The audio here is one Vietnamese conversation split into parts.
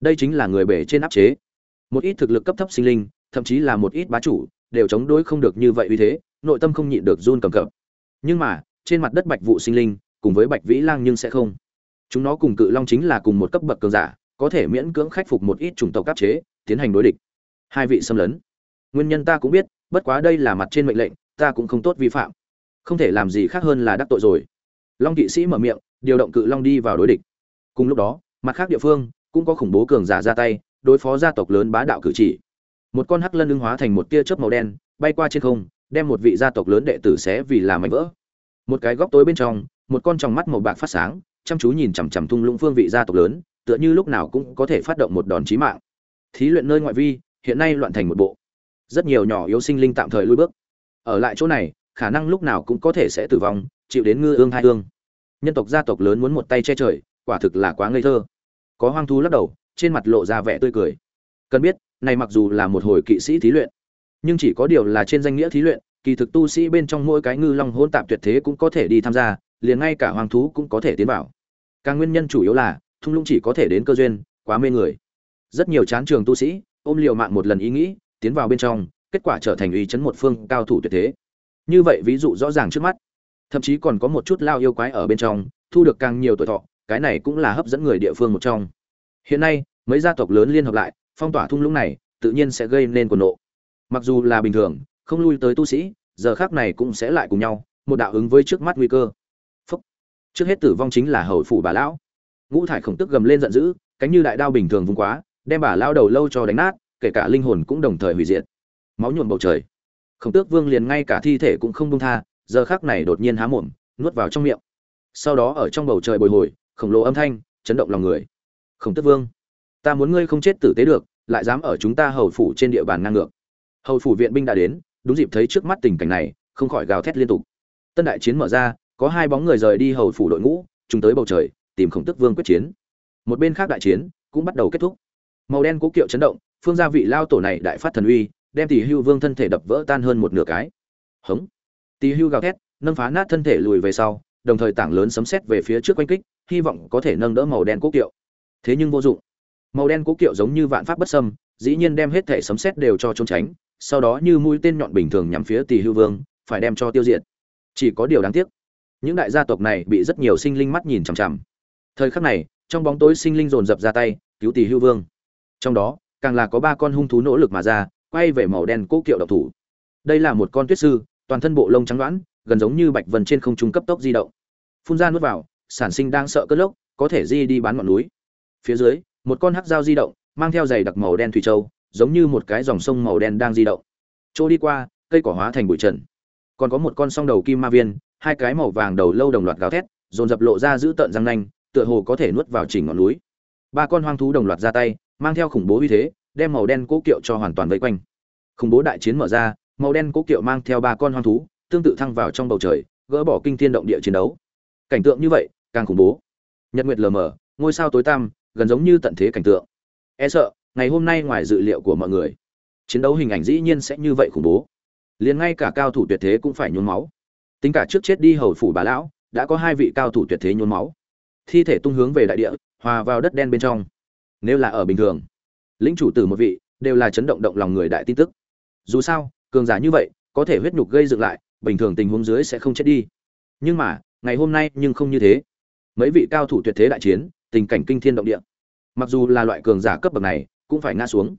đây chính là người bể trên áp chế. Một ít thực lực cấp thấp sinh linh, thậm chí là một ít bá chủ, đều chống đối không được như vậy uy thế, nội tâm không nhịn được run cầm cập. Nhưng mà, trên mặt đất bạch vụ sinh linh, cùng với bạch vĩ lang nhưng sẽ không. Chúng nó cùng cự long chính là cùng một cấp bậc cường giả, có thể miễn cưỡng khắc phục một ít chủng tộc áp chế, tiến hành đối địch. Hai vị xâm lấn. Nguyên nhân ta cũng biết, bất quá đây là mặt trên mệnh lệnh, ta cũng không tốt vi phạm. Không thể làm gì khác hơn là đắc tội rồi. Long kỵ sĩ mở miệng, điều động cự long đi vào đối địch. Cùng lúc đó, mặt khác địa phương cũng có khủng bố cường giả ra tay, đối phó gia tộc lớn bá đạo cử chỉ. Một con hắc lân ưng hóa thành một tia chớp màu đen, bay qua trên không, đem một vị gia tộc lớn đệ tử xé vì làm mảnh vỡ. Một cái góc tối bên trong, một con tròng mắt màu bạc phát sáng, chăm chú nhìn chằm chằm thung lũng phương vị gia tộc lớn, tựa như lúc nào cũng có thể phát động một đòn chí mạng. Thí luyện nơi ngoại vi, hiện nay loạn thành một bộ. Rất nhiều nhỏ yếu sinh linh tạm thời lui bước. Ở lại chỗ này, khả năng lúc nào cũng có thể sẽ tử vong, chịu đến ngư ương hai ương. Nhân tộc gia tộc lớn muốn một tay che trời, quả thực là quá ngây thơ có hoang thú lắc đầu, trên mặt lộ ra vẻ tươi cười. Cần biết, này mặc dù là một hồi kỵ sĩ thí luyện, nhưng chỉ có điều là trên danh nghĩa thí luyện, kỳ thực tu sĩ bên trong mỗi cái ngư long hôn tạp tuyệt thế cũng có thể đi tham gia, liền ngay cả hoàng thú cũng có thể tiến vào. Càng nguyên nhân chủ yếu là, thung lũng chỉ có thể đến cơ duyên, quá mê người. Rất nhiều chán trường tu sĩ, ôm liều mạng một lần ý nghĩ, tiến vào bên trong, kết quả trở thành uy chấn một phương cao thủ tuyệt thế. Như vậy ví dụ rõ ràng trước mắt. Thậm chí còn có một chút lao yêu quái ở bên trong, thu được càng nhiều tuổi thọ cái này cũng là hấp dẫn người địa phương một trong. Hiện nay, mấy gia tộc lớn liên hợp lại, phong tỏa thung lũng này, tự nhiên sẽ gây nên cuồng nộ. Mặc dù là bình thường, không lui tới tu sĩ, giờ khác này cũng sẽ lại cùng nhau, một đạo ứng với trước mắt nguy cơ. Phúc. trước hết tử vong chính là hầu phủ bà lão. Ngũ thải khổng tức gầm lên giận dữ, cánh như đại đao bình thường vung quá, đem bà lão đầu lâu cho đánh nát, kể cả linh hồn cũng đồng thời hủy diệt. Máu nhuộm bầu trời. Khổng tước vương liền ngay cả thi thể cũng không buông tha, giờ khắc này đột nhiên há mồm, nuốt vào trong miệng. Sau đó ở trong bầu trời bồi hồi khổng lồ âm thanh, chấn động lòng người. Khổng tước vương, ta muốn ngươi không chết tử tế được, lại dám ở chúng ta hầu phủ trên địa bàn ngang ngược. Hầu phủ viện binh đã đến, đúng dịp thấy trước mắt tình cảnh này, không khỏi gào thét liên tục. Tân đại chiến mở ra, có hai bóng người rời đi hầu phủ đội ngũ, chúng tới bầu trời, tìm khổng tức vương quyết chiến. Một bên khác đại chiến cũng bắt đầu kết thúc. Màu đen cố kiệu chấn động, phương gia vị lao tổ này đại phát thần uy, đem tỷ hưu vương thân thể đập vỡ tan hơn một nửa cái. Hống! Tỷ hưu gào thét, nâng phá nát thân thể lùi về sau, đồng thời tảng lớn sấm sét về phía trước quanh kích hy vọng có thể nâng đỡ màu đen quốc kiệu. Thế nhưng vô dụng. Màu đen cố kiệu giống như vạn pháp bất xâm, dĩ nhiên đem hết thể sấm sét đều cho trốn tránh, sau đó như mũi tên nhọn bình thường nhắm phía tỷ hưu vương, phải đem cho tiêu diệt. Chỉ có điều đáng tiếc, những đại gia tộc này bị rất nhiều sinh linh mắt nhìn chằm chằm. Thời khắc này, trong bóng tối sinh linh dồn dập ra tay, cứu tỷ hưu vương. Trong đó, càng là có ba con hung thú nỗ lực mà ra, quay về màu đen cố kiệu độc thủ. Đây là một con tuyết sư, toàn thân bộ lông trắng đoán gần giống như bạch vân trên không trung cấp tốc di động. Phun ra nuốt vào sản sinh đang sợ cất lốc, có thể di đi bán ngọn núi. Phía dưới, một con hắc dao di động, mang theo giày đặc màu đen thủy châu, giống như một cái dòng sông màu đen đang di động. Chỗ đi qua, cây cỏ hóa thành bụi trần. Còn có một con song đầu kim ma viên, hai cái màu vàng đầu lâu đồng loạt gào thét, dồn dập lộ ra giữ tợn răng nanh, tựa hồ có thể nuốt vào chỉnh ngọn núi. Ba con hoang thú đồng loạt ra tay, mang theo khủng bố uy thế, đem màu đen cố kiệu cho hoàn toàn vây quanh. Khủng bố đại chiến mở ra, màu đen cố kiệu mang theo ba con hoang thú, tương tự thăng vào trong bầu trời, gỡ bỏ kinh thiên động địa chiến đấu. Cảnh tượng như vậy càng khủng bố. Nhật nguyệt lờ mờ, ngôi sao tối tăm, gần giống như tận thế cảnh tượng. E sợ, ngày hôm nay ngoài dự liệu của mọi người, chiến đấu hình ảnh dĩ nhiên sẽ như vậy khủng bố. Liền ngay cả cao thủ tuyệt thế cũng phải nhuốm máu. Tính cả trước chết đi hầu phủ bà lão, đã có hai vị cao thủ tuyệt thế nhuốm máu. Thi thể tung hướng về đại địa, hòa vào đất đen bên trong. Nếu là ở bình thường, lĩnh chủ tử một vị, đều là chấn động động lòng người đại tin tức. Dù sao, cường giả như vậy, có thể huyết nhục gây dựng lại, bình thường tình huống dưới sẽ không chết đi. Nhưng mà, ngày hôm nay nhưng không như thế mấy vị cao thủ tuyệt thế đại chiến, tình cảnh kinh thiên động địa. Mặc dù là loại cường giả cấp bậc này, cũng phải ngã xuống.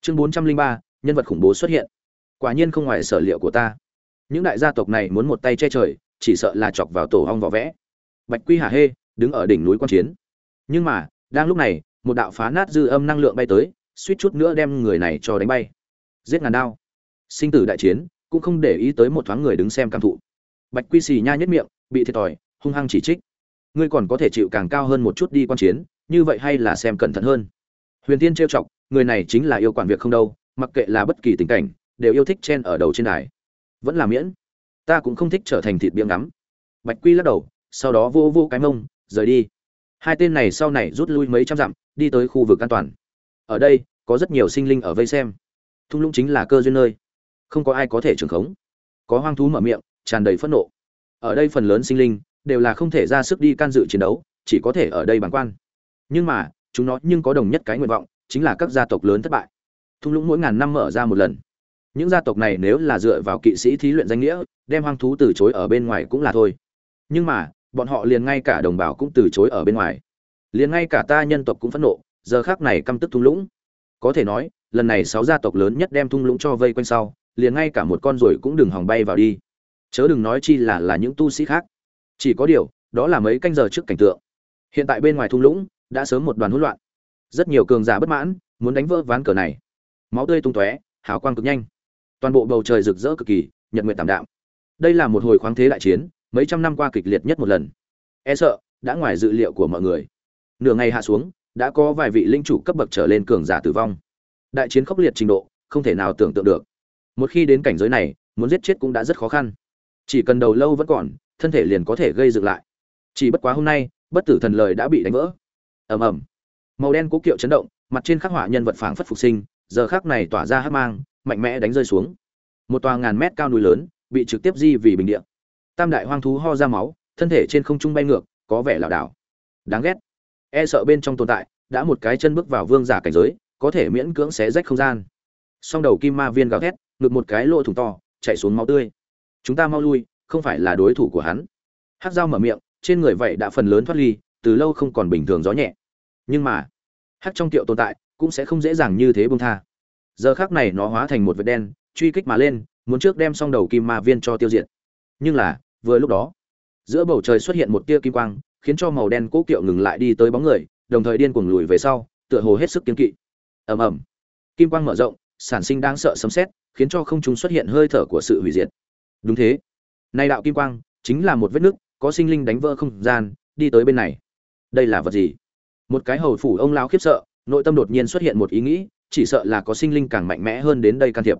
Chương bốn trăm linh ba, nhân vật khủng bố xuất hiện. Quả nhiên không ngoài sở liệu của ta. Những đại gia tộc này muốn một tay che trời, chỉ sợ là chọc vào tổ hong vỏ vẽ. Bạch quy hà hê, đứng ở đỉnh núi quan chiến. Nhưng mà, đang lúc này, một đạo phá nát dư âm năng lượng bay tới, suýt chút nữa đem người này cho đánh bay. Giết ngàn đao. Sinh tử đại chiến, cũng không để ý tới một thoáng người đứng xem cảm thụ. Bạch quy xì nha nhất miệng, bị thiệt thòi, hung hăng chỉ trích ngươi còn có thể chịu càng cao hơn một chút đi quan chiến, như vậy hay là xem cẩn thận hơn. Huyền tiên trêu chọc, người này chính là yêu quản việc không đâu, mặc kệ là bất kỳ tình cảnh, đều yêu thích chen ở đầu trên đài. Vẫn là miễn. Ta cũng không thích trở thành thịt biếng ngắm. Bạch quy lắc đầu, sau đó vô vô cái mông, rời đi. Hai tên này sau này rút lui mấy trăm dặm, đi tới khu vực an toàn. Ở đây, có rất nhiều sinh linh ở vây xem. Thung lũng chính là cơ duyên nơi. Không có ai có thể trưởng khống. Có hoang thú mở miệng, tràn đầy phẫn nộ. Ở đây phần lớn sinh linh đều là không thể ra sức đi can dự chiến đấu, chỉ có thể ở đây bàn quan. Nhưng mà, chúng nó nhưng có đồng nhất cái nguyện vọng, chính là các gia tộc lớn thất bại. Thung lũng mỗi ngàn năm mở ra một lần. Những gia tộc này nếu là dựa vào kỵ sĩ thí luyện danh nghĩa, đem hoang thú từ chối ở bên ngoài cũng là thôi. Nhưng mà, bọn họ liền ngay cả đồng bào cũng từ chối ở bên ngoài. Liền ngay cả ta nhân tộc cũng phẫn nộ, giờ khác này căm tức thung lũng. Có thể nói, lần này sáu gia tộc lớn nhất đem thung lũng cho vây quanh sau, liền ngay cả một con ruồi cũng đừng hòng bay vào đi. Chớ đừng nói chi là là những tu sĩ khác chỉ có điều, đó là mấy canh giờ trước cảnh tượng. Hiện tại bên ngoài thung lũng, đã sớm một đoàn hỗn loạn. Rất nhiều cường giả bất mãn, muốn đánh vỡ ván cờ này. Máu tươi tung tóe, hào quang cực nhanh. Toàn bộ bầu trời rực rỡ cực kỳ, nhật nguyện tảm đạm. Đây là một hồi khoáng thế đại chiến, mấy trăm năm qua kịch liệt nhất một lần. E sợ, đã ngoài dự liệu của mọi người. Nửa ngày hạ xuống, đã có vài vị linh chủ cấp bậc trở lên cường giả tử vong. Đại chiến khốc liệt trình độ, không thể nào tưởng tượng được. Một khi đến cảnh giới này, muốn giết chết cũng đã rất khó khăn. Chỉ cần đầu lâu vẫn còn thân thể liền có thể gây dựng lại. Chỉ bất quá hôm nay, bất tử thần lời đã bị đánh vỡ. Ầm ầm. Màu đen cố kiệu chấn động, mặt trên khắc họa nhân vật phảng phất phục sinh, giờ khắc này tỏa ra hắc mang, mạnh mẽ đánh rơi xuống. Một tòa ngàn mét cao núi lớn, bị trực tiếp di vì bình địa. Tam đại hoang thú ho ra máu, thân thể trên không trung bay ngược, có vẻ lảo đảo. Đáng ghét. E sợ bên trong tồn tại, đã một cái chân bước vào vương giả cảnh giới, có thể miễn cưỡng xé rách không gian. Song đầu kim ma viên gào thét, ngực một cái lỗ thủng to, chạy xuống máu tươi. Chúng ta mau lui không phải là đối thủ của hắn. Hát dao mở miệng, trên người vậy đã phần lớn thoát ly, từ lâu không còn bình thường gió nhẹ. Nhưng mà hát trong tiệu tồn tại, cũng sẽ không dễ dàng như thế bông tha. Giờ khác này nó hóa thành một vệt đen, truy kích mà lên, muốn trước đem xong đầu kim ma viên cho tiêu diệt. Nhưng là, vừa lúc đó, giữa bầu trời xuất hiện một tia kim quang, khiến cho màu đen cố kiệu ngừng lại đi tới bóng người, đồng thời điên cuồng lùi về sau, tựa hồ hết sức kiên kỵ. Ầm ầm. Kim quang mở rộng, sản sinh đáng sợ sấm sét, khiến cho không trung xuất hiện hơi thở của sự hủy diệt. Đúng thế nay đạo kim quang, chính là một vết nứt, có sinh linh đánh vỡ không gian, đi tới bên này. Đây là vật gì? Một cái hầu phủ ông lao khiếp sợ, nội tâm đột nhiên xuất hiện một ý nghĩ, chỉ sợ là có sinh linh càng mạnh mẽ hơn đến đây can thiệp.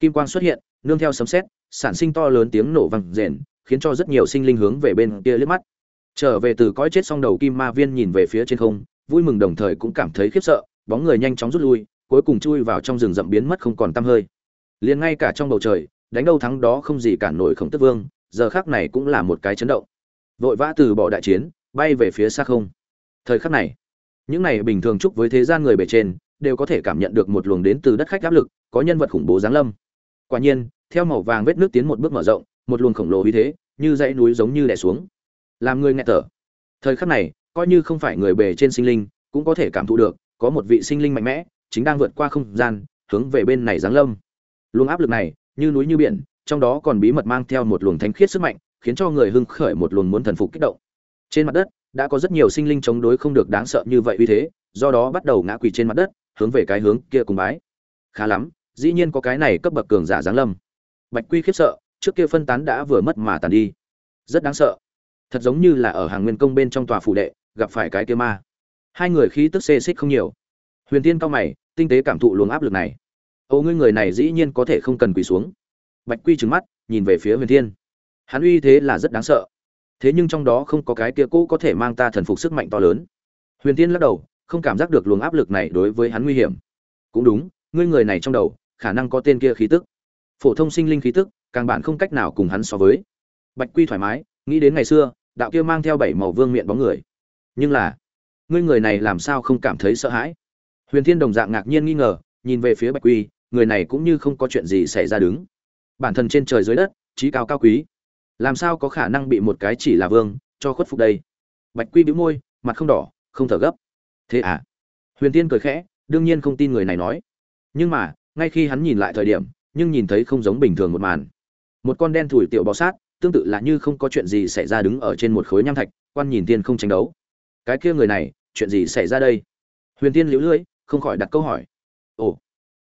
Kim quang xuất hiện, nương theo sấm sét, sản sinh to lớn tiếng nổ vang rền, khiến cho rất nhiều sinh linh hướng về bên kia liếc mắt. Trở về từ cõi chết xong đầu kim ma viên nhìn về phía trên không, vui mừng đồng thời cũng cảm thấy khiếp sợ, bóng người nhanh chóng rút lui, cuối cùng chui vào trong rừng rậm biến mất không còn tăm hơi. Liền ngay cả trong bầu trời đánh đâu thắng đó không gì cản nổi khổng tức vương, giờ khác này cũng là một cái chấn động. Vội vã từ bỏ đại chiến, bay về phía xa không. Thời khắc này, những này bình thường chúc với thế gian người bề trên, đều có thể cảm nhận được một luồng đến từ đất khách áp lực, có nhân vật khủng bố giáng lâm. Quả nhiên, theo màu vàng vết nước tiến một bước mở rộng, một luồng khổng lồ uy thế, như dãy núi giống như đè xuống. Làm người nghe thở. Thời khắc này, coi như không phải người bề trên sinh linh, cũng có thể cảm thụ được, có một vị sinh linh mạnh mẽ, chính đang vượt qua không gian, hướng về bên này giáng lâm. Luồng áp lực này như núi như biển, trong đó còn bí mật mang theo một luồng thánh khiết sức mạnh, khiến cho người hưng khởi một luồng muốn thần phục kích động. Trên mặt đất, đã có rất nhiều sinh linh chống đối không được đáng sợ như vậy uy thế, do đó bắt đầu ngã quỳ trên mặt đất, hướng về cái hướng kia cùng bái. Khá lắm, dĩ nhiên có cái này cấp bậc cường giả giáng lâm. Bạch quy khiếp sợ, trước kia phân tán đã vừa mất mà tàn đi. Rất đáng sợ. Thật giống như là ở hàng nguyên công bên trong tòa phủ đệ, gặp phải cái kia ma. Hai người khí tức xê xích không nhiều. Huyền tiên cao mày, tinh tế cảm thụ luồng áp lực này ô ngươi người này dĩ nhiên có thể không cần quỳ xuống. Bạch quy trừng mắt, nhìn về phía huyền thiên. Hắn uy thế là rất đáng sợ. Thế nhưng trong đó không có cái kia cũ có thể mang ta thần phục sức mạnh to lớn. Huyền thiên lắc đầu, không cảm giác được luồng áp lực này đối với hắn nguy hiểm. Cũng đúng, ngươi người này trong đầu, khả năng có tên kia khí tức. Phổ thông sinh linh khí tức, càng bạn không cách nào cùng hắn so với. Bạch quy thoải mái, nghĩ đến ngày xưa, đạo kia mang theo bảy màu vương miệng bóng người. Nhưng là, ngươi người này làm sao không cảm thấy sợ hãi? Huyền thiên đồng dạng ngạc nhiên nghi ngờ, nhìn về phía bạch quy người này cũng như không có chuyện gì xảy ra đứng. Bản thân trên trời dưới đất, trí cao cao quý. Làm sao có khả năng bị một cái chỉ là vương, cho khuất phục đây? Bạch quy bĩu môi, mặt không đỏ, không thở gấp. Thế à? Huyền tiên cười khẽ, đương nhiên không tin người này nói. Nhưng mà, ngay khi hắn nhìn lại thời điểm, nhưng nhìn thấy không giống bình thường một màn. Một con đen thủi tiểu bò sát, tương tự là như không có chuyện gì xảy ra đứng ở trên một khối nham thạch, quan nhìn tiên không tranh đấu. Cái kia người này, chuyện gì xảy ra đây? Huyền tiên liễu lưỡi, không khỏi đặt câu hỏi. Ồ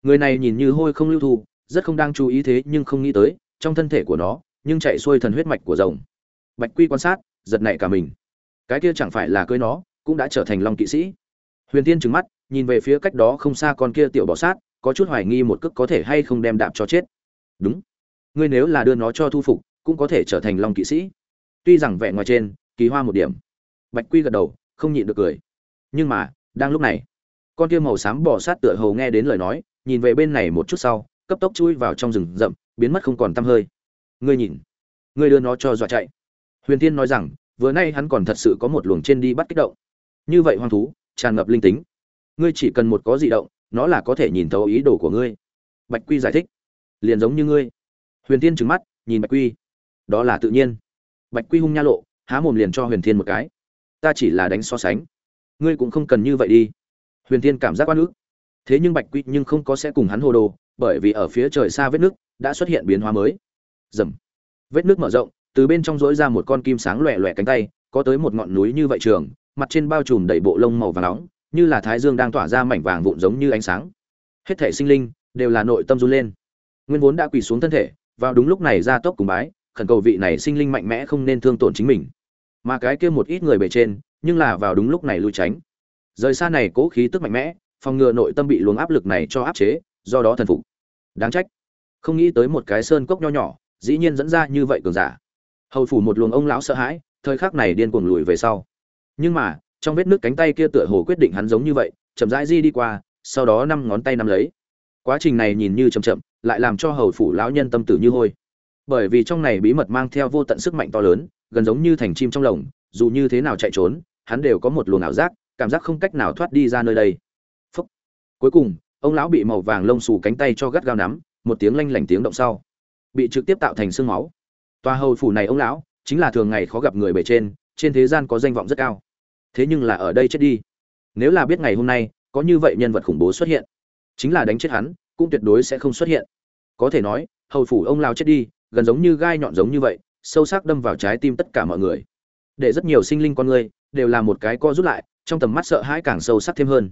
người này nhìn như hôi không lưu thu, rất không đang chú ý thế nhưng không nghĩ tới, trong thân thể của nó, nhưng chạy xuôi thần huyết mạch của rồng. Bạch quy quan sát, giật nảy cả mình. Cái kia chẳng phải là cưới nó, cũng đã trở thành long kỵ sĩ. Huyền tiên trừng mắt, nhìn về phía cách đó không xa con kia tiểu bỏ sát, có chút hoài nghi một cước có thể hay không đem đạp cho chết. Đúng. Ngươi nếu là đưa nó cho thu phục, cũng có thể trở thành long kỵ sĩ. Tuy rằng vẻ ngoài trên, kỳ hoa một điểm. Bạch quy gật đầu, không nhịn được cười. Nhưng mà, đang lúc này, con kia màu xám bò sát tựa hầu nghe đến lời nói nhìn về bên này một chút sau, cấp tốc chui vào trong rừng rậm, biến mất không còn tăm hơi. Ngươi nhìn, ngươi đưa nó cho dọa chạy. Huyền Thiên nói rằng, vừa nay hắn còn thật sự có một luồng trên đi bắt kích động. Như vậy hoang thú, tràn ngập linh tính. Ngươi chỉ cần một có dị động, nó là có thể nhìn thấu ý đồ của ngươi. Bạch quy giải thích. Liền giống như ngươi. Huyền Thiên trừng mắt, nhìn bạch quy. Đó là tự nhiên. Bạch quy hung nha lộ, há mồm liền cho huyền thiên một cái. Ta chỉ là đánh so sánh. Ngươi cũng không cần như vậy đi. Huyền thiên cảm giác oan ức thế nhưng bạch quy nhưng không có sẽ cùng hắn hồ đồ, bởi vì ở phía trời xa vết nước đã xuất hiện biến hóa mới. Dầm vết nước mở rộng, từ bên trong rỗi ra một con kim sáng lòe lòe cánh tay, có tới một ngọn núi như vậy trường, mặt trên bao trùm đầy bộ lông màu vàng nóng, như là thái dương đang tỏa ra mảnh vàng vụn giống như ánh sáng. Hết thể sinh linh đều là nội tâm run lên. Nguyên vốn đã quỳ xuống thân thể, vào đúng lúc này ra tốc cùng bái, khẩn cầu vị này sinh linh mạnh mẽ không nên thương tổn chính mình. Mà cái kia một ít người bề trên, nhưng là vào đúng lúc này lui tránh. Rời xa này cố khí tức mạnh mẽ phòng ngừa nội tâm bị luồng áp lực này cho áp chế, do đó thần phục. Đáng trách. Không nghĩ tới một cái sơn cốc nho nhỏ, dĩ nhiên dẫn ra như vậy cường giả. Hầu phủ một luồng ông lão sợ hãi, thời khắc này điên cuồng lùi về sau. Nhưng mà, trong vết nước cánh tay kia tựa hồ quyết định hắn giống như vậy, chậm rãi di đi qua, sau đó năm ngón tay nắm lấy. Quá trình này nhìn như chậm chậm, lại làm cho hầu phủ lão nhân tâm tử như hôi. Bởi vì trong này bí mật mang theo vô tận sức mạnh to lớn, gần giống như thành chim trong lồng, dù như thế nào chạy trốn, hắn đều có một luồng ảo giác, cảm giác không cách nào thoát đi ra nơi đây cuối cùng, ông lão bị màu vàng lông xù cánh tay cho gắt gao nắm, một tiếng lanh lảnh tiếng động sau, bị trực tiếp tạo thành xương máu. Tòa hầu phủ này ông lão, chính là thường ngày khó gặp người bề trên trên thế gian có danh vọng rất cao. Thế nhưng là ở đây chết đi. Nếu là biết ngày hôm nay, có như vậy nhân vật khủng bố xuất hiện, chính là đánh chết hắn, cũng tuyệt đối sẽ không xuất hiện. Có thể nói, hầu phủ ông lao chết đi, gần giống như gai nhọn giống như vậy, sâu sắc đâm vào trái tim tất cả mọi người. Để rất nhiều sinh linh con người, đều là một cái co rút lại, trong tầm mắt sợ hãi càng sâu sắc thêm hơn.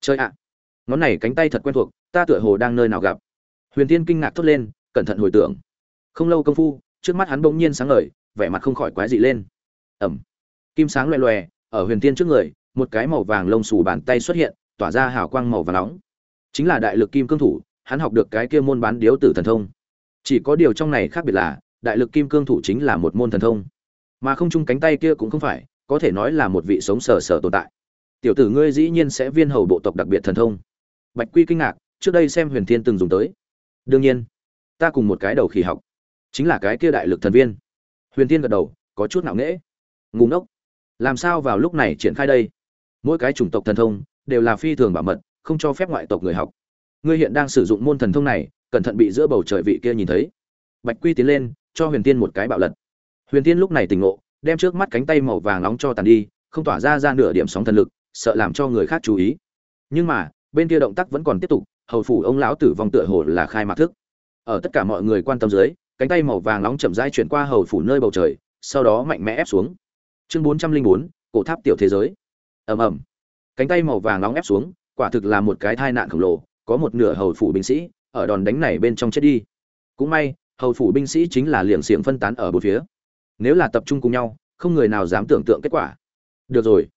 Chơi ạ! Ngón này cánh tay thật quen thuộc, ta tựa hồ đang nơi nào gặp. Huyền tiên kinh ngạc thốt lên, cẩn thận hồi tưởng. Không lâu công phu, trước mắt hắn bỗng nhiên sáng ngời, vẻ mặt không khỏi quái dị lên. Ẩm. Kim sáng loè loè, ở huyền tiên trước người, một cái màu vàng lông xù bàn tay xuất hiện, tỏa ra hào quang màu vàng nóng. Chính là đại lực kim cương thủ, hắn học được cái kia môn bán điếu tử thần thông. Chỉ có điều trong này khác biệt là, đại lực kim cương thủ chính là một môn thần thông. Mà không chung cánh tay kia cũng không phải, có thể nói là một vị sống sờ sờ tồn tại. Tiểu tử ngươi dĩ nhiên sẽ viên hầu bộ tộc đặc biệt thần thông bạch quy kinh ngạc, trước đây xem huyền thiên từng dùng tới. Đương nhiên, ta cùng một cái đầu khỉ học, chính là cái kia đại lực thần viên. Huyền thiên gật đầu, có chút ngạo nghễ. Ngủ ngốc, làm sao vào lúc này triển khai đây? Mỗi cái chủng tộc thần thông đều là phi thường bảo mật, không cho phép ngoại tộc người học. Ngươi hiện đang sử dụng môn thần thông này, cẩn thận bị giữa bầu trời vị kia nhìn thấy. Bạch quy tiến lên, cho huyền tiên một cái bạo lật. Huyền tiên lúc này tỉnh ngộ, đem trước mắt cánh tay màu vàng nóng cho tàn đi, không tỏa ra ra nửa điểm sóng thần lực, sợ làm cho người khác chú ý. Nhưng mà bên kia động tác vẫn còn tiếp tục, hầu phủ ông lão tử vong tựa hồ là khai mạc thức. Ở tất cả mọi người quan tâm dưới, cánh tay màu vàng nóng chậm rãi chuyển qua hầu phủ nơi bầu trời, sau đó mạnh mẽ ép xuống. Chương bốn trăm linh bốn, cổ tháp tiểu thế giới. Ầm ầm. Cánh tay màu vàng nóng ép xuống, quả thực là một cái tai nạn khổng lồ, có một nửa hầu phủ binh sĩ ở đòn đánh này bên trong chết đi. Cũng may, hầu phủ binh sĩ chính là liềng xiềng phân tán ở bốn phía. Nếu là tập trung cùng nhau, không người nào dám tưởng tượng kết quả. Được rồi.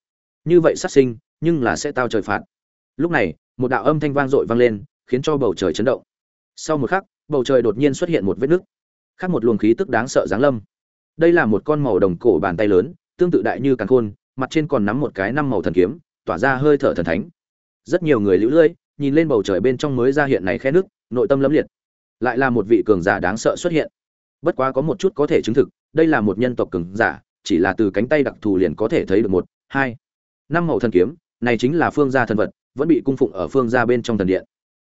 Như vậy sát sinh, nhưng là sẽ tao trời phạt lúc này, một đạo âm thanh vang dội vang lên, khiến cho bầu trời chấn động. Sau một khắc, bầu trời đột nhiên xuất hiện một vết nứt, khác một luồng khí tức đáng sợ giáng lâm. Đây là một con màu đồng cổ bàn tay lớn, tương tự đại như càn khôn, mặt trên còn nắm một cái năm màu thần kiếm, tỏa ra hơi thở thần thánh. Rất nhiều người lũ lưỡi nhìn lên bầu trời bên trong mới ra hiện này khe nước nội tâm lấm liệt. Lại là một vị cường giả đáng sợ xuất hiện. Bất quá có một chút có thể chứng thực, đây là một nhân tộc cường giả, chỉ là từ cánh tay đặc thù liền có thể thấy được một, hai, năm màu thần kiếm, này chính là phương gia thần vật vẫn bị cung phụng ở phương gia bên trong thần điện.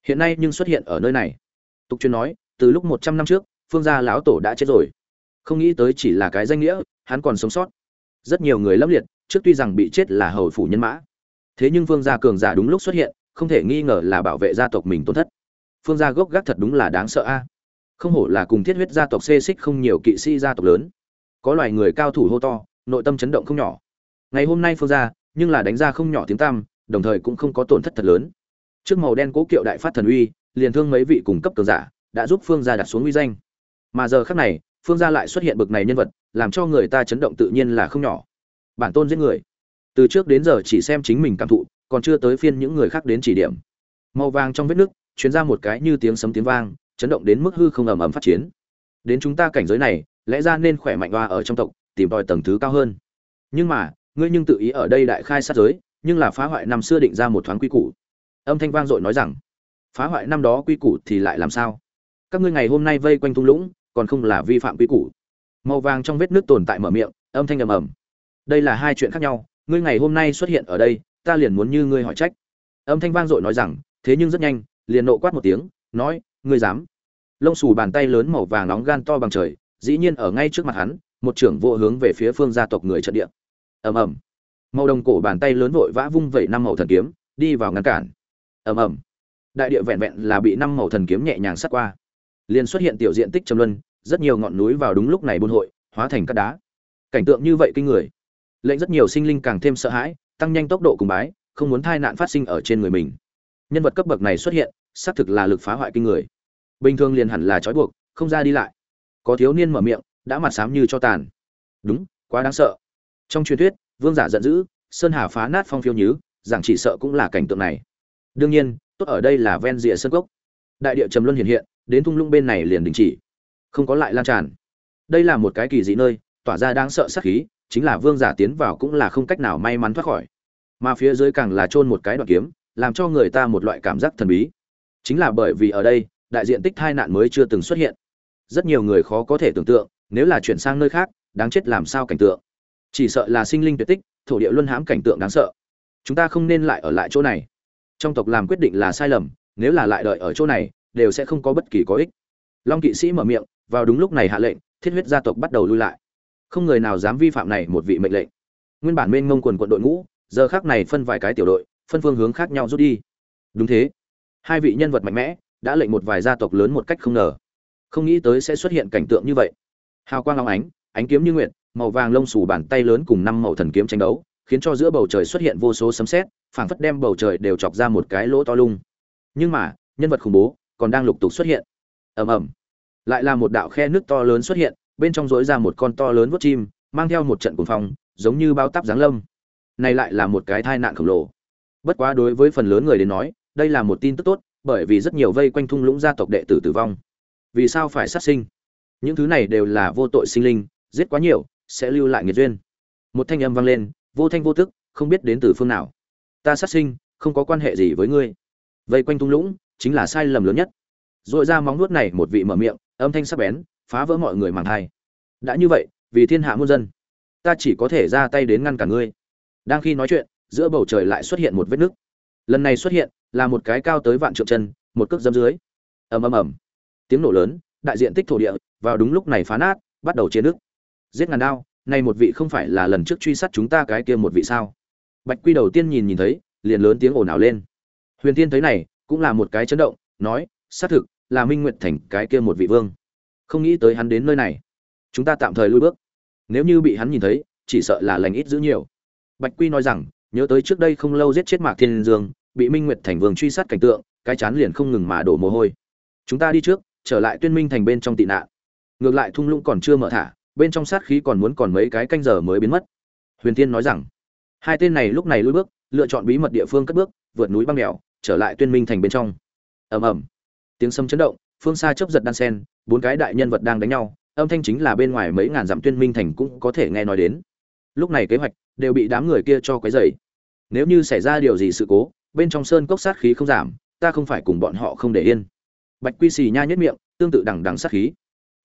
Hiện nay nhưng xuất hiện ở nơi này. Tục truyền nói, từ lúc một trăm năm trước, phương gia lão tổ đã chết rồi. Không nghĩ tới chỉ là cái danh nghĩa, hắn còn sống sót. Rất nhiều người lâm liệt, trước tuy rằng bị chết là hầu phủ nhân mã, thế nhưng phương gia cường giả đúng lúc xuất hiện, không thể nghi ngờ là bảo vệ gia tộc mình tổn thất. Phương gia gốc gác thật đúng là đáng sợ a. Không hổ là cùng thiết huyết gia tộc xê xích không nhiều kỵ sĩ gia tộc lớn. Có loài người cao thủ hô to, nội tâm chấn động không nhỏ. Ngày hôm nay phương gia, nhưng là đánh ra không nhỏ tiếng tăm đồng thời cũng không có tổn thất thật lớn. Trước màu đen cố kiệu đại phát thần uy, liền thương mấy vị cùng cấp cường giả, đã giúp phương gia đặt xuống uy danh. Mà giờ khác này, phương gia lại xuất hiện bực này nhân vật, làm cho người ta chấn động tự nhiên là không nhỏ. Bản tôn giết người. Từ trước đến giờ chỉ xem chính mình cảm thụ, còn chưa tới phiên những người khác đến chỉ điểm. Màu vàng trong vết nước chuyến ra một cái như tiếng sấm tiếng vang, chấn động đến mức hư không ầm ầm phát chiến. Đến chúng ta cảnh giới này, lẽ ra nên khỏe mạnh hoa ở trong tộc, tìm tòi tầng thứ cao hơn. Nhưng mà, ngươi nhưng tự ý ở đây đại khai sát giới nhưng là phá hoại năm xưa định ra một thoáng quy củ. Âm thanh vang dội nói rằng, phá hoại năm đó quy củ thì lại làm sao? Các ngươi ngày hôm nay vây quanh thung lũng, còn không là vi phạm quy củ. Màu vàng trong vết nước tồn tại mở miệng, âm thanh ầm ầm. Đây là hai chuyện khác nhau, ngươi ngày hôm nay xuất hiện ở đây, ta liền muốn như ngươi hỏi trách. Âm thanh vang dội nói rằng, thế nhưng rất nhanh, liền nộ quát một tiếng, nói, ngươi dám? Lông xù bàn tay lớn màu vàng nóng gan to bằng trời, dĩ nhiên ở ngay trước mặt hắn, một trưởng vô hướng về phía phương gia tộc người trận địa. Ầm ầm màu đồng cổ bàn tay lớn vội vã vung vẩy năm màu thần kiếm, đi vào ngăn cản. Ầm ầm. Đại địa vẹn vẹn là bị năm màu thần kiếm nhẹ nhàng sát qua. Liền xuất hiện tiểu diện tích trầm luân, rất nhiều ngọn núi vào đúng lúc này buôn hội, hóa thành cát đá. Cảnh tượng như vậy kinh người. Lệnh rất nhiều sinh linh càng thêm sợ hãi, tăng nhanh tốc độ cùng bái, không muốn tai nạn phát sinh ở trên người mình. Nhân vật cấp bậc này xuất hiện, xác thực là lực phá hoại kinh người. Bình thường liền hẳn là trói buộc, không ra đi lại. Có thiếu niên mở miệng, đã mặt xám như cho tàn. Đúng, quá đáng sợ. Trong truyền thuyết vương giả giận dữ, sơn hà phá nát phong phiêu nhứ, giảng chỉ sợ cũng là cảnh tượng này. Đương nhiên, tốt ở đây là ven rìa sơn cốc. Đại địa trầm luân hiện hiện, đến thung lũng bên này liền đình chỉ. Không có lại lan tràn. Đây là một cái kỳ dị nơi, tỏa ra đáng sợ sát khí, chính là vương giả tiến vào cũng là không cách nào may mắn thoát khỏi. Mà phía dưới càng là chôn một cái đoạn kiếm, làm cho người ta một loại cảm giác thần bí. Chính là bởi vì ở đây, đại diện tích tai nạn mới chưa từng xuất hiện. Rất nhiều người khó có thể tưởng tượng, nếu là chuyển sang nơi khác, đáng chết làm sao cảnh tượng chỉ sợ là sinh linh tuyệt tích, thổ địa luân hãm cảnh tượng đáng sợ. Chúng ta không nên lại ở lại chỗ này. Trong tộc làm quyết định là sai lầm, nếu là lại đợi ở chỗ này, đều sẽ không có bất kỳ có ích. Long kỵ sĩ mở miệng, vào đúng lúc này hạ lệnh, thiết huyết gia tộc bắt đầu lui lại. Không người nào dám vi phạm này một vị mệnh lệnh. Nguyên bản mênh ngông quần quận đội ngũ, giờ khác này phân vài cái tiểu đội, phân phương hướng khác nhau rút đi. Đúng thế. Hai vị nhân vật mạnh mẽ, đã lệnh một vài gia tộc lớn một cách không ngờ. Không nghĩ tới sẽ xuất hiện cảnh tượng như vậy. Hào quang long ánh ánh kiếm như nguyện màu vàng lông xù bàn tay lớn cùng năm màu thần kiếm tranh đấu, khiến cho giữa bầu trời xuất hiện vô số sấm sét, phảng phất đem bầu trời đều chọc ra một cái lỗ to lung. Nhưng mà, nhân vật khủng bố còn đang lục tục xuất hiện. Ầm ầm. Lại là một đạo khe nước to lớn xuất hiện, bên trong rối ra một con to lớn vớt chim, mang theo một trận cuồng phong, giống như bao táp giáng lâm. Này lại là một cái tai nạn khổng lồ. Bất quá đối với phần lớn người đến nói, đây là một tin tức tốt, bởi vì rất nhiều vây quanh thung lũng gia tộc đệ tử tử vong. Vì sao phải sát sinh? Những thứ này đều là vô tội sinh linh giết quá nhiều, sẽ lưu lại nghiệt duyên. Một thanh âm vang lên, vô thanh vô tức, không biết đến từ phương nào. Ta sát sinh, không có quan hệ gì với ngươi. Vây quanh thung lũng, chính là sai lầm lớn nhất. Dội ra móng nuốt này, một vị mở miệng, âm thanh sắc bén, phá vỡ mọi người màng thai. Đã như vậy, vì thiên hạ muôn dân, ta chỉ có thể ra tay đến ngăn cả ngươi. Đang khi nói chuyện, giữa bầu trời lại xuất hiện một vết nứt. Lần này xuất hiện, là một cái cao tới vạn trượng chân, một cước dâm dưới. Ầm ầm ầm. Tiếng nổ lớn, đại diện tích thổ địa, vào đúng lúc này phá nát, bắt đầu chia nước giết ngàn đao, nay một vị không phải là lần trước truy sát chúng ta cái kia một vị sao? Bạch quy đầu tiên nhìn nhìn thấy, liền lớn tiếng ồn ào lên. Huyền tiên thấy này, cũng là một cái chấn động, nói, xác thực, là minh nguyệt thành cái kia một vị vương. Không nghĩ tới hắn đến nơi này. Chúng ta tạm thời lui bước. Nếu như bị hắn nhìn thấy, chỉ sợ là lành ít giữ nhiều. Bạch quy nói rằng, nhớ tới trước đây không lâu giết chết mạc thiên dương, bị minh nguyệt thành vương truy sát cảnh tượng, cái chán liền không ngừng mà đổ mồ hôi. Chúng ta đi trước, trở lại tuyên minh thành bên trong tị nạn. Ngược lại thung lũng còn chưa mở thả bên trong sát khí còn muốn còn mấy cái canh giờ mới biến mất. Huyền tiên nói rằng, hai tên này lúc này lui bước, lựa chọn bí mật địa phương cất bước, vượt núi băng đèo trở lại tuyên minh thành bên trong. Ầm ầm. Tiếng sấm chấn động, phương xa chớp giật đan sen, bốn cái đại nhân vật đang đánh nhau, âm thanh chính là bên ngoài mấy ngàn dặm tuyên minh thành cũng có thể nghe nói đến. Lúc này kế hoạch đều bị đám người kia cho quấy rầy. Nếu như xảy ra điều gì sự cố, bên trong sơn cốc sát khí không giảm, ta không phải cùng bọn họ không để yên. Bạch quy xì nha nhất miệng, tương tự đằng đằng sát khí.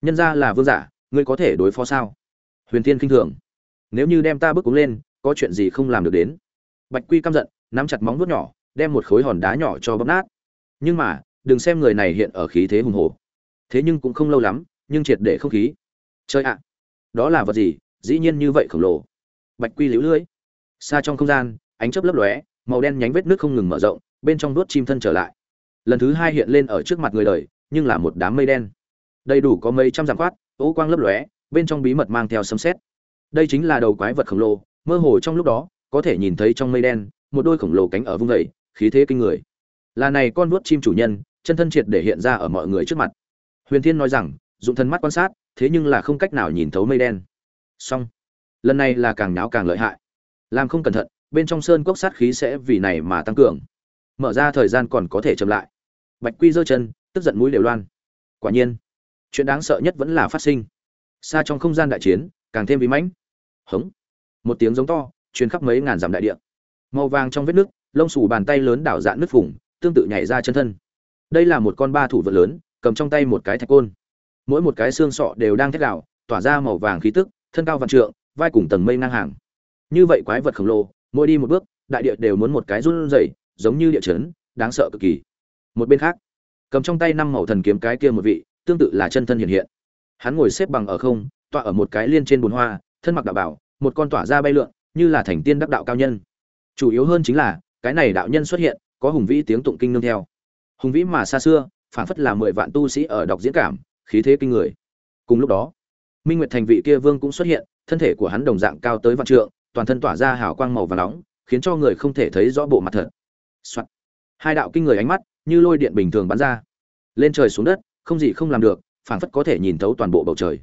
Nhân ra là vương giả ngươi có thể đối phó sao? Huyền tiên khinh thường. Nếu như đem ta bước cúng lên, có chuyện gì không làm được đến? Bạch quy căm giận, nắm chặt móng vuốt nhỏ, đem một khối hòn đá nhỏ cho bóp nát. Nhưng mà, đừng xem người này hiện ở khí thế hùng hồ thế nhưng cũng không lâu lắm, nhưng triệt để không khí. Chơi ạ, đó là vật gì? Dĩ nhiên như vậy khổng lồ. Bạch quy liễu lưỡi xa trong không gian, ánh chớp lấp lóe, màu đen nhánh vết nước không ngừng mở rộng, bên trong đuốt chim thân trở lại. Lần thứ hai hiện lên ở trước mặt người đời, nhưng là một đám mây đen. Đầy đủ có mấy trăm dặm quát ố quang lấp lóe, bên trong bí mật mang theo sấm xét. đây chính là đầu quái vật khổng lồ, mơ hồ trong lúc đó, có thể nhìn thấy trong mây đen, một đôi khổng lồ cánh ở vung vẩy khí thế kinh người. Là này con vuốt chim chủ nhân, chân thân triệt để hiện ra ở mọi người trước mặt. Huyền thiên nói rằng dụng thân mắt quan sát, thế nhưng là không cách nào nhìn thấu mây đen. Song lần này là càng náo càng lợi hại. Làm không cẩn thận, bên trong sơn cốc sát khí sẽ vì này mà tăng cường. Mở ra thời gian còn có thể chậm lại. Bạch quy giơ chân, tức giận mũi đều loan. Quả nhiên chuyện đáng sợ nhất vẫn là phát sinh. Xa trong không gian đại chiến, càng thêm bí mãnh. Hống. Một tiếng giống to chuyến khắp mấy ngàn dặm đại địa. Màu vàng trong vết nước, lông xù bàn tay lớn đảo dạn nước vùng tương tự nhảy ra chân thân. Đây là một con ba thủ vật lớn, cầm trong tay một cái thạch côn. Mỗi một cái xương sọ đều đang thét gạo tỏa ra màu vàng khí tức, thân cao vạn trượng, vai cùng tầng mây ngang hàng. Như vậy quái vật khổng lồ, mỗi đi một bước, đại địa đều muốn một cái run rẩy, giống như địa chấn, đáng sợ cực kỳ. Một bên khác, cầm trong tay năm màu thần kiếm cái kia một vị tương tự là chân thân hiện hiện. Hắn ngồi xếp bằng ở không, tọa ở một cái liên trên bùn hoa, thân mặc đạo bảo, một con tỏa ra bay lượn, như là thành tiên đắc đạo cao nhân. Chủ yếu hơn chính là, cái này đạo nhân xuất hiện, có hùng vĩ tiếng tụng kinh nương theo. Hùng vĩ mà xa xưa, phản phất là mười vạn tu sĩ ở đọc diễn cảm, khí thế kinh người. Cùng lúc đó, minh nguyệt thành vị kia vương cũng xuất hiện, thân thể của hắn đồng dạng cao tới vạn trượng, toàn thân tỏa ra hào quang màu và nóng, khiến cho người không thể thấy rõ bộ mặt thật、Soạn. hai đạo kinh người ánh mắt, như lôi điện bình thường bắn ra. Lên trời xuống đất không gì không làm được, phảng phất có thể nhìn thấu toàn bộ bầu trời.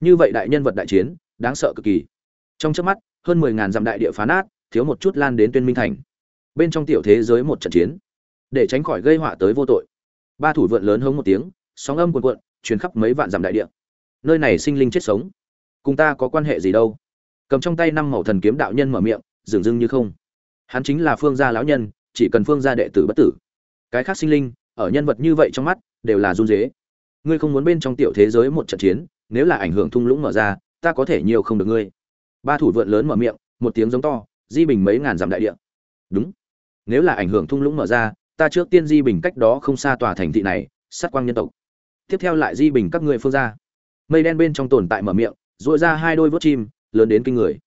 Như vậy đại nhân vật đại chiến, đáng sợ cực kỳ. Trong trước mắt, hơn mười ngàn dặm đại địa phá nát, thiếu một chút lan đến tuyên minh thành. Bên trong tiểu thế giới một trận chiến, để tránh khỏi gây họa tới vô tội. Ba thủ vượn lớn hống một tiếng, sóng âm cuồn cuộn, truyền khắp mấy vạn dặm đại địa. Nơi này sinh linh chết sống. Cùng ta có quan hệ gì đâu? Cầm trong tay năm màu thần kiếm đạo nhân mở miệng, dường dưng như không. Hắn chính là phương gia lão nhân, chỉ cần phương gia đệ tử bất tử. Cái khác sinh linh, ở nhân vật như vậy trong mắt đều là run rế ngươi không muốn bên trong tiểu thế giới một trận chiến, nếu là ảnh hưởng thung lũng mở ra, ta có thể nhiều không được ngươi. Ba thủ vượn lớn mở miệng, một tiếng giống to, di bình mấy ngàn dặm đại địa. Đúng. Nếu là ảnh hưởng thung lũng mở ra, ta trước tiên di bình cách đó không xa tòa thành thị này, sát quang nhân tộc. Tiếp theo lại di bình các ngươi phương ra. Mây đen bên trong tồn tại mở miệng dội ra hai đôi vớt chim, lớn đến kinh người.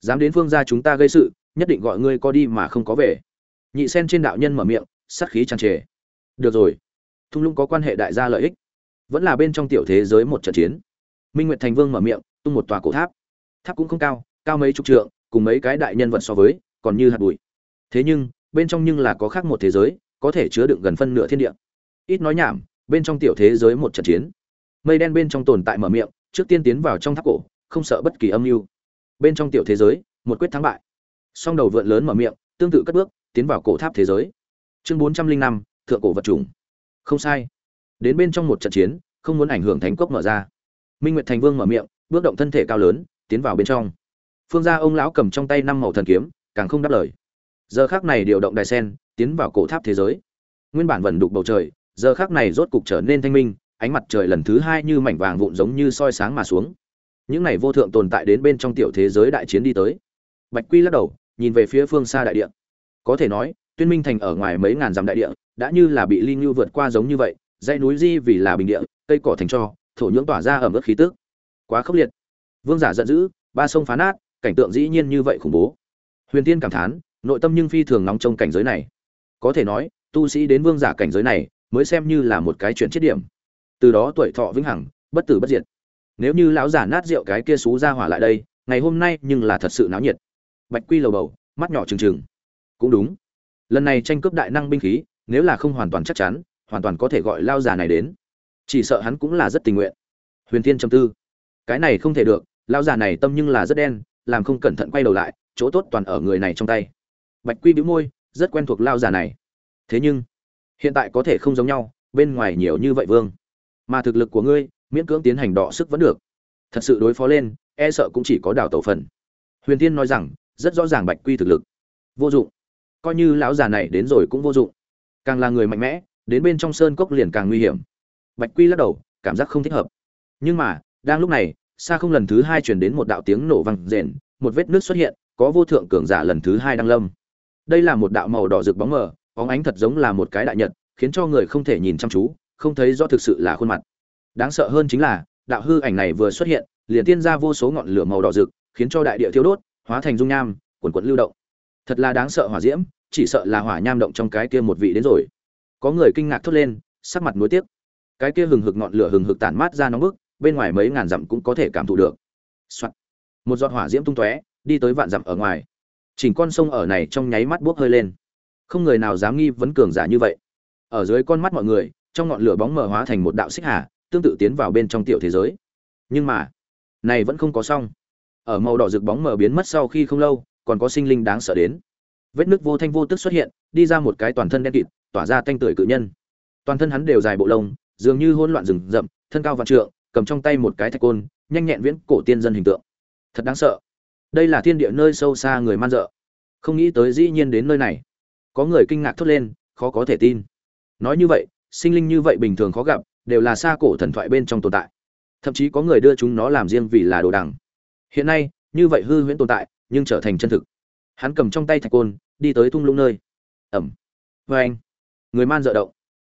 Dám đến phương ra chúng ta gây sự, nhất định gọi ngươi có đi mà không có về. Nhị sen trên đạo nhân mở miệng, sát khí tràn trề. Được rồi thung lũng có quan hệ đại gia lợi ích. Vẫn là bên trong tiểu thế giới một trận chiến. Minh nguyệt thành vương mở miệng, tung một tòa cổ tháp. Tháp cũng không cao cao mấy chục trượng, cùng mấy cái đại nhân vật so với, còn như hạt bụi. Thế nhưng, bên trong nhưng là có khác một thế giới, có thể chứa đựng gần phân nửa thiên địa. Ít nói nhảm, bên trong tiểu thế giới một trận chiến. Mây đen bên trong tồn tại mở miệng, trước tiên tiến vào trong tháp cổ, không sợ bất kỳ âm mưu. Bên trong tiểu thế giới, một quyết thắng bại. Song đầu vượn lớn mở miệng, tương tự cất bước, tiến vào cổ tháp thế giới. Chương bốn trăm linh năm, thượng cổ vật chủng không sai. Đến bên trong một trận chiến, không muốn ảnh hưởng thánh cốc mở ra. Minh nguyệt thành vương mở miệng, bước động thân thể cao lớn, tiến vào bên trong. Phương gia ông lão cầm trong tay năm màu thần kiếm, càng không đáp lời. Giờ khác này điều động đài sen, tiến vào cổ tháp thế giới. Nguyên bản vẩn đục bầu trời, giờ khác này rốt cục trở nên thanh minh, ánh mặt trời lần thứ hai như mảnh vàng vụn giống như soi sáng mà xuống. Những này vô thượng tồn tại đến bên trong tiểu thế giới đại chiến đi tới. Bạch quy lắc đầu, nhìn về phía phương xa đại địa. Có thể nói, tuyên minh thành ở ngoài mấy ngàn dặm đại địa đã như là bị linh lưu vượt qua giống như vậy, dãy núi di vì là bình địa, cây cỏ thành cho, thổ nhưỡng tỏa ra ẩm ướt khí tức. Quá khốc liệt. Vương giả giận dữ, ba sông phá nát, cảnh tượng dĩ nhiên như vậy khủng bố. Huyền tiên cảm thán, nội tâm nhưng phi thường nóng trong cảnh giới này. Có thể nói, tu sĩ đến vương giả cảnh giới này mới xem như là một cái chuyện chết điểm. Từ đó tuổi thọ vĩnh hằng, bất tử bất diệt. Nếu như lão giả nát rượu cái kia xú ra hỏa lại đây, ngày hôm nay nhưng là thật sự náo nhiệt. Bạch quy lầu bầu, mắt nhỏ trừng trừng. Cũng đúng. Lần này tranh cướp đại năng binh khí nếu là không hoàn toàn chắc chắn, hoàn toàn có thể gọi lao già này đến. Chỉ sợ hắn cũng là rất tình nguyện. Huyền thiên trầm tư. Cái này không thể được, lao già này tâm nhưng là rất đen, làm không cẩn thận quay đầu lại, chỗ tốt toàn ở người này trong tay. Bạch quy bĩu môi, rất quen thuộc lao già này. Thế nhưng, hiện tại có thể không giống nhau, bên ngoài nhiều như vậy vương. Mà thực lực của ngươi, miễn cưỡng tiến hành đọ sức vẫn được. Thật sự đối phó lên e sợ cũng chỉ có đào tẩu phần. Huyền tiên nói rằng, rất rõ ràng bạch quy thực lực. Vô dụng. Coi như lão già này đến rồi cũng vô dụng càng là người mạnh mẽ, đến bên trong sơn cốc liền càng nguy hiểm. Bạch quy lắc đầu, cảm giác không thích hợp. Nhưng mà, đang lúc này, xa không lần thứ hai chuyển đến một đạo tiếng nổ vang rền, một vết nước xuất hiện, có vô thượng cường giả lần thứ hai đang lâm. Đây là một đạo màu đỏ rực bóng mờ, bóng ánh thật giống là một cái đại nhật, khiến cho người không thể nhìn chăm chú, không thấy rõ thực sự là khuôn mặt. Đáng sợ hơn chính là, đạo hư ảnh này vừa xuất hiện, liền tiên ra vô số ngọn lửa màu đỏ rực, khiến cho đại địa thiêu đốt, hóa thành dung nham, quần quận lưu động. Thật là đáng sợ hỏa diễm chỉ sợ là hỏa nham động trong cái kia một vị đến rồi. Có người kinh ngạc thốt lên, sắc mặt nuối tiếc. Cái kia hừng hực ngọn lửa hừng hực tản mát ra nóng bức, bên ngoài mấy ngàn dặm cũng có thể cảm thụ được、Soạn. một giọt hỏa diễm tung tóe, đi tới vạn dặm ở ngoài. Chỉnh con sông ở này trong nháy mắt buốc hơi lên. Không người nào dám nghi vấn cường giả như vậy. Ở dưới con mắt mọi người, trong ngọn lửa bóng mờ hóa thành một đạo xích hà, tương tự tiến vào bên trong tiểu thế giới. Nhưng mà, này vẫn không có xong. Ở màu đỏ rực bóng mờ biến mất sau khi không lâu, còn có sinh linh đáng sợ đến vết nước vô thanh vô tức xuất hiện, đi ra một cái toàn thân đen kịt, tỏa ra thanh tưởi cự nhân. Toàn thân hắn đều dài bộ lông, dường như hỗn loạn rừng rậm, thân cao vạn trượng, cầm trong tay một cái thạch côn, nhanh nhẹn viễn cổ tiên dân hình tượng. Thật đáng sợ. Đây là thiên địa nơi sâu xa người man dợ. Không nghĩ tới dĩ nhiên đến nơi này. Có người kinh ngạc thốt lên, khó có thể tin. Nói như vậy, sinh linh như vậy bình thường khó gặp, đều là xa cổ thần thoại bên trong tồn tại. Thậm chí có người đưa chúng nó làm riêng vì là đồ đằng. Hiện nay, như vậy hư huyễn tồn tại, nhưng trở thành chân thực hắn cầm trong tay thạch côn, đi tới thung lũng nơi. Ẩm. Vê anh. Người man dợ động.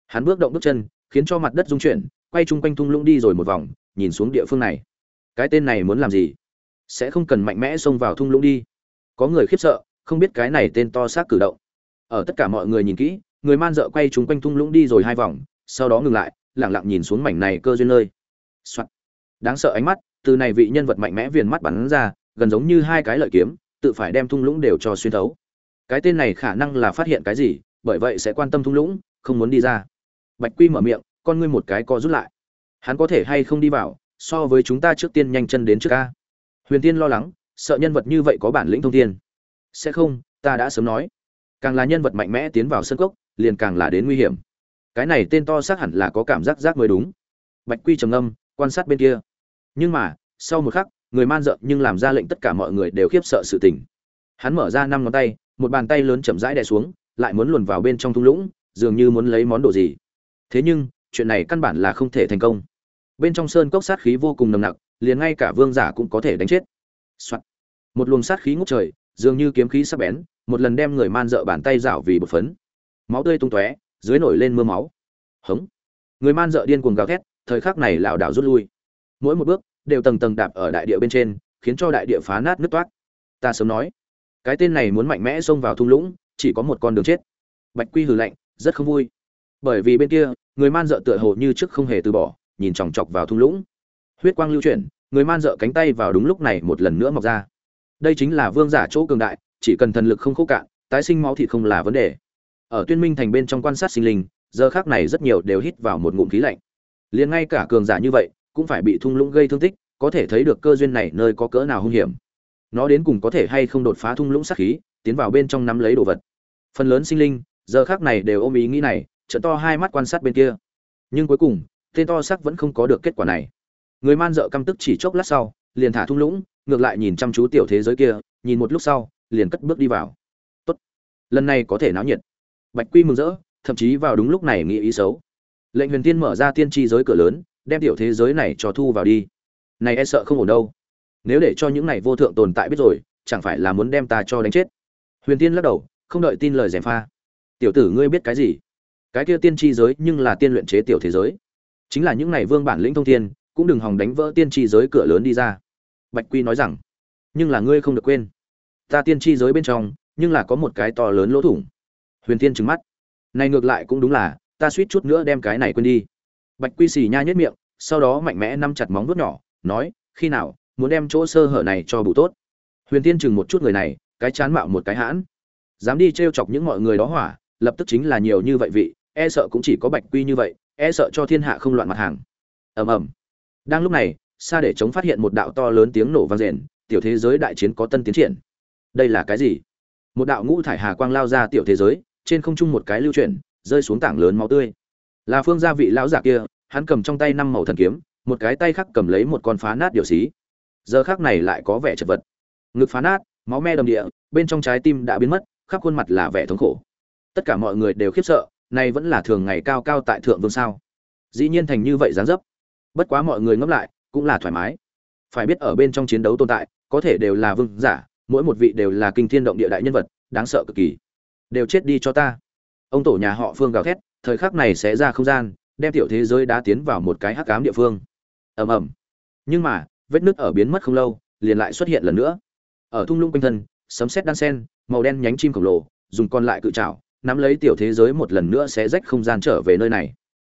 Hắn bước động bước chân, khiến cho mặt đất rung chuyển, quay chung quanh thung lũng đi rồi một vòng, nhìn xuống địa phương này. Cái tên này muốn làm gì? Sẽ không cần mạnh mẽ xông vào thung lũng đi. Có người khiếp sợ, không biết cái này tên to xác cử động. Ở tất cả mọi người nhìn kỹ, người man dợ quay chung quanh thung lũng đi rồi hai vòng, sau đó ngừng lại lẳng lặng nhìn xuống mảnh này cơ duyên nơi、Soạn. đáng sợ ánh mắt, từ này vị nhân vật mạnh mẽ viền mắt bắn ra, gần giống như hai cái lợi kiếm tự phải đem thung lũng đều cho xuyên thấu. Cái tên này khả năng là phát hiện cái gì, bởi vậy sẽ quan tâm thung lũng, không muốn đi ra. Bạch quy mở miệng, con ngươi một cái co rút lại. Hắn có thể hay không đi vào, so với chúng ta trước tiên nhanh chân đến trước ca huyền tiên lo lắng, sợ nhân vật như vậy có bản lĩnh thông tiên sẽ không, ta đã sớm nói. Càng là nhân vật mạnh mẽ tiến vào sân cốc, liền càng là đến nguy hiểm. Cái này tên to xác hẳn là có cảm giác giác mới đúng. Bạch quy trầm âm quan sát bên kia. Nhưng mà, sau một khắc người man dợ nhưng làm ra lệnh tất cả mọi người đều khiếp sợ sự tình. Hắn mở ra năm ngón tay, một bàn tay lớn chậm rãi đè xuống, lại muốn luồn vào bên trong thung lũng, dường như muốn lấy món đồ gì. Thế nhưng, chuyện này căn bản là không thể thành công. Bên trong sơn cốc sát khí vô cùng nồng nặc, liền ngay cả vương giả cũng có thể đánh chết、Soạn. một luồng sát khí ngút trời, dường như kiếm khí sắc bén, một lần đem người man dợ bàn tay rảo vì bột phấn. Máu tươi tung tóe, dưới nổi lên mưa máu. Hống. Người man dợ điên cuồng gào thét, thời khắc này lảo đảo rút lui. Mỗi một bước đều tầng tầng đạp ở đại địa bên trên, khiến cho đại địa phá nát nứt toát ta sớm nói, cái tên này muốn mạnh mẽ xông vào thung lũng, chỉ có một con đường chết. Bạch quy hừ lạnh, rất không vui. Bởi vì bên kia, người man dợ tựa hồ như trước không hề từ bỏ, nhìn chòng chọc vào thung lũng. Huyết quang lưu chuyển, người man dợ cánh tay vào đúng lúc này một lần nữa mọc ra. Đây chính là vương giả chỗ cường đại, chỉ cần thần lực không khô cạn, tái sinh máu thịt không là vấn đề. Ở tuyên minh thành bên trong quan sát sinh linh, giờ khác này rất nhiều đều hít vào một ngụm khí lạnh. Liền ngay cả cường giả như vậy cũng phải bị thung lũng gây thương tích, có thể thấy được cơ duyên này nơi có cỡ nào hung hiểm. Nó đến cùng có thể hay không đột phá thung lũng sát khí, tiến vào bên trong nắm lấy đồ vật. Phần lớn sinh linh, giờ khác này đều ôm ý nghĩ này trận to hai mắt quan sát bên kia. Nhưng cuối cùng, tên to sắc vẫn không có được kết quả này. Người man dợ căm tức chỉ chốc lát sau, liền thả thung lũng, ngược lại nhìn chăm chú tiểu thế giới kia, nhìn một lúc sau, liền cất bước đi vào. Tốt. Lần này có thể náo nhiệt. Bạch quy mừng rỡ, thậm chí vào đúng lúc này nghĩ ý xấu. Lệnh huyền tiên mở ra tiên tri giới cửa lớn đem tiểu thế giới này cho thu vào đi. Này e sợ không ổn đâu. Nếu để cho những này vô thượng tồn tại biết rồi, chẳng phải là muốn đem ta cho đánh chết? Huyền tiên lắc đầu, không đợi tin lời gièm pha. Tiểu tử ngươi biết cái gì? Cái kia tiên tri giới nhưng là tiên luyện chế tiểu thế giới. Chính là những này vương bản lĩnh thông thiên, cũng đừng hòng đánh vỡ tiên tri giới cửa lớn đi ra. Bạch quy nói rằng, nhưng là ngươi không được quên. Ta tiên tri giới bên trong, nhưng là có một cái to lớn lỗ thủng. Huyền tiên trừng mắt. Này ngược lại cũng đúng là, ta suýt chút nữa đem cái này quên đi bạch quy xì nha nhất miệng, sau đó mạnh mẽ nắm chặt móng vuốt nhỏ, nói, khi nào, muốn đem chỗ sơ hở này cho bù tốt? Huyền tiên chừng một chút người này, cái chán mạo một cái hãn. Dám đi t chọc những mọi người đó hỏa, lập tức chính là nhiều như vậy vị e sợ cũng chỉ có bạch quy như vậy e sợ cho thiên hạ không loạn mặt hàng. Ầm ầm. Đang lúc này, xa để chống phát hiện một đạo to lớn tiếng nổ vang rền, tiểu thế giới đại chiến có tân tiến triển. Đây là cái gì? Một đạo ngũ thải hà quang lao ra tiểu thế giới, trên không trung một cái lưu chuyển, rơi xuống tảng lớn máu tươi là phương gia vị lão giả kia, hắn cầm trong tay năm màu thần kiếm, một cái tay khác cầm lấy một con phá nát điều xí. Giờ khác này lại có vẻ chật vật. Ngực phá nát, máu me đầm địa, bên trong trái tim đã biến mất, khắp khuôn mặt là vẻ thống khổ. Tất cả mọi người đều khiếp sợ, nay vẫn là thường ngày cao cao tại thượng vương sao? Dĩ nhiên thành như vậy dáng dấp. Bất quá mọi người ngẫm lại, cũng là thoải mái. Phải biết ở bên trong chiến đấu tồn tại, có thể đều là vương giả, mỗi một vị đều là kinh thiên động địa đại nhân vật, đáng sợ cực kỳ. Đều chết đi cho ta. Ông tổ nhà họ phương gào thét thời khắc này sẽ ra không gian, đem tiểu thế giới đã tiến vào một cái hắc ám địa phương. Ầm ầm. Nhưng mà, vết nứt ở biến mất không lâu, liền lại xuất hiện lần nữa. Ở thung lũng quanh thân, sấm sét đan sen, màu đen nhánh chim khổng lồ, dùng con lại cự trảo, nắm lấy tiểu thế giới một lần nữa sẽ rách không gian trở về nơi này.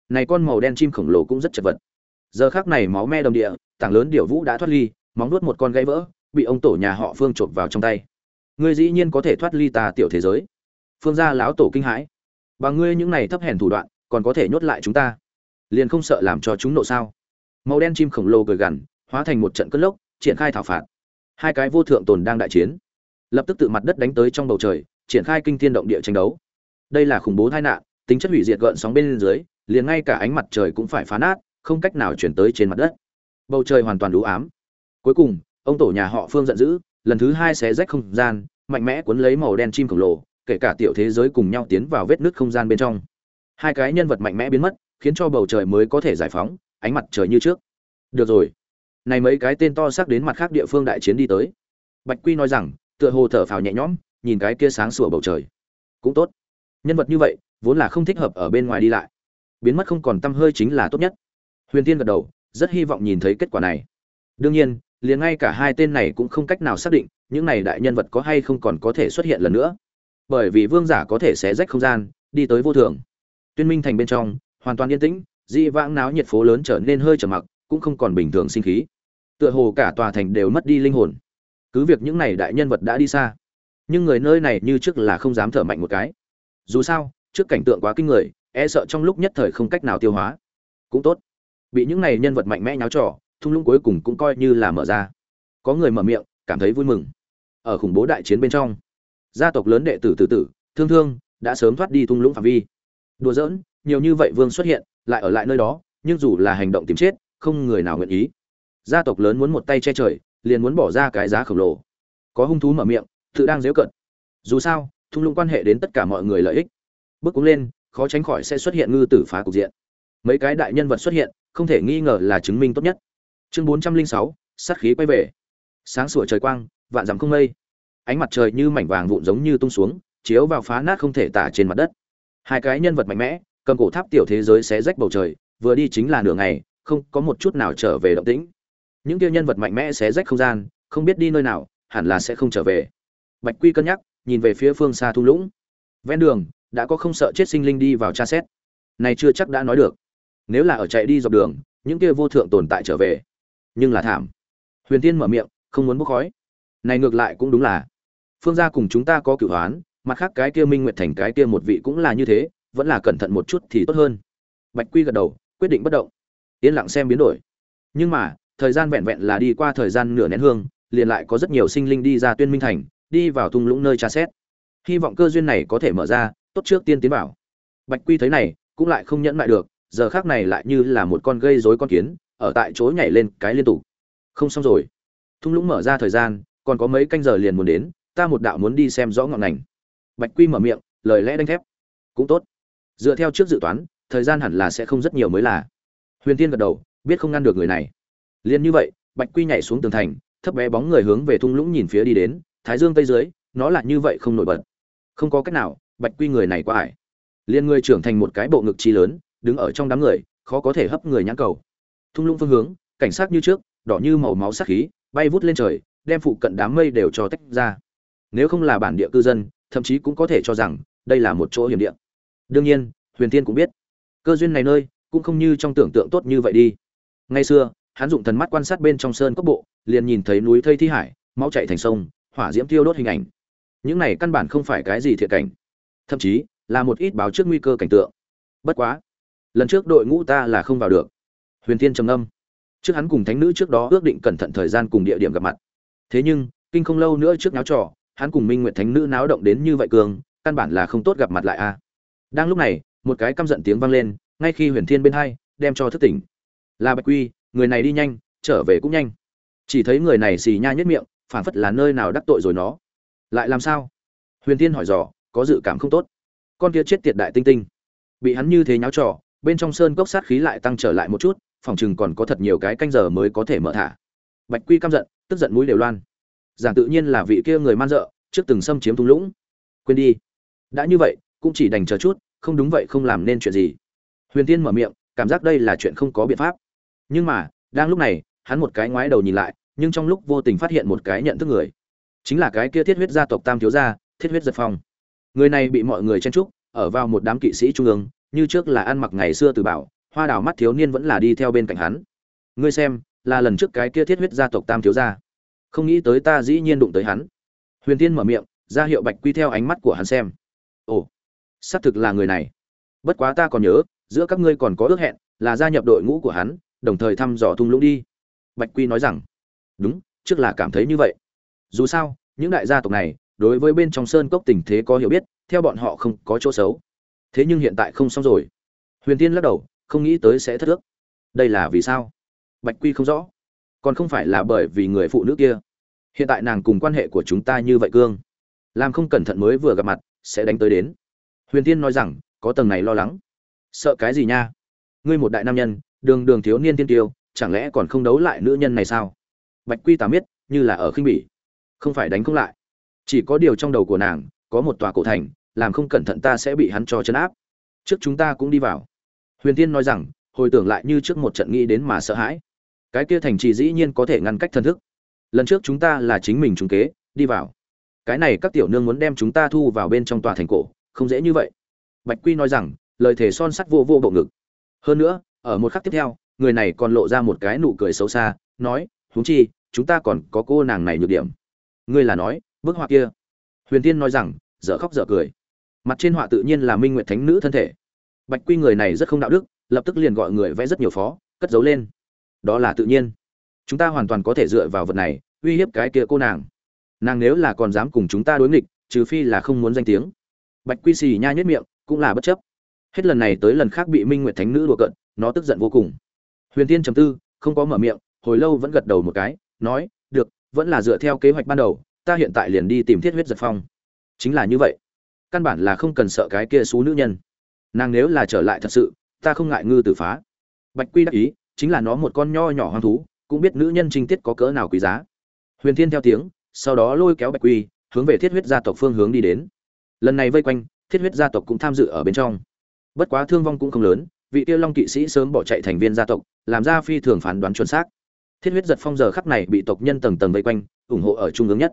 Này con màu đen chim khổng lồ cũng rất chật vật. Giờ khác này máu me đồng địa, tảng lớn điệu vũ đã thoát ly, móng nuốt một con gãy vỡ, bị ông tổ nhà họ phương chộp vào trong tay. Ngươi dĩ nhiên có thể thoát ly ta tiểu thế giới. Phương gia lão tổ kinh hãi và ngươi những này thấp hèn thủ đoạn, còn có thể nhốt lại chúng ta. Liền không sợ làm cho chúng nộ sao? Màu đen chim khổng lồ cười gằn, hóa thành một trận cất lốc, triển khai thảo phạt. Hai cái vô thượng tồn đang đại chiến. Lập tức tự mặt đất đánh tới trong bầu trời, triển khai kinh thiên động địa tranh đấu. Đây là khủng bố tai nạn, tính chất hủy diệt gợn sóng bên dưới, liền ngay cả ánh mặt trời cũng phải phá nát, không cách nào chuyển tới trên mặt đất. Bầu trời hoàn toàn đủ ám. Cuối cùng, ông tổ nhà họ phương giận dữ, lần thứ hai xé rách không gian, mạnh mẽ cuốn lấy màu đen chim khổng lồ kể cả tiểu thế giới cùng nhau tiến vào vết nứt không gian bên trong. Hai cái nhân vật mạnh mẽ biến mất, khiến cho bầu trời mới có thể giải phóng, ánh mặt trời như trước. Được rồi. Này mấy cái tên to xác đến mặt khác địa phương đại chiến đi tới. Bạch quy nói rằng, tựa hồ thở phào nhẹ nhõm, nhìn cái kia sáng sủa bầu trời. Cũng tốt. Nhân vật như vậy, vốn là không thích hợp ở bên ngoài đi lại. Biến mất không còn t hơi chính là tốt nhất. Huyền tiên gật đầu, rất hy vọng nhìn thấy kết quả này. Đương nhiên, liền ngay cả hai tên này cũng không cách nào xác định, những này đại nhân vật có hay không còn có thể xuất hiện lần nữa bởi vì vương giả có thể xé rách không gian, đi tới vô thường. Tuyên minh thành bên trong, hoàn toàn yên tĩnh di vãng náo nhiệt phố lớn trở nên hơi trầm mặc, cũng không còn bình thường sinh khí. Tựa hồ cả tòa thành đều mất đi linh hồn. Cứ việc những này đại nhân vật đã đi xa, nhưng người nơi này như trước là không dám thở mạnh một cái. Dù sao, trước cảnh tượng quá kinh người e sợ trong lúc nhất thời không cách nào tiêu hóa. Cũng tốt. Bị những này nhân vật mạnh mẽ nháo trò, thung lũng cuối cùng cũng coi như là mở ra. Có người mở miệng, cảm thấy vui mừng. Ở khủng bố đại chiến bên trong gia tộc lớn đệ tử tử tử thương thương, đã sớm thoát đi thung lũng phạm vi. Đùa giỡn, nhiều như vậy vương xuất hiện, lại ở lại nơi đó, nhưng dù là hành động tìm chết, không người nào nguyện ý. Gia tộc lớn muốn một tay che trời, liền muốn bỏ ra cái giá khổng lồ. Có hung thú mở miệng, tự đang dễu cận. Dù sao, thung lũng quan hệ đến tất cả mọi người lợi ích. Bước cũng lên, khó tránh khỏi sẽ xuất hiện ngư tử phá cục diện. Mấy cái đại nhân vật xuất hiện, không thể nghi ngờ là chứng minh tốt nhất. Chương bốn trăm linh sáu, sát khí quay về. Sáng sủa trời quang, vạn dặm không mây ánh mặt trời như mảnh vàng vụn giống như tung xuống, chiếu vào phá nát không thể tả trên mặt đất. Hai cái nhân vật mạnh mẽ, cầm cổ tháp tiểu thế giới xé rách bầu trời, vừa đi chính là nửa ngày, không có một chút nào trở về động tĩnh. Những kia nhân vật mạnh mẽ xé rách không gian, không biết đi nơi nào, hẳn là sẽ không trở về. Bạch quy cân nhắc, nhìn về phía phương xa thung lũng. Ven đường, đã có không sợ chết sinh linh đi vào tra xét. Này chưa chắc đã nói được. Nếu là ở chạy đi dọc đường, những kia vô thượng tồn tại trở về. Nhưng là thảm. Huyền tiên mở miệng, không muốn bốc khói. Này ngược lại cũng đúng là phương gia cùng chúng ta có cửu hoán mặt khác cái kia minh nguyệt thành, cái kia một vị cũng là như thế, vẫn là cẩn thận một chút thì tốt hơn. Bạch quy gật đầu, quyết định bất động. Yên lặng xem biến đổi. Nhưng mà, thời gian vẹn vẹn là đi qua thời gian nửa nén hương, liền lại có rất nhiều sinh linh đi ra tuyên minh thành, đi vào thung lũng nơi tra xét. Hy vọng cơ duyên này có thể mở ra, tốt trước tiên tiến bảo bạch quy thấy này, cũng lại không nhẫn lại được, giờ khác này lại như là một con gây rối con kiến, ở tại chỗ nhảy lên cái liên tục. Không xong rồi. Thung lũng mở ra thời gian, còn có mấy canh giờ liền muốn đến ta một đạo muốn đi xem rõ ngọn ngành. Bạch quy mở miệng, lời lẽ đanh thép. Cũng tốt. Dựa theo trước dự toán, thời gian hẳn là sẽ không rất nhiều mới là. Huyền tiên gật đầu, biết không ngăn được người này. Liền như vậy, bạch quy nhảy xuống tường thành, thấp bé bóng người hướng về thung lũng nhìn phía đi đến, thái dương tây dưới, nó là như vậy không nổi bật. Không có cách nào, bạch quy người này quá ải. Liền người trưởng thành một cái bộ ngực chi lớn, đứng ở trong đám người, khó có thể hấp người nhãn cầu. Thung lũng phương hướng, cảnh sát như trước, đỏ như màu máu sắc khí, bay vút lên trời, đem phụ cận đám mây đều cho tách ra nếu không là bản địa cư dân, thậm chí cũng có thể cho rằng đây là một chỗ hiểm địa. Đương nhiên, huyền Thiên cũng biết. Cơ duyên này nơi, cũng không như trong tưởng tượng tốt như vậy đi. Ngay xưa, hắn dụng thần mắt quan sát bên trong sơn cốc bộ, liền nhìn thấy núi thây thi hải, máu chạy thành sông, hỏa diễm tiêu đốt hình ảnh. Những này căn bản không phải cái gì thiệt cảnh. Thậm chí, là một ít báo trước nguy cơ cảnh tượng. Bất quá, lần trước đội ngũ ta là không vào được. Huyền Thiên trầm âm trước hắn cùng thánh nữ trước đó ước định cẩn thận thời gian cùng địa điểm gặp mặt. Thế nhưng, kinh không lâu nữa trước náo trò hắn cùng minh nguyệt thánh nữ náo động đến như vậy cường, căn bản là không tốt gặp mặt lại a. Đang lúc này, một cái căm giận tiếng vang lên, ngay khi huyền thiên bên hai đem cho thức tỉnh. Là bạch quy, người này đi nhanh, trở về cũng nhanh. Chỉ thấy người này xì nha nhất miệng phản phất là nơi nào đắc tội rồi nó. Lại làm sao? Huyền thiên hỏi dò, có dự cảm không tốt? Con kia chết tiệt đại tinh tinh. Bị hắn như thế nháo trò, bên trong sơn cốc sát khí lại tăng trở lại một chút, phòng chừng còn có thật nhiều cái canh giờ mới có thể mở thả. Bạch quy căm giận, tức giận mũi đều loan giảng tự nhiên là vị kia người man dợ, trước từng xâm chiếm thung lũng. Quên đi. Đã như vậy, cũng chỉ đành chờ chút, không đúng vậy không làm nên chuyện gì. Huyền tiên mở miệng, cảm giác đây là chuyện không có biện pháp. Nhưng mà, đang lúc này, hắn một cái ngoái đầu nhìn lại, nhưng trong lúc vô tình phát hiện một cái nhận thức người. Chính là cái kia thiết huyết gia tộc tam thiếu gia, thiết huyết giật phong. Người này bị mọi người chen trúc ở vào một đám kỵ sĩ trung ương, như trước là ăn mặc ngày xưa từ bảo, hoa đào mắt thiếu niên vẫn là đi theo bên cạnh hắn. Ngươi xem, là lần trước cái kia thiết huyết gia tộc tam thiếu gia không nghĩ tới ta dĩ nhiên đụng tới hắn. Huyền tiên mở miệng, ra hiệu bạch quy theo ánh mắt của hắn xem. Ồ, xác thực là người này. Bất quá ta còn nhớ, giữa các ngươi còn có ước hẹn, là gia nhập đội ngũ của hắn, đồng thời thăm dò thung lũng đi. Bạch quy nói rằng, đúng, trước là cảm thấy như vậy. Dù sao, những đại gia tộc này, đối với bên trong sơn cốc tình thế có hiểu biết, theo bọn họ không có chỗ xấu. Thế nhưng hiện tại không xong rồi. Huyền tiên lắc đầu, không nghĩ tới sẽ thất ước. Đây là vì sao? Bạch quy không rõ. Còn không phải là bởi vì người phụ nữ kia hiện tại nàng cùng quan hệ của chúng ta như vậy cương. Làm không cẩn thận mới vừa gặp mặt, sẽ đánh tới đến. Huyền tiên nói rằng, có tầng này lo lắng. Sợ cái gì nha? Ngươi một đại nam nhân, đường đường thiếu niên tiên tiêu, chẳng lẽ còn không đấu lại nữ nhân này sao? Bạch quy tà biết như là ở khinh bỉ. Không phải đánh không lại. Chỉ có điều trong đầu của nàng, có một tòa cổ thành, làm không cẩn thận ta sẽ bị hắn cho chấn áp. Trước chúng ta cũng đi vào. Huyền tiên nói rằng, hồi tưởng lại như trước một trận nghĩ đến mà sợ hãi. Cái kia thành trì dĩ nhiên có thể ngăn cách thân thức lần trước chúng ta là chính mình trúng kế, đi vào. Cái này các tiểu nương muốn đem chúng ta thu vào bên trong tòa thành cổ, không dễ như vậy. Bạch quy nói rằng, lời thề son sắt vô vô bộ ngực. Hơn nữa, ở một khắc tiếp theo, người này còn lộ ra một cái nụ cười xấu xa, nói, huống chi, chúng ta còn có cô nàng này nhược điểm. Ngươi là nói, bức họa kia. Huyền tiên nói rằng, dở khóc dở cười. Mặt trên họa tự nhiên là minh nguyệt thánh nữ thân thể. Bạch quy người này rất không đạo đức, lập tức liền gọi người vẽ rất nhiều phó, cất giấu lên. Đó là tự nhiên chúng ta hoàn toàn có thể dựa vào vật này uy hiếp cái kia cô nàng. Nàng nếu là còn dám cùng chúng ta đối nghịch, trừ phi là không muốn danh tiếng. Bạch quy xì nha nhất miệng, cũng là bất chấp. Hết lần này tới lần khác bị minh nguyệt thánh nữ đùa cận nó tức giận vô cùng. Huyền tiên trầm tư, không có mở miệng, hồi lâu vẫn gật đầu một cái, nói, được, vẫn là dựa theo kế hoạch ban đầu, ta hiện tại liền đi tìm thiết huyết giật phong. Chính là như vậy. Căn bản là không cần sợ cái kia xú nữ nhân. Nàng nếu là trở lại thật sự, ta không ngại ngư tử phá. Bạch quy đắc ý, chính là nó một con nho nhỏ hoang thú cũng biết nữ nhân trinh tiết có cỡ nào quý giá. Huyền thiên theo tiếng, sau đó lôi kéo bạch quy, hướng về thiết huyết gia tộc phương hướng đi đến. Lần này vây quanh, thiết huyết gia tộc cũng tham dự ở bên trong. Bất quá thương vong cũng không lớn, vị tiêu long kỵ sĩ sớm bỏ chạy thành viên gia tộc, làm ra phi thường phán đoán chuẩn xác. Thiết huyết giật phong giờ khắc này bị tộc nhân tầng tầng vây quanh, ủng hộ ở trung ương nhất.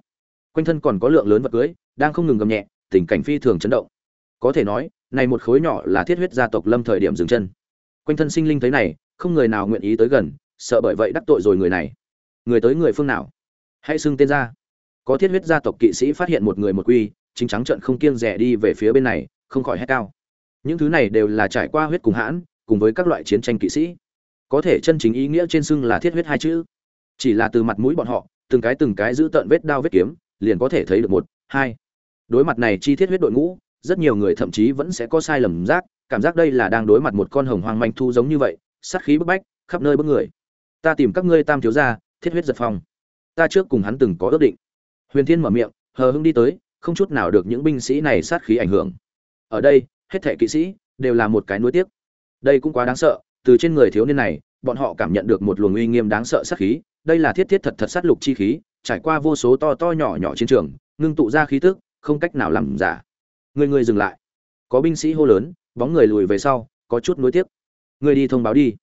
Quanh thân còn có lượng lớn vật cưới, đang không ngừng gầm nhẹ, tình cảnh phi thường chấn động. Có thể nói, này một khối nhỏ là thiết huyết gia tộc lâm thời điểm dừng chân. Quanh thân sinh linh thấy này, không người nào nguyện ý tới gần sợ bởi vậy đắc tội rồi người này. Người tới người phương nào? Hãy xưng tên ra. Có thiết huyết gia tộc kỵ sĩ phát hiện một người một quy, chính trắng trận không kiêng rẻ đi về phía bên này, không khỏi hét cao. Những thứ này đều là trải qua huyết cùng hãn, cùng với các loại chiến tranh kỵ sĩ. Có thể chân chính ý nghĩa trên xưng là thiết huyết hai chữ. Chỉ là từ mặt mũi bọn họ, từng cái từng cái giữ tận vết đao vết kiếm, liền có thể thấy được một, hai. Đối mặt này chi thiết huyết đội ngũ, rất nhiều người thậm chí vẫn sẽ có sai lầm giác cảm giác đây là đang đối mặt một con hồng hoang manh thu giống như vậy, sát khí bức bách, khắp nơi bức người ta tìm các ngươi tam thiếu gia, thiết huyết giật phong. Ta trước cùng hắn từng có ước định. Huyền thiên mở miệng, hờ hững đi tới, không chút nào được những binh sĩ này sát khí ảnh hưởng. Ở đây, hết thệ kỵ sĩ đều là một cái nuối tiếc. Đây cũng quá đáng sợ, từ trên người thiếu niên này, bọn họ cảm nhận được một luồng uy nghiêm đáng sợ sát khí. Đây là thiết thiết thật thật sát lục chi khí, trải qua vô số to to nhỏ nhỏ chiến trường, ngưng tụ ra khí tức, không cách nào làm giả. Người người dừng lại. Có binh sĩ hô lớn, bóng người lùi về sau, có chút nuối tiếc. Người đi thông báo đi.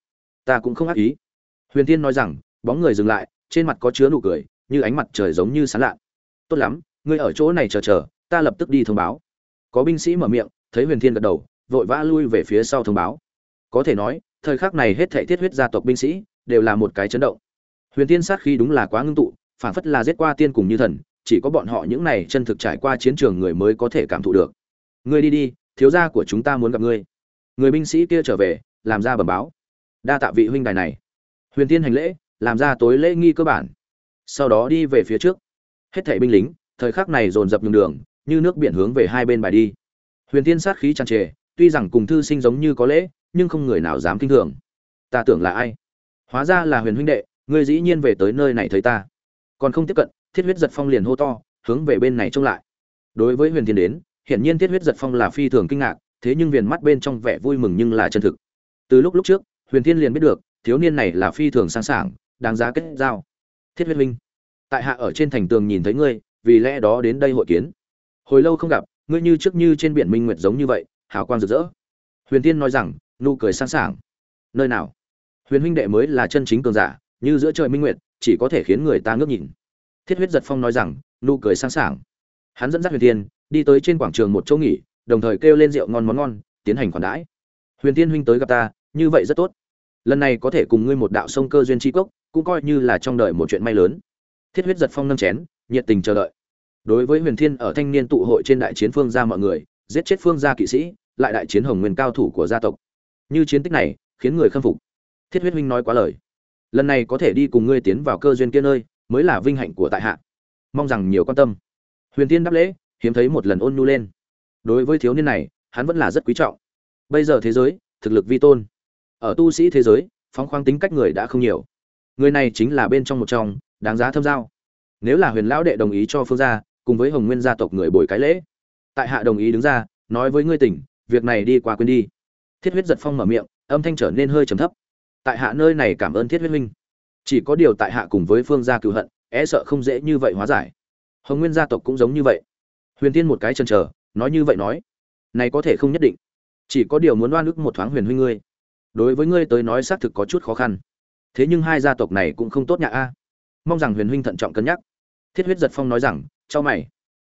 Ta cũng không ác ý huyền tiên nói rằng, bóng người dừng lại, trên mặt có chứa nụ cười, như ánh mặt trời giống như sán lạ tốt lắm, ngươi ở chỗ này chờ chờ, ta lập tức đi thông báo. Có binh sĩ mở miệng, thấy huyền thiên gật đầu, vội vã lui về phía sau thông báo. Có thể nói, thời khắc này hết thảy thiết huyết gia tộc binh sĩ, đều là một cái chấn động. Huyền thiên sát khi đúng là quá ngưng tụ, phản phất là giết qua tiên cùng như thần, chỉ có bọn họ những này chân thực trải qua chiến trường người mới có thể cảm thụ được. Ngươi đi đi, thiếu gia của chúng ta muốn gặp ngươi. Người binh sĩ kia trở về, làm ra bẩm báo. Đa tạ vị huynh đài này huyền tiên hành lễ, làm ra tối lễ nghi cơ bản. Sau đó đi về phía trước. Hết thảy binh lính, thời khắc này dồn dập nhường đường, như nước biển hướng về hai bên bài đi. Huyền tiên sát khí tràn trề, tuy rằng cùng thư sinh giống như có lễ, nhưng không người nào dám kinh thường. Ta tưởng là ai? Hóa ra là huyền huynh đệ, ngươi dĩ nhiên về tới nơi này thấy ta. Còn không tiếp cận, thiết huyết giật phong liền hô to, hướng về bên này trông lại. Đối với huyền thiên đến, hiển nhiên thiết huyết giật phong là phi thường kinh ngạc, thế nhưng viền mắt bên trong vẻ vui mừng nhưng là chân thực. Từ lúc lúc trước, huyền thiên liền biết được thiếu niên này là phi thường sáng sảng, đáng giá kết giao. Thiết huyết minh, tại hạ ở trên thành tường nhìn thấy ngươi, vì lẽ đó đến đây hội kiến. Hồi lâu không gặp, ngươi như trước như trên biển minh nguyệt giống như vậy, hào quang rực rỡ. Huyền tiên nói rằng, nụ cười sáng sảng. Nơi nào? Huyền huynh đệ mới là chân chính cường giả, như giữa trời minh nguyệt, chỉ có thể khiến người ta ngước nhìn. Thiết huyết giật phong nói rằng, nụ cười sáng sảng. Hắn dẫn dắt huyền tiên đi tới trên quảng trường một chỗ nghỉ, đồng thời kêu lên rượu ngon món ngon, tiến hành khoản đãi. Huyền tiên huynh tới gặp ta, như vậy rất tốt lần này có thể cùng ngươi một đạo sông cơ duyên tri cốc cũng coi như là trong đời một chuyện may lớn. Thiết huyết giật phong nâng chén, nhiệt tình chờ đợi. Đối với huyền thiên ở thanh niên tụ hội trên đại chiến phương gia mọi người, giết chết phương gia kỵ sĩ, lại đại chiến hồng nguyên cao thủ của gia tộc. Như chiến tích này, khiến người khâm phục. Thiết huyết huynh nói quá lời. Lần này có thể đi cùng ngươi tiến vào cơ duyên kia nơi, mới là vinh hạnh của tại hạ. Mong rằng nhiều quan tâm. Huyền tiên đáp lễ, hiếm thấy một lần ôn nhu lên. Đối với thiếu niên này, hắn vẫn là rất quý trọng. Bây giờ thế giới, thực lực vi tôn ở tu sĩ thế giới, phóng khoáng tính cách người đã không nhiều. Người này chính là bên trong một trong, đáng giá thâm giao. Nếu là huyền lão đệ đồng ý cho phương gia, cùng với hồng nguyên gia tộc người bồi cái lễ. Tại hạ đồng ý đứng ra, nói với ngươi tỉnh, việc này đi qua quên đi. Thiết huyết giật phong mở miệng, âm thanh trở nên hơi trầm thấp. Tại hạ nơi này cảm ơn thiết huyết minh chỉ có điều tại hạ cùng với phương gia cựu hận e sợ không dễ như vậy hóa giải. Hồng nguyên gia tộc cũng giống như vậy. Huyền tiên một cái chân chờ, nói như vậy nói. Này có thể không nhất định. Chỉ có điều muốn đoan ức một thoáng huyền huynh ngươi đối với ngươi tới nói xác thực có chút khó khăn. Thế nhưng hai gia tộc này cũng không tốt nhạ a. Mong rằng huyền huynh thận trọng cân nhắc. Thiết huyết giật phong nói rằng cho mày.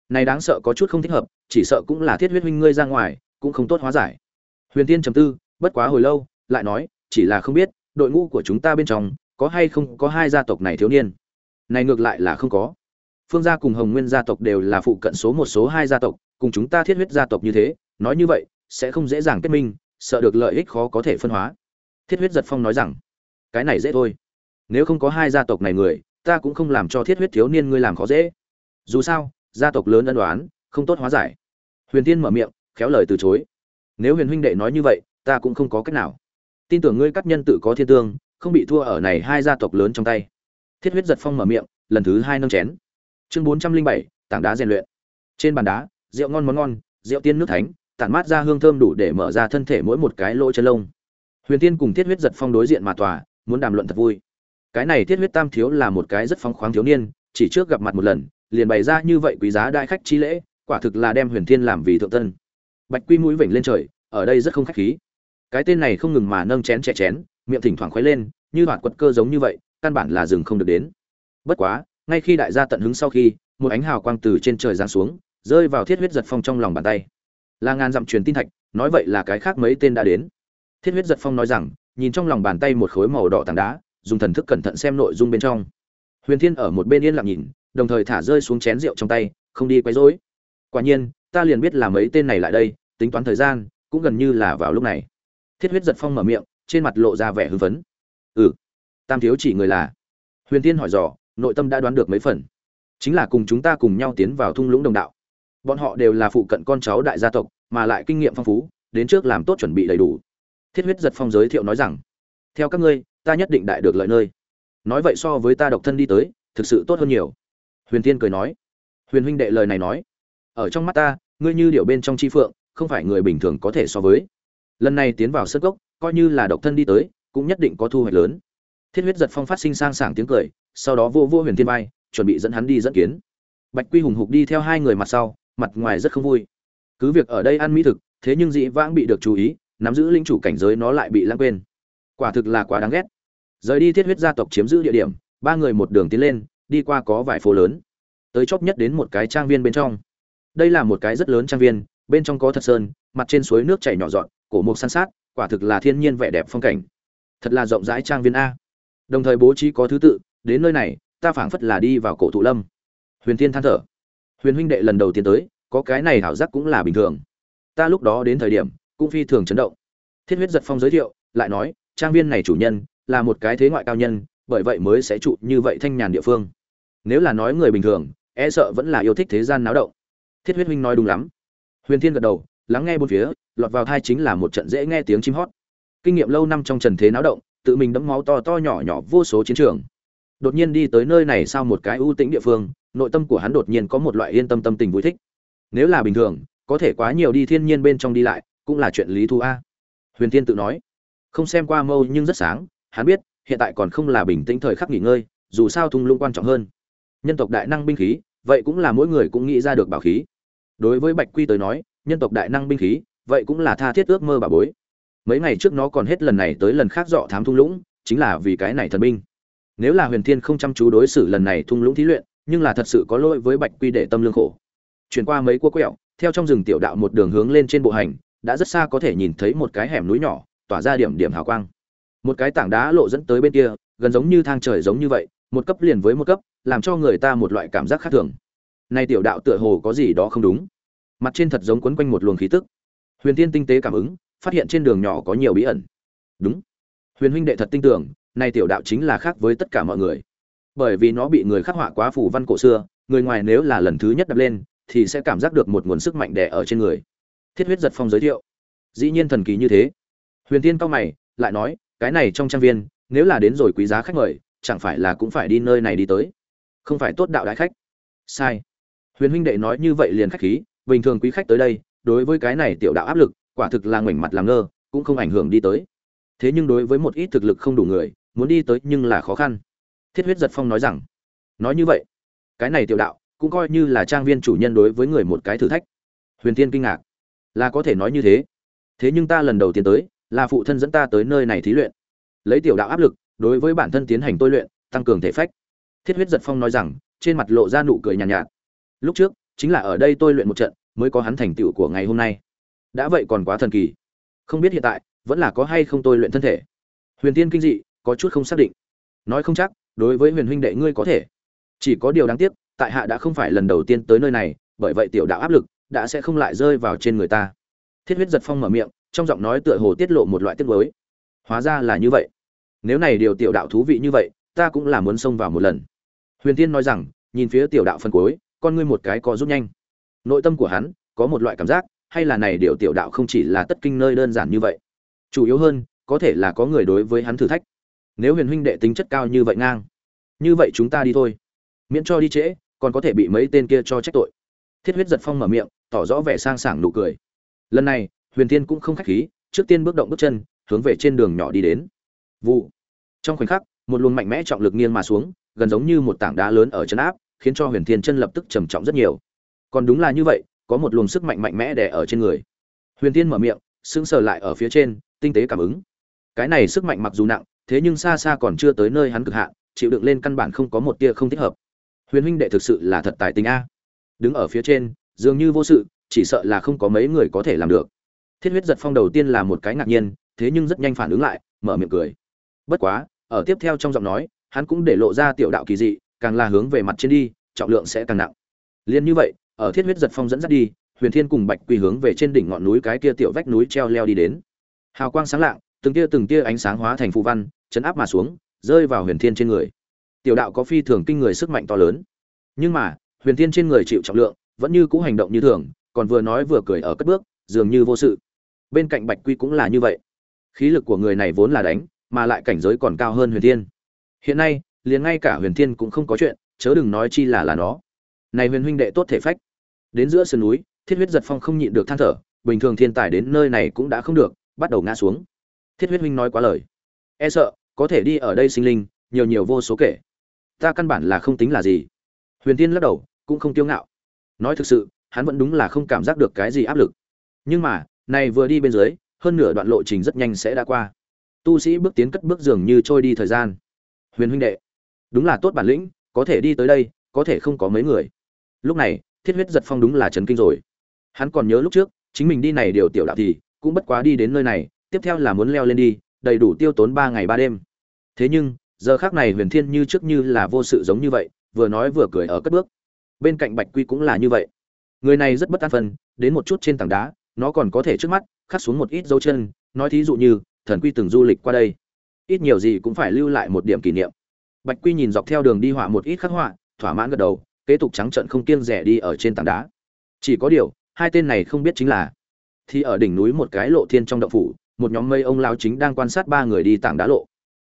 Này đáng sợ có chút không thích hợp, chỉ sợ cũng là thiết huyết huynh ngươi ra ngoài, cũng không tốt hóa giải. Huyền tiên trầm tư, bất quá hồi lâu, lại nói, chỉ là không biết, đội ngũ của chúng ta bên trong, có hay không có hai gia tộc này thiếu niên? Này ngược lại là không có. Phương gia cùng hồng nguyên gia tộc đều là phụ cận số một, số hai gia tộc, cùng chúng ta thiết huyết gia tộc như thế, nói như vậy, sẽ không dễ dàng kết minh sợ được lợi ích khó có thể phân hóa. Thiết huyết giật phong nói rằng, cái này dễ thôi. Nếu không có hai gia tộc này người, ta cũng không làm cho thiết huyết thiếu niên ngươi làm khó dễ. Dù sao, gia tộc lớn ân đoán không tốt hóa giải. Huyền tiên mở miệng, khéo lời từ chối. Nếu huyền huynh đệ nói như vậy, ta cũng không có cách nào. Tin tưởng ngươi các nhân tự có thiên tương, không bị thua ở này hai gia tộc lớn trong tay. Thiết huyết giật phong mở miệng, lần thứ hai nâng chén. Chương bốn trăm linh bảy, tảng đá rèn luyện. Trên bàn đá, rượu ngon món ngon, rượu tiên nước thánh tản mát ra hương thơm đủ để mở ra thân thể mỗi một cái lỗ chân lông. Huyền tiên cùng thiết huyết giật phong đối diện mà tòa, muốn đàm luận thật vui. Cái này thiết huyết tam thiếu là một cái rất phóng khoáng thiếu niên, chỉ trước gặp mặt một lần, liền bày ra như vậy quý giá đại khách chi lễ, quả thực là đem huyền thiên làm vì thượng tân bạch quy mũi vểnh lên trời, ở đây rất không khách khí. Cái tên này không ngừng mà nâng chén chè chén, miệng thỉnh thoảng khuấy lên, như hoạt quật cơ giống như vậy, căn bản là dừng không được đến. Bất quá, ngay khi đại gia tận hứng sau khi, một ánh hào quang từ trên trời giáng xuống, rơi vào thiết huyết giật phong trong lòng bàn tay là ngàn dặm truyền tin thạch, nói vậy là cái khác mấy tên đã đến. Thiết huyết giật phong nói rằng, nhìn trong lòng bàn tay một khối màu đỏ tảng đá, dùng thần thức cẩn thận xem nội dung bên trong. Huyền thiên ở một bên yên lặng nhìn, đồng thời thả rơi xuống chén rượu trong tay, không đi quấy rối. Quả nhiên, ta liền biết là mấy tên này lại đây, tính toán thời gian, cũng gần như là vào lúc này. Thiết huyết giật phong mở miệng, trên mặt lộ ra vẻ hưng phấn. Ừ tam thiếu chỉ người là? Huyền tiên hỏi dò, nội tâm đã đoán được mấy phần. Chính là cùng chúng ta cùng nhau tiến vào thung lũng đồng đạo bọn họ đều là phụ cận con cháu đại gia tộc, mà lại kinh nghiệm phong phú, đến trước làm tốt chuẩn bị đầy đủ. Thiết huyết giật phong giới thiệu nói rằng, theo các ngươi, ta nhất định đại được lợi nơi. Nói vậy so với ta độc thân đi tới, thực sự tốt hơn nhiều. Huyền tiên cười nói. Huyền huynh đệ lời này nói, ở trong mắt ta, ngươi như điệu bên trong chi phượng, không phải người bình thường có thể so với. Lần này tiến vào sân gốc, coi như là độc thân đi tới, cũng nhất định có thu hoạch lớn. Thiết huyết giật phong phát sinh sang sảng tiếng cười, sau đó vô vô huyền thiên bay chuẩn bị dẫn hắn đi dẫn kiến. Bạch quy hùng hục đi theo hai người mặt sau mặt ngoài rất không vui. Cứ việc ở đây ăn mỹ thực, thế nhưng dĩ vãng bị được chú ý, nắm giữ linh chủ cảnh giới nó lại bị lãng quên. Quả thực là quá đáng ghét. Rời đi thiết huyết gia tộc chiếm giữ địa điểm, ba người một đường tiến lên, đi qua có vài phố lớn. Tới chóp nhất đến một cái trang viên bên trong. Đây là một cái rất lớn trang viên, bên trong có thật sơn, mặt trên suối nước chảy nhỏ dọn cổ mục san sát, quả thực là thiên nhiên vẻ đẹp phong cảnh. Thật là rộng rãi trang viên a. Đồng thời bố trí có thứ tự, đến nơi này, ta phảng phất là đi vào cổ thụ lâm. Huyền thiên than thở huyền huynh đệ lần đầu tiên tới, có cái này hảo giác cũng là bình thường. Ta lúc đó đến thời điểm, cũng phi thường chấn động. Thiết huyết giật phong giới thiệu, lại nói, trang viên này chủ nhân, là một cái thế ngoại cao nhân, bởi vậy mới sẽ trụ như vậy thanh nhàn địa phương. Nếu là nói người bình thường e sợ vẫn là yêu thích thế gian náo động. Thiết huyết huynh nói đúng lắm. Huyền thiên gật đầu, lắng nghe bốn phía, lọt vào thai chính là một trận dễ nghe tiếng chim hót. Kinh nghiệm lâu năm trong trần thế náo động, tự mình đẫm máu to to nhỏ nhỏ vô số chiến trường. Đột nhiên đi tới nơi này sau một cái ưu tĩnh địa phương nội tâm của hắn đột nhiên có một loại yên tâm tâm tình vui thích. Nếu là bình thường, có thể quá nhiều đi thiên nhiên bên trong đi lại, cũng là chuyện lý thu a. Huyền thiên tự nói. Không xem qua mâu nhưng rất sáng, hắn biết, hiện tại còn không là bình tĩnh thời khắc nghỉ ngơi, dù sao thung lũng quan trọng hơn. Nhân tộc đại năng binh khí, vậy cũng là mỗi người cũng nghĩ ra được bảo khí. Đối với bạch quy tới nói, nhân tộc đại năng binh khí, vậy cũng là tha thiết ước mơ bà bối. Mấy ngày trước nó còn hết lần này tới lần khác dọ thám thung lũng, chính là vì cái này thần binh. Nếu là huyền thiên không chăm chú đối xử lần này thung lũng thí luyện nhưng là thật sự có lỗi với bạch quy để tâm lương khổ. Chuyển qua mấy cua quẹo, theo trong rừng tiểu đạo một đường hướng lên trên bộ hành, đã rất xa có thể nhìn thấy một cái hẻm núi nhỏ, tỏa ra điểm điểm hào quang. Một cái tảng đá lộ dẫn tới bên kia, gần giống như thang trời giống như vậy, một cấp liền với một cấp, làm cho người ta một loại cảm giác khác thường. Nay tiểu đạo tựa hồ có gì đó không đúng. Mặt trên thật giống quấn quanh một luồng khí tức. Huyền tiên tinh tế cảm ứng, phát hiện trên đường nhỏ có nhiều bí ẩn. Đúng. Huyền huynh đệ thật tin tưởng nay tiểu đạo chính là khác với tất cả mọi người bởi vì nó bị người khắc họa quá phủ văn cổ xưa, người ngoài nếu là lần thứ nhất đập lên, thì sẽ cảm giác được một nguồn sức mạnh đẻ ở trên người. Thiết huyết giật phong giới thiệu. Dĩ nhiên thần kỳ như thế. Huyền tiên cao mày, lại nói, cái này trong trang viên, nếu là đến rồi quý giá khách mời, chẳng phải là cũng phải đi nơi này đi tới. Không phải tốt đạo đại khách. Sai. Huyền huynh đệ nói như vậy liền khách khí, bình thường quý khách tới đây, đối với cái này tiểu đạo áp lực, quả thực là ngoảnh mặt làm ngơ, cũng không ảnh hưởng đi tới. Thế nhưng đối với một ít thực lực không đủ người, muốn đi tới nhưng là khó khăn thiết huyết giật phong nói rằng nói như vậy cái này tiểu đạo cũng coi như là trang viên chủ nhân đối với người một cái thử thách. Huyền tiên kinh ngạc là có thể nói như thế. Thế nhưng ta lần đầu tiên tới là phụ thân dẫn ta tới nơi này thí luyện. Lấy tiểu đạo áp lực đối với bản thân tiến hành tôi luyện tăng cường thể phách. Thiết huyết giật phong nói rằng trên mặt lộ ra nụ cười nhàn nhạt, nhạt lúc trước chính là ở đây tôi luyện một trận mới có hắn thành tựu của ngày hôm nay. Đã vậy còn quá thần kỳ. Không biết hiện tại vẫn là có hay không tôi luyện thân thể? Huyền tiên kinh dị có chút không xác định. Nói không chắc đối với huyền huynh đệ ngươi có thể. Chỉ có điều đáng tiếc, tại hạ đã không phải lần đầu tiên tới nơi này, bởi vậy tiểu đạo áp lực đã sẽ không lại rơi vào trên người ta. Thiết huyết giật phong mở miệng, trong giọng nói tựa hồ tiết lộ một loại tiết mới hóa ra là như vậy. Nếu này điều tiểu đạo thú vị như vậy, ta cũng là muốn xông vào một lần. Huyền tiên nói rằng, nhìn phía tiểu đạo phân cuối, con ngươi một cái có rút nhanh. Nội tâm của hắn có một loại cảm giác, hay là này điều tiểu đạo không chỉ là tất kinh nơi đơn giản như vậy. Chủ yếu hơn, có thể là có người đối với hắn thử thách nếu huyền huynh đệ tính chất cao như vậy ngang, như vậy chúng ta đi thôi. Miễn cho đi trễ, còn có thể bị mấy tên kia cho trách tội. Thiết huyết giật phong mở miệng, tỏ rõ vẻ sang sảng nụ cười. Lần này, huyền tiên cũng không khách khí, trước tiên bước động bước chân, hướng về trên đường nhỏ đi đến. Vụ. Trong khoảnh khắc, một luồng mạnh mẽ trọng lực nghiêng mà xuống, gần giống như một tảng đá lớn ở chân áp, khiến cho huyền thiên chân lập tức trầm trọng rất nhiều. Còn đúng là như vậy, có một luồng sức mạnh mạnh mẽ đè ở trên người. Huyền tiên mở miệng, sững sờ lại ở phía trên, tinh tế cảm ứng. Cái này sức mạnh mặc dù nặng thế nhưng xa xa còn chưa tới nơi hắn cực hạn, chịu đựng lên căn bản không có một tia không thích hợp. Huyền huynh đệ thực sự là thật tài tình a. Đứng ở phía trên, dường như vô sự, chỉ sợ là không có mấy người có thể làm được. Thiết huyết giật phong đầu tiên là một cái ngạc nhiên, thế nhưng rất nhanh phản ứng lại, mở miệng cười. Bất quá, ở tiếp theo trong giọng nói, hắn cũng để lộ ra tiểu đạo kỳ dị, càng là hướng về mặt trên đi, trọng lượng sẽ càng nặng. Liên như vậy, ở thiết huyết giật phong dẫn dắt đi, huyền thiên cùng bạch quy hướng về trên đỉnh ngọn núi cái kia tiểu vách núi treo leo đi đến. Hào quang sáng lạng từng tia từng tia ánh sáng hóa thành phù văn, chấn áp mà xuống, rơi vào huyền thiên trên người. Tiểu đạo có phi thường kinh người sức mạnh to lớn. Nhưng mà, huyền thiên trên người chịu trọng lượng, vẫn như cũ hành động như thường, còn vừa nói vừa cười ở cất bước, dường như vô sự. Bên cạnh bạch quy cũng là như vậy. Khí lực của người này vốn là đánh, mà lại cảnh giới còn cao hơn huyền thiên. Hiện nay, liền ngay cả huyền thiên cũng không có chuyện, chớ đừng nói chi là là nó. Này huyền huynh đệ tốt thể phách. Đến giữa sườn núi, thiết huyết giật phong không nhịn được than thở, bình thường thiên tài đến nơi này cũng đã không được, bắt đầu ngã xuống thiết huyết huynh nói quá lời. E sợ, có thể đi ở đây sinh linh, nhiều nhiều vô số kể. Ta căn bản là không tính là gì. Huyền tiên lắc đầu, cũng không kiêu ngạo. Nói thực sự, hắn vẫn đúng là không cảm giác được cái gì áp lực. Nhưng mà, này vừa đi bên dưới, hơn nửa đoạn lộ trình rất nhanh sẽ đã qua. Tu sĩ bước tiến cất bước dường như trôi đi thời gian. Huyền huynh đệ, đúng là tốt bản lĩnh, có thể đi tới đây, có thể không có mấy người. Lúc này, thiết huyết giật phong đúng là chấn kinh rồi. Hắn còn nhớ lúc trước, chính mình đi này điều tiểu đạo thì, cũng bất quá đi đến nơi này tiếp theo là muốn leo lên đi, đầy đủ tiêu tốn ba ngày ba đêm. Thế nhưng, giờ khác này huyền thiên như trước như là vô sự giống như vậy, vừa nói vừa cười ở cất bước. Bên cạnh bạch quy cũng là như vậy. Người này rất bất an phân, đến một chút trên tảng đá, nó còn có thể trước mắt, khắc xuống một ít dấu chân, nói thí dụ như, thần quy từng du lịch qua đây. Ít nhiều gì cũng phải lưu lại một điểm kỷ niệm. Bạch quy nhìn dọc theo đường đi họa một ít khắc họa, thỏa mãn gật đầu, kế tục trắng trận không kiêng rẻ đi ở trên tảng đá. Chỉ có điều, hai tên này không biết chính là, thì ở đỉnh núi một cái lộ thiên trong động phủ một nhóm mây ông lao chính đang quan sát ba người đi tảng đá lộ.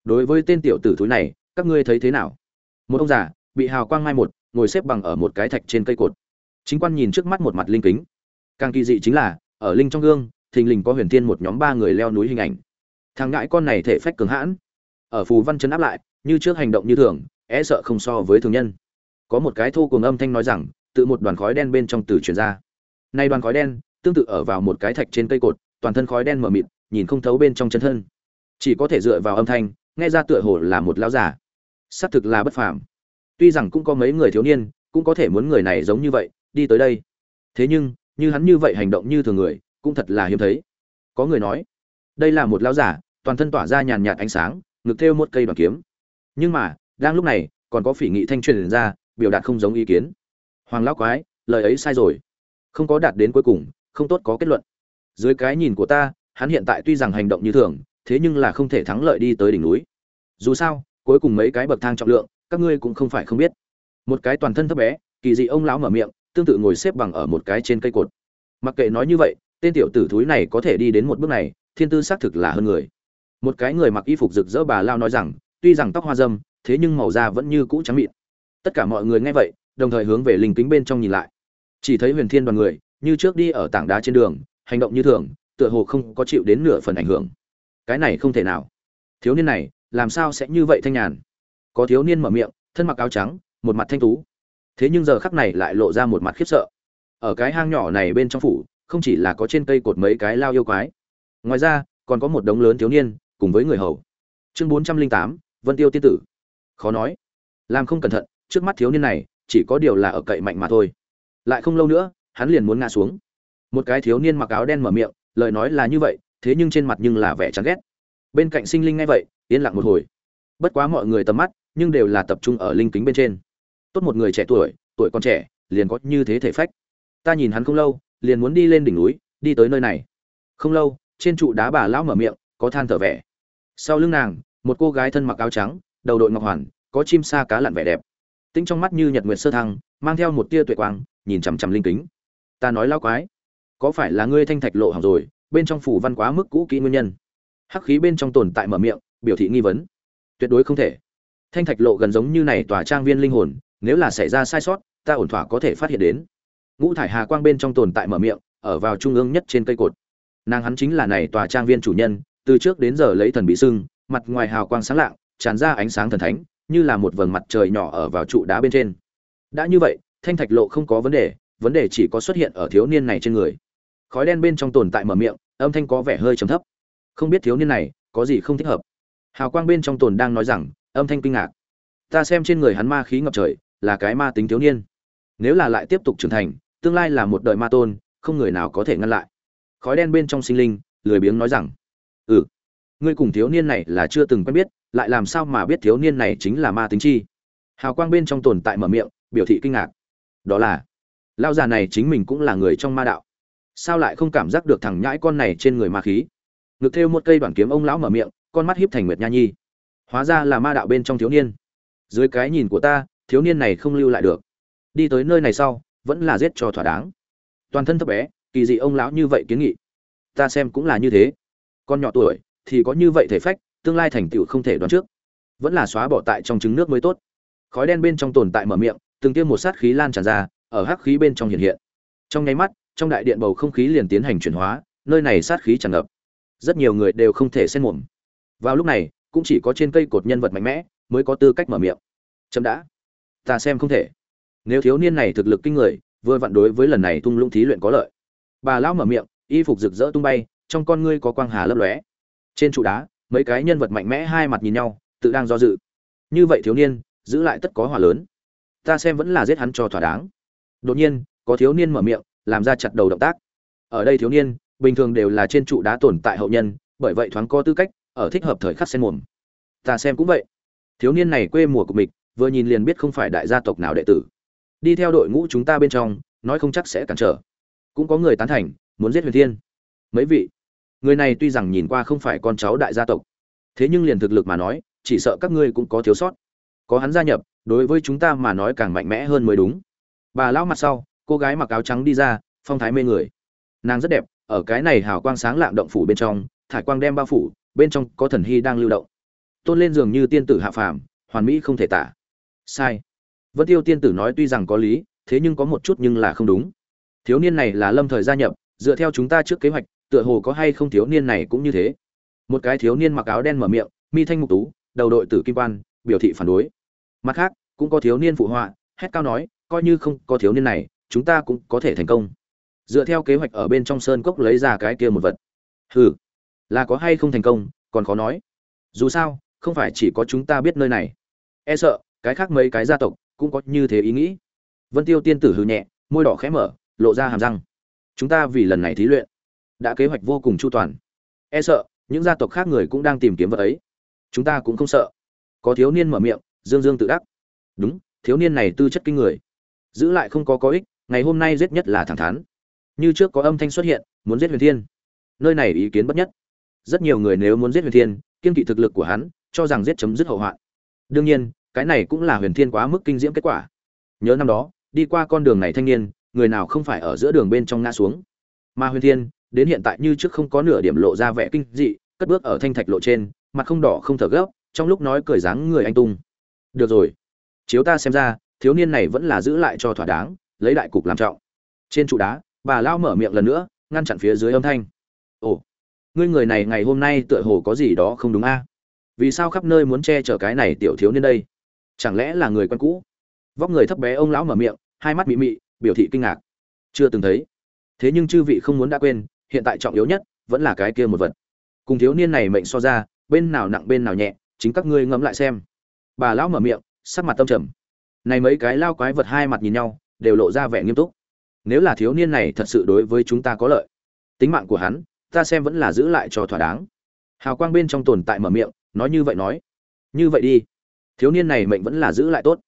Đối với tên tiểu tử thúi này, các ngươi thấy thế nào? Một ông già, bị hào quang mai một, ngồi xếp bằng ở một cái thạch trên cây cột. Chính quan nhìn trước mắt một mặt linh kính. Càng kỳ dị chính là, ở linh trong gương, thình lình có huyền thiên một nhóm ba người leo núi hình ảnh. Thằng ngãi con này thể phách cường hãn. Ở phù văn chấn áp lại, như trước hành động như thường é sợ không so với thường nhân. Có một cái thô cùng âm thanh nói rằng, tự một đoàn khói đen bên trong từ truyền ra. Nay đoàn khói đen, tương tự ở vào một cái thạch trên cây cột, toàn thân khói đen mờ mịt nhìn không thấu bên trong chân thân. Chỉ có thể dựa vào âm thanh, nghe ra tựa hồ là một lão giả xác thực là bất phàm. Tuy rằng cũng có mấy người thiếu niên, cũng có thể muốn người này giống như vậy, đi tới đây. Thế nhưng, như hắn như vậy hành động như thường người, cũng thật là hiếm thấy. Có người nói, đây là một lão giả toàn thân tỏa ra nhàn nhạt ánh sáng, ngực thêu một cây đoàn kiếm. Nhưng mà, đang lúc này, còn có phỉ nghị thanh truyền ra, biểu đạt không giống ý kiến. Hoàng lão quái, lời ấy sai rồi. Không có đạt đến cuối cùng, không tốt có kết luận. Dưới cái nhìn của ta hắn hiện tại tuy rằng hành động như thường, thế nhưng là không thể thắng lợi đi tới đỉnh núi. Dù sao, cuối cùng mấy cái bậc thang trọng lượng, các ngươi cũng không phải không biết. Một cái toàn thân thấp bé, kỳ dị ông lão mở miệng, tương tự ngồi xếp bằng ở một cái trên cây cột. Mặc kệ nói như vậy, tên tiểu tử thúi này có thể đi đến một bước này, thiên tư xác thực là hơn người. Một cái người mặc y phục rực rỡ bà lao nói rằng, tuy rằng tóc hoa dâm, thế nhưng màu da vẫn như cũ trắng mịn. Tất cả mọi người nghe vậy, đồng thời hướng về linh kính bên trong nhìn lại. Chỉ thấy huyền thiên đoàn người, như trước đi ở tảng đá trên đường, hành động như thường tựa hồ không có chịu đến nửa phần ảnh hưởng. Cái này không thể nào. Thiếu niên này, làm sao sẽ như vậy thanh nhàn? Có thiếu niên mở miệng, thân mặc áo trắng, một mặt thanh tú. Thế nhưng giờ khắc này lại lộ ra một mặt khiếp sợ. Ở cái hang nhỏ này bên trong phủ, không chỉ là có trên cây cột mấy cái lao yêu quái. Ngoài ra, còn có một đống lớn thiếu niên, cùng với người hầu. Chương bốn trăm linh tám, vân tiêu tiên tử. Khó nói. Làm không cẩn thận, trước mắt thiếu niên này, chỉ có điều là ở cậy mạnh mà thôi. Lại không lâu nữa, hắn liền muốn ngã xuống. Một cái thiếu niên mặc áo đen mở miệng lời nói là như vậy, thế nhưng trên mặt nhưng là vẻ chán ghét. Bên cạnh sinh linh ngay vậy, yên lặng một hồi. Bất quá mọi người tầm mắt, nhưng đều là tập trung ở linh kính bên trên. Tốt một người trẻ tuổi tuổi còn trẻ, liền có như thế thể phách. Ta nhìn hắn không lâu, liền muốn đi lên đỉnh núi, đi tới nơi này. Không lâu, trên trụ đá bà lão mở miệng, có than thở vẻ. Sau lưng nàng, một cô gái thân mặc áo trắng, đầu đội ngọc hoàn, có chim sa cá lặn vẻ đẹp. Tính trong mắt như nhật nguyệt sơ thăng, mang theo một tia tuệ quang, nhìn chằm chằm linh kính. Ta nói lao quái có phải là ngươi thanh thạch lộ hỏng rồi, bên trong phủ văn quá mức cũ kỹ nguyên nhân? Hắc khí bên trong tồn tại mở miệng, biểu thị nghi vấn. Tuyệt đối không thể. Thanh thạch lộ gần giống như này tòa trang viên linh hồn, nếu là xảy ra sai sót, ta ổn thỏa có thể phát hiện đến. Ngũ thải hà quang bên trong tồn tại mở miệng, ở vào trung ương nhất trên cây cột. Nàng hắn chính là này tòa trang viên chủ nhân, từ trước đến giờ lấy thần bị sưng, mặt ngoài hào quang sáng lạng, tràn ra ánh sáng thần thánh, như là một vầng mặt trời nhỏ ở vào trụ đá bên trên. Đã như vậy, thanh thạch lộ không có vấn đề vấn đề chỉ có xuất hiện ở thiếu niên này trên người khói đen bên trong tồn tại mở miệng, âm thanh có vẻ hơi trầm thấp. Không biết thiếu niên này có gì không thích hợp. Hào quang bên trong tồn đang nói rằng, âm thanh kinh ngạc. Ta xem trên người hắn ma khí ngập trời, là cái ma tính thiếu niên. Nếu là lại tiếp tục trưởng thành, tương lai là một đời ma tôn, không người nào có thể ngăn lại. Khói đen bên trong sinh linh, lười biếng nói rằng ừ ngươi cùng thiếu niên này là chưa từng quen biết, lại làm sao mà biết thiếu niên này chính là ma tính chi? Hào quang bên trong tồn tại mở miệng, biểu thị kinh ngạc. Đó là lao già này chính mình cũng là người trong ma đạo sao lại không cảm giác được thằng nhãi con này trên người ma khí? Ngực thêu một cây đoàn kiếm ông lão mở miệng, con mắt hiếp thành nguyệt nha nhi. Hóa ra là ma đạo bên trong thiếu niên. Dưới cái nhìn của ta, thiếu niên này không lưu lại được. Đi tới nơi này sau, vẫn là giết cho thỏa đáng. Toàn thân thấp bé, kỳ dị ông lão như vậy kiến nghị. Ta xem cũng là như thế. Con nhỏ tuổi, thì có như vậy thể phách, tương lai thành tựu không thể đoán trước. Vẫn là xóa bỏ tại trong trứng nước mới tốt. Khói đen bên trong tồn tại mở miệng, từng tiêm một sát khí lan tràn ra, ở hắc khí bên trong hiện hiện. Trong nháy mắt trong đại điện bầu không khí liền tiến hành chuyển hóa, nơi này sát khí tràn ngập. Rất nhiều người đều không thể xen mồm. Vào lúc này, cũng chỉ có trên cây cột nhân vật mạnh mẽ mới có tư cách mở miệng. Chậm đã. Ta xem không thể. Nếu thiếu niên này thực lực kinh người, vừa vặn đối với lần này tung lũng thí luyện có lợi. Bà lão mở miệng, y phục rực rỡ tung bay, trong con ngươi có quang hà lấp lóe. Trên trụ đá, mấy cái nhân vật mạnh mẽ hai mặt nhìn nhau, tự đang do dự. Như vậy thiếu niên, giữ lại tất có hỏa lớn. Ta xem vẫn là giết hắn cho thỏa đáng. Đột nhiên, có thiếu niên mở miệng làm ra chặt đầu động tác. Ở đây thiếu niên, bình thường đều là trên trụ đá tồn tại hậu nhân, bởi vậy thoáng có tư cách, ở thích hợp thời khắc xen mồm. Ta xem cũng vậy. Thiếu niên này quê mùa của mình, vừa nhìn liền biết không phải đại gia tộc nào đệ tử. Đi theo đội ngũ chúng ta bên trong, nói không chắc sẽ cản trở. Cũng có người tán thành, muốn giết huyền thiên. Mấy vị? Người này tuy rằng nhìn qua không phải con cháu đại gia tộc, thế nhưng liền thực lực mà nói, chỉ sợ các ngươi cũng có thiếu sót. Có hắn gia nhập, đối với chúng ta mà nói càng mạnh mẽ hơn mới đúng. Bà lão mặt sau cô gái mặc áo trắng đi ra, phong thái mê người. Nàng rất đẹp, ở cái này hào quang sáng lạng động phủ bên trong, thải quang đem bao phủ, bên trong có thần hy đang lưu động. Tôn lên giường như tiên tử hạ phàm, hoàn mỹ không thể tả. Sai. Vân tiêu tiên tử nói tuy rằng có lý, thế nhưng có một chút nhưng là không đúng. Thiếu niên này là lâm thời gia nhập, dựa theo chúng ta trước kế hoạch, tựa hồ có hay không thiếu niên này cũng như thế. Một cái thiếu niên mặc áo đen mở miệng, mi thanh mục tú, đầu đội tử kim quan, biểu thị phản đối. Mặt khác, cũng có thiếu niên phụ họa, hét cao nói, coi như không có thiếu niên này chúng ta cũng có thể thành công. Dựa theo kế hoạch ở bên trong sơn cốc lấy ra cái kia một vật. Hừ, là có hay không thành công, còn khó nói. Dù sao, không phải chỉ có chúng ta biết nơi này. E sợ, cái khác mấy cái gia tộc cũng có như thế ý nghĩ. Vân tiêu tiên tử hừ nhẹ, môi đỏ khẽ mở, lộ ra hàm răng. Chúng ta vì lần này thí luyện, đã kế hoạch vô cùng chu toàn. E sợ, những gia tộc khác người cũng đang tìm kiếm vật ấy. Chúng ta cũng không sợ. Có thiếu niên mở miệng, dương dương tự đắc. Đúng, thiếu niên này tư chất kinh người. Giữ lại không có có ích ngày hôm nay giết nhất là thẳng thắn. Như trước có âm thanh xuất hiện, muốn giết huyền thiên. Nơi này ý kiến bất nhất. Rất nhiều người nếu muốn giết huyền thiên, kiên kỵ thực lực của hắn, cho rằng giết chấm dứt hậu hoạn. Đương nhiên, cái này cũng là huyền thiên quá mức kinh diễm kết quả. Nhớ năm đó, đi qua con đường này thanh niên, người nào không phải ở giữa đường bên trong ngã xuống. Mà huyền thiên, đến hiện tại như trước không có nửa điểm lộ ra vẻ kinh dị, cất bước ở thanh thạch lộ trên, mặt không đỏ không thở gấp, trong lúc nói cười dáng người anh tung. Được rồi. Chiếu ta xem ra, thiếu niên này vẫn là giữ lại cho thỏa đáng lấy đại cục làm trọng. Trên trụ đá, bà lao mở miệng lần nữa, ngăn chặn phía dưới âm thanh. Ồ, ngươi người này ngày hôm nay tựa hồ có gì đó không đúng a? Vì sao khắp nơi muốn che chở cái này tiểu thiếu niên đây? Chẳng lẽ là người quen cũ? Vóc người thấp bé ông lão mở miệng, hai mắt mị mị, biểu thị kinh ngạc. Chưa từng thấy. Thế nhưng chư vị không muốn đã quên, hiện tại trọng yếu nhất vẫn là cái kia một vật. Cùng thiếu niên này mệnh so ra, bên nào nặng bên nào nhẹ, chính các ngươi ngẫm lại xem. Bà lão mở miệng, sắc mặt tâm trầm. Này mấy cái lao quái vật hai mặt nhìn nhau đều lộ ra vẻ nghiêm túc. Nếu là thiếu niên này thật sự đối với chúng ta có lợi, tính mạng của hắn, ta xem vẫn là giữ lại cho thỏa đáng. Hào quang bên trong tồn tại mở miệng, nói như vậy nói. Như vậy đi. Thiếu niên này mệnh vẫn là giữ lại tốt.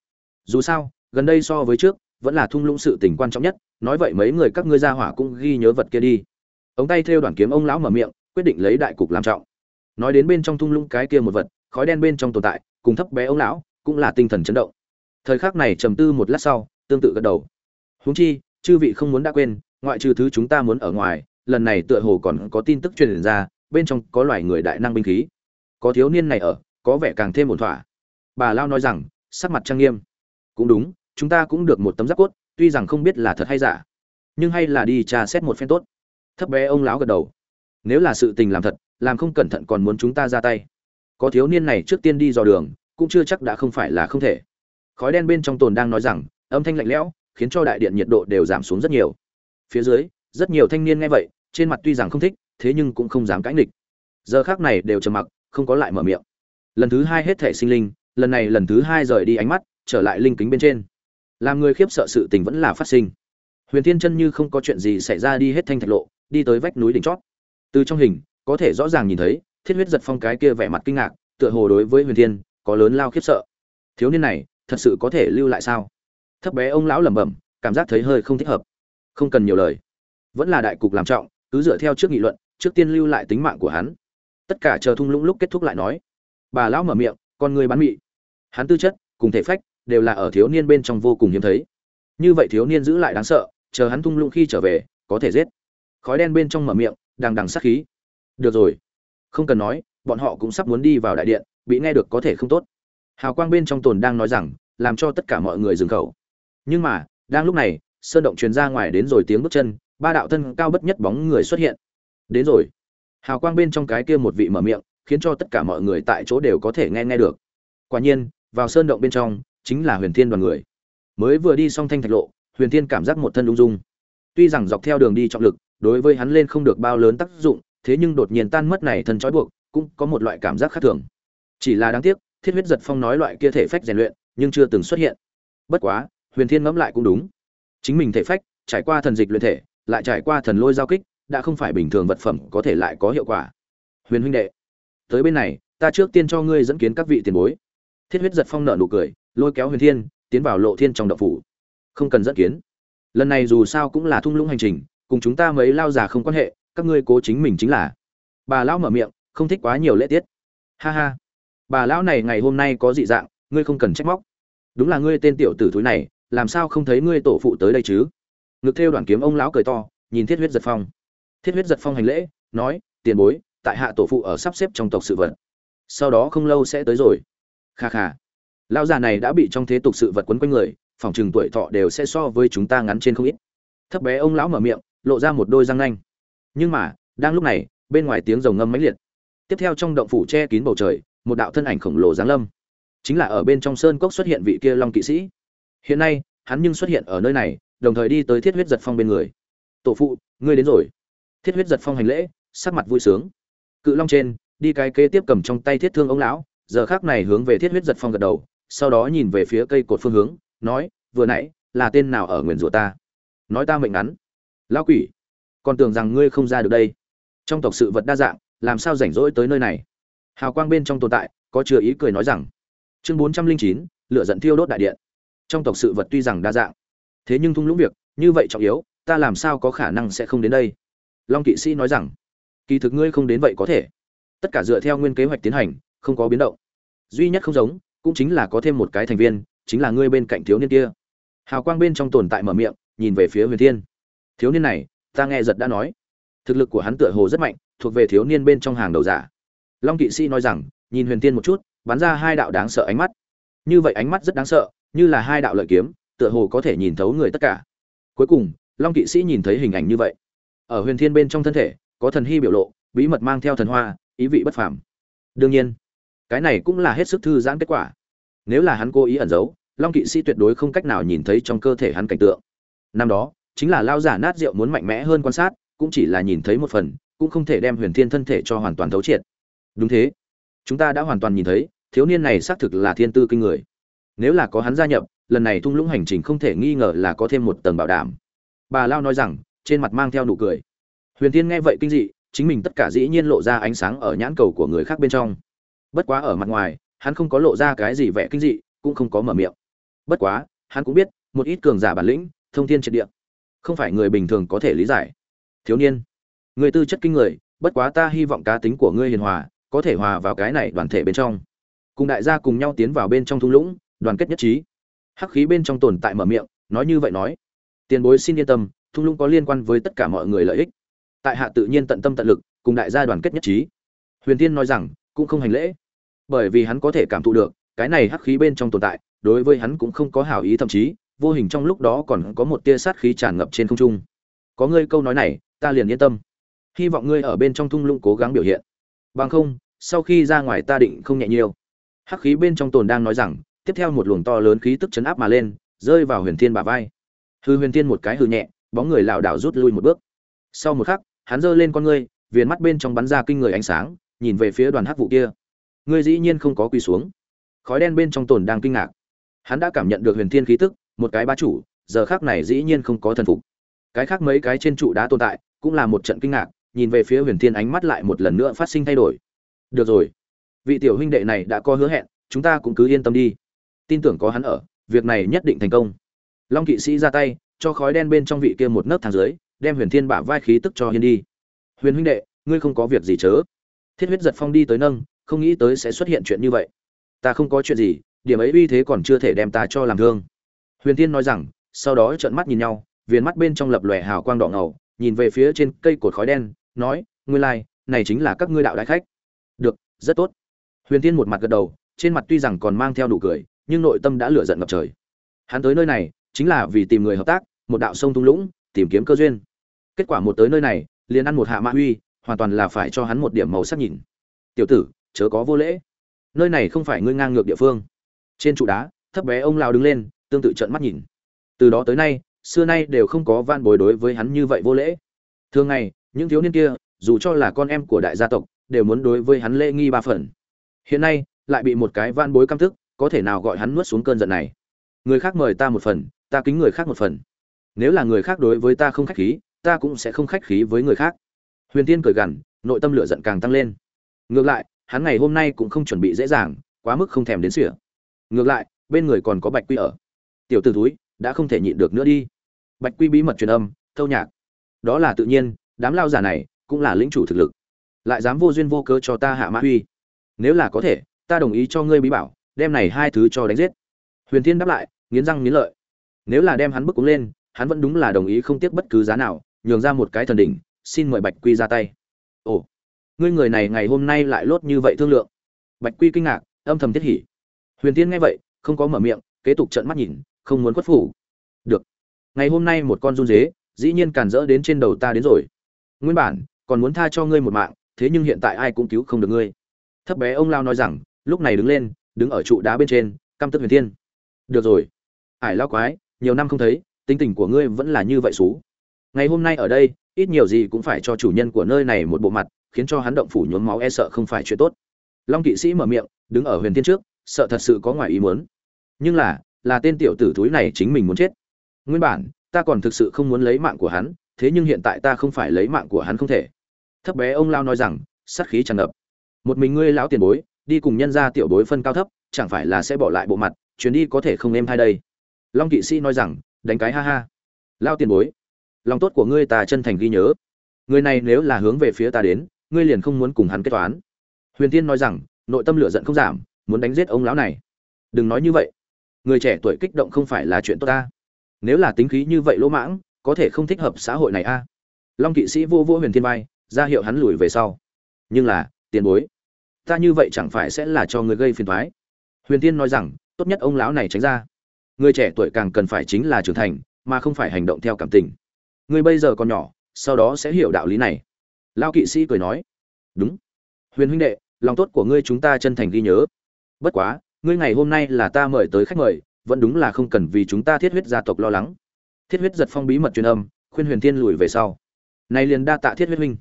Dù sao, gần đây so với trước, vẫn là thung lũng sự tình quan trọng nhất, nói vậy mấy người các ngươi ra hỏa cũng ghi nhớ vật kia đi. Ống tay theo đoàn kiếm ông lão mở miệng, quyết định lấy đại cục làm trọng. Nói đến bên trong thung lũng cái kia một vật, khói đen bên trong tồn tại, cùng thấp bé ông lão, cũng là tinh thần chấn động. Thời khắc này trầm tư một lát sau tương tự gật đầu. Huống chi, chư vị không muốn đã quên, ngoại trừ thứ chúng ta muốn ở ngoài, lần này tựa hồ còn có tin tức truyền ra, bên trong có loài người đại năng binh khí. Có thiếu niên này ở, có vẻ càng thêm ổn thỏa. Bà lao nói rằng, sắc mặt trang nghiêm. Cũng đúng, chúng ta cũng được một tấm giáp cốt, tuy rằng không biết là thật hay giả, nhưng hay là đi tra xét một phen tốt. Thấp bé ông lão gật đầu. Nếu là sự tình làm thật, làm không cẩn thận còn muốn chúng ta ra tay. Có thiếu niên này trước tiên đi dò đường, cũng chưa chắc đã không phải là không thể. Khói đen bên trong tồn đang nói rằng âm thanh lạnh lẽo, khiến cho đại điện nhiệt độ đều giảm xuống rất nhiều. Phía dưới, rất nhiều thanh niên nghe vậy, trên mặt tuy rằng không thích, thế nhưng cũng không dám cãi nghịch. Giờ khác này đều trầm mặc, không có lại mở miệng. Lần thứ hai hết thể sinh linh, lần này lần thứ hai rời đi ánh mắt, trở lại linh kính bên trên. Làm người khiếp sợ sự tình vẫn là phát sinh. Huyền thiên chân như không có chuyện gì xảy ra đi hết thanh thạch lộ, đi tới vách núi đỉnh chót. Từ trong hình, có thể rõ ràng nhìn thấy, thiết huyết giật phong cái kia vẻ mặt kinh ngạc, tựa hồ đối với huyền thiên, có lớn lao khiếp sợ. Thiếu niên này, thật sự có thể lưu lại sao? Thấp bé ông lão lẩm bẩm, cảm giác thấy hơi không thích hợp. Không cần nhiều lời. Vẫn là đại cục làm trọng, cứ dựa theo trước nghị luận, trước tiên lưu lại tính mạng của hắn. Tất cả chờ thung lũng lúc kết thúc lại nói. Bà lão mở miệng, con người bán mị. Hắn tư chất, cùng thể phách, đều là ở thiếu niên bên trong vô cùng hiếm thấy. Như vậy thiếu niên giữ lại đáng sợ, chờ hắn thung lũng khi trở về, có thể giết. Khói đen bên trong mở miệng, đằng đằng sát khí. Được rồi. Không cần nói, bọn họ cũng sắp muốn đi vào đại điện, bị nghe được có thể không tốt. Hào quang bên trong tồn đang nói rằng, làm cho tất cả mọi người dừng khẩu nhưng mà, đang lúc này, sơn động truyền ra ngoài đến rồi tiếng bước chân, ba đạo thân cao bất nhất bóng người xuất hiện. Đến rồi. Hào quang bên trong cái kia một vị mở miệng, khiến cho tất cả mọi người tại chỗ đều có thể nghe nghe được. Quả nhiên, vào sơn động bên trong, chính là huyền thiên đoàn người. Mới vừa đi xong thanh thạch lộ, huyền thiên cảm giác một thân ung dung. Tuy rằng dọc theo đường đi trọng lực, đối với hắn lên không được bao lớn tác dụng, thế nhưng đột nhiên tan mất này thân trói buộc, cũng có một loại cảm giác khác thường. Chỉ là đáng tiếc, thiết huyết giật phong nói loại kia thể phách rèn luyện, nhưng chưa từng xuất hiện. Bất quá huyền thiên ngẫm lại cũng đúng. Chính mình thể phách, trải qua thần dịch luyện thể, lại trải qua thần lôi giao kích, đã không phải bình thường vật phẩm có thể lại có hiệu quả. Huyền huynh đệ, tới bên này, ta trước tiên cho ngươi dẫn kiến các vị tiền bối. Thiết huyết giật phong nợ nụ cười, lôi kéo huyền thiên, tiến vào lộ thiên trong đậu phủ. Không cần dẫn kiến. Lần này dù sao cũng là thung lũng hành trình, cùng chúng ta mấy lao già không quan hệ, các ngươi cố chính mình chính là. Bà lão mở miệng, không thích quá nhiều lễ tiết. Ha ha. Bà lão này ngày hôm nay có dị dạng, ngươi không cần trách móc. Đúng là ngươi tên tiểu tử thúi này làm sao không thấy ngươi tổ phụ tới đây chứ? Ngực theo đoàn kiếm ông lão cười to, nhìn thiết huyết giật phong. Thiết huyết giật phong hành lễ, nói, tiền bối, tại hạ tổ phụ ở sắp xếp trong tộc sự vật. Sau đó không lâu sẽ tới rồi. Kha kha. Lão già này đã bị trong thế tục sự vật quấn quanh người, phòng chừng tuổi thọ đều sẽ so với chúng ta ngắn trên không ít. Thấp bé ông lão mở miệng, lộ ra một đôi răng nanh. Nhưng mà, đang lúc này, bên ngoài tiếng rồng ngâm mãnh liệt. Tiếp theo trong động phủ che kín bầu trời, một đạo thân ảnh khổng lồ giáng lâm. Chính là ở bên trong sơn cốc xuất hiện vị kia long kỵ sĩ hiện nay, hắn nhưng xuất hiện ở nơi này, đồng thời đi tới thiết huyết giật phong bên người. Tổ phụ, ngươi đến rồi. Thiết huyết giật phong hành lễ, sắc mặt vui sướng. Cự long trên, đi cái kế tiếp cầm trong tay thiết thương ông lão, giờ khác này hướng về thiết huyết giật phong gật đầu, sau đó nhìn về phía cây cột phương hướng, nói, vừa nãy, là tên nào ở nguyền rủa ta? Nói ta mệnh ngắn. Lão quỷ, còn tưởng rằng ngươi không ra được đây. Trong tộc sự vật đa dạng, làm sao rảnh rỗi tới nơi này? Hào quang bên trong tồn tại, có chứa ý cười nói rằng, chương bốn trăm linh chín lựa dẫn thiêu đốt đại điện trong tộc sự vật tuy rằng đa dạng, thế nhưng thung lũng việc, như vậy trọng yếu, ta làm sao có khả năng sẽ không đến đây? Long kỵ sĩ nói rằng, kỳ thực ngươi không đến vậy có thể. Tất cả dựa theo nguyên kế hoạch tiến hành, không có biến động. Duy nhất không giống, cũng chính là có thêm một cái thành viên, chính là ngươi bên cạnh thiếu niên kia. Hào quang bên trong tồn tại mở miệng, nhìn về phía huyền thiên. Thiếu niên này, ta nghe giật đã nói. Thực lực của hắn tựa hồ rất mạnh, thuộc về thiếu niên bên trong hàng đầu giả. Long kỵ sĩ nói rằng, nhìn huyền thiên một chút, bắn ra hai đạo đáng sợ ánh mắt. Như vậy ánh mắt rất đáng sợ như là hai đạo lợi kiếm, tựa hồ có thể nhìn thấu người tất cả. Cuối cùng, long kỵ sĩ nhìn thấy hình ảnh như vậy. Ở huyền thiên bên trong thân thể, có thần hy biểu lộ, bí mật mang theo thần hoa, ý vị bất phàm. Đương nhiên, cái này cũng là hết sức thư giãn kết quả. Nếu là hắn cố ý ẩn giấu, long kỵ sĩ tuyệt đối không cách nào nhìn thấy trong cơ thể hắn cảnh tượng. Năm đó, chính là lao giả nát rượu muốn mạnh mẽ hơn quan sát, cũng chỉ là nhìn thấy một phần, cũng không thể đem huyền thiên thân thể cho hoàn toàn thấu triệt. Đúng thế. Chúng ta đã hoàn toàn nhìn thấy, thiếu niên này xác thực là thiên tư kinh người nếu là có hắn gia nhập, lần này thung lũng hành trình không thể nghi ngờ là có thêm một tầng bảo đảm. Bà lao nói rằng, trên mặt mang theo nụ cười. Huyền thiên nghe vậy kinh dị, chính mình tất cả dĩ nhiên lộ ra ánh sáng ở nhãn cầu của người khác bên trong. Bất quá ở mặt ngoài, hắn không có lộ ra cái gì vẻ kinh dị, cũng không có mở miệng. Bất quá, hắn cũng biết, một ít cường giả bản lĩnh, thông thiên triệt địa, không phải người bình thường có thể lý giải. Thiếu niên, người tư chất kinh người, bất quá ta hy vọng cá tính của ngươi hiền hòa, có thể hòa vào cái này đoàn thể bên trong. Cùng đại gia cùng nhau tiến vào bên trong thung lũng đoàn kết nhất trí. Hắc khí bên trong tồn tại mở miệng, nói như vậy nói. Tiền bối xin yên tâm, thung lũng có liên quan với tất cả mọi người lợi ích. Tại hạ tự nhiên tận tâm tận lực, cùng đại gia đoàn kết nhất trí. Huyền tiên nói rằng, cũng không hành lễ. Bởi vì hắn có thể cảm thụ được, cái này hắc khí bên trong tồn tại, đối với hắn cũng không có hảo ý, thậm chí, vô hình trong lúc đó còn có một tia sát khí tràn ngập trên không trung. Có ngươi câu nói này, ta liền yên tâm. Hy vọng ngươi ở bên trong thung lũng cố gắng biểu hiện. Bằng không, sau khi ra ngoài ta định không nhẹ nhiều. Hắc khí bên trong tồn đang nói rằng tiếp theo một luồng to lớn khí tức chấn áp mà lên, rơi vào huyền thiên bả vai. Hư huyền thiên một cái hư nhẹ, bóng người lảo đảo rút lui một bước. Sau một khắc, hắn giơ lên con ngươi, viền mắt bên trong bắn ra kinh người ánh sáng, nhìn về phía đoàn hắc vụ kia. Ngươi dĩ nhiên không có quỳ xuống. Khói đen bên trong tồn đang kinh ngạc. Hắn đã cảm nhận được huyền thiên khí tức, một cái bá chủ, giờ khác này dĩ nhiên không có thần phục. Cái khác mấy cái trên trụ đá tồn tại, cũng là một trận kinh ngạc, nhìn về phía huyền thiên ánh mắt lại một lần nữa phát sinh thay đổi. Được rồi. Vị tiểu huynh đệ này đã có hứa hẹn, chúng ta cũng cứ yên tâm đi tin tưởng có hắn ở việc này nhất định thành công. Long kỵ sĩ ra tay cho khói đen bên trong vị kia một nấc thang dưới đem huyền thiên bả vai khí tức cho hiên đi. Huyền huynh đệ ngươi không có việc gì chớ. Thiết huyết giật phong đi tới nâng không nghĩ tới sẽ xuất hiện chuyện như vậy. Ta không có chuyện gì điểm ấy uy thế còn chưa thể đem ta cho làm thương. Huyền thiên nói rằng sau đó trợn mắt nhìn nhau viền mắt bên trong lập lòe hào quang đỏ ngầu nhìn về phía trên cây cột khói đen nói nguyên lai、like, này chính là các ngươi đạo đại khách. Được rất tốt. Huyền thiên một mặt gật đầu trên mặt tuy rằng còn mang theo nụ cười nhưng nội tâm đã lửa giận ngập trời. Hắn tới nơi này chính là vì tìm người hợp tác, một đạo sông thung lũng, tìm kiếm cơ duyên. Kết quả một tới nơi này, liền ăn một hạ mã huy, hoàn toàn là phải cho hắn một điểm màu sắc nhìn. Tiểu tử, chớ có vô lễ. Nơi này không phải ngươi ngang ngược địa phương. Trên trụ đá, thấp bé ông lão đứng lên, tương tự trợn mắt nhìn. Từ đó tới nay, xưa nay đều không có van bối đối với hắn như vậy vô lễ. Thường ngày, những thiếu niên kia, dù cho là con em của đại gia tộc, đều muốn đối với hắn lễ nghi ba phần. Hiện nay, lại bị một cái van bối căm tức có thể nào gọi hắn nuốt xuống cơn giận này? Người khác mời ta một phần, ta kính người khác một phần. Nếu là người khác đối với ta không khách khí, ta cũng sẽ không khách khí với người khác. Huyền tiên cười gằn, nội tâm lửa giận càng tăng lên. Ngược lại, hắn ngày hôm nay cũng không chuẩn bị dễ dàng, quá mức không thèm đến sỉa. Ngược lại, bên người còn có bạch quy ở. Tiểu t ử túi đã không thể nhịn được nữa đi. Bạch quy bí mật truyền âm, thâu nhạc. Đó là tự nhiên, đám lao giả này cũng là lĩnh chủ thực lực. Lại dám vô duyên vô cớ cho ta hạ mã huy nếu là có thể, ta đồng ý cho ngươi bí bảo đem này hai thứ cho đánh giết. Huyền thiên đáp lại, nghiến răng nghiến lợi. Nếu là đem hắn bức cúng lên, hắn vẫn đúng là đồng ý không tiếc bất cứ giá nào, nhường ra một cái thần đỉnh, xin mời bạch quy ra tay. Ồ, ngươi người này ngày hôm nay lại lốt như vậy thương lượng. Bạch quy kinh ngạc, âm thầm thiết hỉ. Huyền tiên nghe vậy, không có mở miệng, kế tục trận mắt nhìn, không muốn khuất phủ được. Ngày hôm nay một con run dế, dĩ nhiên càn rỡ đến trên đầu ta đến rồi. Nguyên bản, còn muốn tha cho ngươi một mạng, thế nhưng hiện tại ai cũng cứu không được ngươi. Thấp bé ông lao nói rằng, lúc này đứng lên đứng ở trụ đá bên trên, căm tức huyền thiên. Được rồi. Ải lao quái, nhiều năm không thấy, tính tình của ngươi vẫn là như vậy xú. Ngày hôm nay ở đây, ít nhiều gì cũng phải cho chủ nhân của nơi này một bộ mặt, khiến cho hắn động phủ nhuốm máu e sợ không phải chuyện tốt. Long kỵ sĩ mở miệng, đứng ở huyền thiên trước, sợ thật sự có ngoài ý muốn. Nhưng là là tên tiểu tử thúi này chính mình muốn chết. Nguyên bản, ta còn thực sự không muốn lấy mạng của hắn, thế nhưng hiện tại ta không phải lấy mạng của hắn không thể. Thấp bé ông lao nói rằng, sát khí tràn ngập. Một mình ngươi lão tiền bối đi cùng nhân gia tiểu bối phân cao thấp, chẳng phải là sẽ bỏ lại bộ mặt, chuyến đi có thể không êm hai đây. Long kỵ sĩ nói rằng, đánh cái ha ha. Lao tiền bối, lòng tốt của ngươi ta chân thành ghi nhớ. Người này nếu là hướng về phía ta đến, ngươi liền không muốn cùng hắn kết toán. Huyền tiên nói rằng, nội tâm lửa giận không giảm, muốn đánh giết ông lão này. Đừng nói như vậy. Người trẻ tuổi kích động không phải là chuyện tốt ta. Nếu là tính khí như vậy lỗ mãng, có thể không thích hợp xã hội này a. Long kỵ sĩ vô vô huyền thiên bay ra hiệu hắn lùi về sau. Nhưng là, tiền bối ta như vậy chẳng phải sẽ là cho người gây phiền toái? huyền tiên nói rằng, tốt nhất ông lão này tránh ra. Người trẻ tuổi càng cần phải chính là trưởng thành, mà không phải hành động theo cảm tình. Người bây giờ còn nhỏ, sau đó sẽ hiểu đạo lý này. Lao kỵ sĩ cười nói, đúng. Huyền huynh đệ, lòng tốt của ngươi chúng ta chân thành ghi nhớ. Bất quá, ngươi ngày hôm nay là ta mời tới khách mời, vẫn đúng là không cần vì chúng ta thiết huyết gia tộc lo lắng. Thiết huyết giật phong bí mật truyền âm, khuyên huyền thiên lùi về sau. Này liền đa tạ thiết huyết huynh.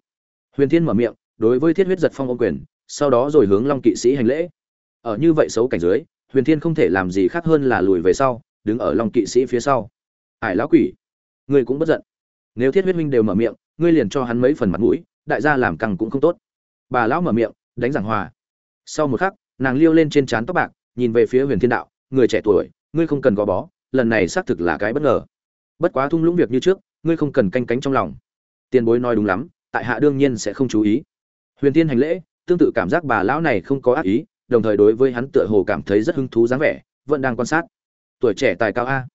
Huyền thiên mở miệng, đối với thiết huyết giật phong ô quyền sau đó rồi hướng long kỵ sĩ hành lễ. Ở như vậy xấu cảnh dưới, huyền thiên không thể làm gì khác hơn là lùi về sau, đứng ở long kỵ sĩ phía sau. Ải lão quỷ, ngươi cũng bất giận. Nếu thiết huyết Minh đều mở miệng, ngươi liền cho hắn mấy phần mặt mũi, đại gia làm căng cũng không tốt. Bà lão mở miệng, đánh giảng hòa. Sau một khắc, nàng liêu lên trên trán tóc bạc, nhìn về phía huyền thiên đạo, người trẻ tuổi, ngươi không cần gò bó, lần này xác thực là cái bất ngờ. Bất quá thung lũng việc như trước, ngươi không cần canh cánh trong lòng. Tiền bối nói đúng lắm, tại hạ đương nhiên sẽ không chú ý. Huyền tiên hành lễ tương tự cảm giác bà lão này không có ác ý, đồng thời đối với hắn tựa hồ cảm thấy rất hứng thú dáng vẻ, vẫn đang quan sát. Tuổi trẻ tài cao a.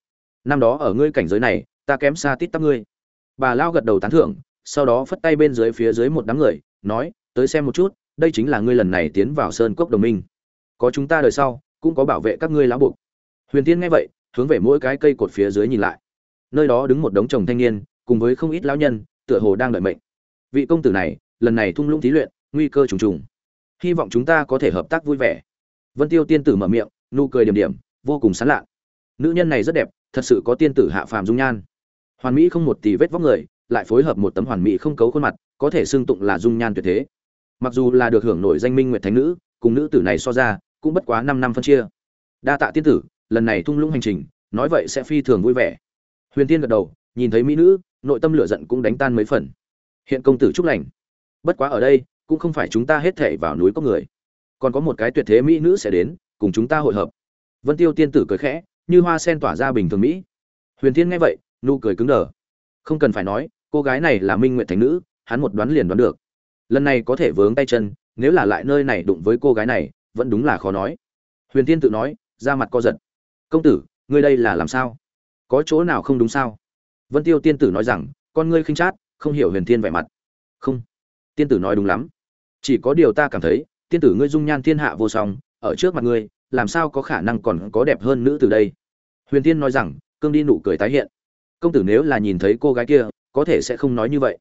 Năm đó ở ngươi cảnh giới này, ta kém xa tít tắp ngươi. Bà lão gật đầu tán thưởng, sau đó phất tay bên dưới phía dưới một đám người, nói, tới xem một chút, đây chính là ngươi lần này tiến vào sơn cốc đồng minh. Có chúng ta đời sau, cũng có bảo vệ các ngươi lão buộc. Huyền tiên nghe vậy, hướng về mỗi cái cây cột phía dưới nhìn lại. Nơi đó đứng một đống chồng thanh niên, cùng với không ít lão nhân, tựa hồ đang đợi mệnh. Vị công tử này, lần này thung lũng thí luyện nguy cơ trùng trùng. Hy vọng chúng ta có thể hợp tác vui vẻ. Vân tiêu tiên tử mở miệng, nụ cười điểm điểm, vô cùng sán lạ. Nữ nhân này rất đẹp, thật sự có tiên tử hạ phàm dung nhan. Hoàn mỹ không một tì vết vóc người, lại phối hợp một tấm hoàn mỹ không cấu khuôn mặt, có thể xưng tụng là dung nhan tuyệt thế. Mặc dù là được hưởng nổi danh minh nguyệt thánh nữ, cùng nữ tử này so ra, cũng bất quá năm năm phân chia. Đa tạ tiên tử, lần này thung lũng hành trình, nói vậy sẽ phi thường vui vẻ. Huyền tiên gật đầu, nhìn thấy mỹ nữ, nội tâm lửa giận cũng đánh tan mấy phần. Hiện công tử chúc lành. Bất quá ở đây cũng không phải chúng ta hết thể vào núi có người. Còn có một cái tuyệt thế mỹ nữ sẽ đến, cùng chúng ta hội hợp. Vân tiêu tiên tử cười khẽ, như hoa sen tỏa ra bình thường mỹ. Huyền thiên nghe vậy, nụ cười cứng đờ. Không cần phải nói, cô gái này là minh nguyện thánh nữ, hắn một đoán liền đoán được. Lần này có thể vướng tay chân, nếu là lại nơi này đụng với cô gái này, vẫn đúng là khó nói. Huyền thiên tự nói ra mặt co giật. Công tử, ngươi đây là làm sao? Có chỗ nào không đúng sao? Vân tiêu tiên tử nói rằng, con ngươi khinh chát, không hiểu huyền thiên vẻ mặt. Không tiên tử nói đúng lắm. Chỉ có điều ta cảm thấy, tiên tử ngươi dung nhan thiên hạ vô song, ở trước mặt ngươi, làm sao có khả năng còn có đẹp hơn nữ từ đây? Huyền tiên nói rằng, cương đi nụ cười tái hiện. Công tử nếu là nhìn thấy cô gái kia, có thể sẽ không nói như vậy.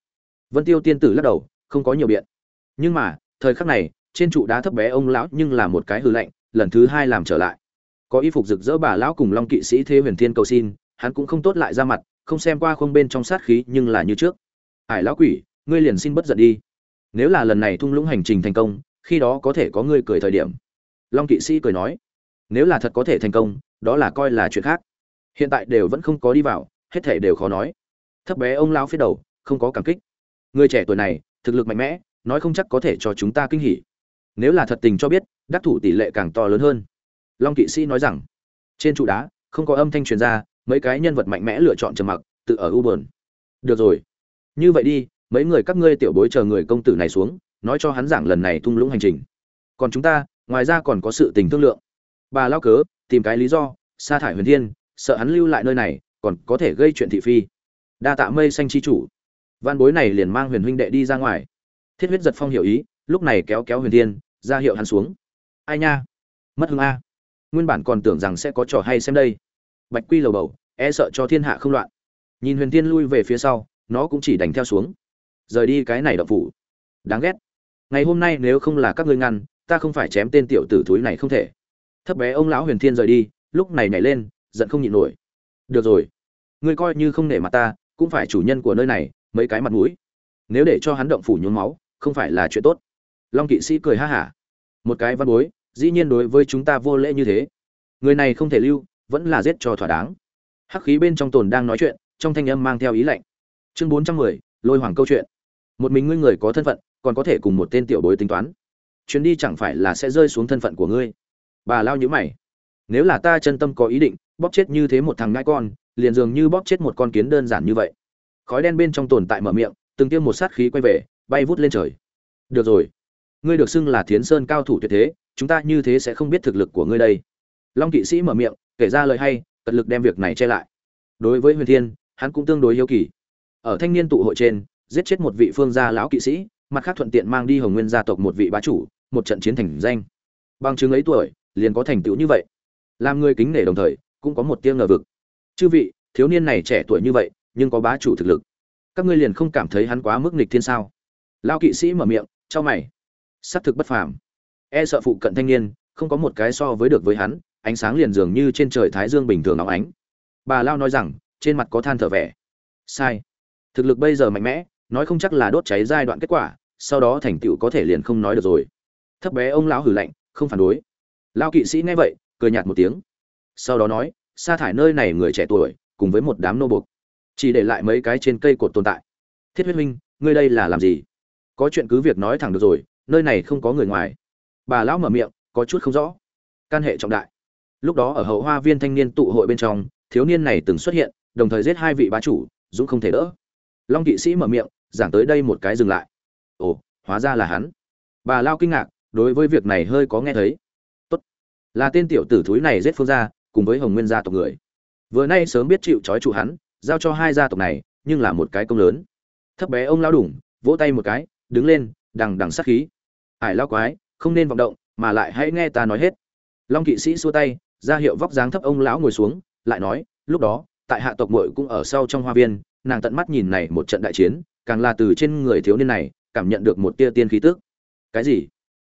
Vân tiêu tiên tử lắc đầu, không có nhiều biện. Nhưng mà, thời khắc này, trên trụ đá thấp bé ông lão nhưng là một cái hư lạnh, lần thứ hai làm trở lại. Có y phục rực rỡ bà lão cùng long kỵ sĩ thế huyền thiên cầu xin, hắn cũng không tốt lại ra mặt, không xem qua không bên trong sát khí nhưng là như trước. Ải lão quỷ, ngươi liền xin bất giận đi nếu là lần này thung lũng hành trình thành công, khi đó có thể có ngươi cười thời điểm. Long kỵ sĩ cười nói, nếu là thật có thể thành công, đó là coi là chuyện khác. Hiện tại đều vẫn không có đi vào, hết thể đều khó nói. Thấp bé ông lao phía đầu, không có cảm kích. Người trẻ tuổi này, thực lực mạnh mẽ, nói không chắc có thể cho chúng ta kinh hỉ. Nếu là thật tình cho biết, đắc thủ tỷ lệ càng to lớn hơn. Long kỵ sĩ nói rằng, trên trụ đá, không có âm thanh truyền ra, mấy cái nhân vật mạnh mẽ lựa chọn trầm mặc, tự ở u bờn được rồi. Như vậy đi mấy người các ngươi tiểu bối chờ người công tử này xuống, nói cho hắn giảng lần này thung lũng hành trình. Còn chúng ta, ngoài ra còn có sự tình thương lượng. Bà lao cớ, tìm cái lý do, sa thải huyền thiên, sợ hắn lưu lại nơi này, còn có thể gây chuyện thị phi. Đa tạ mây xanh chi chủ. Văn bối này liền mang huyền huynh đệ đi ra ngoài. Thiết huyết giật phong hiểu ý, lúc này kéo kéo huyền thiên, ra hiệu hắn xuống. Ai nha? Mất hương a. Nguyên bản còn tưởng rằng sẽ có trò hay xem đây. Bạch quy lầu bầu e sợ cho thiên hạ không loạn. Nhìn huyền thiên lui về phía sau, nó cũng chỉ đành theo xuống rời đi cái này đậu phủ. Đáng ghét. Ngày hôm nay nếu không là các ngươi ngăn, ta không phải chém tên tiểu tử thúi này không thể. Thấp bé ông lão huyền thiên rời đi, lúc này nhảy lên, giận không nhịn nổi. Được rồi. Ngươi coi như không nể mặt ta, cũng phải chủ nhân của nơi này, mấy cái mặt mũi. Nếu để cho hắn động phủ nhuốm máu, không phải là chuyện tốt. Long kỵ sĩ cười ha hả. Một cái văn bối, dĩ nhiên đối với chúng ta vô lễ như thế. Người này không thể lưu, vẫn là giết cho thỏa đáng. Hắc khí bên trong tồn đang nói chuyện, trong thanh âm mang theo ý lạnh. Chương bốn trăm mười, lôi hoàng câu chuyện một mình ngươi người có thân phận, còn có thể cùng một tên tiểu bối tính toán. Chuyến đi chẳng phải là sẽ rơi xuống thân phận của ngươi. Bà lao nhữ mày. Nếu là ta chân tâm có ý định, bóp chết như thế một thằng ngai con, liền dường như bóp chết một con kiến đơn giản như vậy. Khói đen bên trong tồn tại mở miệng, từng tiêm một sát khí quay về, bay vút lên trời. Được rồi. Ngươi được xưng là thiến sơn cao thủ tuyệt thế, chúng ta như thế sẽ không biết thực lực của ngươi đây. Long kỵ sĩ mở miệng, kể ra lời hay, cật lực đem việc này che lại. Đối với huyền thiên, hắn cũng tương đối hiếu kỳ. Ở thanh niên tụ hội trên giết chết một vị phương gia lão kỵ sĩ, mặt khác thuận tiện mang đi hồng nguyên gia tộc một vị bá chủ, một trận chiến thành danh. Bằng chứng ấy tuổi, liền có thành tựu như vậy. Làm người kính nể đồng thời, cũng có một tiếng ngờ vực. Chư vị, thiếu niên này trẻ tuổi như vậy, nhưng có bá chủ thực lực. Các ngươi liền không cảm thấy hắn quá mức nghịch thiên sao? Lão kỵ sĩ mở miệng cho mày. Xác thực bất phàm. E sợ phụ cận thanh niên, không có một cái so với được với hắn, ánh sáng liền dường như trên trời thái dương bình thường nóng ánh. Bà lao nói rằng, trên mặt có than thở vẻ. Sai. Thực lực bây giờ mạnh mẽ nói không chắc là đốt cháy giai đoạn kết quả, sau đó thành tựu có thể liền không nói được rồi. Thấp bé ông lão hử lạnh, không phản đối. Lao kỵ sĩ nghe vậy, cười nhạt một tiếng. Sau đó nói, sa thải nơi này người trẻ tuổi, cùng với một đám nô buộc. Chỉ để lại mấy cái trên cây cột tồn tại. Thiết huyết minh ngươi đây là làm gì? Có chuyện cứ việc nói thẳng được rồi, nơi này không có người ngoài. Bà lão mở miệng, có chút không rõ. Can hệ trọng đại. Lúc đó ở hậu hoa viên thanh niên tụ hội bên trong, thiếu niên này từng xuất hiện, đồng thời giết hai vị bá chủ, dũng không thể đỡ long kỵ sĩ mở miệng, giảng tới đây một cái dừng lại. Ồ, hóa ra là hắn. Bà lao kinh ngạc, đối với việc này hơi có nghe thấy. Tốt. Là tên tiểu tử thúi này giết phương gia, cùng với hồng nguyên gia tộc người. Vừa nay sớm biết chịu trói chủ hắn, giao cho hai gia tộc này, nhưng là một cái công lớn. Thấp bé ông lao đủng, vỗ tay một cái, đứng lên, đằng đằng sát khí. Ải lao quái, không nên vọng động, mà lại hãy nghe ta nói hết. Long kỵ sĩ xua tay, ra hiệu vóc dáng thấp ông lão ngồi xuống, lại nói, lúc đó, tại hạ tộc muội cũng ở sau trong hoa viên nàng tận mắt nhìn này một trận đại chiến càng là từ trên người thiếu niên này cảm nhận được một tia tiên khí tức. Cái gì?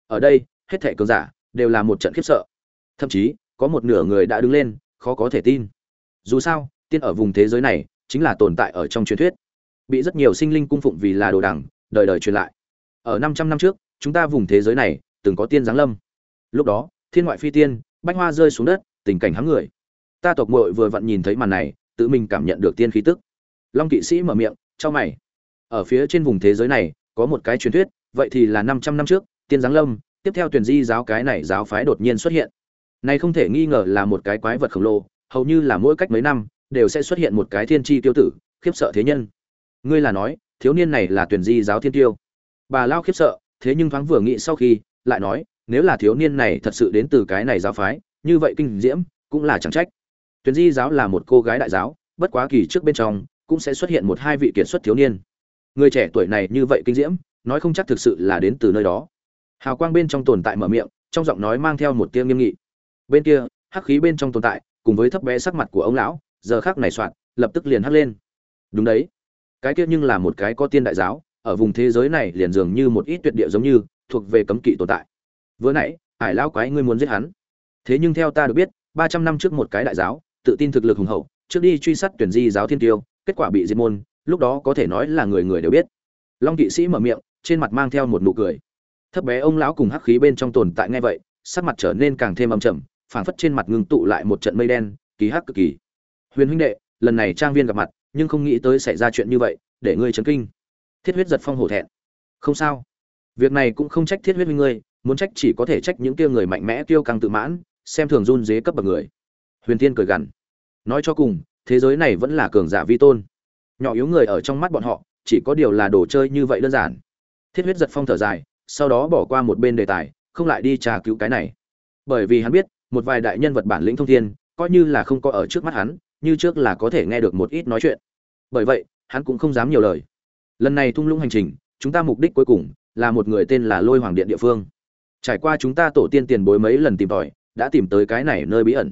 Ở đây hết thảy cường giả đều là một trận khiếp sợ. Thậm chí có một nửa người đã đứng lên khó có thể tin. Dù sao tiên ở vùng thế giới này chính là tồn tại ở trong truyền thuyết. Bị rất nhiều sinh linh cung phụng vì là đồ đẳng, đời đời truyền lại. Ở 500 năm trước chúng ta vùng thế giới này từng có tiên giáng lâm. Lúc đó thiên ngoại phi tiên bách hoa rơi xuống đất tình cảnh hám người. Ta tộc muội vừa vặn nhìn thấy màn này tự mình cảm nhận được tiên khí tức long kỵ sĩ mở miệng cho mày. Ở phía trên vùng thế giới này, có một cái truyền thuyết, vậy thì là 500 năm trước, tiên giáng lâm, tiếp theo tuyển di giáo cái này giáo phái đột nhiên xuất hiện. Này không thể nghi ngờ là một cái quái vật khổng lồ, hầu như là mỗi cách mấy năm, đều sẽ xuất hiện một cái thiên chi tiêu tử, khiếp sợ thế nhân. Ngươi là nói, thiếu niên này là tuyển di giáo thiên tiêu. Bà lao khiếp sợ, thế nhưng thoáng vừa nghĩ sau khi, lại nói, nếu là thiếu niên này thật sự đến từ cái này giáo phái, như vậy kinh diễm, cũng là chẳng trách. Tuyển di giáo là một cô gái đại giáo, bất quá kỳ trước bên trong cũng sẽ xuất hiện một hai vị kiệt xuất thiếu niên. Người trẻ tuổi này như vậy kinh diễm, nói không chắc thực sự là đến từ nơi đó. Hào quang bên trong tồn tại mở miệng, trong giọng nói mang theo một tiếng nghiêm nghị. Bên kia, hắc khí bên trong tồn tại, cùng với thấp bé sắc mặt của ông lão, giờ khác này soạn lập tức liền hắt lên. Đúng đấy. Cái kia nhưng là một cái có tiên đại giáo, ở vùng thế giới này liền dường như một ít tuyệt địa giống như, thuộc về cấm kỵ tồn tại. Vừa nãy, ải lão quái ngươi muốn giết hắn. Thế nhưng theo ta được biết, ba trăm năm trước một cái đại giáo, tự tin thực lực hùng hậu, trước đi truy sát tuyển di giáo thiên tiêu kết quả bị diệt môn, lúc đó có thể nói là người người đều biết. Long kỵ sĩ mở miệng, trên mặt mang theo một nụ cười. Thấp bé ông lão cùng hắc khí bên trong tồn tại ngay vậy, sắc mặt trở nên càng thêm âm trầm, phảng phất trên mặt ngưng tụ lại một trận mây đen, kỳ hắc cực kỳ. Huyền huynh đệ, lần này trang viên gặp mặt, nhưng không nghĩ tới xảy ra chuyện như vậy, để ngươi chấn kinh. Thiết huyết giật phong hổ thẹn. Không sao. Việc này cũng không trách thiết huyết huynh ngươi, muốn trách chỉ có thể trách những kia người mạnh mẽ tiêu căng tự mãn, xem thường run dế cấp bậc người. Huyền tiên cười gằn. Nói cho cùng thế giới này vẫn là cường giả vi tôn. Nhỏ yếu người ở trong mắt bọn họ, chỉ có điều là đồ chơi như vậy đơn giản. Thiết huyết giật phong thở dài, sau đó bỏ qua một bên đề tài, không lại đi trà cứu cái này. Bởi vì hắn biết, một vài đại nhân vật bản lĩnh thông thiên, coi như là không có ở trước mắt hắn, như trước là có thể nghe được một ít nói chuyện. Bởi vậy, hắn cũng không dám nhiều lời. Lần này thung lũng hành trình, chúng ta mục đích cuối cùng là một người tên là lôi hoàng điện địa phương. Trải qua chúng ta tổ tiên tiền bối mấy lần tìm tòi, đã tìm tới cái này nơi bí ẩn.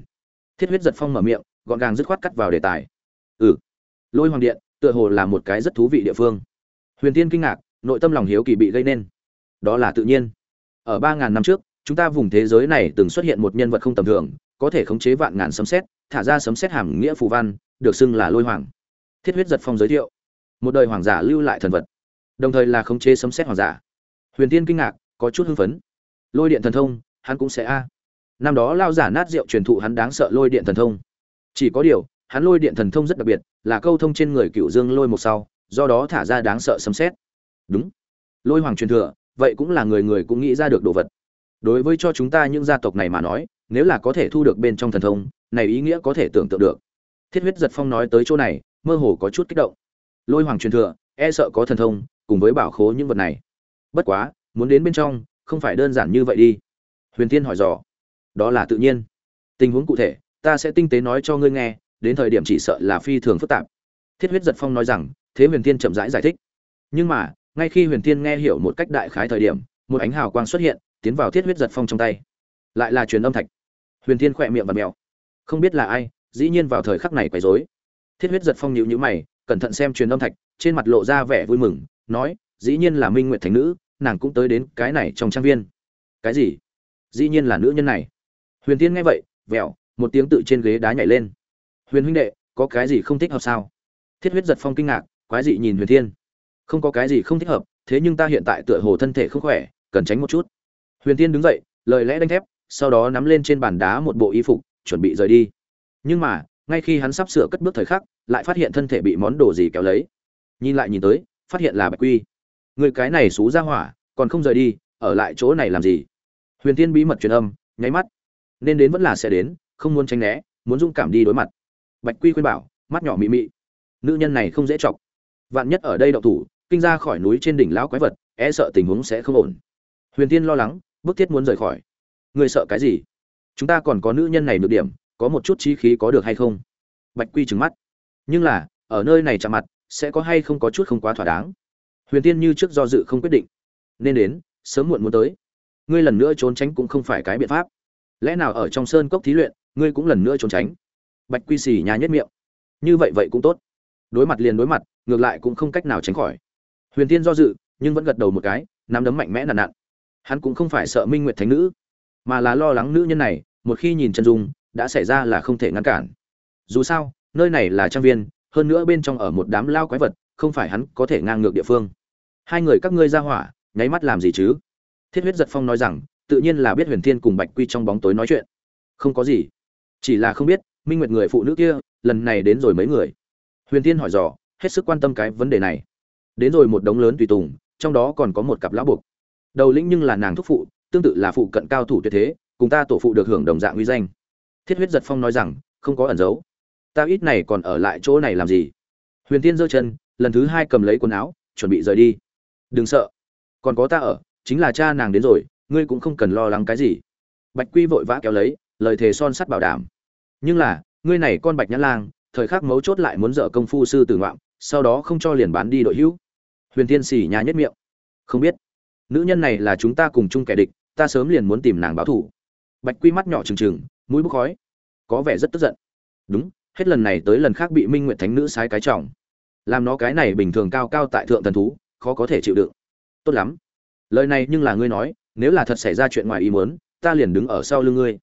Thiết huyết giật phong mở miệng gọn gàng dứt khoát cắt vào đề tài. Ừ. Lôi hoàng điện, tựa hồ là một cái rất thú vị địa phương. Huyền tiên kinh ngạc, nội tâm lòng hiếu kỳ bị gây nên. Đó là tự nhiên. Ở ba ngàn năm trước, chúng ta vùng thế giới này từng xuất hiện một nhân vật không tầm thường, có thể khống chế vạn ngàn sấm xét thả ra sấm xét hàm nghĩa phù văn, được xưng là lôi hoàng. Thiết huyết giật phong giới thiệu. Một đời hoàng giả lưu lại thần vật, đồng thời là khống chế sấm xét hoàng giả. Huyền tiên kinh ngạc, có chút hưng phấn. Lôi điện thần thông, hắn cũng sẽ a. Năm đó lao giả nát rượu truyền thụ hắn đáng sợ lôi điện thần thông chỉ có điều, hắn lôi điện thần thông rất đặc biệt, là câu thông trên người cựu dương lôi một sau, do đó thả ra đáng sợ sấm xét đúng. Lôi hoàng truyền thừa, vậy cũng là người người cũng nghĩ ra được đồ vật. Đối với cho chúng ta những gia tộc này mà nói, nếu là có thể thu được bên trong thần thông, này ý nghĩa có thể tưởng tượng được. Thiết huyết giật phong nói tới chỗ này, mơ hồ có chút kích động. Lôi hoàng truyền thừa e sợ có thần thông, cùng với bảo khố những vật này. Bất quá, muốn đến bên trong, không phải đơn giản như vậy đi. Huyền tiên hỏi dò. Đó là tự nhiên. Tình huống cụ thể ta sẽ tinh tế nói cho ngươi nghe đến thời điểm chỉ sợ là phi thường phức tạp. Thiết huyết giật phong nói rằng thế huyền tiên chậm rãi giải, giải thích. Nhưng mà ngay khi huyền tiên nghe hiểu một cách đại khái thời điểm một ánh hào quang xuất hiện tiến vào thiết huyết giật phong trong tay. Lại là truyền âm thạch. Huyền tiên khỏe miệng và mèo. Không biết là ai dĩ nhiên vào thời khắc này quấy rối. Thiết huyết giật phong nhịu nhữ mày cẩn thận xem truyền âm thạch trên mặt lộ ra vẻ vui mừng nói dĩ nhiên là minh nguyệt thành nữ nàng cũng tới đến cái này trong trang viên. Cái gì? Dĩ nhiên là nữ nhân này. Huyền tiên nghe vậy vẹo một tiếng tự trên ghế đá nhảy lên. Huyền huynh đệ, có cái gì không thích hợp sao? Thiết huyết giật phong kinh ngạc, quái dị nhìn huyền thiên. Không có cái gì không thích hợp, thế nhưng ta hiện tại tựa hồ thân thể không khỏe, cần tránh một chút. Huyền thiên đứng dậy, lời lẽ đanh thép, sau đó nắm lên trên bàn đá một bộ y phục, chuẩn bị rời đi. Nhưng mà, ngay khi hắn sắp sửa cất bước thời khắc, lại phát hiện thân thể bị món đồ gì kéo lấy. Nhìn lại nhìn tới, phát hiện là bạch quy. Người cái này xú ra hỏa, còn không rời đi, ở lại chỗ này làm gì? Huyền Thiên bí mật truyền âm, nháy mắt. Nên đến vẫn là sẽ đến không muốn tránh né, muốn dũng cảm đi đối mặt. Bạch quy khuyên bảo, mắt nhỏ mị mị. Nữ nhân này không dễ chọc. Vạn nhất ở đây đậu thủ, kinh ra khỏi núi trên đỉnh lão quái vật e sợ tình huống sẽ không ổn. Huyền tiên lo lắng, bức thiết muốn rời khỏi. Người sợ cái gì? Chúng ta còn có nữ nhân này được điểm, có một chút trí khí có được hay không? Bạch quy trừng mắt. Nhưng là, ở nơi này chạm mặt, sẽ có hay không có chút không quá thỏa đáng? Huyền tiên như trước do dự không quyết định. Nên đến, sớm muộn muốn tới. Ngươi lần nữa trốn tránh cũng không phải cái biện pháp. Lẽ nào ở trong sơn cốc thí luyện ngươi cũng lần nữa trốn tránh. Bạch quy xì nhà nhất miệng. Như vậy vậy cũng tốt. Đối mặt liền đối mặt, ngược lại cũng không cách nào tránh khỏi. Huyền tiên do dự, nhưng vẫn gật đầu một cái, nắm đấm mạnh mẽ nặn nặn. Hắn cũng không phải sợ minh nguyệt thánh nữ, mà là lo lắng nữ nhân này, một khi nhìn chân dung, đã xảy ra là không thể ngăn cản. Dù sao, nơi này là trang viên, hơn nữa bên trong ở một đám lao quái vật, không phải hắn có thể ngang ngược địa phương. Hai người các ngươi ra hỏa, nháy mắt làm gì chứ? Thiết huyết giật phong nói rằng, tự nhiên là biết huyền thiên cùng bạch quy trong bóng tối nói chuyện. Không có gì chỉ là không biết, minh nguyệt người phụ nữ kia, lần này đến rồi mấy người? Huyền tiên hỏi dò, hết sức quan tâm cái vấn đề này. Đến rồi một đống lớn tùy tùng, trong đó còn có một cặp lão buộc. Đầu lĩnh nhưng là nàng thúc phụ, tương tự là phụ cận cao thủ tuyệt thế, cùng ta tổ phụ được hưởng đồng dạng uy danh. Thiết huyết giật phong nói rằng, không có ẩn giấu. Ta ít này còn ở lại chỗ này làm gì? Huyền tiên giơ chân, lần thứ hai cầm lấy quần áo, chuẩn bị rời đi. Đừng sợ. Còn có ta ở, chính là cha nàng đến rồi, ngươi cũng không cần lo lắng cái gì. Bạch quy vội vã kéo lấy lời thề son sắt bảo đảm. Nhưng là, ngươi này con bạch nhãn lang, thời khắc mấu chốt lại muốn dở công phu sư tử ngoạm, sau đó không cho liền bán đi đội hữu. Huyền thiên xỉ nhà nhất miệng. Không biết. Nữ nhân này là chúng ta cùng chung kẻ địch, ta sớm liền muốn tìm nàng báo thủ bạch quy mắt nhỏ trừng trừng, mũi bốc khói. Có vẻ rất tức giận. Đúng, hết lần này tới lần khác bị minh nguyện thánh nữ sai cái trọng làm nó cái này bình thường cao cao tại thượng thần thú, khó có thể chịu đựng. Tốt lắm. Lời này nhưng là ngươi nói, nếu là thật xảy ra chuyện ngoài ý muốn, ta liền đứng ở sau lưng ngươi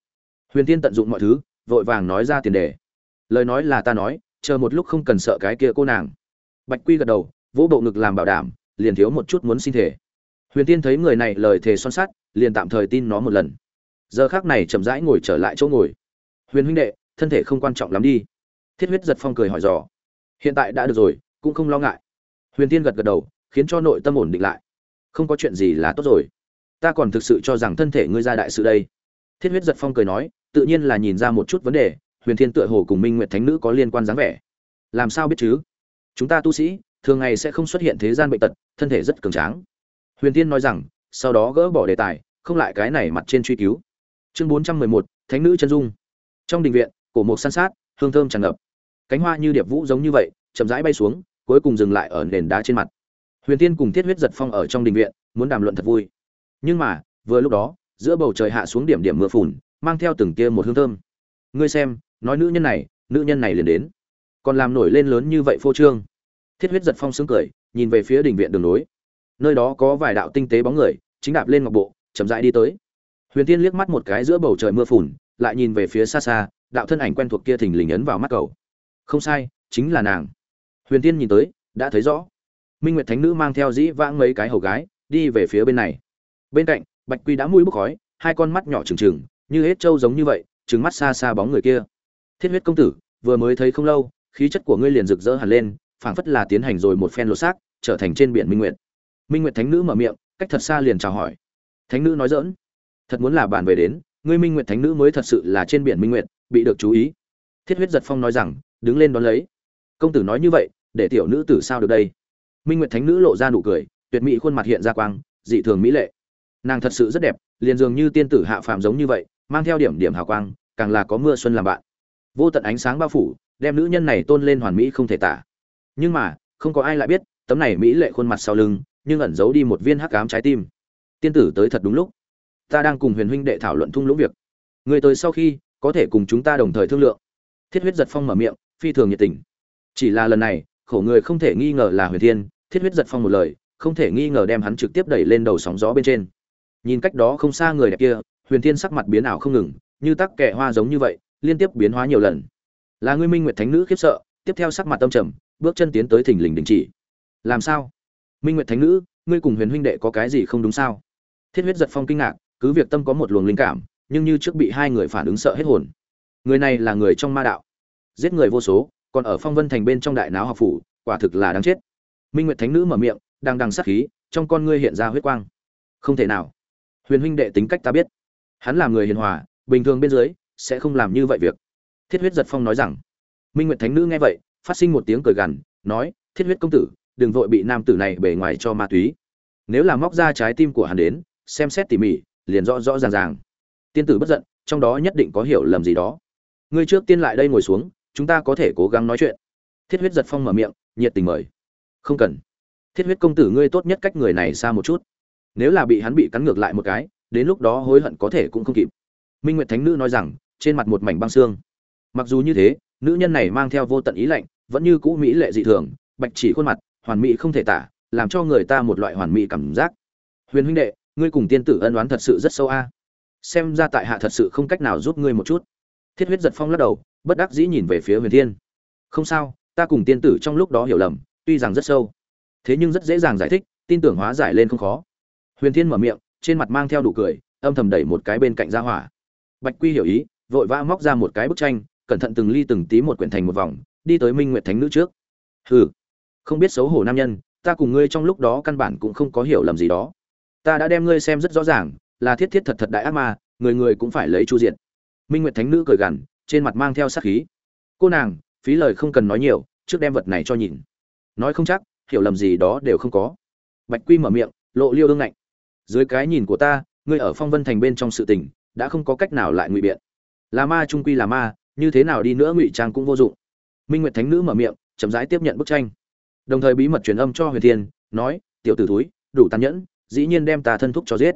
huyền tiên tận dụng mọi thứ, vội vàng nói ra tiền đề. Lời nói là ta nói, chờ một lúc không cần sợ cái kia cô nàng. Bạch quy gật đầu, vỗ bộ ngực làm bảo đảm, liền thiếu một chút muốn xin thể huyền tiên thấy người này lời thề son sắt, liền tạm thời tin nó một lần. Giờ khác này chậm rãi ngồi trở lại chỗ ngồi. Huyền huynh đệ, thân thể không quan trọng lắm đi. Thiết huyết giật phong cười hỏi dò. Hiện tại đã được rồi, cũng không lo ngại. Huyền tiên gật gật đầu, khiến cho nội tâm ổn định lại. Không có chuyện gì là tốt rồi. Ta còn thực sự cho rằng thân thể ngươi ra đại sự đây thiết huyết giật phong cười nói, tự nhiên là nhìn ra một chút vấn đề, huyền thiên tựa hồ cùng minh nguyệt thánh nữ có liên quan dáng vẻ. Làm sao biết chứ? Chúng ta tu sĩ, thường ngày sẽ không xuất hiện thế gian bệnh tật, thân thể rất cường tráng. Huyền Thiên nói rằng, sau đó gỡ bỏ đề tài, không lại cái này mặt trên truy cứu. Chương bốn trăm mười một, thánh nữ chân dung. Trong đình viện, cổ mộc san sát, hương thơm tràn ngập. Cánh hoa như điệp vũ giống như vậy, chậm rãi bay xuống, cuối cùng dừng lại ở nền đá trên mặt. Huyền tiên cùng thiết huyết giật phong ở trong đình viện, muốn đàm luận thật vui. Nhưng mà, vừa lúc đó giữa bầu trời hạ xuống điểm điểm mưa phùn, mang theo từng kia một hương thơm. Ngươi xem, nói nữ nhân này, nữ nhân này liền đến. Còn làm nổi lên lớn như vậy phô trương. Thiết huyết giật phong sướng cười, nhìn về phía đỉnh viện đường nối. Nơi đó có vài đạo tinh tế bóng người, chính đạp lên ngọc bộ, chậm rãi đi tới. Huyền tiên liếc mắt một cái giữa bầu trời mưa phùn, lại nhìn về phía xa xa, đạo thân ảnh quen thuộc kia thình lình ấn vào mắt cầu không sai, chính là nàng. Huyền tiên nhìn tới, đã thấy rõ. Minh nguyệt thánh nữ mang theo dĩ vãng mấy cái hầu gái, đi về phía bên này. Bên cạnh bạch quy đã mũi bốc khói, hai con mắt nhỏ trừng trừng, như hết trâu giống như vậy, trừng mắt xa xa bóng người kia. Thiết huyết công tử, vừa mới thấy không lâu, khí chất của ngươi liền rực rỡ hẳn lên, phảng phất là tiến hành rồi một phen lột xác, trở thành trên biển minh nguyệt. Minh nguyệt thánh nữ mở miệng, cách thật xa liền chào hỏi. Thánh nữ nói dỡn thật muốn là bạn về đến, ngươi minh nguyệt thánh nữ mới thật sự là trên biển minh nguyệt, bị được chú ý. Thiết huyết giật phong nói rằng, đứng lên đón lấy. Công tử nói như vậy, để tiểu nữ tử sao được đây? Minh nguyệt thánh nữ lộ ra nụ cười, tuyệt mỹ khuôn mặt hiện ra quang, dị thường mỹ lệ nàng thật sự rất đẹp, liền dường như tiên tử hạ phàm giống như vậy, mang theo điểm điểm hào quang, càng là có mưa xuân làm bạn. Vô tận ánh sáng bao phủ, đem nữ nhân này tôn lên hoàn mỹ không thể tả. Nhưng mà, không có ai lại biết, tấm này mỹ lệ khuôn mặt sau lưng, nhưng ẩn giấu đi một viên hắc ám trái tim. Tiên tử tới thật đúng lúc. Ta đang cùng huyền huynh đệ thảo luận thung lũng việc. Người tới sau khi, có thể cùng chúng ta đồng thời thương lượng. Thiết huyết giật phong mở miệng, phi thường nhiệt tình. Chỉ là lần này, khổ người không thể nghi ngờ là huyền thiên. Thiết huyết giật phong một lời, không thể nghi ngờ đem hắn trực tiếp đẩy lên đầu sóng gió bên trên nhìn cách đó không xa người đẹp kia, huyền thiên sắc mặt biến ảo không ngừng, như tắc kẻ hoa giống như vậy, liên tiếp biến hóa nhiều lần. Là ngươi minh nguyệt thánh nữ khiếp sợ, tiếp theo sắc mặt tâm trầm, bước chân tiến tới thình lình đình chỉ. Làm sao? Minh nguyệt thánh nữ, ngươi cùng huyền huynh đệ có cái gì không đúng sao? Thiết huyết giật phong kinh ngạc, cứ việc tâm có một luồng linh cảm, nhưng như trước bị hai người phản ứng sợ hết hồn. Người này là người trong ma đạo. Giết người vô số, còn ở phong vân thành bên trong đại náo học phủ, quả thực là đáng chết. Minh nguyệt thánh nữ mở miệng đang đằng sát khí, trong con ngươi hiện ra huyết quang. Không thể nào huyền huynh đệ tính cách ta biết. Hắn là người hiền hòa, bình thường bên dưới, sẽ không làm như vậy việc. Thiết huyết giật phong nói rằng. Minh nguyệt thánh nữ nghe vậy, phát sinh một tiếng cười gằn, nói, thiết huyết công tử, đừng vội bị nam tử này bề ngoài cho ma túy. Nếu là móc ra trái tim của hắn đến, xem xét tỉ mỉ, liền rõ rõ ràng ràng. Tiên tử bất giận, trong đó nhất định có hiểu lầm gì đó. Ngươi trước tiên lại đây ngồi xuống, chúng ta có thể cố gắng nói chuyện. Thiết huyết giật phong mở miệng, nhiệt tình mời. Không cần. Thiết huyết công tử, ngươi tốt nhất cách người này xa một chút nếu là bị hắn bị cắn ngược lại một cái, đến lúc đó hối hận có thể cũng không kịp. Minh nguyệt thánh nữ nói rằng, trên mặt một mảnh băng xương. Mặc dù như thế, nữ nhân này mang theo vô tận ý lạnh, vẫn như cũ mỹ lệ dị thường, bạch chỉ khuôn mặt, hoàn mỹ không thể tả, làm cho người ta một loại hoàn mỹ cảm giác. Huyền huynh đệ, ngươi cùng tiên tử ân oán thật sự rất sâu a. Xem ra tại hạ thật sự không cách nào giúp ngươi một chút. Thiết huyết giật phong lắc đầu, bất đắc dĩ nhìn về phía huyền thiên. Không sao, ta cùng tiên tử trong lúc đó hiểu lầm, tuy rằng rất sâu, thế nhưng rất dễ dàng giải thích, tin tưởng hóa giải lên không khó huyền thiên mở miệng, trên mặt mang theo đủ cười, âm thầm đẩy một cái bên cạnh gia hỏa. Bạch quy hiểu ý, vội vã móc ra một cái bức tranh, cẩn thận từng ly từng tí một quyển thành một vòng, đi tới minh nguyệt thánh nữ trước. Hừ, không biết xấu hổ nam nhân, ta cùng ngươi trong lúc đó căn bản cũng không có hiểu lầm gì đó. Ta đã đem ngươi xem rất rõ ràng, là thiết thiết thật thật đại ác ma, người người cũng phải lấy chu diện minh nguyệt thánh nữ cười gằn, trên mặt mang theo sát khí. Cô nàng, phí lời không cần nói nhiều, trước đem vật này cho nhìn. Nói không chắc, hiểu lầm gì đó đều không có. Bạch quy mở miệng, lộ liêu đương ngạnh dưới cái nhìn của ta, ngươi ở phong vân thành bên trong sự tình, đã không có cách nào lại ngụy biện. Là ma trung quy là ma, như thế nào đi nữa ngụy trang cũng vô dụng. Minh nguyệt thánh nữ mở miệng, chậm rãi tiếp nhận bức tranh. Đồng thời bí mật truyền âm cho huyền thiên, nói, tiểu tử túi đủ tàn nhẫn, dĩ nhiên đem ta thân thúc cho giết.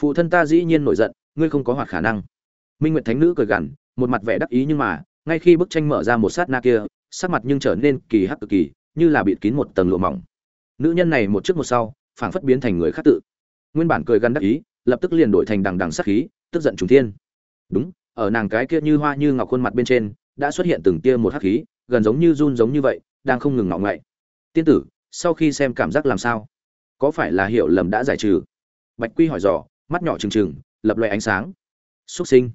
Phụ thân ta dĩ nhiên nổi giận, ngươi không có hoạt khả năng. Minh nguyệt thánh nữ cười gằn, một mặt vẻ đắc ý nhưng mà, ngay khi bức tranh mở ra một sát na kia, sắc mặt nhưng trở nên kỳ hắc cực kỳ, như là bịt kín một tầng lụa mỏng. Nữ nhân này một trước một sau, phảng phất biến thành người khác tự nguyên bản cười gằn đắc ý, lập tức liền đổi thành đằng đằng sát khí, tức giận trùng thiên. Đúng, ở nàng cái kia như hoa như ngọc khuôn mặt bên trên, đã xuất hiện từng tia một hắc khí, gần giống như run giống như vậy, đang không ngừng ngọ ngậy tiên tử, sau khi xem cảm giác làm sao? Có phải là hiểu lầm đã giải trừ? Bạch quy hỏi dò, mắt nhỏ trừng trừng, lập loại ánh sáng. Xuất sinh.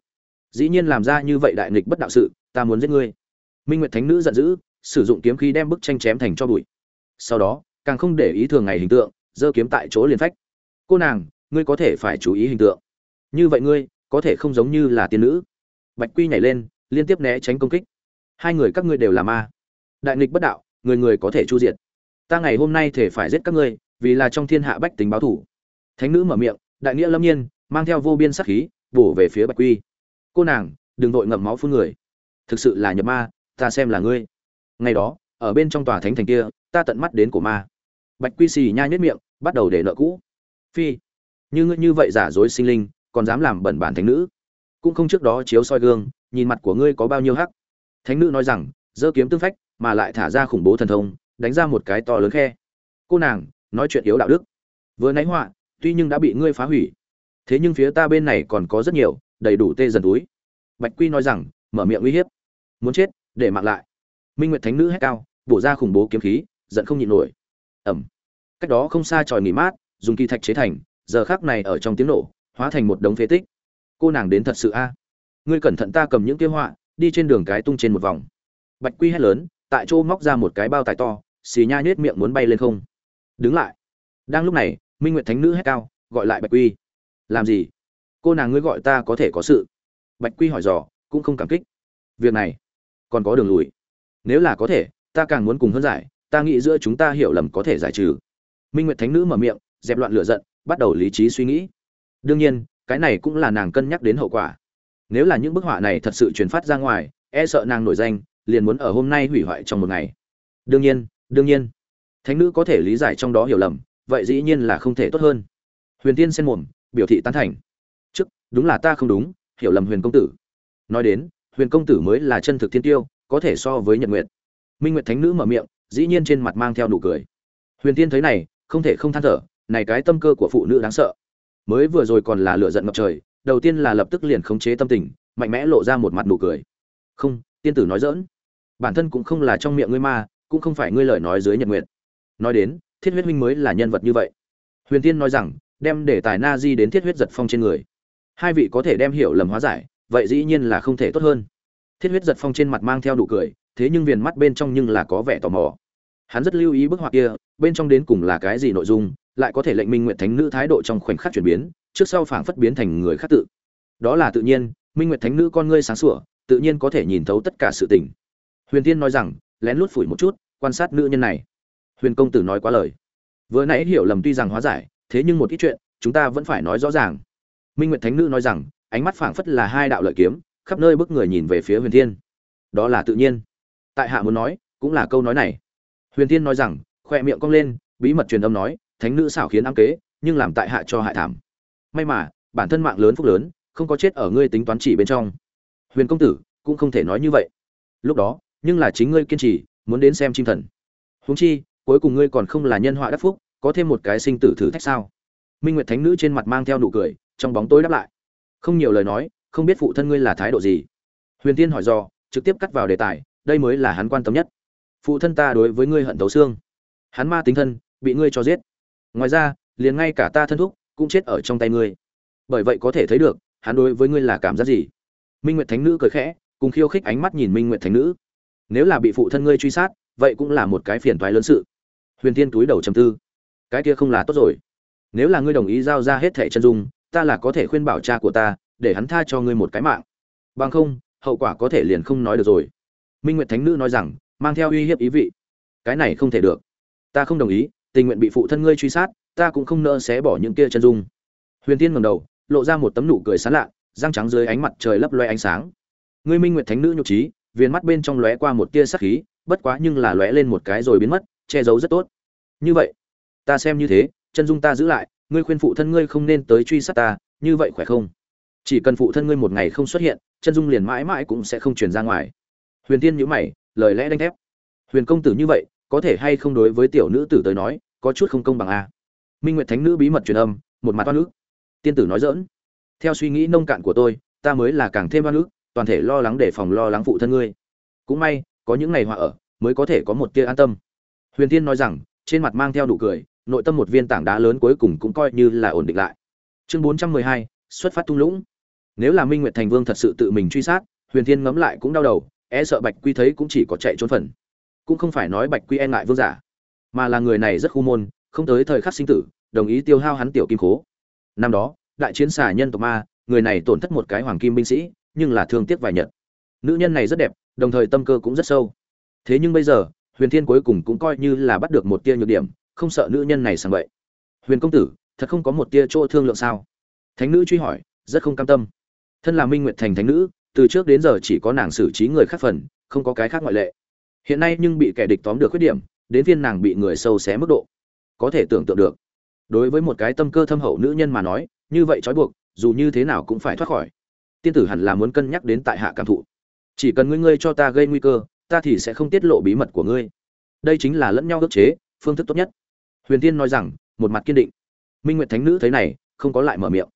Dĩ nhiên làm ra như vậy đại nghịch bất đạo sự, ta muốn giết ngươi. Minh nguyệt thánh nữ giận dữ, sử dụng kiếm khí đem bức tranh chém thành cho bụi. Sau đó, càng không để ý thường ngày hình tượng, giơ kiếm tại chỗ liền phách cô nàng, ngươi có thể phải chú ý hình tượng. Như vậy ngươi, có thể không giống như là tiên nữ. Bạch quy nhảy lên, liên tiếp né tránh công kích. Hai người các ngươi đều là ma. Đại nghịch bất đạo, người người có thể chu diệt. Ta ngày hôm nay thể phải giết các ngươi, vì là trong thiên hạ bách tính báo thủ. Thánh nữ mở miệng, đại nghĩa lâm nhiên, mang theo vô biên sát khí, bổ về phía bạch quy. Cô nàng, đừng vội ngậm máu phun người. Thực sự là nhập ma, ta xem là ngươi. Ngày đó, ở bên trong tòa thánh thành kia, ta tận mắt đến của ma. Bạch quy xì nha nhất miệng, bắt đầu để nợ cũ phi. Như ngươi như vậy giả dối sinh linh, còn dám làm bẩn bản thánh nữ? Cũng không trước đó chiếu soi gương, nhìn mặt của ngươi có bao nhiêu hắc. Thánh nữ nói rằng dơ kiếm tương phách, mà lại thả ra khủng bố thần thông, đánh ra một cái to lớn khe. Cô nàng, nói chuyện yếu đạo đức. Vừa nãy họa, tuy nhưng đã bị ngươi phá hủy. Thế nhưng phía ta bên này còn có rất nhiều, đầy đủ tê dần túi. Bạch quy nói rằng, mở miệng uy hiếp. Muốn chết, để mặc lại. Minh nguyệt thánh nữ hét cao, bổ ra khủng bố kiếm khí, giận không nhịn nổi. Ẩm. Cách đó không xa tròi nghỉ mát dùng kỳ thạch chế thành, giờ khác này ở trong tiếng nổ, hóa thành một đống phế tích. Cô nàng đến thật sự a. Ngươi cẩn thận ta cầm những kia họa, đi trên đường cái tung trên một vòng. Bạch quy hét lớn, tại chỗ móc ra một cái bao tải to, xì nha nhết miệng muốn bay lên không. Đứng lại. Đang lúc này, minh nguyệt thánh nữ hét cao, gọi lại bạch quy. Làm gì? Cô nàng ngươi gọi ta có thể có sự. Bạch quy hỏi dò, cũng không cảm kích. Việc này, còn có đường lùi. Nếu là có thể, ta càng muốn cùng hơn giải, ta nghĩ giữa chúng ta hiểu lầm có thể giải trừ. Minh nguyệt thánh nữ mở miệng dẹp loạn lửa giận, bắt đầu lý trí suy nghĩ. Đương nhiên, cái này cũng là nàng cân nhắc đến hậu quả. Nếu là những bức họa này thật sự truyền phát ra ngoài e sợ nàng nổi danh, liền muốn ở hôm nay hủy hoại trong một ngày. Đương nhiên đương nhiên. Thánh nữ có thể lý giải trong đó hiểu lầm, vậy dĩ nhiên là không thể tốt hơn. Huyền tiên sen mồm, biểu thị tán thành. Trước, đúng là ta không đúng, hiểu lầm huyền công tử. Nói đến, huyền công tử mới là chân thực thiên tiêu, có thể so với nhật nguyệt. Minh nguyệt thánh nữ mở miệng, dĩ nhiên trên mặt mang theo nụ cười. Huyền tiên thấy này, không thể không than thở này cái tâm cơ của phụ nữ đáng sợ. Mới vừa rồi còn là lựa giận ngập trời, đầu tiên là lập tức liền khống chế tâm tình, mạnh mẽ lộ ra một mặt nụ cười. Không, tiên tử nói dỡn bản thân cũng không là trong miệng ngươi ma, cũng không phải ngươi lời nói dưới nhật nguyện nói đến, thiết huyết huynh mới là nhân vật như vậy. Huyền tiên nói rằng, đem để tài na di đến thiết huyết giật phong trên người. Hai vị có thể đem hiểu lầm hóa giải, vậy dĩ nhiên là không thể tốt hơn. Thiết huyết giật phong trên mặt mang theo nụ cười, thế nhưng viền mắt bên trong nhưng là có vẻ tò mò. Hắn rất lưu ý bức họa kia, bên trong đến cùng là cái gì nội dung lại có thể lệnh minh nguyệt thánh nữ thái độ trong khoảnh khắc chuyển biến, trước sau phảng phất biến thành người khác tự. Đó là tự nhiên, minh nguyệt thánh nữ con ngươi sáng sủa, tự nhiên có thể nhìn thấu tất cả sự tình. Huyền tiên nói rằng, lén lút phủi một chút, quan sát nữ nhân này. Huyền công tử nói quá lời. Vừa nãy hiểu lầm tuy rằng hóa giải, thế nhưng một ít chuyện, chúng ta vẫn phải nói rõ ràng. Minh nguyệt thánh nữ nói rằng, ánh mắt phảng phất là hai đạo lợi kiếm, khắp nơi bức người nhìn về phía huyền thiên. Đó là tự nhiên. Tại hạ muốn nói, cũng là câu nói này. Huyền thiên nói rằng, khoe miệng cong lên, bí mật truyền âm nói thánh nữ xảo khiến ám kế, nhưng làm tại hạ cho hại thảm. May mà, bản thân mạng lớn phúc lớn, không có chết ở ngươi tính toán chỉ bên trong. Huyền công tử, cũng không thể nói như vậy. Lúc đó, nhưng là chính ngươi kiên trì, muốn đến xem chim thần. Huống chi, cuối cùng ngươi còn không là nhân họa đắc phúc, có thêm một cái sinh tử thử thách sao? Minh nguyệt thánh nữ trên mặt mang theo nụ cười, trong bóng tối đáp lại. Không nhiều lời nói, không biết phụ thân ngươi là thái độ gì. Huyền tiên hỏi do trực tiếp cắt vào đề tài, đây mới là hắn quan tâm nhất. Phụ thân ta đối với ngươi hận tấu xương. Hắn ma tính thân, bị ngươi cho giết ngoài ra, liền ngay cả ta thân thúc cũng chết ở trong tay ngươi. Bởi vậy có thể thấy được, hắn đối với ngươi là cảm giác gì? Minh nguyệt thánh nữ cười khẽ, cùng khiêu khích ánh mắt nhìn minh nguyệt thánh nữ. Nếu là bị phụ thân ngươi truy sát, vậy cũng là một cái phiền toái lớn sự. Huyền thiên túi đầu trầm tư. Cái kia không là tốt rồi. Nếu là ngươi đồng ý giao ra hết thẻ chân dung, ta là có thể khuyên bảo cha của ta, để hắn tha cho ngươi một cái mạng. Bằng không, hậu quả có thể liền không nói được rồi. Minh nguyệt thánh nữ nói rằng, mang theo uy hiếp ý vị. Cái này không thể được. Ta không đồng ý tình nguyện bị phụ thân ngươi truy sát, ta cũng không nỡ xé bỏ những kia chân dung. Huyền tiên ngầm đầu, lộ ra một tấm nụ cười sán lạ, răng trắng dưới ánh mặt trời lấp loe ánh sáng. Ngươi minh nguyệt thánh nữ nhục trí viên mắt bên trong lóe qua một tia sắc khí, bất quá nhưng là lóe lên một cái rồi biến mất, che giấu rất tốt. Như vậy, ta xem như thế, chân dung ta giữ lại, ngươi khuyên phụ thân ngươi không nên tới truy sát ta, như vậy khỏe không? Chỉ cần phụ thân ngươi một ngày không xuất hiện, chân dung liền mãi mãi cũng sẽ không truyền ra ngoài. Huyền tiên nhữ mày, lời lẽ đanh thép. Huyền công tử như vậy, có thể hay không đối với tiểu nữ tử tới nói có chút không công bằng a minh nguyệt thánh nữ bí mật truyền âm, một mặt oan ức. Tiên tử nói dỡn theo suy nghĩ nông cạn của tôi, ta mới là càng thêm oan ức, toàn thể lo lắng để phòng lo lắng phụ thân ngươi. Cũng may, có những ngày hòa ở, mới có thể có một tia an tâm. Huyền tiên nói rằng, trên mặt mang theo nụ cười, nội tâm một viên tảng đá lớn cuối cùng cũng coi như là ổn định lại. Chương bốn trăm mười hai, xuất phát tung lũng. Nếu là minh nguyệt thành vương thật sự tự mình truy sát, huyền thiên ngẫm lại cũng đau đầu e sợ bạch quy thấy cũng chỉ có chạy trốn phần. Cũng không phải nói bạch quy e ngại vương giả mà là người này rất khu môn, không tới thời khắc sinh tử, đồng ý tiêu hao hắn tiểu kim khố. Năm đó, đại chiến xà nhân tộc ma, người này tổn thất một cái hoàng kim binh sĩ, nhưng là thương tiếc vài nhật. Nữ nhân này rất đẹp, đồng thời tâm cơ cũng rất sâu. Thế nhưng bây giờ, huyền thiên cuối cùng cũng coi như là bắt được một tia nhược điểm, không sợ nữ nhân này sang vậy huyền công tử, thật không có một tia chỗ thương lượng sao? Thánh nữ truy hỏi, rất không cam tâm. Thân là minh nguyệt thành thánh nữ, từ trước đến giờ chỉ có nàng xử trí người khác phần, không có cái khác ngoại lệ. Hiện nay nhưng bị kẻ địch tóm được khuyết điểm đến phiên nàng bị người sâu xé mức độ. Có thể tưởng tượng được. Đối với một cái tâm cơ thâm hậu nữ nhân mà nói, như vậy trói buộc, dù như thế nào cũng phải thoát khỏi. Tiên tử hẳn là muốn cân nhắc đến tại hạ cảm thụ. Chỉ cần ngươi ngươi cho ta gây nguy cơ, ta thì sẽ không tiết lộ bí mật của ngươi. Đây chính là lẫn nhau ức chế, phương thức tốt nhất. Huyền tiên nói rằng, một mặt kiên định. Minh nguyệt thánh nữ thấy này, không có lại mở miệng.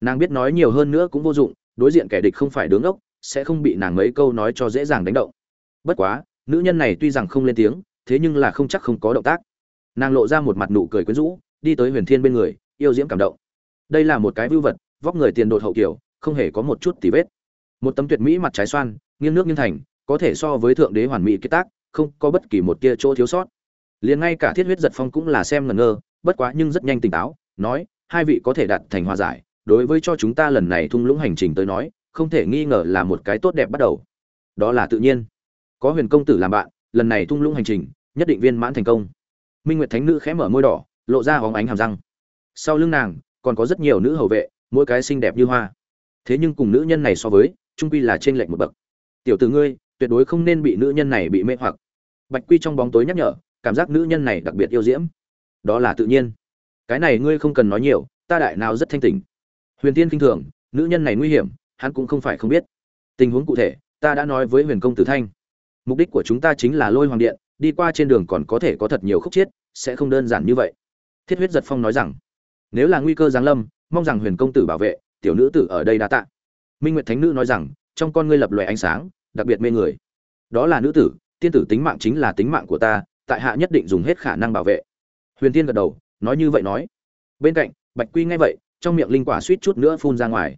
Nàng biết nói nhiều hơn nữa cũng vô dụng, đối diện kẻ địch không phải đứng ốc sẽ không bị nàng mấy câu nói cho dễ dàng đánh động. Bất quá, nữ nhân này tuy rằng không lên tiếng thế nhưng là không chắc không có động tác. Nàng lộ ra một mặt nụ cười quyến rũ, đi tới huyền thiên bên người, yêu diễm cảm động. Đây là một cái vưu vật, vóc người tiền đột hậu kiểu, không hề có một chút tì vết. Một tấm tuyệt mỹ mặt trái xoan, nghiêng nước nghiêng thành, có thể so với thượng đế hoàn mỹ kết tác, không có bất kỳ một tia chỗ thiếu sót. Liền ngay cả thiết huyết giật phong cũng là xem ngẩn ngơ, bất quá nhưng rất nhanh tỉnh táo, nói, hai vị có thể đạt thành hòa giải, đối với cho chúng ta lần này thung lũng hành trình tới nói, không thể nghi ngờ là một cái tốt đẹp bắt đầu. Đó là tự nhiên. Có huyền công tử làm bạn, lần này thung lũng hành trình nhất định viên mãn thành công. Minh nguyệt thánh nữ khẽ mở môi đỏ, lộ ra hóng ánh hàm răng. Sau lưng nàng, còn có rất nhiều nữ hầu vệ, mỗi cái xinh đẹp như hoa. Thế nhưng cùng nữ nhân này so với, trung quy là trên lệnh một bậc. Tiểu tử ngươi, tuyệt đối không nên bị nữ nhân này bị mê hoặc. Bạch quy trong bóng tối nhắc nhở, cảm giác nữ nhân này đặc biệt yêu diễm. Đó là tự nhiên. Cái này ngươi không cần nói nhiều, ta đại nào rất thanh tỉnh. Huyền tiên kinh thường, nữ nhân này nguy hiểm, hắn cũng không phải không biết. Tình huống cụ thể, ta đã nói với huyền công tử thanh. Mục đích của chúng ta chính là lôi hoàng điện đi qua trên đường còn có thể có thật nhiều khúc chiết sẽ không đơn giản như vậy. Thiết huyết giật phong nói rằng, nếu là nguy cơ giáng lâm, mong rằng huyền công tử bảo vệ, tiểu nữ tử ở đây đã tạ. Minh nguyệt thánh nữ nói rằng, trong con ngươi lập lòe ánh sáng, đặc biệt mê người. Đó là nữ tử, tiên tử tính mạng chính là tính mạng của ta, tại hạ nhất định dùng hết khả năng bảo vệ. Huyền tiên gật đầu, nói như vậy nói. Bên cạnh, bạch quy nghe vậy, trong miệng linh quả suýt chút nữa phun ra ngoài.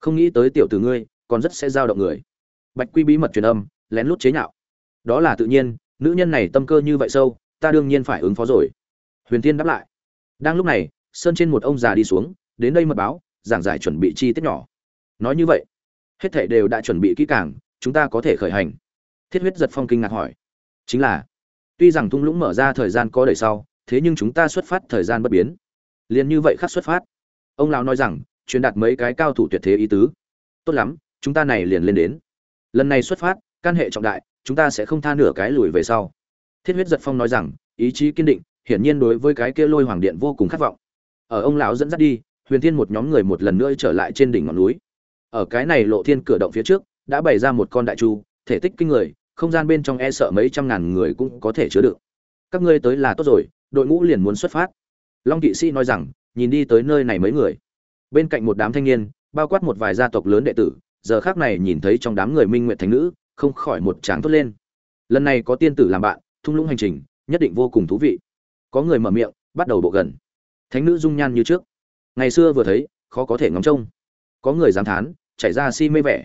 Không nghĩ tới tiểu tử ngươi, còn rất sẽ giao động người. Bạch quy bí mật truyền âm, lén lút chế nhạo. Đó là tự nhiên nữ nhân này tâm cơ như vậy sâu, ta đương nhiên phải ứng phó rồi. Huyền Thiên đáp lại. Đang lúc này, sơn trên một ông già đi xuống, đến đây mật báo, giảng giải chuẩn bị chi tiết nhỏ. Nói như vậy, hết thảy đều đã chuẩn bị kỹ càng, chúng ta có thể khởi hành. Thiết huyết giật phong kinh ngạc hỏi. Chính là, tuy rằng thung lũng mở ra thời gian có đầy sau, thế nhưng chúng ta xuất phát thời gian bất biến. Liền như vậy khắc xuất phát. Ông lão nói rằng, truyền đạt mấy cái cao thủ tuyệt thế ý tứ. Tốt lắm, chúng ta này liền lên đến. Lần này xuất phát căn hệ trọng đại chúng ta sẽ không tha nửa cái lùi về sau. Thiết huyết giật phong nói rằng, ý chí kiên định, hiển nhiên đối với cái kia lôi hoàng điện vô cùng khát vọng. Ở ông lão dẫn dắt đi, huyền thiên một nhóm người một lần nữa trở lại trên đỉnh ngọn núi. Ở cái này lộ thiên cửa động phía trước, đã bày ra một con đại chu, thể tích kinh người, không gian bên trong e sợ mấy trăm ngàn người cũng có thể chứa đựng. Các ngươi tới là tốt rồi, đội ngũ liền muốn xuất phát. Long kỵ sĩ nói rằng, nhìn đi tới nơi này mấy người. Bên cạnh một đám thanh niên, bao quát một vài gia tộc lớn đệ tử, giờ khác này nhìn thấy trong đám người minh nguyện thánh nữ không khỏi một tráng tốt lên. Lần này có tiên tử làm bạn, thung lũng hành trình, nhất định vô cùng thú vị. Có người mở miệng, bắt đầu bộ gần. Thánh nữ dung nhan như trước. Ngày xưa vừa thấy, khó có thể ngóng trông. Có người dám thán, chảy ra si mê vẻ.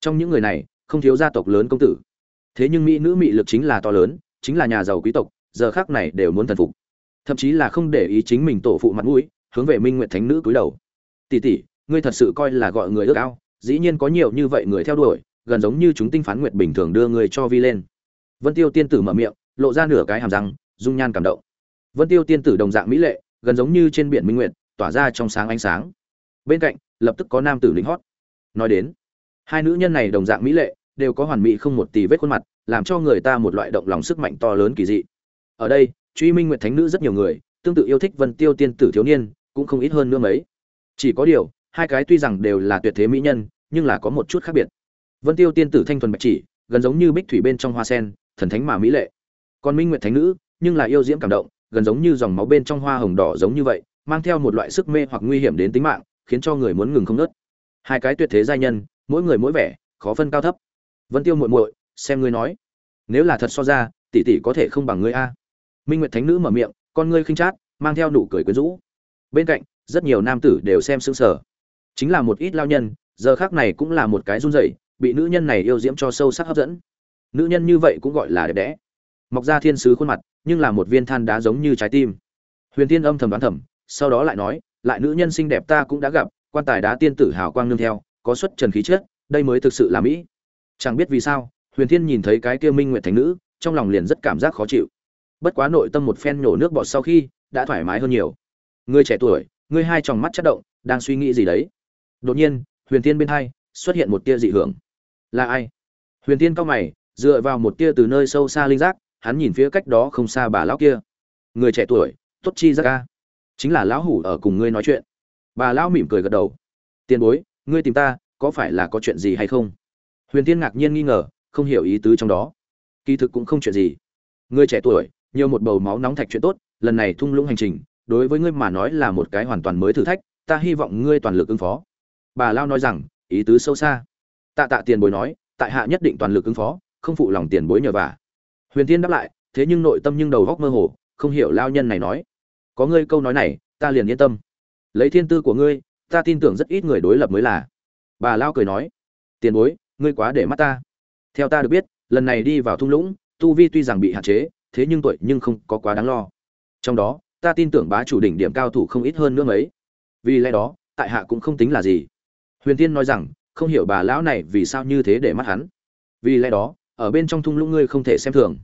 Trong những người này, không thiếu gia tộc lớn công tử. Thế nhưng mỹ nữ mị lực chính là to lớn, chính là nhà giàu quý tộc, giờ khác này đều muốn thần phục. Thậm chí là không để ý chính mình tổ phụ mặt mũi, hướng về minh nguyện thánh nữ cúi đầu. Tỷ tỷ, ngươi thật sự coi là gọi người ước ao, dĩ nhiên có nhiều như vậy người theo đuổi gần giống như chúng tinh phán nguyệt bình thường đưa người cho vi lên. Vân tiêu tiên tử mở miệng, lộ ra nửa cái hàm răng, dung nhan cảm động. Vân tiêu tiên tử đồng dạng mỹ lệ, gần giống như trên biển minh nguyệt, tỏa ra trong sáng ánh sáng. Bên cạnh, lập tức có nam tử lính hót. Nói đến, hai nữ nhân này đồng dạng mỹ lệ, đều có hoàn mỹ không một tì vết khuôn mặt, làm cho người ta một loại động lòng sức mạnh to lớn kỳ dị. Ở đây, truy minh nguyệt thánh nữ rất nhiều người, tương tự yêu thích vân tiêu tiên tử thiếu niên, cũng không ít hơn nữa mấy. Chỉ có điều, hai cái tuy rằng đều là tuyệt thế mỹ nhân, nhưng là có một chút khác biệt vân tiêu tiên tử thanh thuần bạch chỉ, gần giống như bích thủy bên trong hoa sen, thần thánh mà mỹ lệ. Còn minh nguyệt thánh nữ, nhưng là yêu diễm cảm động, gần giống như dòng máu bên trong hoa hồng đỏ giống như vậy, mang theo một loại sức mê hoặc nguy hiểm đến tính mạng, khiến cho người muốn ngừng không ngớt. hai cái tuyệt thế giai nhân, mỗi người mỗi vẻ, khó phân cao thấp. Vân tiêu muội muội, xem ngươi nói. Nếu là thật so ra, tỷ tỷ có thể không bằng ngươi a. Minh nguyệt thánh nữ mở miệng, con ngươi khinh chát, mang theo nụ cười quyến rũ. Bên cạnh, rất nhiều nam tử đều xem sững sờ. Chính là một ít lao nhân, giờ khác này cũng là một cái run rẩy bị nữ nhân này yêu diễm cho sâu sắc hấp dẫn. Nữ nhân như vậy cũng gọi là đẹp đẽ. Mọc ra thiên sứ khuôn mặt, nhưng là một viên than đá giống như trái tim. Huyền tiên âm thầm đoán thầm, sau đó lại nói, lại nữ nhân xinh đẹp ta cũng đã gặp, quan tài đá tiên tử hào quang nương theo, có xuất trần khí chất, đây mới thực sự là mỹ. Chẳng biết vì sao, huyền thiên nhìn thấy cái kia minh nguyện thành nữ, trong lòng liền rất cảm giác khó chịu. Bất quá nội tâm một phen nhổ nước bọt sau khi, đã thoải mái hơn nhiều. Người trẻ tuổi người hai tròng mắt chất động, đang suy nghĩ gì đấy? Đột nhiên, huyền thiên bên hai xuất hiện một tia dị hưởng là ai? Huyền thiên cao mày, dựa vào một tia từ nơi sâu xa linh giác, hắn nhìn phía cách đó không xa bà lão kia. Người trẻ tuổi, tốt chi ra ca. Chính là lão hủ ở cùng ngươi nói chuyện. Bà lão mỉm cười gật đầu. Tiền bối, ngươi tìm ta, có phải là có chuyện gì hay không? Huyền tiên ngạc nhiên nghi ngờ, không hiểu ý tứ trong đó. Kỳ thực cũng không chuyện gì. Ngươi trẻ tuổi, nhiều một bầu máu nóng thạch chuyện tốt, lần này thung lũng hành trình, đối với ngươi mà nói là một cái hoàn toàn mới thử thách, ta hy vọng ngươi toàn lực ứng phó. Bà lao nói rằng, ý tứ sâu xa tạ tạ tiền bối nói, tại hạ nhất định toàn lực ứng phó, không phụ lòng tiền bối nhờ vả. Huyền tiên đáp lại, thế nhưng nội tâm nhưng đầu góc mơ hồ, không hiểu lao nhân này nói. Có ngươi câu nói này, ta liền yên tâm. Lấy thiên tư của ngươi, ta tin tưởng rất ít người đối lập mới là. Bà lao cười nói, tiền bối, ngươi quá để mắt ta. Theo ta được biết, lần này đi vào thung lũng, tu vi tuy rằng bị hạn chế, thế nhưng tuổi nhưng không có quá đáng lo. Trong đó, ta tin tưởng bá chủ đỉnh điểm cao thủ không ít hơn nữa mấy. Vì lẽ đó, tại hạ cũng không tính là gì. Huyền tiên nói rằng không hiểu bà lão này vì sao như thế để mắt hắn. Vì lẽ đó, ở bên trong thung lũng ngươi không thể xem thường.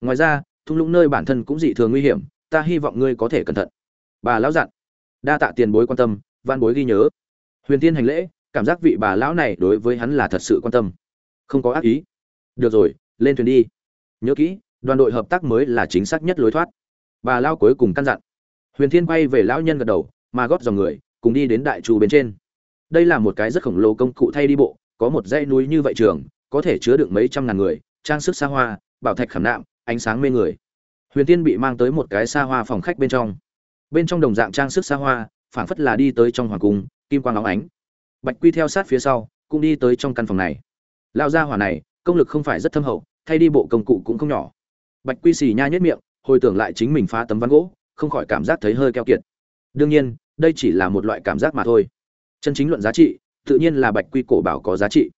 Ngoài ra, thung lũng nơi bản thân cũng dị thường nguy hiểm, ta hy vọng ngươi có thể cẩn thận. Bà lão dặn. Đa tạ tiền bối quan tâm van bối ghi nhớ. Huyền tiên hành lễ, cảm giác vị bà lão này đối với hắn là thật sự quan tâm. Không có ác ý. Được rồi, lên thuyền đi. Nhớ kỹ, đoàn đội hợp tác mới là chính xác nhất lối thoát. Bà lão cuối cùng căn dặn. Huyền thiên quay về lão nhân gật đầu, mà góp dòng người, cùng đi đến đại trù bên trên đây là một cái rất khổng lồ công cụ thay đi bộ, có một dãy núi như vậy trường, có thể chứa được mấy trăm ngàn người, trang sức xa hoa, bảo thạch khảm nạm, ánh sáng mê người. Huyền tiên bị mang tới một cái xa hoa phòng khách bên trong. Bên trong đồng dạng trang sức xa hoa, phảng phất là đi tới trong hoàng cung, kim quang óng ánh. Bạch quy theo sát phía sau, cũng đi tới trong căn phòng này. Lao ra hỏa này, công lực không phải rất thâm hậu, thay đi bộ công cụ cũng không nhỏ. Bạch quy xì nha nhất miệng, hồi tưởng lại chính mình phá tấm ván gỗ, không khỏi cảm giác thấy hơi keo kiệt. Đương nhiên, đây chỉ là một loại cảm giác mà thôi chân chính luận giá trị, tự nhiên là bạch quy cổ bảo có giá trị.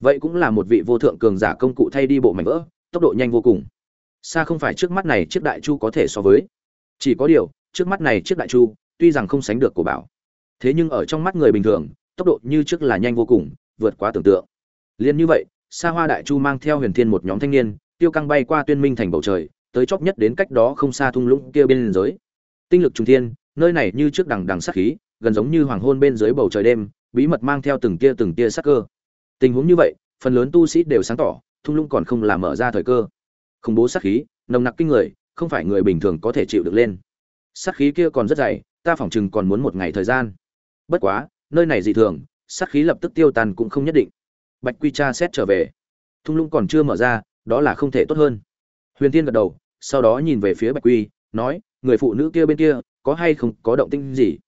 Vậy cũng là một vị vô thượng cường giả công cụ thay đi bộ mảnh vỡ, tốc độ nhanh vô cùng. Xa không phải trước mắt này chiếc đại chu có thể so với. Chỉ có điều, trước mắt này chiếc đại chu, tuy rằng không sánh được cổ bảo. Thế nhưng ở trong mắt người bình thường, tốc độ như trước là nhanh vô cùng, vượt quá tưởng tượng. Liền như vậy xa hoa đại chu mang theo huyền thiên một nhóm thanh niên, tiêu căng bay qua tuyên minh thành bầu trời, tới chóp nhất đến cách đó không xa thung lũng kia bên giới. Tinh lực trung thiên, nơi này như trước đằng đằng sát khí gần giống như hoàng hôn bên dưới bầu trời đêm, bí mật mang theo từng tia từng tia sắc cơ. Tình huống như vậy, phần lớn tu sĩ đều sáng tỏ, thung lũng còn không làm mở ra thời cơ. Khủng bố sát khí, nồng nặc kinh người, không phải người bình thường có thể chịu được lên. Sát khí kia còn rất dày, ta phỏng chừng còn muốn một ngày thời gian. Bất quá, nơi này dị thường, sát khí lập tức tiêu tan cũng không nhất định. Bạch quy cha xét trở về. Thung lũng còn chưa mở ra, đó là không thể tốt hơn. Huyền tiên gật đầu, sau đó nhìn về phía bạch quy, nói, người phụ nữ kia bên kia, có hay không có động tĩnh gì?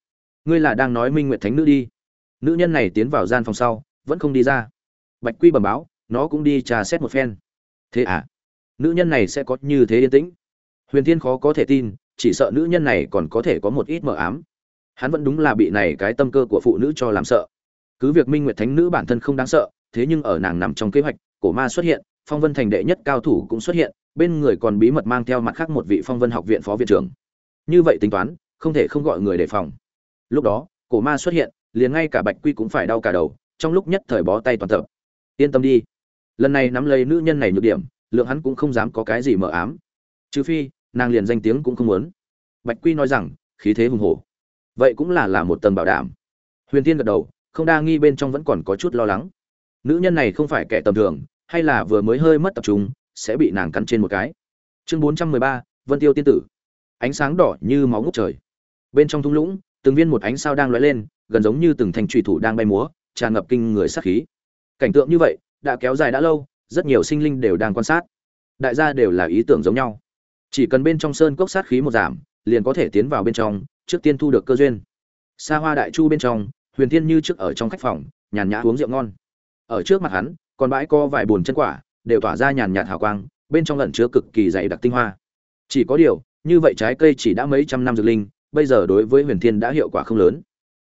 Ngươi là đang nói minh nguyệt thánh nữ đi. Nữ nhân này tiến vào gian phòng sau, vẫn không đi ra. Bạch quy bẩm báo, nó cũng đi trà xét một phen. Thế à? Nữ nhân này sẽ có như thế yên tĩnh? Huyền thiên khó có thể tin, chỉ sợ nữ nhân này còn có thể có một ít mờ ám. Hắn vẫn đúng là bị này cái tâm cơ của phụ nữ cho làm sợ. Cứ việc minh nguyệt thánh nữ bản thân không đáng sợ, thế nhưng ở nàng nằm trong kế hoạch, cổ ma xuất hiện, phong vân thành đệ nhất cao thủ cũng xuất hiện, bên người còn bí mật mang theo mặt khác một vị phong vân học viện phó viện trưởng. Như vậy tính toán, không thể không gọi người đề phòng lúc đó, cổ ma xuất hiện, liền ngay cả bạch quy cũng phải đau cả đầu, trong lúc nhất thời bó tay toàn tập. Yên tâm đi. Lần này nắm lấy nữ nhân này nhược điểm, lượng hắn cũng không dám có cái gì mờ ám. Trừ phi, nàng liền danh tiếng cũng không muốn. Bạch quy nói rằng, khí thế hùng hổ. Vậy cũng là là một tầng bảo đảm. Huyền tiên gật đầu, không đa nghi bên trong vẫn còn có chút lo lắng. Nữ nhân này không phải kẻ tầm thường, hay là vừa mới hơi mất tập trung, sẽ bị nàng cắn trên một cái. Chương bốn trăm mười ba, vân tiêu tiên tử. Ánh sáng đỏ như máu ngút trời. Bên trong thung lũng từng viên một ánh sao đang lóe lên, gần giống như từng thành trùy thủ đang bay múa, tràn ngập kinh người sát khí. Cảnh tượng như vậy, đã kéo dài đã lâu, rất nhiều sinh linh đều đang quan sát. Đại gia đều là ý tưởng giống nhau. Chỉ cần bên trong sơn cốc sát khí một giảm, liền có thể tiến vào bên trong, trước tiên thu được cơ duyên. Xa hoa đại chu bên trong, huyền thiên như trước ở trong khách phòng, nhàn nhã uống rượu ngon. Ở trước mặt hắn, còn bãi co vài bồn chân quả, đều tỏa ra nhàn nhạt hào quang, bên trong lẩn chứa cực kỳ dày đặc tinh hoa. Chỉ có điều, như vậy trái cây chỉ đã mấy trăm năm dược linh bây giờ đối với huyền thiên đã hiệu quả không lớn.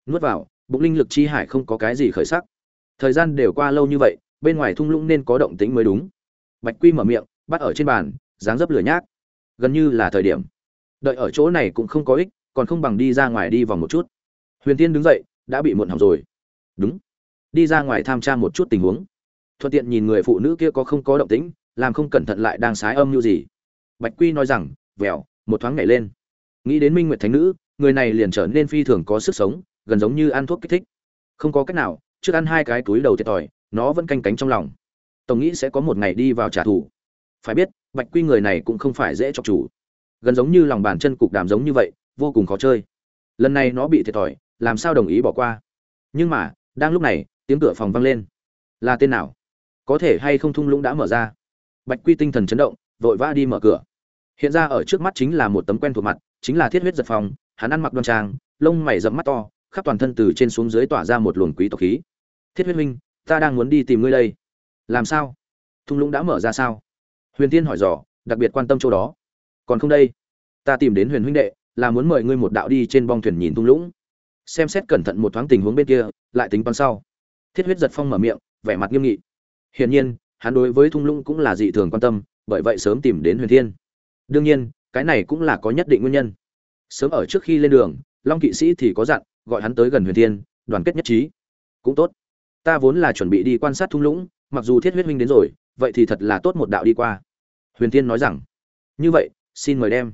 Nuốt vào, bụng linh lực chi hải không có cái gì khởi sắc. Thời gian đều qua lâu như vậy, bên ngoài thung lũng nên có động tĩnh mới đúng. Bạch quy mở miệng, bắt ở trên bàn, dáng dấp lửa nhác. Gần như là thời điểm. Đợi ở chỗ này cũng không có ích, còn không bằng đi ra ngoài đi vòng một chút. Huyền tiên đứng dậy, đã bị muộn hỏng rồi. Đúng. Đi ra ngoài tham tra một chút tình huống. Thuận tiện nhìn người phụ nữ kia có không có động tĩnh, làm không cẩn thận lại đang sái âm như gì. Bạch quy nói rằng, vèo, một thoáng nhảy lên nghĩ đến minh nguyệt thánh nữ, người này liền trở nên phi thường có sức sống, gần giống như ăn thuốc kích thích. Không có cách nào, trước ăn hai cái túi đầu thiệt thòi, nó vẫn canh cánh trong lòng. Tổng nghĩ sẽ có một ngày đi vào trả thù. Phải biết, bạch quy người này cũng không phải dễ chọc chủ. Gần giống như lòng bàn chân cục đàm giống như vậy, vô cùng khó chơi. Lần này nó bị thiệt thòi, làm sao đồng ý bỏ qua? Nhưng mà, đang lúc này, tiếng cửa phòng vang lên. Là tên nào? Có thể hay không thung lũng đã mở ra? Bạch quy tinh thần chấn động, vội vã đi mở cửa. Hiện ra ở trước mắt chính là một tấm quen thuộc mặt chính là thiết huyết giật phòng, hắn ăn mặc đoan trang, lông mày rậm mắt to, khắp toàn thân từ trên xuống dưới tỏa ra một luồng quý tộc khí. Thiết huyết minh ta đang muốn đi tìm ngươi đây. Làm sao? Thung lũng đã mở ra sao? Huyền tiên hỏi dò, đặc biệt quan tâm chỗ đó. Còn không đây. Ta tìm đến huyền huynh đệ, là muốn mời ngươi một đạo đi trên bong thuyền nhìn thung lũng. Xem xét cẩn thận một thoáng tình huống bên kia, lại tính toán sau. Thiết huyết giật phong mở miệng, vẻ mặt nghiêm nghị. Hiển nhiên, hắn đối với thung lũng cũng là dị thường quan tâm, bởi vậy sớm tìm đến huyền thiên. Đương nhiên cái này cũng là có nhất định nguyên nhân. Sớm ở trước khi lên đường, long kỵ sĩ thì có dặn, gọi hắn tới gần huyền thiên, đoàn kết nhất trí. Cũng tốt. Ta vốn là chuẩn bị đi quan sát thung lũng, mặc dù thiết huyết huynh đến rồi, vậy thì thật là tốt một đạo đi qua. Huyền thiên nói rằng, như vậy, xin mời đem.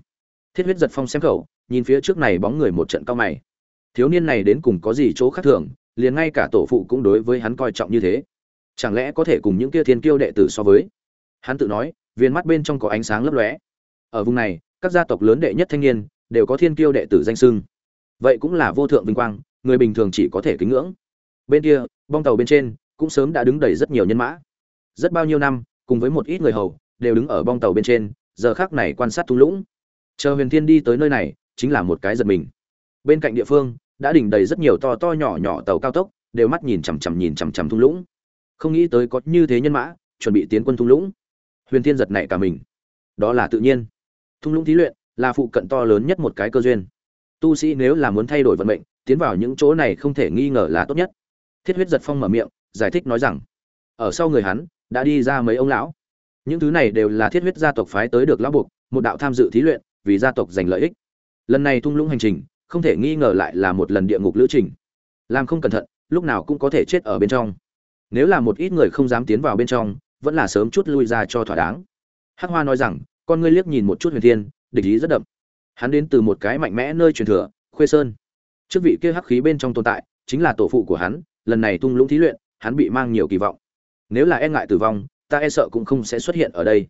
Thiết huyết giật phong xem khẩu nhìn phía trước này bóng người một trận cao mày. Thiếu niên này đến cùng có gì chỗ khác thường, liền ngay cả tổ phụ cũng đối với hắn coi trọng như thế. Chẳng lẽ có thể cùng những kia thiên kiêu đệ tử so với? Hắn tự nói, viên mắt bên trong có ánh sáng lấp lóe. Ở vùng này các gia tộc lớn đệ nhất thanh niên đều có thiên kiêu đệ tử danh sưng vậy cũng là vô thượng vinh quang, người bình thường chỉ có thể kính ngưỡng. Bên kia, bong tàu bên trên cũng sớm đã đứng đầy rất nhiều nhân mã. Rất bao nhiêu năm, cùng với một ít người hầu đều đứng ở bong tàu bên trên, giờ khác này quan sát thung lũng. Chờ huyền thiên đi tới nơi này, chính là một cái giật mình. Bên cạnh địa phương đã đỉnh đầy rất nhiều to to nhỏ nhỏ tàu cao tốc, đều mắt nhìn chằm chằm nhìn chằm chằm thung lũng. Không nghĩ tới có như thế nhân mã, chuẩn bị tiến quân thung lũng. Huyền thiên giật nảy cả mình. Đó là tự nhiên thung lũng thí luyện là phụ cận to lớn nhất một cái cơ duyên. Tu sĩ nếu là muốn thay đổi vận mệnh, tiến vào những chỗ này không thể nghi ngờ là tốt nhất. Thiết huyết giật phong mở miệng, giải thích nói rằng, ở sau người hắn, đã đi ra mấy ông lão. Những thứ này đều là thiết huyết gia tộc phái tới được lão buộc, một đạo tham dự thí luyện, vì gia tộc giành lợi ích. Lần này thung lũng hành trình, không thể nghi ngờ lại là một lần địa ngục lữ trình. Làm không cẩn thận, lúc nào cũng có thể chết ở bên trong. Nếu là một ít người không dám tiến vào bên trong, vẫn là sớm chút lui ra cho thỏa đáng. Hắc hoa nói rằng con ngươi liếc nhìn một chút huyền thiên, địch ý rất đậm. Hắn đến từ một cái mạnh mẽ nơi truyền thừa, khuê sơn. Trước vị kia hắc khí bên trong tồn tại, chính là tổ phụ của hắn, lần này tung lũng thí luyện, hắn bị mang nhiều kỳ vọng. Nếu là e ngại tử vong, ta e sợ cũng không sẽ xuất hiện ở đây.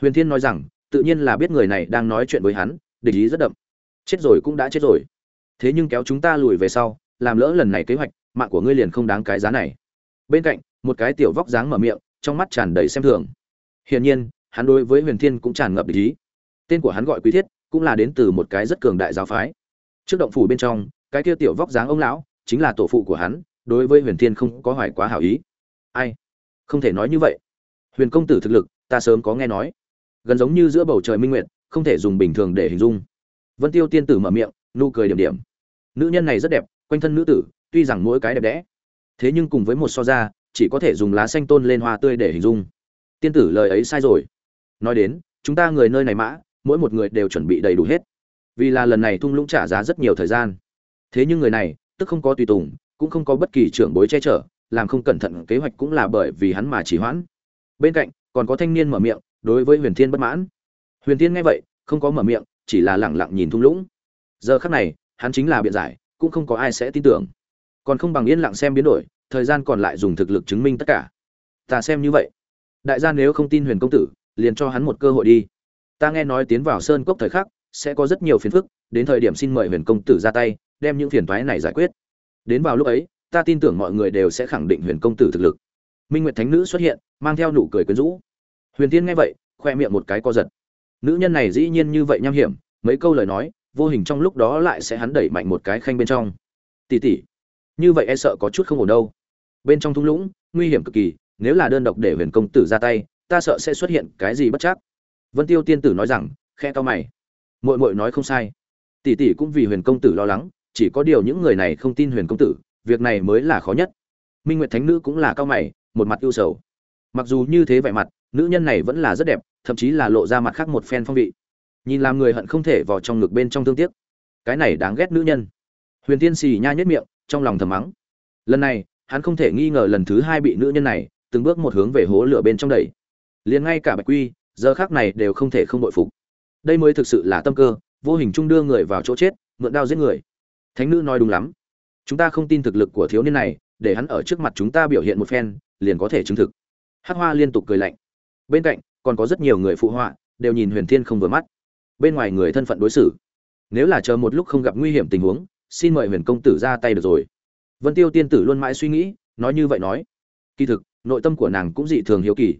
Huyền thiên nói rằng, tự nhiên là biết người này đang nói chuyện với hắn, địch ý rất đậm. Chết rồi cũng đã chết rồi. Thế nhưng kéo chúng ta lùi về sau, làm lỡ lần này kế hoạch, mạng của ngươi liền không đáng cái giá này. Bên cạnh, một cái tiểu vóc dáng mở miệng, trong mắt tràn đầy xem thường. Hiển nhiên hắn đối với huyền thiên cũng tràn ngập ý. Tên của hắn gọi quý thiết, cũng là đến từ một cái rất cường đại giáo phái. Trước động phủ bên trong, cái kia tiểu vóc dáng ông lão, chính là tổ phụ của hắn, đối với huyền thiên không có hoài quá hảo ý. Ai? Không thể nói như vậy. Huyền công tử thực lực, ta sớm có nghe nói. Gần giống như giữa bầu trời minh nguyệt, không thể dùng bình thường để hình dung. Vân tiêu tiên tử mở miệng, nụ cười điểm điểm. Nữ nhân này rất đẹp, quanh thân nữ tử, tuy rằng mỗi cái đẹp đẽ, thế nhưng cùng với một so ra, chỉ có thể dùng lá xanh tôn lên hoa tươi để hình dung. Tiên tử lời ấy sai rồi nói đến, chúng ta người nơi này mã, mỗi một người đều chuẩn bị đầy đủ hết. Vì là lần này thung lũng trả giá rất nhiều thời gian. Thế nhưng người này, tức không có tùy tùng, cũng không có bất kỳ trưởng bối che chở, làm không cẩn thận kế hoạch cũng là bởi vì hắn mà chỉ hoãn. Bên cạnh, còn có thanh niên mở miệng, đối với huyền thiên bất mãn. Huyền thiên nghe vậy, không có mở miệng, chỉ là lẳng lặng nhìn thung lũng. Giờ khắc này, hắn chính là biện giải, cũng không có ai sẽ tin tưởng. Còn không bằng yên lặng xem biến đổi, thời gian còn lại dùng thực lực chứng minh tất cả. Ta xem như vậy. Đại gia nếu không tin huyền công tử liền cho hắn một cơ hội đi. Ta nghe nói tiến vào sơn cốc thời khắc, sẽ có rất nhiều phiền phức, đến thời điểm xin mời huyền công tử ra tay, đem những phiền toái này giải quyết. Đến vào lúc ấy, ta tin tưởng mọi người đều sẽ khẳng định huyền công tử thực lực. Minh nguyệt thánh nữ xuất hiện, mang theo nụ cười quyến rũ. Huyền tiên nghe vậy, khoe miệng một cái co giật. Nữ nhân này dĩ nhiên như vậy nham hiểm, mấy câu lời nói, vô hình trong lúc đó lại sẽ hắn đẩy mạnh một cái khanh bên trong. Tỉ tỉ như vậy e sợ có chút không ổn đâu. Bên trong thung lũng, nguy hiểm cực kỳ, nếu là đơn độc để huyền công tử ra tay ta sợ sẽ xuất hiện cái gì bất chắc. Vân tiêu tiên tử nói rằng khe to mày. Mội mội nói không sai. Tỷ tỷ cũng vì huyền công tử lo lắng, chỉ có điều những người này không tin huyền công tử, việc này mới là khó nhất. Minh nguyệt thánh nữ cũng là cao mày, một mặt ưu sầu. Mặc dù như thế vẻ mặt, nữ nhân này vẫn là rất đẹp, thậm chí là lộ ra mặt khác một phen phong vị. Nhìn làm người hận không thể vào trong ngực bên trong thương tiếc. Cái này đáng ghét nữ nhân. Huyền tiên xì nha nhất miệng, trong lòng thầm mắng. Lần này, hắn không thể nghi ngờ lần thứ hai bị nữ nhân này, từng bước một hướng về hố lửa bên trong đẩy liền ngay cả bạch quy, giờ khác này đều không thể không bội phục. Đây mới thực sự là tâm cơ, vô hình chung đưa người vào chỗ chết, mượn đao giết người. Thánh nữ nói đúng lắm. Chúng ta không tin thực lực của thiếu niên này, để hắn ở trước mặt chúng ta biểu hiện một phen, liền có thể chứng thực. Hát hoa liên tục cười lạnh. Bên cạnh, còn có rất nhiều người phụ họa, đều nhìn huyền thiên không vừa mắt. Bên ngoài người thân phận đối xử. Nếu là chờ một lúc không gặp nguy hiểm tình huống, xin mời huyền công tử ra tay được rồi. Vân tiêu tiên tử luôn mãi suy nghĩ, nói như vậy nói. Kỳ thực, nội tâm của nàng cũng dị thường hiếu kỳ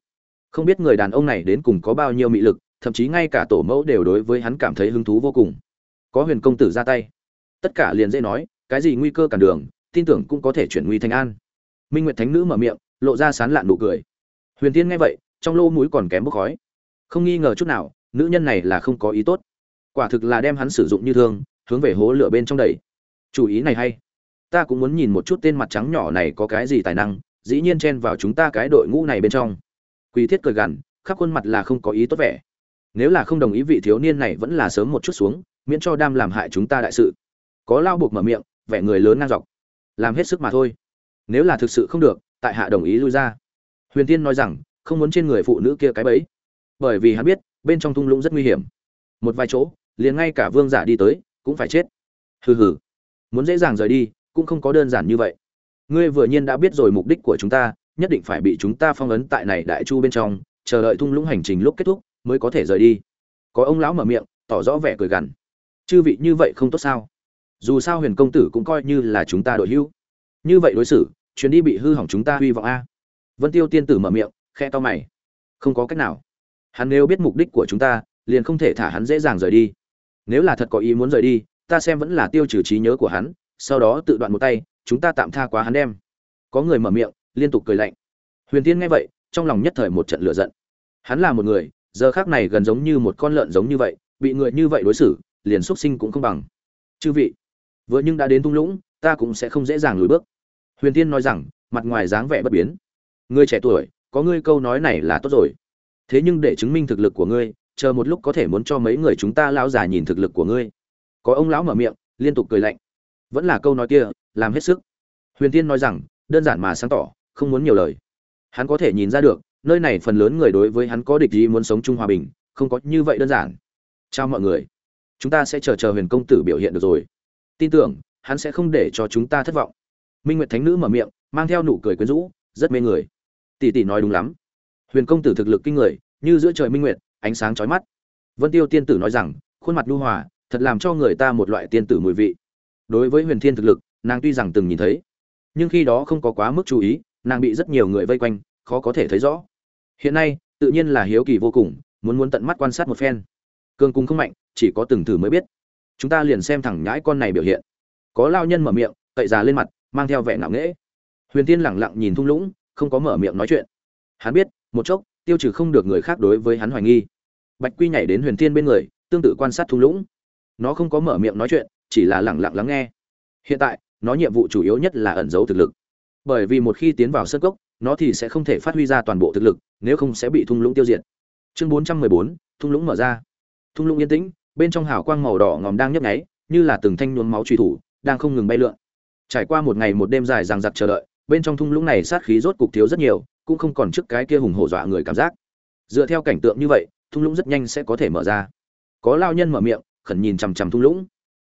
không biết người đàn ông này đến cùng có bao nhiêu mị lực, thậm chí ngay cả tổ mẫu đều đối với hắn cảm thấy hứng thú vô cùng. Có huyền công tử ra tay. Tất cả liền dễ nói, cái gì nguy cơ cản đường, tin tưởng cũng có thể chuyển nguy thành an. Minh nguyệt thánh nữ mở miệng, lộ ra sán lạn nụ cười. Huyền tiên nghe vậy, trong lô mũi còn kém bốc khói. Không nghi ngờ chút nào, nữ nhân này là không có ý tốt. Quả thực là đem hắn sử dụng như thương, hướng về hố lửa bên trong đầy chủ ý này hay. Ta cũng muốn nhìn một chút tên mặt trắng nhỏ này có cái gì tài năng, dĩ nhiên chen vào chúng ta cái đội ngũ này bên trong quý thiết cười gằn, khắp khuôn mặt là không có ý tốt vẻ. Nếu là không đồng ý vị thiếu niên này vẫn là sớm một chút xuống, miễn cho đam làm hại chúng ta đại sự. Có lao buộc mở miệng, vẻ người lớn ngang dọc. Làm hết sức mà thôi. Nếu là thực sự không được, tại hạ đồng ý lui ra. Huyền tiên nói rằng, không muốn trên người phụ nữ kia cái bẫy. Bởi vì hắn biết, bên trong thung lũng rất nguy hiểm. Một vài chỗ, liền ngay cả vương giả đi tới, cũng phải chết. Hừ hừ. Muốn dễ dàng rời đi, cũng không có đơn giản như vậy. Ngươi vừa nhiên đã biết rồi mục đích của chúng ta nhất định phải bị chúng ta phong ấn tại này đại chu bên trong, chờ đợi thung lũng hành trình lúc kết thúc mới có thể rời đi. Có ông lão mở miệng, tỏ rõ vẻ cười gằn. Chư vị như vậy không tốt sao? Dù sao huyền công tử cũng coi như là chúng ta đội hữu như vậy đối xử, chuyến đi bị hư hỏng chúng ta hy vọng a. Vân tiêu tiên tử mở miệng khe to mày. Không có cách nào. Hắn nếu biết mục đích của chúng ta, liền không thể thả hắn dễ dàng rời đi. Nếu là thật có ý muốn rời đi, ta xem vẫn là tiêu trừ trí nhớ của hắn, sau đó tự đoạn một tay, chúng ta tạm tha quá hắn đem. Có người mở miệng liên tục cười lạnh. Huyền tiên nghe vậy, trong lòng nhất thời một trận lửa giận. Hắn là một người, giờ khác này gần giống như một con lợn giống như vậy, bị người như vậy đối xử, liền xuất sinh cũng không bằng. Chư vị, vừa nhưng đã đến thung lũng, ta cũng sẽ không dễ dàng lùi bước. Huyền tiên nói rằng, mặt ngoài dáng vẻ bất biến. Ngươi trẻ tuổi, có ngươi câu nói này là tốt rồi. Thế nhưng để chứng minh thực lực của ngươi, chờ một lúc có thể muốn cho mấy người chúng ta lão già nhìn thực lực của ngươi. Có ông lão mở miệng, liên tục cười lạnh. Vẫn là câu nói kia, làm hết sức. Huyền tiên nói rằng, đơn giản mà sáng tỏ không muốn nhiều lời. Hắn có thể nhìn ra được, nơi này phần lớn người đối với hắn có địch ý muốn sống chung hòa bình, không có như vậy đơn giản. Chào mọi người. Chúng ta sẽ chờ chờ huyền công tử biểu hiện được rồi. Tin tưởng, hắn sẽ không để cho chúng ta thất vọng. Minh nguyệt thánh nữ mở miệng, mang theo nụ cười quyến rũ, rất mê người. Tỷ tỷ nói đúng lắm. Huyền công tử thực lực kinh người, như giữa trời minh nguyệt, ánh sáng chói mắt. Vân tiêu tiên tử nói rằng, khuôn mặt nhu hòa, thật làm cho người ta một loại tiên tử mùi vị. Đối với huyền thiên thực lực, nàng tuy rằng từng nhìn thấy, nhưng khi đó không có quá mức chú ý nàng bị rất nhiều người vây quanh, khó có thể thấy rõ. Hiện nay, tự nhiên là hiếu kỳ vô cùng, muốn muốn tận mắt quan sát một phen. Cường cung không mạnh, chỉ có từng thử mới biết. Chúng ta liền xem thẳng nhãi con này biểu hiện. Có lao nhân mở miệng, cậy già lên mặt, mang theo vẻ ngạo nghễ. Huyền tiên lẳng lặng nhìn thung lũng, không có mở miệng nói chuyện. Hắn biết, một chốc, tiêu trừ không được người khác đối với hắn hoài nghi. Bạch quy nhảy đến huyền tiên bên người, tương tự quan sát thung lũng. Nó không có mở miệng nói chuyện, chỉ là lẳng lặng lắng nghe. Hiện tại, nó nhiệm vụ chủ yếu nhất là ẩn giấu thực lực bởi vì một khi tiến vào sân cốc, nó thì sẽ không thể phát huy ra toàn bộ thực lực, nếu không sẽ bị thung lũng tiêu diệt. Chương bốn trăm mười bốn, thung lũng mở ra. Thung lũng yên tĩnh, bên trong hào quang màu đỏ ngòm đang nhấp nháy, như là từng thanh nhuốm máu truy thủ, đang không ngừng bay lượn. Trải qua một ngày một đêm dài rằng giặc chờ đợi, bên trong thung lũng này sát khí rốt cục thiếu rất nhiều, cũng không còn trước cái kia hùng hổ dọa người cảm giác. Dựa theo cảnh tượng như vậy, thung lũng rất nhanh sẽ có thể mở ra. Có lao nhân mở miệng, khẩn nhìn chằm chằm thung lũng.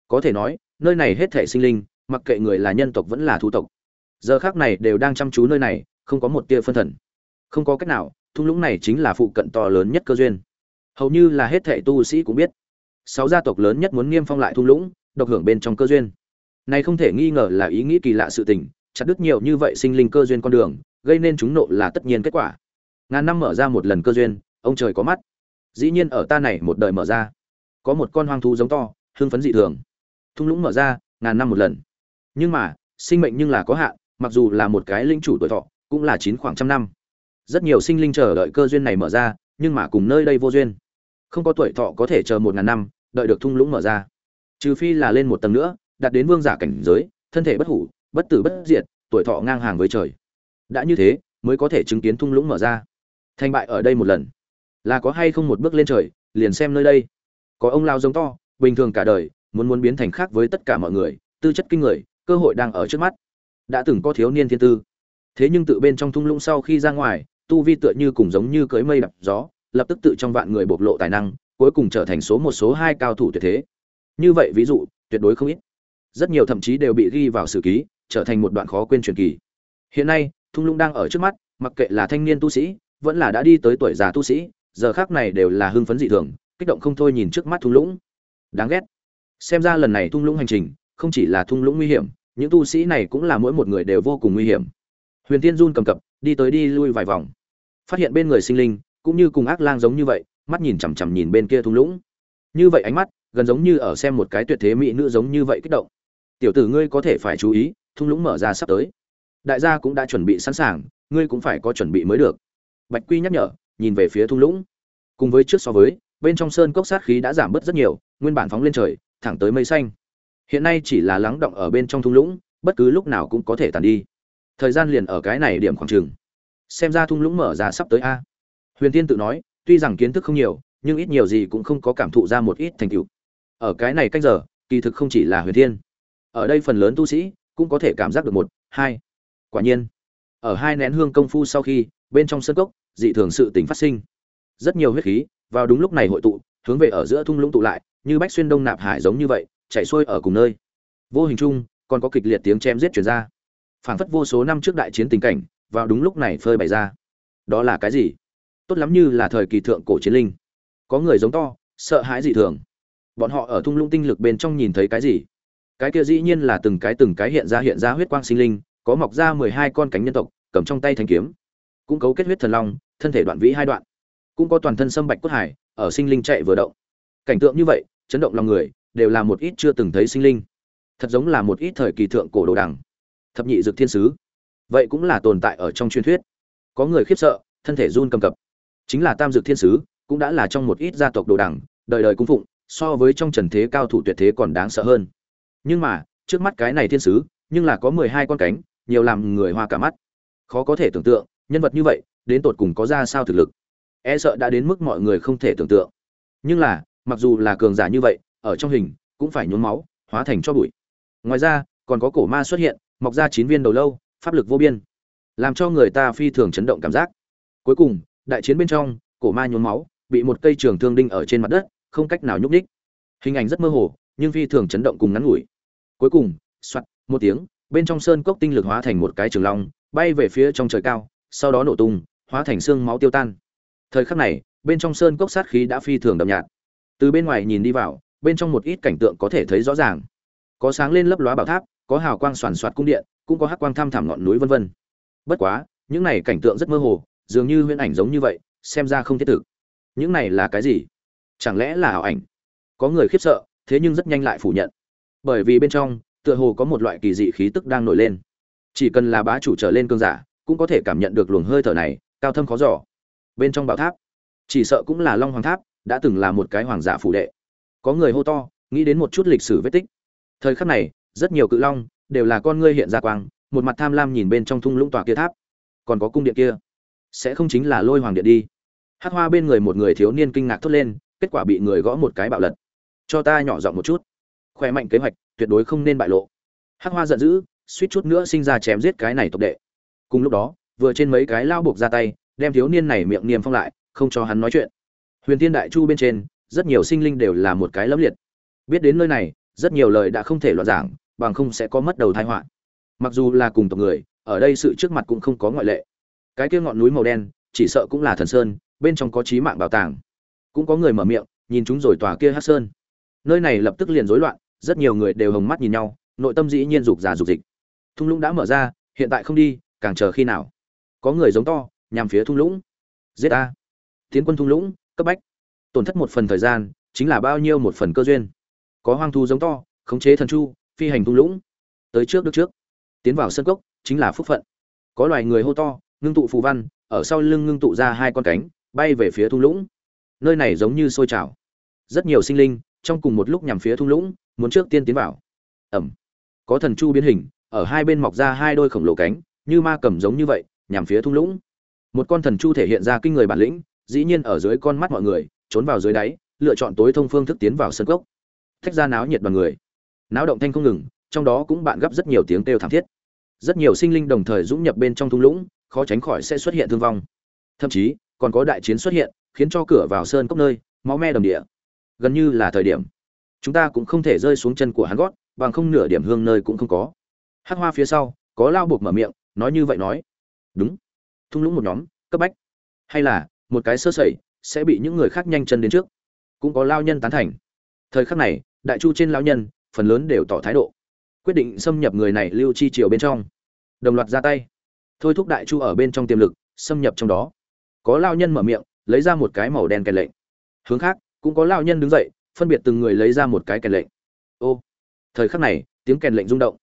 Có thể nói, nơi này hết thể sinh linh, mặc kệ người là nhân tộc vẫn là thu tộc giờ khác này đều đang chăm chú nơi này, không có một tia phân thần. Không có cách nào, thung lũng này chính là phụ cận to lớn nhất cơ duyên. Hầu như là hết thệ tu sĩ cũng biết. Sáu gia tộc lớn nhất muốn niêm phong lại thung lũng, độc hưởng bên trong cơ duyên. Này không thể nghi ngờ là ý nghĩ kỳ lạ sự tình, chặt đứt nhiều như vậy sinh linh cơ duyên con đường, gây nên chúng nộ là tất nhiên kết quả. Ngàn năm mở ra một lần cơ duyên, ông trời có mắt. Dĩ nhiên ở ta này một đời mở ra, có một con hoang thú giống to, hưng phấn dị thường. Thung lũng mở ra, ngàn năm một lần. Nhưng mà, sinh mệnh nhưng là có hạn mặc dù là một cái linh chủ tuổi thọ, cũng là chín khoảng trăm năm. Rất nhiều sinh linh chờ đợi cơ duyên này mở ra, nhưng mà cùng nơi đây vô duyên. Không có tuổi thọ có thể chờ một ngàn năm, đợi được thung lũng mở ra. Trừ phi là lên một tầng nữa đạt đến vương giả cảnh giới, thân thể bất hủ, bất tử bất diệt, tuổi thọ ngang hàng với trời. Đã như thế, mới có thể chứng kiến thung lũng mở ra. Thành bại ở đây một lần. Là có hay không một bước lên trời, liền xem nơi đây. Có ông lao giống to, bình thường cả đời, muốn muốn biến thành khác với tất cả mọi người, tư chất kinh người, cơ hội đang ở trước mắt đã từng có thiếu niên thiên tư. Thế nhưng tự bên trong thung lũng sau khi ra ngoài, tu vi tựa như cùng giống như cưới mây đập gió, lập tức tự trong vạn người bộc lộ tài năng, cuối cùng trở thành số một, số hai cao thủ tuyệt thế. Như vậy ví dụ, tuyệt đối không ít. Rất nhiều thậm chí đều bị ghi vào sử ký, trở thành một đoạn khó quên truyền kỳ. Hiện nay, thung lũng đang ở trước mắt, mặc kệ là thanh niên tu sĩ, vẫn là đã đi tới tuổi già tu sĩ, giờ khác này đều là hưng phấn dị thường, kích động không thôi nhìn trước mắt thung lũng. Đáng ghét. Xem ra lần này thung lũng hành trình, không chỉ là thung lũng nguy hiểm những tu sĩ này cũng là mỗi một người đều vô cùng nguy hiểm. Huyền tiên run cầm cập, đi tới đi lui vài vòng. Phát hiện bên người sinh linh, cũng như cùng ác lang giống như vậy, mắt nhìn chằm chằm nhìn bên kia thung lũng. Như vậy ánh mắt, gần giống như ở xem một cái tuyệt thế mỹ nữ giống như vậy kích động. Tiểu tử ngươi có thể phải chú ý, thung lũng mở ra sắp tới. Đại gia cũng đã chuẩn bị sẵn sàng, ngươi cũng phải có chuẩn bị mới được. Bạch quy nhắc nhở, nhìn về phía thung lũng. Cùng với trước so với, bên trong sơn cốc sát khí đã giảm bớt rất nhiều, nguyên bản phóng lên trời, thẳng tới mây xanh hiện nay chỉ là lắng động ở bên trong thung lũng, bất cứ lúc nào cũng có thể tàn đi. Thời gian liền ở cái này điểm khoảng trường xem ra thung lũng mở ra sắp tới a. Huyền tiên tự nói, tuy rằng kiến thức không nhiều, nhưng ít nhiều gì cũng không có cảm thụ ra một ít thành tựu. Ở cái này cách giờ, kỳ thực không chỉ là huyền thiên. Ở đây phần lớn tu sĩ cũng có thể cảm giác được một, hai. Quả nhiên, ở hai nén hương công phu sau khi, bên trong sân cốc, dị thường sự tình phát sinh. Rất nhiều huyết khí vào đúng lúc này hội tụ, hướng về ở giữa thung lũng tụ lại, như bách xuyên đông nạp hải giống như vậy chạy xuôi ở cùng nơi. Vô hình chung, còn có kịch liệt tiếng chém giết chuyển ra. Phảng phất vô số năm trước đại chiến tình cảnh, vào đúng lúc này phơi bày ra. Đó là cái gì? Tốt lắm như là thời kỳ thượng cổ chiến linh. Có người giống to, sợ hãi dị thường. Bọn họ ở thung lũng tinh lực bên trong nhìn thấy cái gì? Cái kia dĩ nhiên là từng cái từng cái hiện ra hiện ra huyết quang sinh linh, có mọc ra mười hai con cánh nhân tộc, cầm trong tay thanh kiếm. Cũng cấu kết huyết thần long, thân thể đoạn vĩ hai đoạn. Cũng có toàn thân sâm bạch cốt hải, ở sinh linh chạy vừa động. Cảnh tượng như vậy, chấn động lòng người đều là một ít chưa từng thấy sinh linh. Thật giống là một ít thời kỳ thượng cổ đồ đằng. Thập nhị dược thiên sứ. Vậy cũng là tồn tại ở trong truyền thuyết. Có người khiếp sợ, thân thể run cầm cập. Chính là tam dược thiên sứ, cũng đã là trong một ít gia tộc đồ đẳng đời đời cung phụng, so với trong trần thế cao thủ tuyệt thế còn đáng sợ hơn. Nhưng mà, trước mắt cái này thiên sứ, nhưng là có mười hai con cánh, nhiều làm người hoa cả mắt. Khó có thể tưởng tượng, nhân vật như vậy, đến tột cùng có ra sao thực lực. E sợ đã đến mức mọi người không thể tưởng tượng. Nhưng là, mặc dù là cường giả như vậy ở trong hình, cũng phải nhuốm máu, hóa thành cho bụi. Ngoài ra, còn có cổ ma xuất hiện, mọc ra chín viên đầu lâu, pháp lực vô biên, làm cho người ta phi thường chấn động cảm giác. Cuối cùng, đại chiến bên trong, cổ ma nhuốm máu, bị một cây trường thương đinh ở trên mặt đất, không cách nào nhúc nhích. Hình ảnh rất mơ hồ, nhưng phi thường chấn động cùng ngắn ngủi. Cuối cùng soạt một tiếng, bên trong sơn cốc tinh lực hóa thành một cái trường long, bay về phía trong trời cao, sau đó nổ tung, hóa thành xương máu tiêu tan. Thời khắc này, bên trong sơn cốc sát khí đã phi thường đậm nhạt. Từ bên ngoài nhìn đi vào bên trong một ít cảnh tượng có thể thấy rõ ràng. Có sáng lên lấp lóa bảo tháp, có hào quang soàn soạt cung điện, cũng có hắc quang thăm thẳm ngọn núi vân vân. Bất quá, những này cảnh tượng rất mơ hồ, dường như huyễn ảnh giống như vậy, xem ra không thiết thực. Những này là cái gì? Chẳng lẽ là ảo ảnh? Có người khiếp sợ, thế nhưng rất nhanh lại phủ nhận. Bởi vì bên trong, tựa hồ có một loại kỳ dị khí tức đang nổi lên. Chỉ cần là bá chủ trở lên cương giả, cũng có thể cảm nhận được luồng hơi thở này, cao thâm khó giỏ bên trong bảo tháp, chỉ sợ cũng là long hoàng tháp, đã từng là một cái hoàng giả phủ đệ có người hô to, nghĩ đến một chút lịch sử vết tích. Thời khắc này, rất nhiều cự long đều là con ngươi hiện ra quang, một mặt tham lam nhìn bên trong thung lũng tòa kia tháp. Còn có cung điện kia, sẽ không chính là lôi hoàng điện đi. Hát hoa bên người một người thiếu niên kinh ngạc thốt lên, kết quả bị người gõ một cái bạo lật. Cho ta nhỏ giọng một chút. Khỏe mạnh kế hoạch, tuyệt đối không nên bại lộ. Hát hoa giận dữ, suýt chút nữa sinh ra chém giết cái này tộc đệ. Cùng lúc đó, vừa trên mấy cái lao buộc ra tay, đem thiếu niên này miệng niềm phong lại, không cho hắn nói chuyện. Huyền tiên đại chu bên trên rất nhiều sinh linh đều là một cái lẫm liệt. Biết đến nơi này, rất nhiều lời đã không thể loạn giảng, bằng không sẽ có mất đầu tai họa. Mặc dù là cùng tộc người, ở đây sự trước mặt cũng không có ngoại lệ. Cái kia ngọn núi màu đen, chỉ sợ cũng là thần sơn, bên trong có trí mạng bảo tàng. Cũng có người mở miệng, nhìn chúng rồi tòa kia hắc sơn. Nơi này lập tức liền rối loạn, rất nhiều người đều hồng mắt nhìn nhau, nội tâm dĩ nhiên dục già dục dịch. Thung lũng đã mở ra, hiện tại không đi, càng chờ khi nào? Có người giống to, nhằm phía thung lũng. Giết a tiến quân thung lũng, cấp bách tổn thất một phần thời gian, chính là bao nhiêu một phần cơ duyên. Có hoang thu giống to, khống chế thần chu, phi hành thung lũng. Tới trước được trước. Tiến vào sân cốc, chính là phúc phận. Có loài người hô to, ngưng tụ phù văn, ở sau lưng ngưng tụ ra hai con cánh, bay về phía thung lũng. Nơi này giống như sôi trào. Rất nhiều sinh linh, trong cùng một lúc nhằm phía thung lũng, muốn trước tiên tiến vào. Ẩm. Có thần chu biến hình, ở hai bên mọc ra hai đôi khổng lồ cánh, như ma cầm giống như vậy, nhằm phía thung lũng. Một con thần chu thể hiện ra kinh người bản lĩnh, dĩ nhiên ở dưới con mắt mọi người trốn vào dưới đáy, lựa chọn tối thông phương thức tiến vào sân cốc. Thách ra náo nhiệt đoàn người. Náo động thanh không ngừng, trong đó cũng bạn gấp rất nhiều tiếng kêu thảm thiết. Rất nhiều sinh linh đồng thời dũng nhập bên trong thung lũng, khó tránh khỏi sẽ xuất hiện thương vong. Thậm chí, còn có đại chiến xuất hiện, khiến cho cửa vào sơn cốc nơi, máu me đồng địa. Gần như là thời điểm. Chúng ta cũng không thể rơi xuống chân của hắn gót, bằng không nửa điểm hương nơi cũng không có. Hát hoa phía sau, có lao buộc mở miệng, nói như vậy nói. Đúng. Thung lũng một nhóm, cấp bách. Hay là, một cái sơ sẩy sẽ bị những người khác nhanh chân đến trước. Cũng có lao nhân tán thành. Thời khắc này, đại chu trên lao nhân, phần lớn đều tỏ thái độ. Quyết định xâm nhập người này lưu chi triều bên trong. Đồng loạt ra tay. Thôi thúc đại chu ở bên trong tiềm lực, xâm nhập trong đó. Có lao nhân mở miệng, lấy ra một cái màu đen kèn lệnh. Hướng khác, cũng có lao nhân đứng dậy, phân biệt từng người lấy ra một cái kèn lệnh. Ô! Thời khắc này, tiếng kèn lệnh rung động.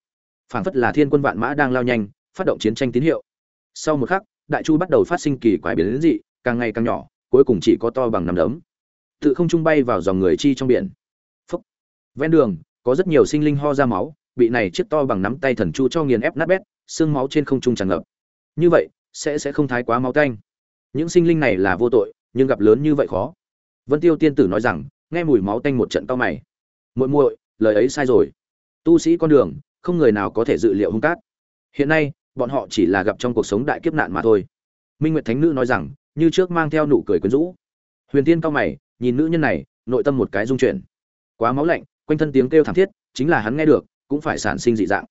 Phảng phất là thiên quân vạn mã đang lao nhanh, phát động chiến tranh tín hiệu. Sau một khắc, đại chu bắt đầu phát sinh kỳ quái biến dị, càng ngày càng nhỏ cuối cùng chỉ có to bằng nằm đấm. Tự không trung bay vào dòng người chi trong biển. Phúc. Ven đường, có rất nhiều sinh linh ho ra máu, bị này chiếc to bằng nắm tay thần chu cho nghiền ép nát bét, xương máu trên không trung tràn ngập. Như vậy, sẽ sẽ không thái quá máu tanh. Những sinh linh này là vô tội, nhưng gặp lớn như vậy khó. Vân tiêu tiên tử nói rằng, nghe mùi máu tanh một trận to mày. Muội muội, lời ấy sai rồi. Tu sĩ con đường, không người nào có thể dự liệu hung cát. Hiện nay, bọn họ chỉ là gặp trong cuộc sống đại kiếp nạn mà thôi. Minh nguyệt thánh nữ nói rằng như trước mang theo nụ cười quyến rũ. Huyền tiên cao mày, nhìn nữ nhân này, nội tâm một cái rung chuyển. Quá máu lạnh, quanh thân tiếng kêu thảm thiết, chính là hắn nghe được, cũng phải sản sinh dị dạng.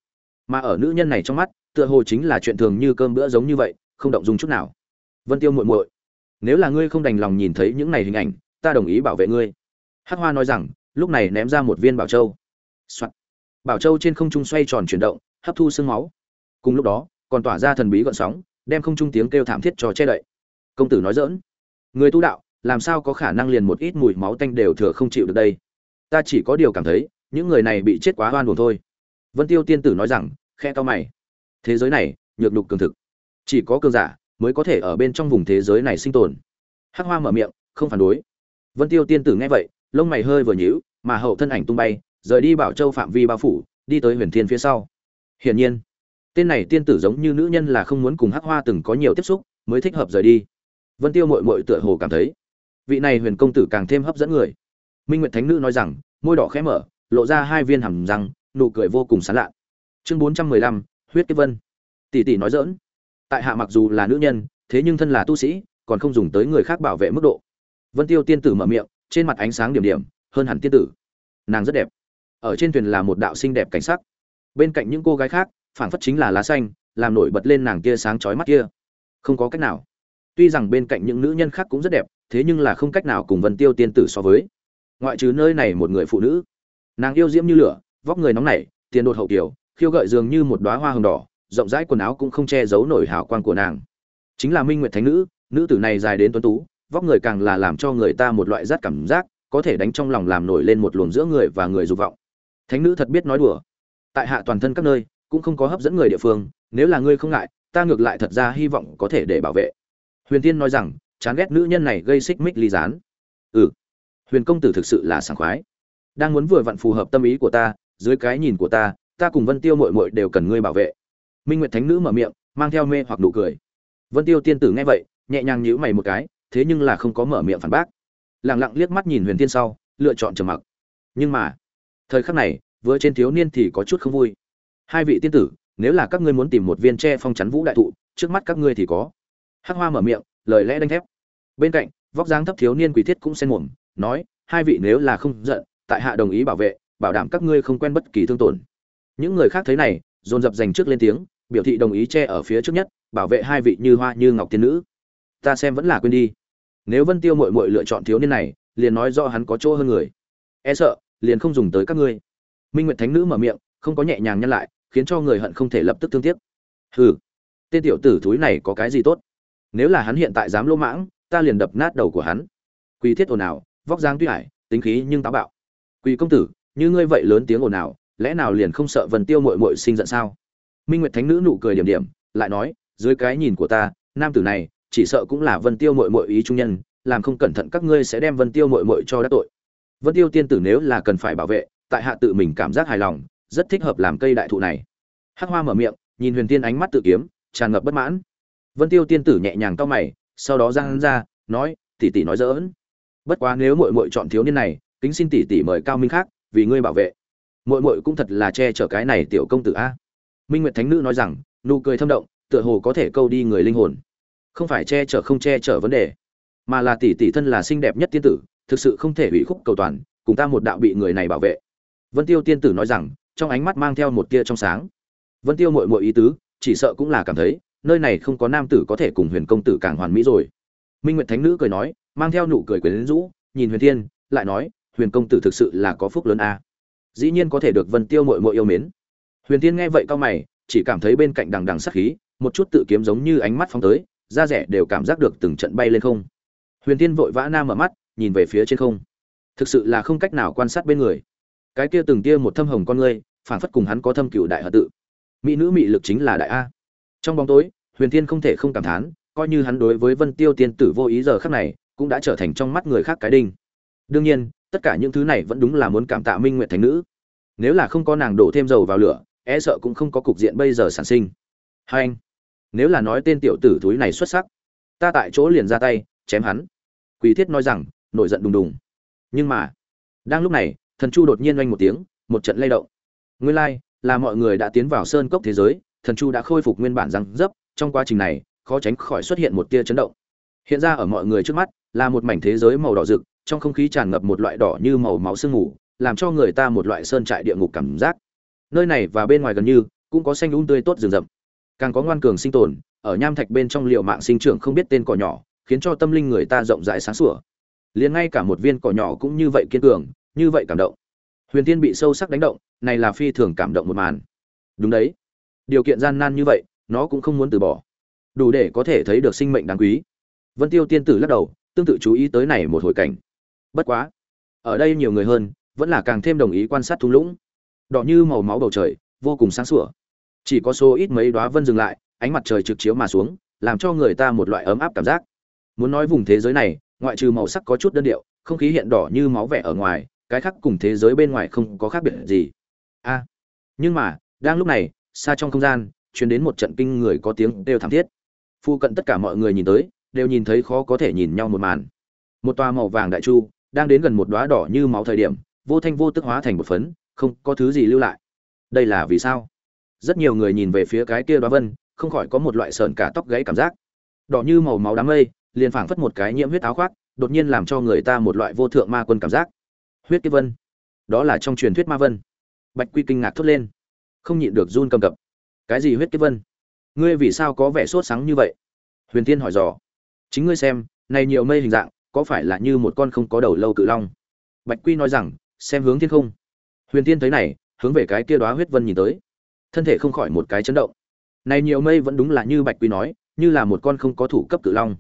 Mà ở nữ nhân này trong mắt, tựa hồ chính là chuyện thường như cơm bữa giống như vậy, không động dung chút nào. Vân tiêu muội muội, nếu là ngươi không đành lòng nhìn thấy những này hình ảnh, ta đồng ý bảo vệ ngươi. Hắc hoa nói rằng, lúc này ném ra một viên bảo châu. Soạn. bảo châu trên không trung xoay tròn chuyển động, hấp thu sương máu. Cùng lúc đó, còn tỏa ra thần bí gợn sóng, đem không trung tiếng kêu thảm thiết cho che đậy công tử nói dỡn. Người tu đạo, làm sao có khả năng liền một ít mùi máu tanh đều thừa không chịu được đây? Ta chỉ có điều cảm thấy, những người này bị chết quá oan buồn thôi. Vân tiêu tiên tử nói rằng, khe to mày. Thế giới này, nhược đục cường thực. Chỉ có cường giả mới có thể ở bên trong vùng thế giới này sinh tồn. Hắc hoa mở miệng, không phản đối. Vân tiêu tiên tử nghe vậy, lông mày hơi vừa nhíu, mà hậu thân ảnh tung bay, rời đi bảo châu phạm vi bao phủ, đi tới huyền thiên phía sau. Hiển nhiên, tên này tiên tử giống như nữ nhân là không muốn cùng hắc hoa từng có nhiều tiếp xúc, mới thích hợp rời đi vân tiêu mội mội tựa hồ cảm thấy, vị này huyền công tử càng thêm hấp dẫn người. Minh nguyệt thánh nữ nói rằng, môi đỏ khẽ mở, lộ ra hai viên hầm răng, nụ cười vô cùng sán lạ chương bốn trăm mười lăm, huyết kiếp vân. Tỷ tỷ nói dỡn tại hạ mặc dù là nữ nhân, thế nhưng thân là tu sĩ, còn không dùng tới người khác bảo vệ mức độ. Vân tiêu tiên tử mở miệng, trên mặt ánh sáng điểm điểm, hơn hẳn tiên tử. Nàng rất đẹp. Ở trên thuyền là một đạo xinh đẹp cảnh sắc. Bên cạnh những cô gái khác, phảng phất chính là lá xanh, làm nổi bật lên nàng kia sáng chói mắt kia. Không có cách nào tuy rằng bên cạnh những nữ nhân khác cũng rất đẹp, thế nhưng là không cách nào cùng vân tiêu tiên tử so với. Ngoại trừ nơi này một người phụ nữ. Nàng yêu diễm như lửa, vóc người nóng nảy, tiền đột hậu kiều khiêu gợi dường như một đóa hoa hồng đỏ, rộng rãi quần áo cũng không che giấu nổi hào quang của nàng. Chính là minh nguyệt thánh nữ nữ tử này dài đến tuấn tú, vóc người càng là làm cho người ta một loại rát cảm giác, có thể đánh trong lòng làm nổi lên một luồng giữa người và người dục vọng. Thánh nữ thật biết nói đùa. Tại hạ toàn thân các nơi, cũng không có hấp dẫn người địa phương, nếu là ngươi không ngại, ta ngược lại thật ra hy vọng có thể để bảo vệ huyền tiên nói rằng, chán ghét nữ nhân này gây xích mích ly gián. Ừ huyền công tử thực sự là sảng khoái. Đang muốn vừa vặn phù hợp tâm ý của ta, dưới cái nhìn của ta ta cùng vân tiêu mội mội đều cần ngươi bảo vệ. Minh nguyệt thánh nữ mở miệng, mang theo mê hoặc nụ cười. Vân tiêu tiên tử nghe vậy, nhẹ nhàng nhíu mày một cái, thế nhưng là không có mở miệng phản bác. Lẳng lặng liếc mắt nhìn huyền thiên sau, lựa chọn trầm mặc. Nhưng mà, thời khắc này, vừa trên thiếu niên thì có chút không vui. Hai vị tiên tử, nếu là các ngươi muốn tìm một viên tre phong chắn vũ đại thụ, trước mắt các ngươi thì có hắc hoa mở miệng, lời lẽ đanh thép. Bên cạnh, vóc dáng thấp thiếu niên quỷ thiết cũng xen mồm, nói, hai vị nếu là không giận, tại hạ đồng ý bảo vệ, bảo đảm các ngươi không quen bất kỳ thương tổn. Những người khác thấy này, dồn dập dành trước lên tiếng, biểu thị đồng ý che ở phía trước nhất, bảo vệ hai vị như hoa như ngọc tiên nữ. Ta xem vẫn là quên đi. Nếu vân tiêu mội mội lựa chọn thiếu niên này, liền nói do hắn có chỗ hơn người. E sợ, liền không dùng tới các ngươi. Minh nguyệt thánh nữ mở miệng, không có nhẹ nhàng nhăn lại, khiến cho người hận không thể lập tức thương tiếc. Hừ, tên tiểu tử thúi này có cái gì tốt? Nếu là hắn hiện tại dám lỗ mãng, ta liền đập nát đầu của hắn. Quỳ thiết ồn ào, vóc dáng tuy hải tính khí nhưng táo bạo. Quỳ công tử, như ngươi vậy lớn tiếng ồn ào, lẽ nào liền không sợ vần tiêu mội mội sinh giận sao? Minh nguyệt thánh nữ nụ cười điểm điểm, lại nói, dưới cái nhìn của ta, nam tử này, chỉ sợ cũng là vân tiêu mội mội ý trung nhân, làm không cẩn thận các ngươi sẽ đem vân tiêu mội mội cho đắc tội. Vân tiêu tiên tử nếu là cần phải bảo vệ, tại hạ tự mình cảm giác hài lòng, rất thích hợp làm cây đại thụ này. Hắc hoa mở miệng, nhìn huyền tiên ánh mắt tự kiếm, tràn ngập bất mãn vân tiêu tiên tử nhẹ nhàng cau mày, sau đó giang ra, nói, tỷ tỷ nói dỡn bất quá nếu muội muội chọn thiếu niên này, kính xin tỷ tỷ mời cao minh khác, vì ngươi bảo vệ. Muội muội cũng thật là che chở cái này tiểu công tử a. Minh nguyệt thánh nữ nói rằng, nụ cười thâm động, tựa hồ có thể câu đi người linh hồn. Không phải che chở không che chở vấn đề, mà là tỷ tỷ thân là xinh đẹp nhất tiên tử, thực sự không thể hủy khúc cầu toàn, cùng ta một đạo bị người này bảo vệ. Vân tiêu tiên tử nói rằng, trong ánh mắt mang theo một tia trong sáng. Vân tiêu muội muội ý tứ, chỉ sợ cũng là cảm thấy nơi này không có nam tử có thể cùng huyền công tử càng hoàn mỹ rồi. Minh nguyệt thánh nữ cười nói, mang theo nụ cười quyến rũ, nhìn huyền thiên, lại nói, huyền công tử thực sự là có phúc lớn a. Dĩ nhiên có thể được vân tiêu muội muội yêu mến. Huyền thiên nghe vậy cao mày, chỉ cảm thấy bên cạnh đằng đằng sắc khí, một chút tự kiếm giống như ánh mắt phóng tới, da rẻ đều cảm giác được từng trận bay lên không. Huyền thiên vội vã nam mở mắt, nhìn về phía trên không. Thực sự là không cách nào quan sát bên người. Cái kia từng tia một thâm hồng con ngươi phản phất cùng hắn có thâm cựu đại hợp tự. Mỹ nữ mị lực chính là đại a trong bóng tối, huyền thiên không thể không cảm thán, coi như hắn đối với vân tiêu tiên tử vô ý giờ khắc này, cũng đã trở thành trong mắt người khác cái đinh. Đương nhiên, tất cả những thứ này vẫn đúng là muốn cảm tạ minh nguyện thành nữ. Nếu là không có nàng đổ thêm dầu vào lửa e sợ cũng không có cục diện bây giờ sản sinh. Hai anh, nếu là nói tên tiểu tử thúi này xuất sắc, ta tại chỗ liền ra tay, chém hắn. Quý thiết nói rằng, nổi giận đùng đùng. Nhưng mà, đang lúc này, thần chu đột nhiên oanh một tiếng, một trận lay động. Nguyên lai, là mọi người đã tiến vào sơn cốc thế giới thần chu đã khôi phục nguyên bản răng dấp, trong quá trình này, khó tránh khỏi xuất hiện một tia chấn động. Hiện ra ở mọi người trước mắt, là một mảnh thế giới màu đỏ rực, trong không khí tràn ngập một loại đỏ như màu máu sương mù, làm cho người ta một loại sơn trại địa ngục cảm giác. Nơi này và bên ngoài gần như, cũng có xanh đúng tươi tốt rừng rậm. Càng có ngoan cường sinh tồn, ở nham thạch bên trong liệu mạng sinh trưởng không biết tên cỏ nhỏ, khiến cho tâm linh người ta rộng rãi sáng sủa. Liền ngay cả một viên cỏ nhỏ cũng như vậy kiên cường, như vậy cảm động. Huyền tiên bị sâu sắc đánh động, này là phi thường cảm động một màn. Đúng đấy điều kiện gian nan như vậy, nó cũng không muốn từ bỏ. Đủ để có thể thấy được sinh mệnh đáng quý. Vân tiêu tiên tử lắc đầu, tương tự chú ý tới này một hồi cảnh. Bất quá, ở đây nhiều người hơn, vẫn là càng thêm đồng ý quan sát thung lũng. Đỏ như màu máu bầu trời, vô cùng sáng sủa. Chỉ có số ít mấy đóa vân dừng lại, ánh mặt trời trực chiếu mà xuống, làm cho người ta một loại ấm áp cảm giác. Muốn nói vùng thế giới này, ngoại trừ màu sắc có chút đơn điệu, không khí hiện đỏ như máu vẻ ở ngoài, cái khác cùng thế giới bên ngoài không có khác biệt gì. A nhưng mà, đang lúc này xa trong không gian, truyền đến một trận kinh người có tiếng đều thảm thiết. Phu cận tất cả mọi người nhìn tới, đều nhìn thấy khó có thể nhìn nhau một màn. Một toa màu vàng đại chu, đang đến gần một đóa đỏ như máu thời điểm, vô thanh vô tức hóa thành một phấn, không có thứ gì lưu lại. Đây là vì sao? Rất nhiều người nhìn về phía cái kia đóa vân, không khỏi có một loại sợn cả tóc gãy cảm giác. Đỏ như màu máu đám mây, liền phảng phất một cái nhiễm huyết áo khoác, đột nhiên làm cho người ta một loại vô thượng ma quân cảm giác. Huyết kiếp vân. Đó là trong truyền thuyết ma vân. Bạch quy kinh ngạc thốt lên không nhịn được run cầm cập. Cái gì huyết kiếp vân? Ngươi vì sao có vẻ sốt sáng như vậy? Huyền tiên hỏi dò. Chính ngươi xem, này nhiều mây hình dạng, có phải là như một con không có đầu lâu cự long? Bạch quy nói rằng, xem hướng thiên không. Huyền tiên thấy này, hướng về cái kia đoá huyết vân nhìn tới. Thân thể không khỏi một cái chấn động. Này nhiều mây vẫn đúng là như bạch quy nói, như là một con không có thủ cấp cự long.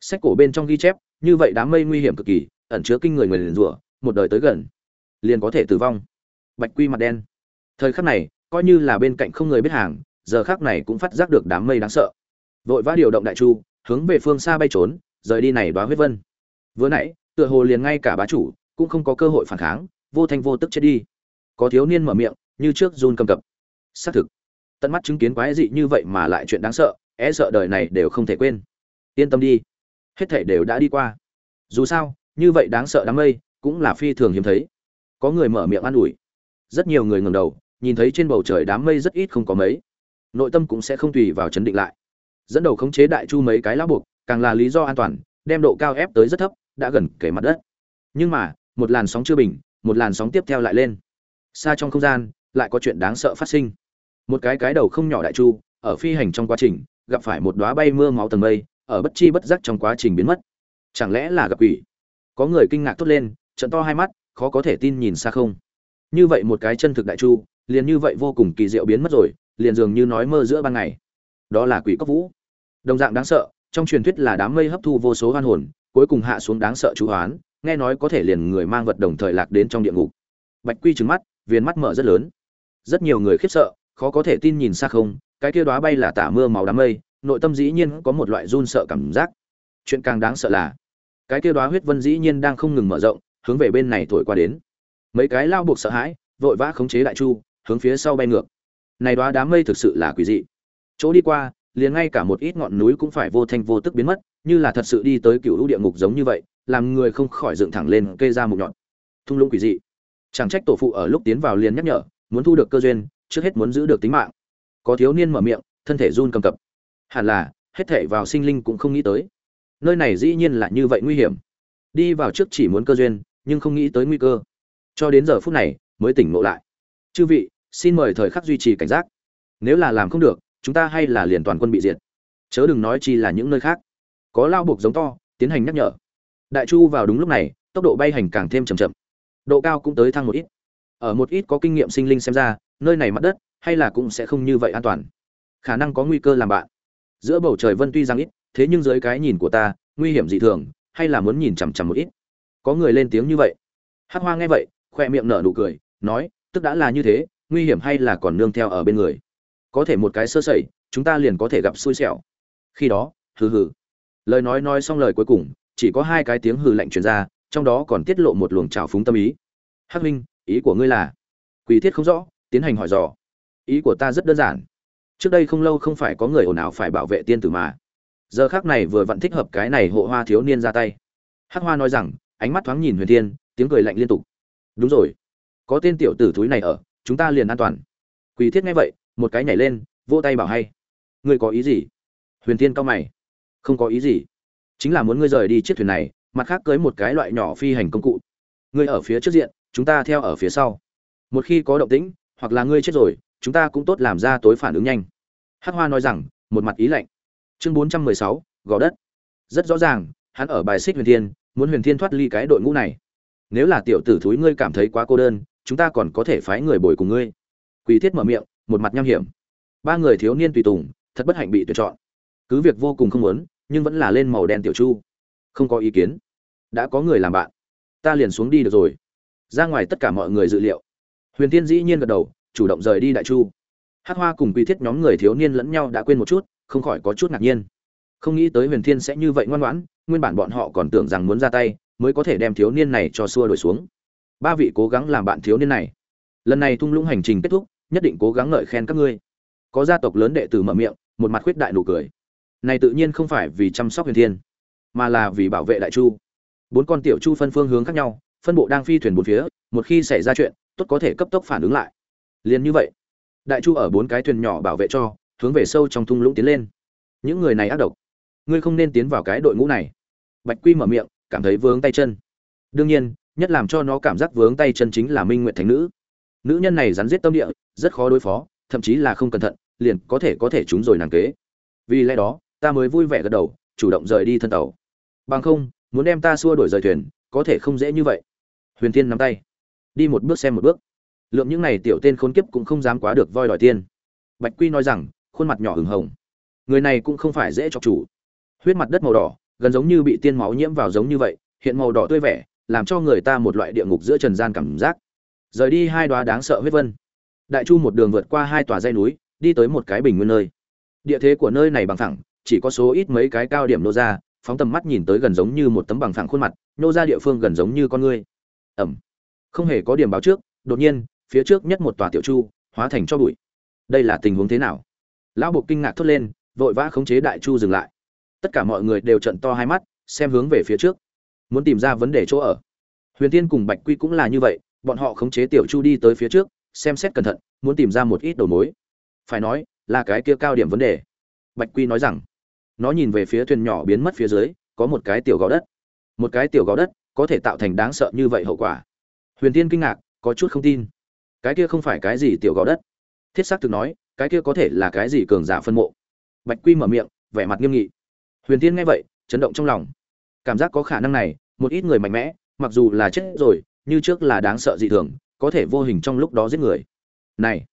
Sách cổ bên trong ghi chép, như vậy đám mây nguy hiểm cực kỳ, ẩn chứa kinh người người liền rủa, một đời tới gần, liền có thể tử vong. Bạch quy mặt đen. Thời khắc này coi như là bên cạnh không người biết hàng, giờ khắc này cũng phát giác được đám mây đáng sợ. Vội vã điều động đại chu, hướng về phương xa bay trốn, rời đi này đoá huyết vân. Vừa nãy, tựa hồ liền ngay cả bá chủ cũng không có cơ hội phản kháng, vô thanh vô tức chết đi. Có thiếu niên mở miệng, như trước run cầm cập. Xác thực, tận mắt chứng kiến quái dị như vậy mà lại chuyện đáng sợ e sợ đời này đều không thể quên. Yên tâm đi, hết thể đều đã đi qua. Dù sao, như vậy đáng sợ đám mây cũng là phi thường hiếm thấy. Có người mở miệng an ủi, rất nhiều người ngầm đầu nhìn thấy trên bầu trời đám mây rất ít không có mấy. Nội tâm cũng sẽ không tùy vào chấn định lại. Dẫn đầu khống chế đại chu mấy cái lá buộc, càng là lý do an toàn, đem độ cao ép tới rất thấp, đã gần kể mặt đất. Nhưng mà, một làn sóng chưa bình, một làn sóng tiếp theo lại lên. Xa trong không gian, lại có chuyện đáng sợ phát sinh. Một cái cái đầu không nhỏ đại chu, ở phi hành trong quá trình, gặp phải một đóa bay mưa máu tầng mây, ở bất chi bất giác trong quá trình biến mất. Chẳng lẽ là gặp quỷ? Có người kinh ngạc thốt lên trận to hai mắt, khó có thể tin nhìn xa không. Như vậy một cái chân thực đại chu liền như vậy vô cùng kỳ diệu biến mất rồi, liền dường như nói mơ giữa ban ngày. Đó là quỷ cốc vũ. Đồng dạng đáng sợ, trong truyền thuyết là đám mây hấp thu vô số hoan hồn, cuối cùng hạ xuống đáng sợ chú hoán nghe nói có thể liền người mang vật đồng thời lạc đến trong địa ngục. Bạch quy trừng mắt viên mắt mở rất lớn. Rất nhiều người khiếp sợ, khó có thể tin nhìn xa không, cái kia đóa bay là tả mưa màu đám mây, nội tâm dĩ nhiên có một loại run sợ cảm giác. Chuyện càng đáng sợ là, cái kia đóa huyết vân dĩ nhiên đang không ngừng mở rộng, hướng về bên này thổi qua đến. Mấy cái lao buộc sợ hãi, vội vã khống chế đại chu hướng phía sau bay ngược. Này đóa đám mây thực sự là quỷ dị. Chỗ đi qua, liền ngay cả một ít ngọn núi cũng phải vô thanh vô tức biến mất, như là thật sự đi tới cựu lũ địa ngục giống như vậy, làm người không khỏi dựng thẳng lên cây ra một nhọn. Thung lũng quỷ dị. Chẳng trách tổ phụ ở lúc tiến vào liền nhắc nhở, muốn thu được cơ duyên, trước hết muốn giữ được tính mạng. Có thiếu niên mở miệng, thân thể run cầm cập. Hẳn là, hết thể vào sinh linh cũng không nghĩ tới. Nơi này dĩ nhiên là như vậy nguy hiểm. Đi vào trước chỉ muốn cơ duyên, nhưng không nghĩ tới nguy cơ. Cho đến giờ phút này, mới tỉnh ngộ lại. Chư vị xin mời thời khắc duy trì cảnh giác. Nếu là làm không được, chúng ta hay là liền toàn quân bị diệt. Chớ đừng nói chi là những nơi khác. Có lao buộc giống to, tiến hành nhắc nhở. Đại chu vào đúng lúc này, tốc độ bay hành càng thêm chậm chậm. Độ cao cũng tới thăng một ít. Ở một ít có kinh nghiệm sinh linh xem ra, nơi này mặt đất, hay là cũng sẽ không như vậy an toàn. Khả năng có nguy cơ làm bạn. Giữa bầu trời vân tuy rằng ít, thế nhưng dưới cái nhìn của ta, nguy hiểm dị thường, hay là muốn nhìn chằm chằm một ít. Có người lên tiếng như vậy. Hắc hoa nghe vậy khoe miệng nở nụ cười, nói, tức đã là như thế nguy hiểm hay là còn nương theo ở bên người? Có thể một cái sơ sẩy, chúng ta liền có thể gặp xui xẻo. Khi đó, hừ hừ. Lời nói nói xong lời cuối cùng, chỉ có hai cái tiếng hừ lạnh truyền ra, trong đó còn tiết lộ một luồng trào phúng tâm ý. Hắc minh, ý của ngươi là? Quỷ thiết không rõ, tiến hành hỏi dò. Ý của ta rất đơn giản. Trước đây không lâu không phải có người ồn ào phải bảo vệ tiên tử mà. Giờ khác này vừa vặn thích hợp cái này hộ hoa thiếu niên ra tay. Hắc hoa nói rằng, ánh mắt thoáng nhìn huyền thiên, tiếng cười lạnh liên tục. Đúng rồi. Có tên tiểu tử thúi này ở chúng ta liền an toàn. Quỷ thiết nghe vậy, một cái nhảy lên, vỗ tay bảo hay. Ngươi có ý gì? Huyền thiên cao mày. Không có ý gì. Chính là muốn ngươi rời đi chiếc thuyền này, mặt khác cưới một cái loại nhỏ phi hành công cụ. Ngươi ở phía trước diện, chúng ta theo ở phía sau. Một khi có động tĩnh, hoặc là ngươi chết rồi, chúng ta cũng tốt làm ra tối phản ứng nhanh. Hắc hoa nói rằng, một mặt ý lạnh. Chương bốn trăm mười sáu, gò đất. Rất rõ ràng, hắn ở bài xích huyền thiên, muốn huyền thiên thoát ly cái đội ngũ này. Nếu là tiểu tử thúi ngươi cảm thấy quá cô đơn chúng ta còn có thể phái người bồi cùng ngươi. Quỳ thiết mở miệng, một mặt nham hiểm. Ba người thiếu niên tùy tùng, thật bất hạnh bị tuyển chọn. Cứ việc vô cùng không muốn, nhưng vẫn là lên màu đen tiểu chu. Không có ý kiến. Đã có người làm bạn. Ta liền xuống đi được rồi. Ra ngoài tất cả mọi người dự liệu. Huyền tiên dĩ nhiên gật đầu, chủ động rời đi đại chu. Hát hoa cùng quy thiết nhóm người thiếu niên lẫn nhau đã quên một chút, không khỏi có chút ngạc nhiên. Không nghĩ tới huyền thiên sẽ như vậy ngoan ngoãn, nguyên bản bọn họ còn tưởng rằng muốn ra tay, mới có thể đem thiếu niên này cho xua đổi xuống ba vị cố gắng làm bạn thiếu niên này. Lần này thung lũng hành trình kết thúc, nhất định cố gắng ngợi khen các ngươi. Có gia tộc lớn đệ tử mở miệng, một mặt khuyết đại nụ cười. Này tự nhiên không phải vì chăm sóc huyền thiên, mà là vì bảo vệ đại chu. Bốn con tiểu chu phân phương hướng khác nhau, phân bộ đang phi thuyền bốn phía, một khi xảy ra chuyện, tốt có thể cấp tốc phản ứng lại. Liền như vậy, đại chu ở bốn cái thuyền nhỏ bảo vệ cho, hướng về sâu trong thung lũng tiến lên. Những người này ác độc. Ngươi không nên tiến vào cái đội ngũ này. Bạch quy mở miệng, cảm thấy vướng tay chân. Đương nhiên nhất làm cho nó cảm giác vướng tay chân chính là minh nguyện thánh nữ. Nữ nhân này rắn giết tâm địa, rất khó đối phó, thậm chí là không cẩn thận, liền có thể có thể chúng rồi nàng kế. Vì lẽ đó, ta mới vui vẻ gật đầu, chủ động rời đi thân tàu. Bằng không, muốn đem ta xua đổi rời thuyền, có thể không dễ như vậy. Huyền tiên nắm tay. Đi một bước xem một bước. Lượng những này tiểu tên khốn kiếp cũng không dám quá được voi đòi tiên bạch quy nói rằng, khuôn mặt nhỏ hừng hồng. Người này cũng không phải dễ cho chủ. Huyết mặt đất màu đỏ, gần giống như bị tiên máu nhiễm vào giống như vậy, hiện màu đỏ tươi vẻ làm cho người ta một loại địa ngục giữa trần gian cảm giác. Rời đi hai đoá đáng sợ huyết vân. Đại chu một đường vượt qua hai tòa dây núi, đi tới một cái bình nguyên nơi. Địa thế của nơi này bằng thẳng chỉ có số ít mấy cái cao điểm nô ra phóng tầm mắt nhìn tới gần giống như một tấm bằng phẳng khuôn mặt, nô ra địa phương gần giống như con ngươi ẩm. Không hề có điểm báo trước, đột nhiên, phía trước nhất một tòa tiểu chu, hóa thành cho bụi. Đây là tình huống thế nào? Lão bộ kinh ngạc thốt lên, vội vã khống chế đại chu dừng lại. Tất cả mọi người đều trận to hai mắt, xem hướng về phía trước muốn tìm ra vấn đề chỗ ở. Huyền tiên cùng bạch quy cũng là như vậy, bọn họ khống chế tiểu chu đi tới phía trước, xem xét cẩn thận, muốn tìm ra một ít đầu mối. Phải nói, là cái kia cao điểm vấn đề. Bạch quy nói rằng, nó nhìn về phía thuyền nhỏ biến mất phía dưới, có một cái tiểu gò đất. Một cái tiểu gò đất, có thể tạo thành đáng sợ như vậy hậu quả. Huyền tiên kinh ngạc, có chút không tin. Cái kia không phải cái gì tiểu gò đất. Thiết xác thực nói, cái kia có thể là cái gì cường giả phân mộ. Bạch quy mở miệng, vẻ mặt nghiêm nghị. Huyền tiên nghe vậy, chấn động trong lòng cảm giác có khả năng này, một ít người mạnh mẽ, mặc dù là chết rồi, như trước là đáng sợ dị thường, có thể vô hình trong lúc đó giết người. Này,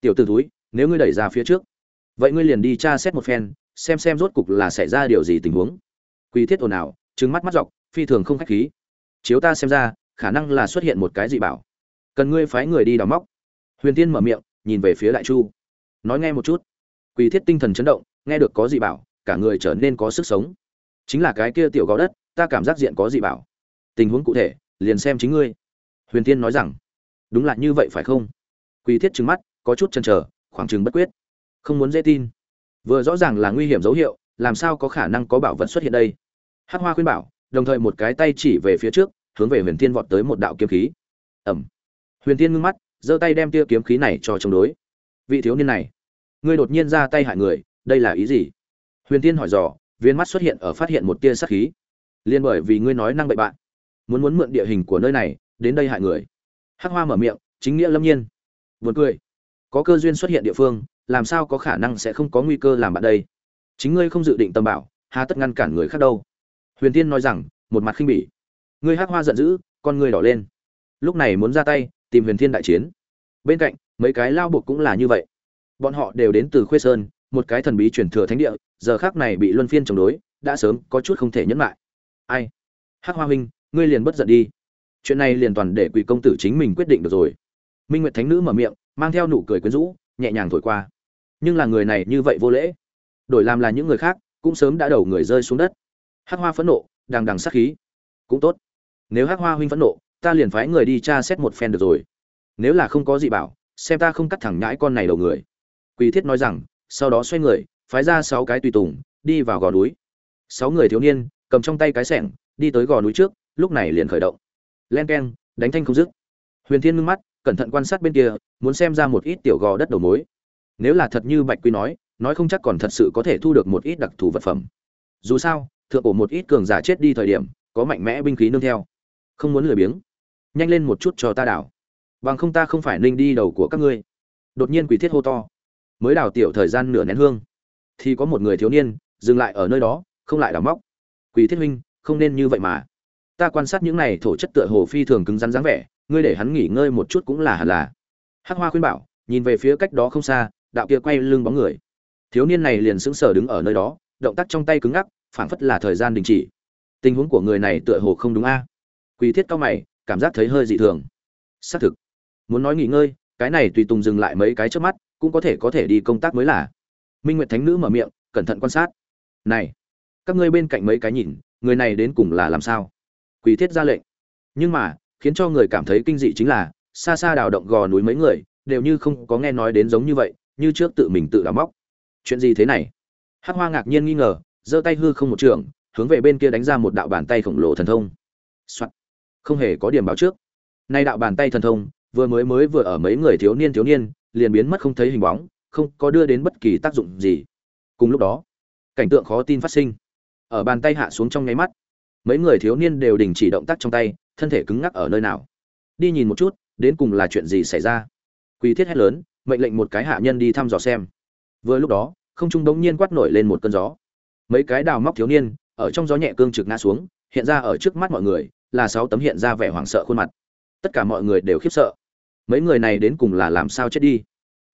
tiểu t ử túi nếu ngươi đẩy ra phía trước, vậy ngươi liền đi tra xét một phen, xem xem rốt cục là xảy ra điều gì tình huống. Quy thiết ồn ào trứng mắt mắt dọc, phi thường không khách khí. Chiếu ta xem ra, khả năng là xuất hiện một cái dị bảo. Cần ngươi phái người đi đào móc. Huyền tiên mở miệng, nhìn về phía đại chu. Nói nghe một chút. Quỳ thiết tinh thần chấn động, nghe được có dị bảo, cả người trở nên có sức sống chính là cái kia tiểu gò đất, ta cảm giác diện có dị bảo. Tình huống cụ thể, liền xem chính ngươi. Huyền tiên nói rằng. Đúng là như vậy phải không? Quỳ thiết trừng mắt, có chút chần chờ, khoảng chừng bất quyết. Không muốn dễ tin. Vừa rõ ràng là nguy hiểm dấu hiệu, làm sao có khả năng có bảo vật xuất hiện đây? Hát hoa khuyên bảo, đồng thời một cái tay chỉ về phía trước, hướng về huyền tiên vọt tới một đạo kiếm khí. Ẩm huyền tiên ngưng mắt, giơ tay đem tia kiếm khí này cho chống đối. Vị thiếu niên này, ngươi đột nhiên ra tay hại người, đây là ý gì? Huyền tiên hỏi dò viên mắt xuất hiện ở phát hiện một tia sát khí. Liên bởi vì ngươi nói năng bậy bạn, muốn muốn mượn địa hình của nơi này, đến đây hại người. Hắc hoa mở miệng, chính nghĩa lâm nhiên. Vượt cười. Có cơ duyên xuất hiện địa phương, làm sao có khả năng sẽ không có nguy cơ làm bạn đây? Chính ngươi không dự định tâm bảo, hà tất ngăn cản người khác đâu. Huyền tiên nói rằng, một mặt khinh bỉ. Ngươi hắc hoa giận dữ, con ngươi đỏ lên. Lúc này muốn ra tay, tìm huyền thiên đại chiến. Bên cạnh, mấy cái lao buộc cũng là như vậy. Bọn họ đều đến từ khuê sơn một cái thần bí truyền thừa thánh địa, giờ khác này bị luân phiên chống đối, đã sớm có chút không thể nhẫn lại. Ai? Hắc hoa huynh, ngươi liền bất giận đi. Chuyện này liền toàn để quỷ công tử chính mình quyết định được rồi. Minh nguyệt thánh nữ mở miệng, mang theo nụ cười quyến rũ, nhẹ nhàng thổi qua. Nhưng là người này như vậy vô lễ. Đổi làm là những người khác, cũng sớm đã đầu người rơi xuống đất. Hắc hoa phẫn nộ, đằng đằng sát khí. Cũng tốt. Nếu hắc hoa huynh phẫn nộ, ta liền phái người đi tra xét một phen được rồi. Nếu là không có gì bảo, xem ta không cắt thẳng nhãi con này đầu người. Quỳ thiết nói rằng sau đó xoay người, phái ra sáu cái tùy tùng, đi vào gò núi. Sáu người thiếu niên, cầm trong tay cái sẻng, đi tới gò núi trước, lúc này liền khởi động. Len keng, đánh thanh không dứt. Huyền thiên ngưng mắt, cẩn thận quan sát bên kia, muốn xem ra một ít tiểu gò đất đầu mối. Nếu là thật như bạch quy nói nói không chắc còn thật sự có thể thu được một ít đặc thù vật phẩm. Dù sao, thượng cổ một ít cường giả chết đi thời điểm, có mạnh mẽ binh khí nương theo. Không muốn lười biếng. Nhanh lên một chút cho ta đảo. Bằng không ta không phải ninh đi đầu của các ngươi. Đột nhiên quỷ thiết hô to mới đào tiểu thời gian nửa nén hương. Thì có một người thiếu niên, dừng lại ở nơi đó, không lại đào móc. Quý thiết huynh, không nên như vậy mà. Ta quan sát những này thổ chất tựa hồ phi thường cứng rắn dáng vẻ, ngươi để hắn nghỉ ngơi một chút cũng là hẳn là. Hắc hoa khuyên bảo, nhìn về phía cách đó không xa, đạo kia quay lưng bóng người. Thiếu niên này liền sững sờ đứng ở nơi đó, động tác trong tay cứng ngắc, phảng phất là thời gian đình chỉ. Tình huống của người này tựa hồ không đúng a. À? thiết cao mày, cảm giác thấy hơi dị thường. Xác thực. Muốn nói nghỉ ngơi, cái này tùy tùng dừng lại mấy cái trước mắt cũng có thể có thể đi công tác mới là. Minh nguyệt thánh nữ mở miệng, cẩn thận quan sát. Này, các ngươi bên cạnh mấy cái nhìn, người này đến cùng là làm sao? Quỷ thiết ra lệnh. Nhưng mà, khiến cho người cảm thấy kinh dị chính là, xa xa đào động gò núi mấy người, đều như không có nghe nói đến giống như vậy, như trước tự mình tự đào móc. Chuyện gì thế này? Hắc hoa ngạc nhiên nghi ngờ, giơ tay hư không một trường, hướng về bên kia đánh ra một đạo bàn tay khổng lồ thần thông、Soạn. không hề có điểm báo trước. Nay đạo bàn tay thần thông, vừa mới mới vừa ở mấy người thiếu niên thiếu niên liền biến mất không thấy hình bóng, không có đưa đến bất kỳ tác dụng gì. Cùng lúc đó, cảnh tượng khó tin phát sinh. Ở bàn tay hạ xuống trong nháy mắt, mấy người thiếu niên đều đình chỉ động tác trong tay, thân thể cứng ngắc ở nơi nào. Đi nhìn một chút, đến cùng là chuyện gì xảy ra. Quý thiết hét lớn, mệnh lệnh một cái hạ nhân đi thăm dò xem. Vừa lúc đó, không trung đống nhiên quát nổi lên một cơn gió. Mấy cái đào móc thiếu niên, ở trong gió nhẹ cương trực ngã xuống, hiện ra ở trước mắt mọi người, là sáu tấm hiện ra vẻ hoảng sợ khuôn mặt. Tất cả mọi người đều khiếp sợ mấy người này đến cùng là làm sao chết đi?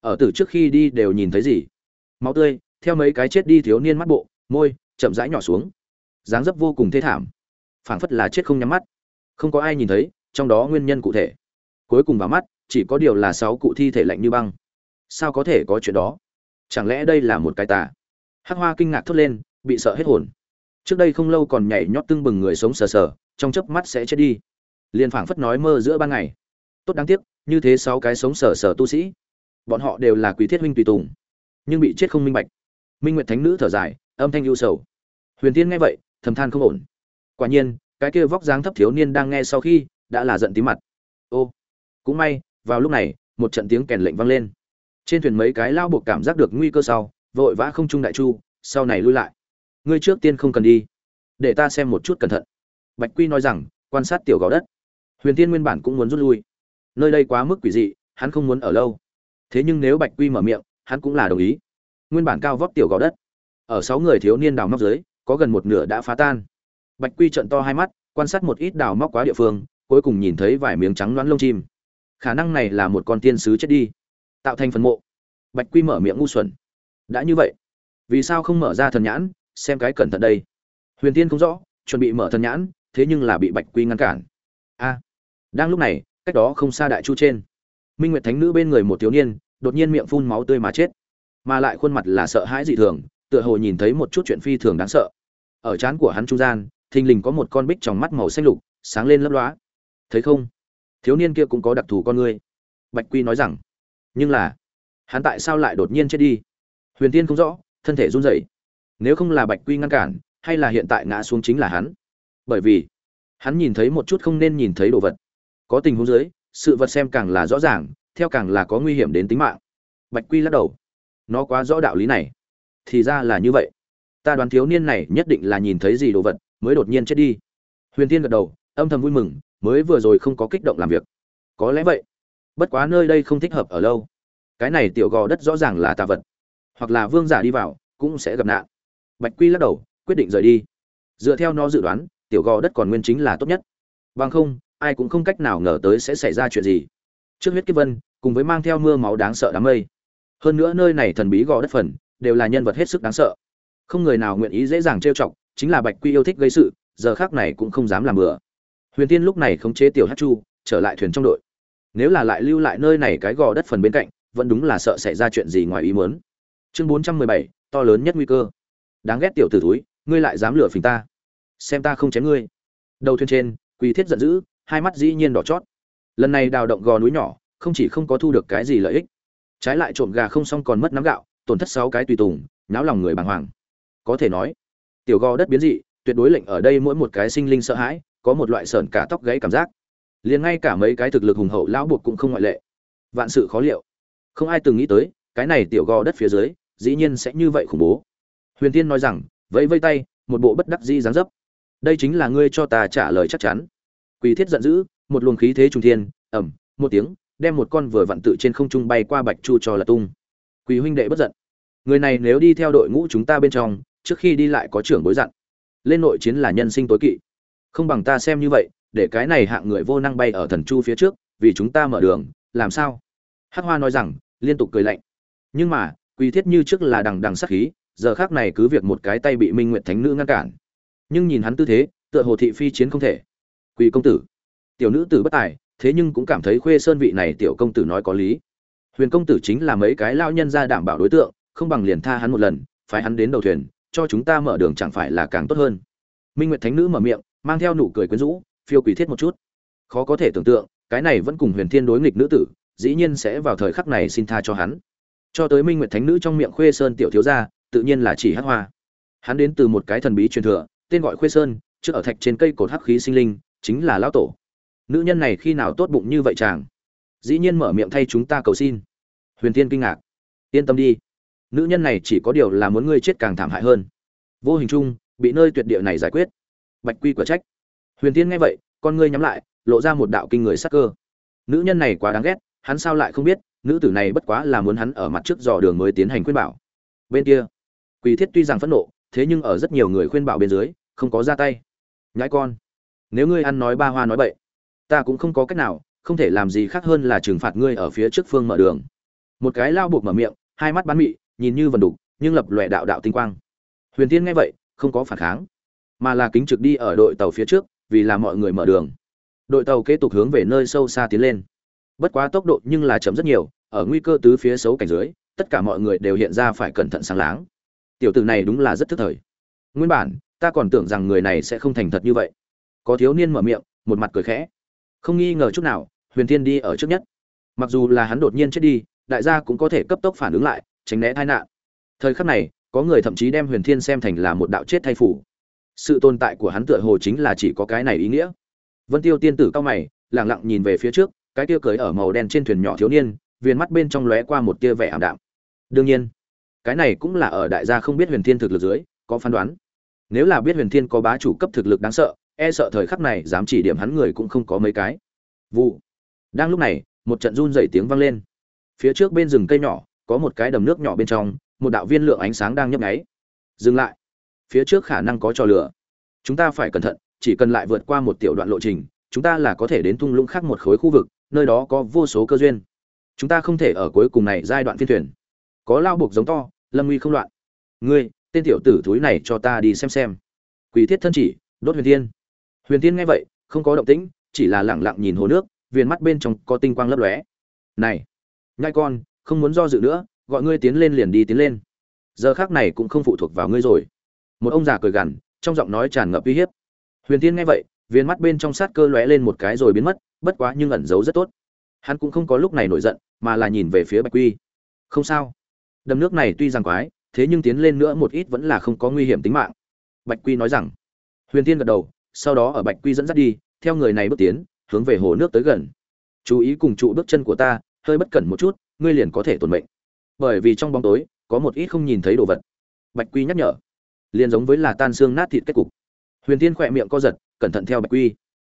Ở từ trước khi đi đều nhìn thấy gì? Máu tươi, theo mấy cái chết đi thiếu niên mắt bộ, môi, chậm rãi nhỏ xuống. Dáng dấp vô cùng thê thảm. Phảng phất là chết không nhắm mắt. Không có ai nhìn thấy, trong đó nguyên nhân cụ thể. Cuối cùng vào mắt, chỉ có điều là sáu cụ thi thể lạnh như băng. Sao có thể có chuyện đó? Chẳng lẽ đây là một cái tà? Hắc hoa kinh ngạc thốt lên, bị sợ hết hồn. Trước đây không lâu còn nhảy nhót tưng bừng người sống sờ sờ, trong chớp mắt sẽ chết đi. Liền phảng phất nói mơ giữa ban ngày tốt đáng tiếc, như thế sáu cái sống sờ sờ tu sĩ, bọn họ đều là quý thiết huynh tùy tùng, nhưng bị chết không minh bạch. Minh nguyệt thánh nữ thở dài, âm thanh ưu sầu. Huyền tiên nghe vậy, thầm than không ổn. Quả nhiên, cái kia vóc dáng thấp thiếu niên đang nghe sau khi, đã là giận tí mặt. Ô, cũng may, vào lúc này, một trận tiếng kèn lệnh vang lên. Trên thuyền mấy cái lao buộc cảm giác được nguy cơ sau, vội vã không trung đại chu, sau này lui lại. Ngươi trước tiên không cần đi, để ta xem một chút cẩn thận. Bạch quy nói rằng, quan sát tiểu gò đất. Huyền tiên nguyên bản cũng muốn rút lui nơi đây quá mức quỷ dị, hắn không muốn ở lâu. Thế nhưng nếu bạch quy mở miệng, hắn cũng là đồng ý. Nguyên bản cao vóc tiểu gò đất, ở sáu người thiếu niên đào móc dưới, có gần một nửa đã phá tan. Bạch quy trận to hai mắt, quan sát một ít đào móc quá địa phương, cuối cùng nhìn thấy vài miếng trắng loãng lông chim. Khả năng này là một con tiên sứ chết đi, tạo thành phần mộ. Bạch quy mở miệng ngu xuẩn. Đã như vậy, vì sao không mở ra thần nhãn, xem cái cẩn thận đây? Huyền tiên không rõ, chuẩn bị mở thần nhãn, thế nhưng là bị bạch quy ngăn cản. A, đang lúc này cách đó không xa đại chu trên. Minh nguyệt thánh nữ bên người một thiếu niên, đột nhiên miệng phun máu tươi mà chết. Mà lại khuôn mặt là sợ hãi dị thường, tựa hồ nhìn thấy một chút chuyện phi thường đáng sợ. Ở trán của hắn trung gian, thình lình có một con bích trong mắt màu xanh lục, sáng lên lấp lóa. Thấy không? Thiếu niên kia cũng có đặc thù con người. Bạch quy nói rằng, nhưng là, hắn tại sao lại đột nhiên chết đi? Huyền tiên không rõ, thân thể run rẩy. Nếu không là bạch quy ngăn cản, hay là hiện tại ngã xuống chính là hắn. Bởi vì, hắn nhìn thấy một chút không nên nhìn thấy đồ vật có tình huống dưới, sự vật xem càng là rõ ràng, theo càng là có nguy hiểm đến tính mạng. Bạch quy lắc đầu. Nó quá rõ đạo lý này. Thì ra là như vậy. Ta đoán thiếu niên này nhất định là nhìn thấy gì đồ vật, mới đột nhiên chết đi. Huyền tiên gật đầu, âm thầm vui mừng, mới vừa rồi không có kích động làm việc. Có lẽ vậy. Bất quá nơi đây không thích hợp ở lâu. Cái này tiểu gò đất rõ ràng là tà vật. Hoặc là vương giả đi vào, cũng sẽ gặp nạn. Bạch quy lắc đầu, quyết định rời đi. Dựa theo nó dự đoán, tiểu gò đất còn nguyên chính là tốt nhất. Bằng không ai cũng không cách nào ngờ tới sẽ xảy ra chuyện gì. Trước huyết kiếp vân, cùng với mang theo mưa máu đáng sợ đám mây. Hơn nữa nơi này thần bí gò đất phần, đều là nhân vật hết sức đáng sợ. Không người nào nguyện ý dễ dàng trêu chọc, chính là bạch quy yêu thích gây sự, giờ khác này cũng không dám làm bừa. Huyền tiên lúc này khống chế tiểu hát chu, trở lại thuyền trong đội. Nếu là lại lưu lại nơi này cái gò đất phần bên cạnh, vẫn đúng là sợ xảy ra chuyện gì ngoài ý muốn. Chương bốn trăm mười bảy, to lớn nhất nguy cơ. Đáng ghét tiểu t ử túi ngươi lại dám lừa phình ta. Xem ta không chém ngươi. Đầu thuyền trên, quỳ thiết giận dữ hai mắt dĩ nhiên đỏ chót. Lần này đào động gò núi nhỏ, không chỉ không có thu được cái gì lợi ích, trái lại trộm gà không xong còn mất nắm gạo, tổn thất sáu cái tùy tùng náo lòng người bàng hoàng. Có thể nói, tiểu gò đất biến dị, tuyệt đối lệnh ở đây mỗi một cái sinh linh sợ hãi, có một loại sởn cả tóc gáy cảm giác. Liền ngay cả mấy cái thực lực hùng hậu lão buộc cũng không ngoại lệ. Vạn sự khó liệu. Không ai từng nghĩ tới, cái này tiểu gò đất phía dưới, dĩ nhiên sẽ như vậy khủng bố. Huyền tiên nói rằng, vẫy vây tay, một bộ bất đắc dĩ dáng dấp. Đây chính là ngươi cho ta trả lời chắc chắn quỳ thiết giận dữ, một luồng khí thế trung thiên ẩm một tiếng, đem một con vừa vặn tự trên không trung bay qua bạch chu cho là tung. Quỳ huynh đệ bất giận. Người này nếu đi theo đội ngũ chúng ta bên trong, trước khi đi lại có trưởng bối dặn. Lên nội chiến là nhân sinh tối kỵ. Không bằng ta xem như vậy, để cái này hạng người vô năng bay ở thần chu phía trước, vì chúng ta mở đường, làm sao? Hắc hoa nói rằng, liên tục cười lạnh. Nhưng mà, quỳ thiết như trước là đằng đằng sắc khí, giờ khác này cứ việc một cái tay bị minh nguyệt thánh nữ ngăn cản. Nhưng nhìn hắn tư thế, tựa hồ thị phi chiến không thể quỳ công tử. Tiểu nữ tử bất tài, thế nhưng cũng cảm thấy khuê sơn vị này tiểu công tử nói có lý. Huyền công tử chính là mấy cái lao nhân ra đảm bảo đối tượng, không bằng liền tha hắn một lần phải hắn đến đầu thuyền, cho chúng ta mở đường chẳng phải là càng tốt hơn. Minh nguyệt thánh nữ mở miệng, mang theo nụ cười quyến rũ, phiêu quý thiết một chút. Khó có thể tưởng tượng, cái này vẫn cùng huyền thiên đối nghịch nữ tử, dĩ nhiên sẽ vào thời khắc này xin tha cho hắn. Cho tới minh nguyệt thánh nữ trong miệng khuê sơn tiểu thiếu gia, tự nhiên là chỉ hát hoa. Hắn đến từ một cái thần bí truyền thừa, tên gọi khuê sơn, trước ở thạch trên cây cột hắc khí sinh linh chính là lão tổ. Nữ nhân này khi nào tốt bụng như vậy chàng? Dĩ nhiên mở miệng thay chúng ta cầu xin. Huyền thiên kinh ngạc. Yên tâm đi. Nữ nhân này chỉ có điều là muốn ngươi chết càng thảm hại hơn. Vô hình chung, bị nơi tuyệt địa này giải quyết. Bạch quy quả trách. Huyền thiên nghe vậy, con ngươi nhắm lại, lộ ra một đạo kinh người sắc cơ. Nữ nhân này quá đáng ghét, hắn sao lại không biết, nữ tử này bất quá là muốn hắn ở mặt trước dò đường mới tiến hành khuyên bảo. Bên kia quỳ thiết tuy rằng phẫn nộ, thế nhưng ở rất nhiều người khuyên bảo bên dưới, không có ra tay. Nhãi con nếu ngươi ăn nói ba hoa nói bậy, ta cũng không có cách nào, không thể làm gì khác hơn là trừng phạt ngươi ở phía trước phương mở đường. Một cái lao buộc mở miệng, hai mắt bán mị, nhìn như vần đục, nhưng lập lòe đạo đạo tinh quang. Huyền tiên nghe vậy, không có phản kháng, mà là kính trực đi ở đội tàu phía trước, vì là mọi người mở đường. Đội tàu kế tục hướng về nơi sâu xa tiến lên. Bất quá tốc độ nhưng là chậm rất nhiều, ở nguy cơ tứ phía xấu cảnh dưới, tất cả mọi người đều hiện ra phải cẩn thận sáng láng. Tiểu tử này đúng là rất thức thời. Nguyên bản, ta còn tưởng rằng người này sẽ không thành thật như vậy có thiếu niên mở miệng, một mặt cười khẽ. Không nghi ngờ chút nào, huyền thiên đi ở trước nhất. Mặc dù là hắn đột nhiên chết đi, đại gia cũng có thể cấp tốc phản ứng lại, tránh né tai nạn. Thời khắc này, có người thậm chí đem huyền thiên xem thành là một đạo chết thay phủ. Sự tồn tại của hắn tựa hồ chính là chỉ có cái này ý nghĩa. Vân tiêu tiên tử cao mày lẳng lặng nhìn về phía trước, cái tia cưới ở màu đen trên thuyền nhỏ thiếu niên viên mắt bên trong lóe qua một tia vẻ ảm đạm. Đương nhiên, cái này cũng là ở đại gia không biết huyền thiên thực lực dưới, có phán đoán. Nếu là biết huyền thiên có bá chủ cấp thực lực đáng sợ e sợ thời khắc này dám chỉ điểm hắn người cũng không có mấy cái. Vụ. Đang lúc này, một trận run dày tiếng vang lên. Phía trước bên rừng cây nhỏ, có một cái đầm nước nhỏ bên trong, một đạo viên lượng ánh sáng đang nhấp nháy. Dừng lại. Phía trước khả năng có trò lửa. Chúng ta phải cẩn thận, chỉ cần lại vượt qua một tiểu đoạn lộ trình, chúng ta là có thể đến thung lũng khác một khối khu vực, nơi đó có vô số cơ duyên. Chúng ta không thể ở cuối cùng này giai đoạn phiên thuyền. Có lao buộc giống to, lâm nguy không loạn. Ngươi, tên tiểu tử thúi này cho ta đi xem xem. Quỷ thiết thân chỉ, đốt huyền thiên huyền thiên nghe vậy, không có động tĩnh, chỉ là lẳng lặng nhìn hồ nước, viền mắt bên trong có tinh quang lấp lóe. Này, nhai con, không muốn do dự nữa, gọi ngươi tiến lên liền đi tiến lên. Giờ khác này cũng không phụ thuộc vào ngươi rồi. Một ông già cười gằn, trong giọng nói tràn ngập uy hiếp. Huyền tiên nghe vậy viên mắt bên trong sát cơ lóe lên một cái rồi biến mất, bất quá nhưng ẩn giấu rất tốt. Hắn cũng không có lúc này nổi giận, mà là nhìn về phía bạch quy. Không sao. Đầm nước này tuy rằng quái, thế nhưng tiến lên nữa một ít vẫn là không có nguy hiểm tính mạng. Bạch quy nói rằng. Huyền tiên gật đầu sau đó ở bạch quy dẫn dắt đi, theo người này bước tiến, hướng về hồ nước tới gần. Chú ý cùng trụ bước chân của ta, hơi bất cẩn một chút, ngươi liền có thể tổn mệnh. Bởi vì trong bóng tối, có một ít không nhìn thấy đồ vật. Bạch quy nhắc nhở. Liền giống với là tan xương nát thịt kết cục. Huyền tiên khỏe miệng co giật, cẩn thận theo bạch quy.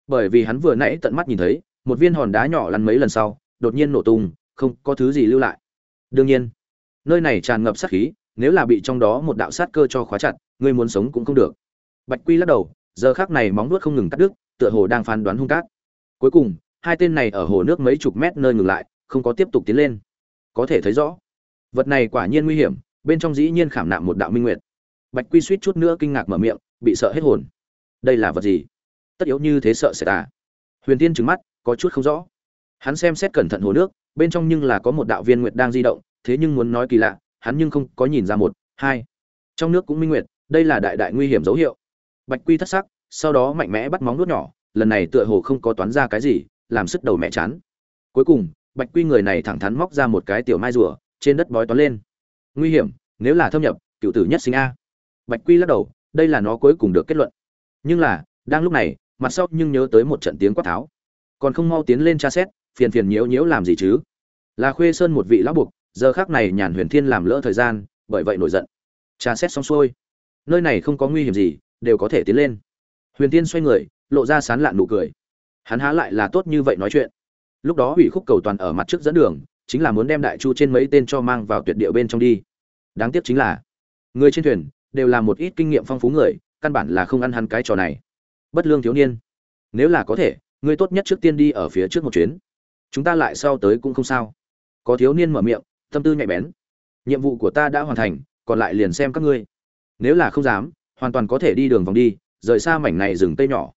Bởi vì hắn vừa nãy tận mắt nhìn thấy, một viên hòn đá nhỏ lăn mấy lần sau, đột nhiên nổ tung, không có thứ gì lưu lại. Đương nhiên, nơi này tràn ngập sát khí, nếu là bị trong đó một đạo sát cơ cho khóa chặt, ngươi muốn sống cũng không được. Bạch quy lắc đầu giờ khác này móng nuốt không ngừng cắt đứt, tựa hồ đang phán đoán hung cát. Cuối cùng, hai tên này ở hồ nước mấy chục mét nơi ngừng lại, không có tiếp tục tiến lên. Có thể thấy rõ, vật này quả nhiên nguy hiểm, bên trong dĩ nhiên khảm nạm một đạo minh nguyệt. Bạch quy suýt chút nữa kinh ngạc mở miệng, bị sợ hết hồn. Đây là vật gì? Tất yếu như thế sợ sẽ à? Huyền tiên trừng mắt, có chút không rõ. Hắn xem xét cẩn thận hồ nước, bên trong nhưng là có một đạo viên nguyệt đang di động, thế nhưng muốn nói kỳ lạ, hắn nhưng không có nhìn ra một, hai. Trong nước cũng minh nguyệt, đây là đại đại nguy hiểm dấu hiệu bạch quy thất sắc, sau đó mạnh mẽ bắt móng nuốt nhỏ, lần này tựa hồ không có toán ra cái gì, làm sức đầu mẹ chán. Cuối cùng, bạch quy người này thẳng thắn móc ra một cái tiểu mai rùa, trên đất bói toán lên. Nguy hiểm, nếu là thâm nhập, cựu tử nhất sinh a. Bạch quy lắc đầu, đây là nó cuối cùng được kết luận. Nhưng là, đang lúc này, mặt sau nhưng nhớ tới một trận tiếng quát tháo. Còn không mau tiến lên tra xét, phiền phiền nhiễu nhiễu làm gì chứ? Là khuê sơn một vị lão buộc, giờ khác này nhàn huyền thiên làm lỡ thời gian, bởi vậy nổi giận. Tra xét xong xuôi. Nơi này không có nguy hiểm gì đều có thể tiến lên. Huyền tiên xoay người, lộ ra sán lạn nụ cười. Hắn há lại là tốt như vậy nói chuyện. Lúc đó ủy khúc cầu toàn ở mặt trước dẫn đường, chính là muốn đem đại chu trên mấy tên cho mang vào tuyệt địa bên trong đi. Đáng tiếc chính là, người trên thuyền đều là một ít kinh nghiệm phong phú người, căn bản là không ăn hắn cái trò này. Bất lương thiếu niên. Nếu là có thể, ngươi tốt nhất trước tiên đi ở phía trước một chuyến. Chúng ta lại sau tới cũng không sao. Có thiếu niên mở miệng, tâm tư nhạy bén. Nhiệm vụ của ta đã hoàn thành, còn lại liền xem các ngươi. Nếu là không dám hoàn toàn có thể đi đường vòng đi, rời xa mảnh này rừng tây nhỏ.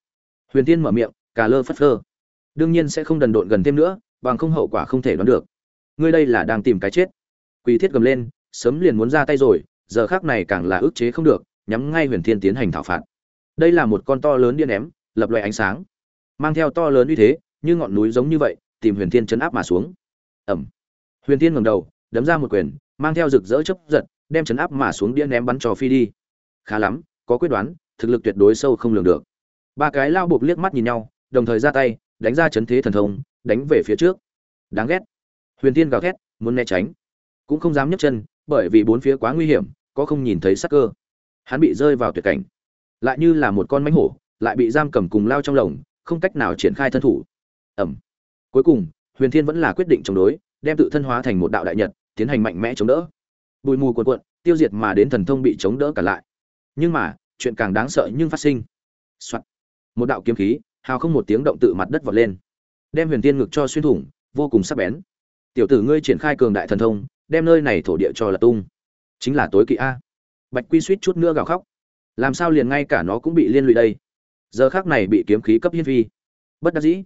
Huyền tiên mở miệng, cà lơ phất lơ đương nhiên sẽ không đần độn gần thêm nữa, bằng không hậu quả không thể đoán được. Ngươi đây là đang tìm cái chết. Quỳ thiết gầm lên, sớm liền muốn ra tay rồi, giờ khác này càng là ức chế không được, nhắm ngay huyền thiên tiến hành thảo phạt. Đây là một con to lớn điên ném, lập loại ánh sáng, mang theo to lớn uy thế, như ngọn núi giống như vậy, tìm huyền thiên chấn áp mà xuống. Ẩm. Huyền thiên ngẩng đầu, đấm ra một quyền, mang theo rực rỡ chấp giật, đem chấn áp mà xuống đĩa ném bắn trò phi đi. Khá lắm có quyết đoán, thực lực tuyệt đối sâu không lường được. Ba cái lao buộc liếc mắt nhìn nhau, đồng thời ra tay, đánh ra chấn thế thần thông, đánh về phía trước. Đáng ghét. Huyền tiên gào thét, muốn né tránh. Cũng không dám nhấc chân, bởi vì bốn phía quá nguy hiểm, có không nhìn thấy sắc cơ. Hắn bị rơi vào tuyệt cảnh. Lại như là một con mánh hổ, lại bị giam cầm cùng lao trong lồng, không cách nào triển khai thân thủ. Ẩm. Cuối cùng, huyền thiên vẫn là quyết định chống đối, đem tự thân hóa thành một đạo đại nhật, tiến hành mạnh mẽ chống đỡ. Bụi mù cuồn cuộn, tiêu diệt mà đến thần thông bị chống đỡ cả lại nhưng mà chuyện càng đáng sợ nhưng phát sinh、Soạn. một đạo kiếm khí hào không một tiếng động tự mặt đất vọt lên. Đem huyền tiên ngực cho xuyên thủng vô cùng sắc bén. Tiểu tử ngươi triển khai cường đại thần thông đem nơi này thổ địa cho là tung. Chính là tối kỵ a. Bạch quy suýt chút nữa gào khóc. Làm sao liền ngay cả nó cũng bị liên lụy đây? Giờ khác này bị kiếm khí cấp hiên vi, bất đắc dĩ.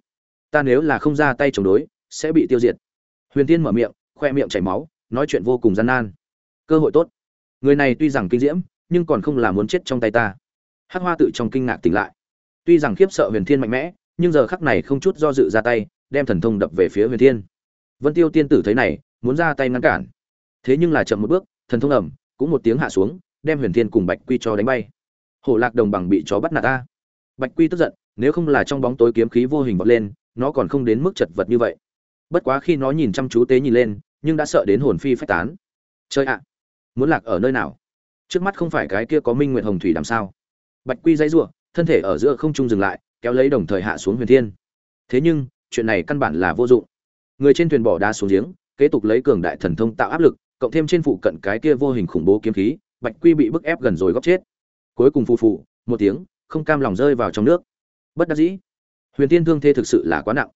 Ta nếu là không ra tay chống đối sẽ bị tiêu diệt. Huyền tiên mở miệng khoe miệng chảy máu nói chuyện vô cùng gian nan. Cơ hội tốt. Người này tuy rằng kinh diễm nhưng còn không là muốn chết trong tay ta. Hắc hoa tự trong kinh ngạc tỉnh lại. Tuy rằng khiếp sợ huyền thiên mạnh mẽ, nhưng giờ khắc này không chút do dự ra tay, đem thần thông đập về phía huyền thiên. Vân tiêu tiên tử thấy này, muốn ra tay ngăn cản. Thế nhưng là chậm một bước, thần thông ẩm, cũng một tiếng hạ xuống, đem huyền thiên cùng bạch quy cho đánh bay. Hổ lạc đồng bằng bị chó bắt nạt ta. Bạch quy tức giận, nếu không là trong bóng tối kiếm khí vô hình vọt lên, nó còn không đến mức chật vật như vậy. Bất quá khi nó nhìn chăm chú tế nhìn lên, nhưng đã sợ đến hồn phi phách tán. Chơi ạ! Muốn lạc ở nơi nào? Trước mắt không phải cái kia có minh nguyện hồng thủy đàm sao? Bạch quy dãy giụa thân thể ở giữa không trung dừng lại, kéo lấy đồng thời hạ xuống huyền thiên. Thế nhưng, chuyện này căn bản là vô dụng. Người trên thuyền bỏ đá xuống giếng, kế tục lấy cường đại thần thông tạo áp lực, cộng thêm trên phụ cận cái kia vô hình khủng bố kiếm khí, bạch quy bị bức ép gần rồi góc chết. Cuối cùng phù phù, một tiếng, không cam lòng rơi vào trong nước. Bất đắc dĩ. Huyền tiên thương thế thực sự là quá nặng.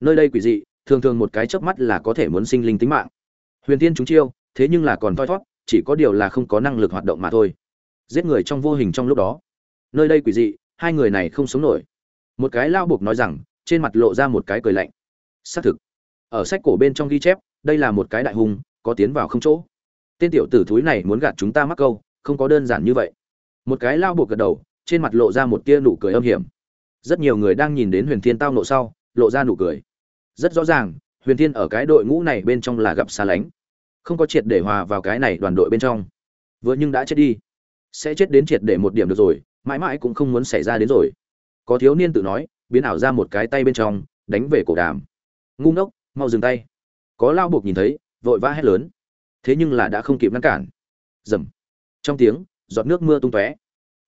Nơi đây quỷ dị, thường thường một cái chớp mắt là có thể muốn sinh linh tính mạng. Huyền tiên chúng chiêu, thế nhưng là còn thoi thót chỉ có điều là không có năng lực hoạt động mà thôi. Giết người trong vô hình trong lúc đó. Nơi đây quỷ dị, hai người này không sống nổi. Một cái lao buộc nói rằng, trên mặt lộ ra một cái cười lạnh. Xác thực, ở sách cổ bên trong ghi chép, đây là một cái đại hùng có tiến vào không chỗ. Tên tiểu tử thúi này muốn gạt chúng ta mắc câu, không có đơn giản như vậy. Một cái lao buộc gật đầu, trên mặt lộ ra một tia nụ cười âm hiểm. Rất nhiều người đang nhìn đến huyền thiên tao nộ sau, lộ ra nụ cười. Rất rõ ràng, huyền thiên ở cái đội ngũ này bên trong là gặp xa lánh không có triệt để hòa vào cái này đoàn đội bên trong. Vừa nhưng đã chết đi. Sẽ chết đến triệt để một điểm được rồi, mãi mãi cũng không muốn xảy ra đến rồi. Có thiếu niên tự nói, biến ảo ra một cái tay bên trong, đánh về cổ đàm. Ngu ngốc, mau dừng tay. Có lao buộc nhìn thấy, vội vã hét lớn. Thế nhưng là đã không kịp ngăn cản. Dầm. Trong tiếng, giọt nước mưa tung tóe.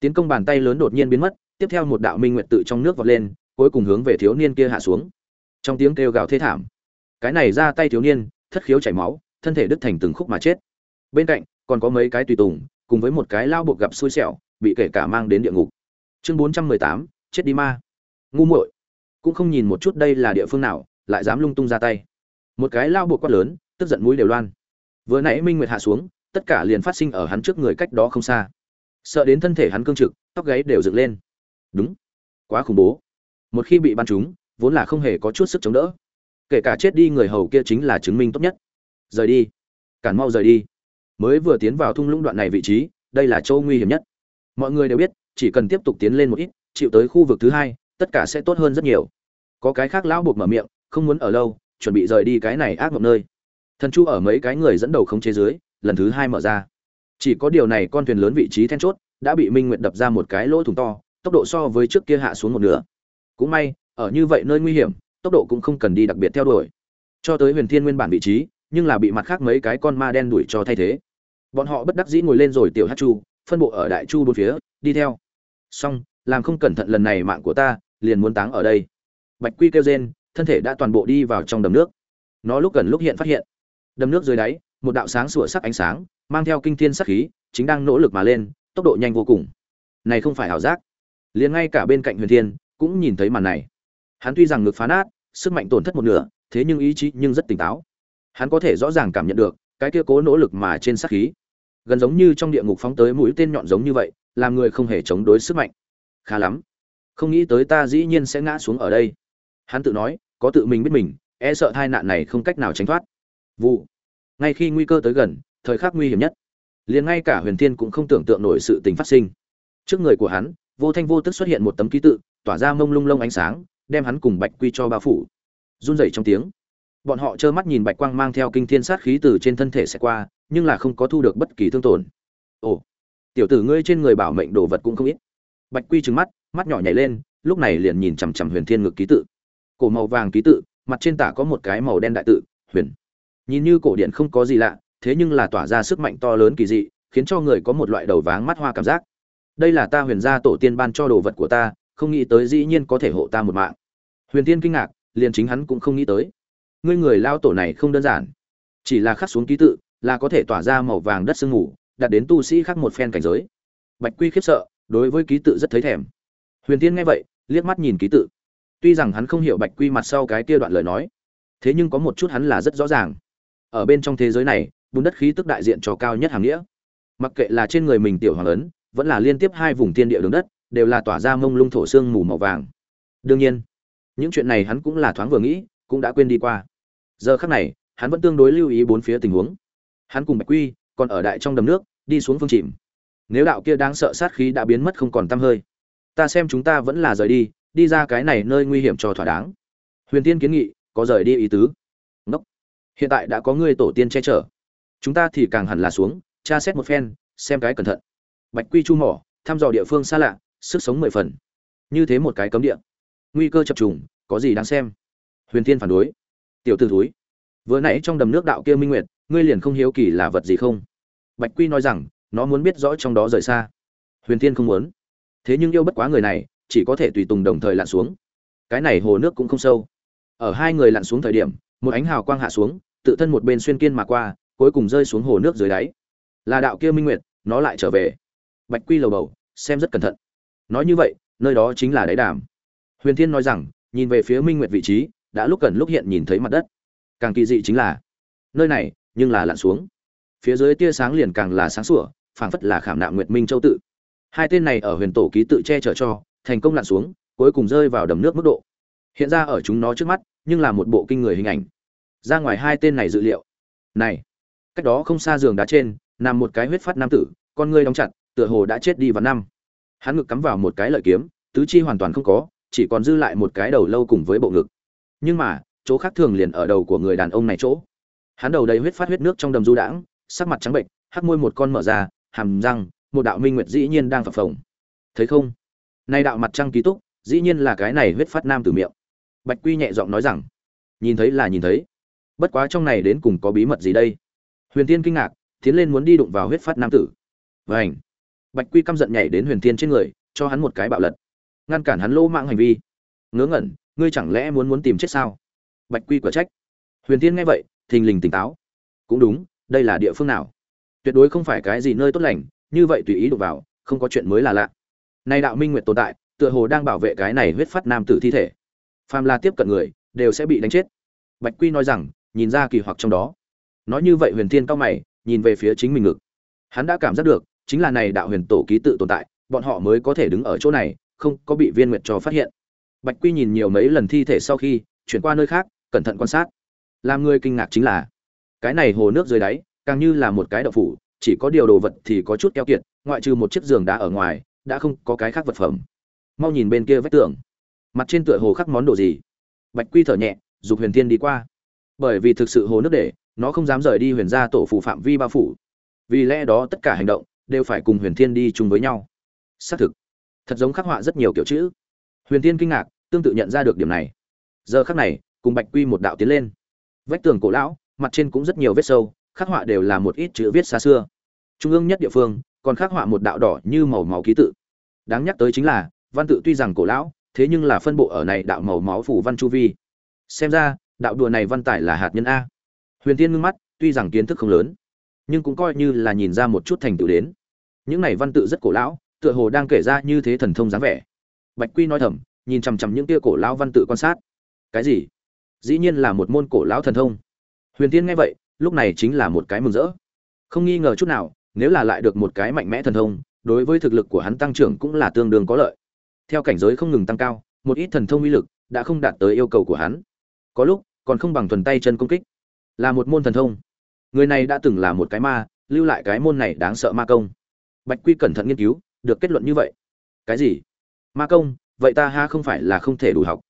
Tiến công bàn tay lớn đột nhiên biến mất, tiếp theo một đạo minh nguyện tự trong nước vọt lên, cuối cùng hướng về thiếu niên kia hạ xuống. Trong tiếng kêu gào thê thảm. Cái này ra tay thiếu niên, thất khiếu chảy máu thân thể đứt thành từng khúc mà chết. Bên cạnh, còn có mấy cái tùy tùng, cùng với một cái lao buộc gặp xui xẻo, bị kể cả mang đến địa ngục. Chương bốn trăm mười tám, chết đi ma. Ngu muội. Cũng không nhìn một chút đây là địa phương nào, lại dám lung tung ra tay. Một cái lao buộc quát lớn, tức giận mũi đều loan. Vừa nãy minh nguyệt hạ xuống, tất cả liền phát sinh ở hắn trước người cách đó không xa. Sợ đến thân thể hắn cương trực, tóc gáy đều dựng lên. Đúng. Quá khủng bố. Một khi bị bắn trúng, vốn là không hề có chút sức chống đỡ. Kể cả chết đi người hầu kia chính là chứng minh tốt nhất rời đi. Cản mau rời đi. Mới vừa tiến vào thung lũng đoạn này vị trí, đây là chỗ nguy hiểm nhất. Mọi người đều biết, chỉ cần tiếp tục tiến lên một ít, chịu tới khu vực thứ hai, tất cả sẽ tốt hơn rất nhiều. Có cái khác lão buộc mở miệng, không muốn ở lâu, chuẩn bị rời đi cái này ác mộng nơi. Thần chu ở mấy cái người dẫn đầu không chế dưới, lần thứ hai mở ra. Chỉ có điều này con thuyền lớn vị trí then chốt, đã bị minh nguyệt đập ra một cái lỗ thủng to, tốc độ so với trước kia hạ xuống một nửa. Cũng may, ở như vậy nơi nguy hiểm, tốc độ cũng không cần đi đặc biệt theo đuổi. Cho tới huyền thiên nguyên bản vị trí nhưng là bị mặt khác mấy cái con ma đen đuổi cho thay thế. Bọn họ bất đắc dĩ ngồi lên rồi tiểu hát chu, phân bộ ở đại chu bốn phía, đi theo. Xong, làm không cẩn thận lần này mạng của ta, liền muốn táng ở đây. Bạch quy kêu rên, thân thể đã toàn bộ đi vào trong đầm nước. Nó lúc gần lúc hiện phát hiện. Đầm nước dưới đáy, một đạo sáng sủa sắc ánh sáng, mang theo kinh thiên sắc khí, chính đang nỗ lực mà lên, tốc độ nhanh vô cùng. Này không phải ảo giác. Liền ngay cả bên cạnh huyền thiên, cũng nhìn thấy màn này. Hắn tuy rằng ngực phá nát, sức mạnh tổn thất một nửa, thế nhưng ý chí nhưng rất tỉnh táo hắn có thể rõ ràng cảm nhận được, cái kia cố nỗ lực mà trên sát khí, gần giống như trong địa ngục phóng tới mũi tên nhọn giống như vậy, làm người không hề chống đối sức mạnh. Khá lắm. Không nghĩ tới ta dĩ nhiên sẽ ngã xuống ở đây. Hắn tự nói, có tự mình biết mình e sợ tai nạn này không cách nào tránh thoát. Vụ. Ngay khi nguy cơ tới gần, thời khắc nguy hiểm nhất, liền ngay cả huyền thiên cũng không tưởng tượng nổi sự tình phát sinh. Trước người của hắn, vô thanh vô tức xuất hiện một tấm ký tự, tỏa ra mông lung lông ánh sáng, đem hắn cùng bạch quy cho bao phủ. Run rẩy trong tiếng bọn họ trơ mắt nhìn bạch quang mang theo kinh thiên sát khí từ trên thân thể sẽ qua, nhưng là không có thu được bất kỳ thương tổn. Ồ, tiểu tử ngươi trên người bảo mệnh đồ vật cũng không ít. Bạch quy trừng mắt mắt nhỏ nhảy lên, lúc này liền nhìn chằm chằm huyền thiên ngực ký tự. Cổ màu vàng ký tự, mặt trên tả có một cái màu đen đại tự, huyền. Nhìn như cổ điện không có gì lạ, thế nhưng là tỏa ra sức mạnh to lớn kỳ dị, khiến cho người có một loại đầu váng mắt hoa cảm giác. Đây là ta huyền gia tổ tiên ban cho đồ vật của ta, không nghĩ tới dĩ nhiên có thể hộ ta một mạng. Huyền tiên kinh ngạc, liền chính hắn cũng không nghĩ tới ngươi người lao tổ này không đơn giản. Chỉ là khắc xuống ký tự, là có thể tỏa ra màu vàng đất sương mù đạt đến tu sĩ khác một phen cảnh giới. Bạch quy khiếp sợ, đối với ký tự rất thấy thèm. Huyền tiên nghe vậy, liếc mắt nhìn ký tự. Tuy rằng hắn không hiểu bạch quy mặt sau cái kia đoạn lời nói, thế nhưng có một chút hắn là rất rõ ràng. Ở bên trong thế giới này, bùn đất khí tức đại diện cho cao nhất hàng nghĩa. Mặc kệ là trên người mình tiểu hoàng ấn, vẫn là liên tiếp hai vùng thiên địa đường đất, đều là tỏa ra mông lung thổ xương mù màu vàng. Đương nhiên, những chuyện này hắn cũng là thoáng vừa nghĩ, cũng đã quên đi qua giờ khắc này, hắn vẫn tương đối lưu ý bốn phía tình huống. Hắn cùng bạch quy còn ở đại trong đầm nước, đi xuống phương chìm. Nếu đạo kia đang sợ sát khí đã biến mất không còn tăm hơi, ta xem chúng ta vẫn là rời đi đi ra cái này nơi nguy hiểm cho thỏa đáng. Huyền tiên kiến nghị, có rời đi ý tứ. Ngốc. Hiện tại đã có người tổ tiên che chở. Chúng ta thì càng hẳn là xuống, tra xét một phen, xem cái cẩn thận. Bạch quy chu mỏ, thăm dò địa phương xa lạ, sức sống mười phần. Như thế một cái cấm địa. Nguy cơ chập trùng, có gì đáng xem? Huyền tiên phản đối tiểu tử thúi. Vừa nãy trong đầm nước đạo kia minh nguyệt, ngươi liền không hiếu kỳ là vật gì không? Bạch quy nói rằng, nó muốn biết rõ trong đó rời xa. Huyền Thiên không muốn. Thế nhưng yêu bất quá người này, chỉ có thể tùy tùng đồng thời lặn xuống. Cái này hồ nước cũng không sâu. Ở hai người lặn xuống thời điểm, một ánh hào quang hạ xuống, tự thân một bên xuyên kiên mà qua, cuối cùng rơi xuống hồ nước dưới đáy. Là đạo kia minh nguyệt, nó lại trở về. Bạch quy lầu bầu, xem rất cẩn thận. Nói như vậy, nơi đó chính là đáy đàm. Huyền thiên nói rằng, nhìn về phía minh nguyệt vị trí đã lúc cần lúc hiện nhìn thấy mặt đất. Càng kỳ dị chính là, nơi này, nhưng là lặn xuống. Phía dưới tia sáng liền càng là sáng sủa, phảng phất là khảm nạm nguyệt minh châu tự. Hai tên này ở huyền tổ ký tự che chở cho, thành công lặn xuống, cuối cùng rơi vào đầm nước mức độ. Hiện ra ở chúng nó trước mắt, nhưng là một bộ kinh người hình ảnh. Ra ngoài hai tên này dự liệu. Này, cách đó không xa giường đá trên, nằm một cái huyết phát nam tử, con ngươi đóng chặt, tựa hồ đã chết đi vào năm. Hắn ngực cắm vào một cái lợi kiếm, tứ chi hoàn toàn không có, chỉ còn dư lại một cái đầu lâu cùng với bộ ngực nhưng mà, chỗ khác thường liền ở đầu của người đàn ông này chỗ. Hắn đầu đầy huyết phát huyết nước trong đầm du đãng, sắc mặt trắng bệnh hắt môi một con mở ra, hàm răng, một đạo minh nguyệt dĩ nhiên đang phập phồng. Thấy không? Nay đạo mặt trăng ký túc, dĩ nhiên là cái này huyết phát nam từ miệng. Bạch quy nhẹ giọng nói rằng, nhìn thấy là nhìn thấy. Bất quá trong này đến cùng có bí mật gì đây? Huyền tiên kinh ngạc, tiến lên muốn đi đụng vào huyết phát nam tử. Vảnh bạch quy căm giận nhảy đến huyền tiên trên người, cho hắn một cái bạo lật. Ngăn cản hắn lỗ mạng hành vi. Ngớ ngẩn ngươi chẳng lẽ muốn muốn tìm chết sao? Bạch quy quả trách. Huyền tiên nghe vậy, thình lình tỉnh táo. Cũng đúng, đây là địa phương nào? Tuyệt đối không phải cái gì nơi tốt lành, như vậy tùy ý đụng vào, không có chuyện mới là lạ. Nay đạo minh nguyệt tồn tại, tựa hồ đang bảo vệ cái này huyết phát nam tử thi thể. Phàm là tiếp cận người, đều sẽ bị đánh chết. Bạch quy nói rằng, nhìn ra kỳ hoặc trong đó. Nói như vậy huyền thiên cao mày, nhìn về phía chính mình ngực. Hắn đã cảm giác được, chính là này đạo huyền tổ ký tự tồn tại, bọn họ mới có thể đứng ở chỗ này, không có bị viên nguyệt cho phát hiện bạch quy nhìn nhiều mấy lần thi thể sau khi, chuyển qua nơi khác, cẩn thận quan sát. Làm người kinh ngạc chính là, cái này hồ nước dưới đáy, càng như là một cái đậu phủ, chỉ có điều đồ vật thì có chút keo kiệt, ngoại trừ một chiếc giường đá ở ngoài, đã không có cái khác vật phẩm. Mau nhìn bên kia vách tường. Mặt trên tựa hồ khắc món đồ gì? Bạch quy thở nhẹ, dục huyền thiên đi qua. Bởi vì thực sự hồ nước để, nó không dám rời đi huyền gia tổ phủ phạm vi bao phủ. Vì lẽ đó tất cả hành động đều phải cùng huyền thiên đi chung với nhau. Xác thực, thật giống khắc họa rất nhiều kiểu chữ. Huyền thiên kinh ngạc tương tự nhận ra được điểm này. Giờ khắc này, cùng bạch quy một đạo tiến lên. Vách tường cổ lão, mặt trên cũng rất nhiều vết sâu, khắc họa đều là một ít chữ viết xa xưa. Trung ương nhất địa phương, còn khắc họa một đạo đỏ như màu máu ký tự. Đáng nhắc tới chính là, văn tự tuy rằng cổ lão, thế nhưng là phân bộ ở này đạo màu máu phủ văn chu vi. Xem ra, đạo đùa này văn tải là hạt nhân a. Huyền tiên ngưng mắt, tuy rằng kiến thức không lớn, nhưng cũng coi như là nhìn ra một chút thành tựu đến. Những này văn tự rất cổ lão, tựa hồ đang kể ra như thế thần thông dáng vẻ. Bạch quy nói thầm nhìn chằm chằm những tia cổ lão văn tự quan sát. Cái gì? Dĩ nhiên là một môn cổ lão thần thông. Huyền tiên nghe vậy, lúc này chính là một cái mừng rỡ. Không nghi ngờ chút nào, nếu là lại được một cái mạnh mẽ thần thông, đối với thực lực của hắn tăng trưởng cũng là tương đương có lợi. Theo cảnh giới không ngừng tăng cao, một ít thần thông uy lực đã không đạt tới yêu cầu của hắn. Có lúc, còn không bằng thuần tay chân công kích. Là một môn thần thông. Người này đã từng là một cái ma, lưu lại cái môn này đáng sợ ma công. Bạch quy cẩn thận nghiên cứu, được kết luận như vậy. Cái gì? Ma công vậy ta ha không phải là không thể đủ học.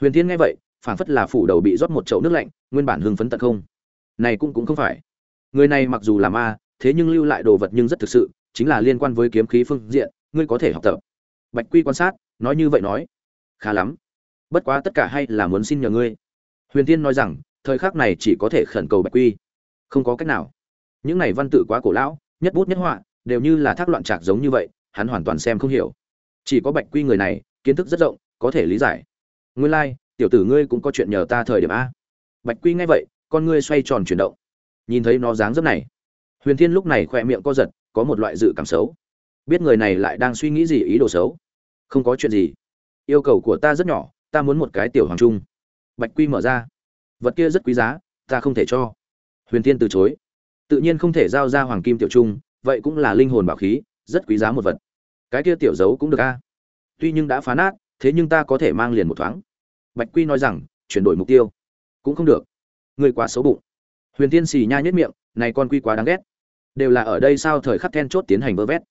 Huyền thiên nghe vậy, phảng phất là phủ đầu bị rót một chậu nước lạnh, nguyên bản hưng phấn tận không. Này cũng cũng không phải. Người này mặc dù là ma, thế nhưng lưu lại đồ vật nhưng rất thực sự, chính là liên quan với kiếm khí phương diện, ngươi có thể học tập. Bạch quy quan sát, nói như vậy nói. Khá lắm. Bất quá tất cả hay là muốn xin nhờ ngươi. Huyền tiên nói rằng, thời khắc này chỉ có thể khẩn cầu bạch quy. Không có cách nào. Những này văn tự quá cổ lão, nhất bút nhất họa, đều như là thác loạn trạc giống như vậy, hắn hoàn toàn xem không hiểu. Chỉ có bạch quy người này kiến thức rất rộng có thể lý giải. Nguyên lai、like, tiểu tử ngươi cũng có chuyện nhờ ta thời điểm a. Bạch quy nghe vậy con ngươi xoay tròn chuyển động. Nhìn thấy nó dáng dấp này huyền thiên lúc này khoe miệng co giật có một loại dự cảm xấu. Biết người này lại đang suy nghĩ gì ý đồ xấu. Không có chuyện gì. Yêu cầu của ta rất nhỏ ta muốn một cái tiểu hoàng trung. Bạch quy mở ra. Vật kia rất quý giá ta không thể cho. Huyền thiên từ chối. Tự nhiên không thể giao ra hoàng kim tiểu trung vậy cũng là linh hồn bảo khí rất quý giá một vật. Cái kia tiểu dấu cũng được a tuy nhưng đã phá nát, thế nhưng ta có thể mang liền một thoáng. Bạch quy nói rằng, chuyển đổi mục tiêu. Cũng không được. Người quá xấu bụng. Huyền tiên xì nha nhất miệng, này con quy quá đáng ghét. Đều là ở đây sao thời khắc then chốt tiến hành vơ vét.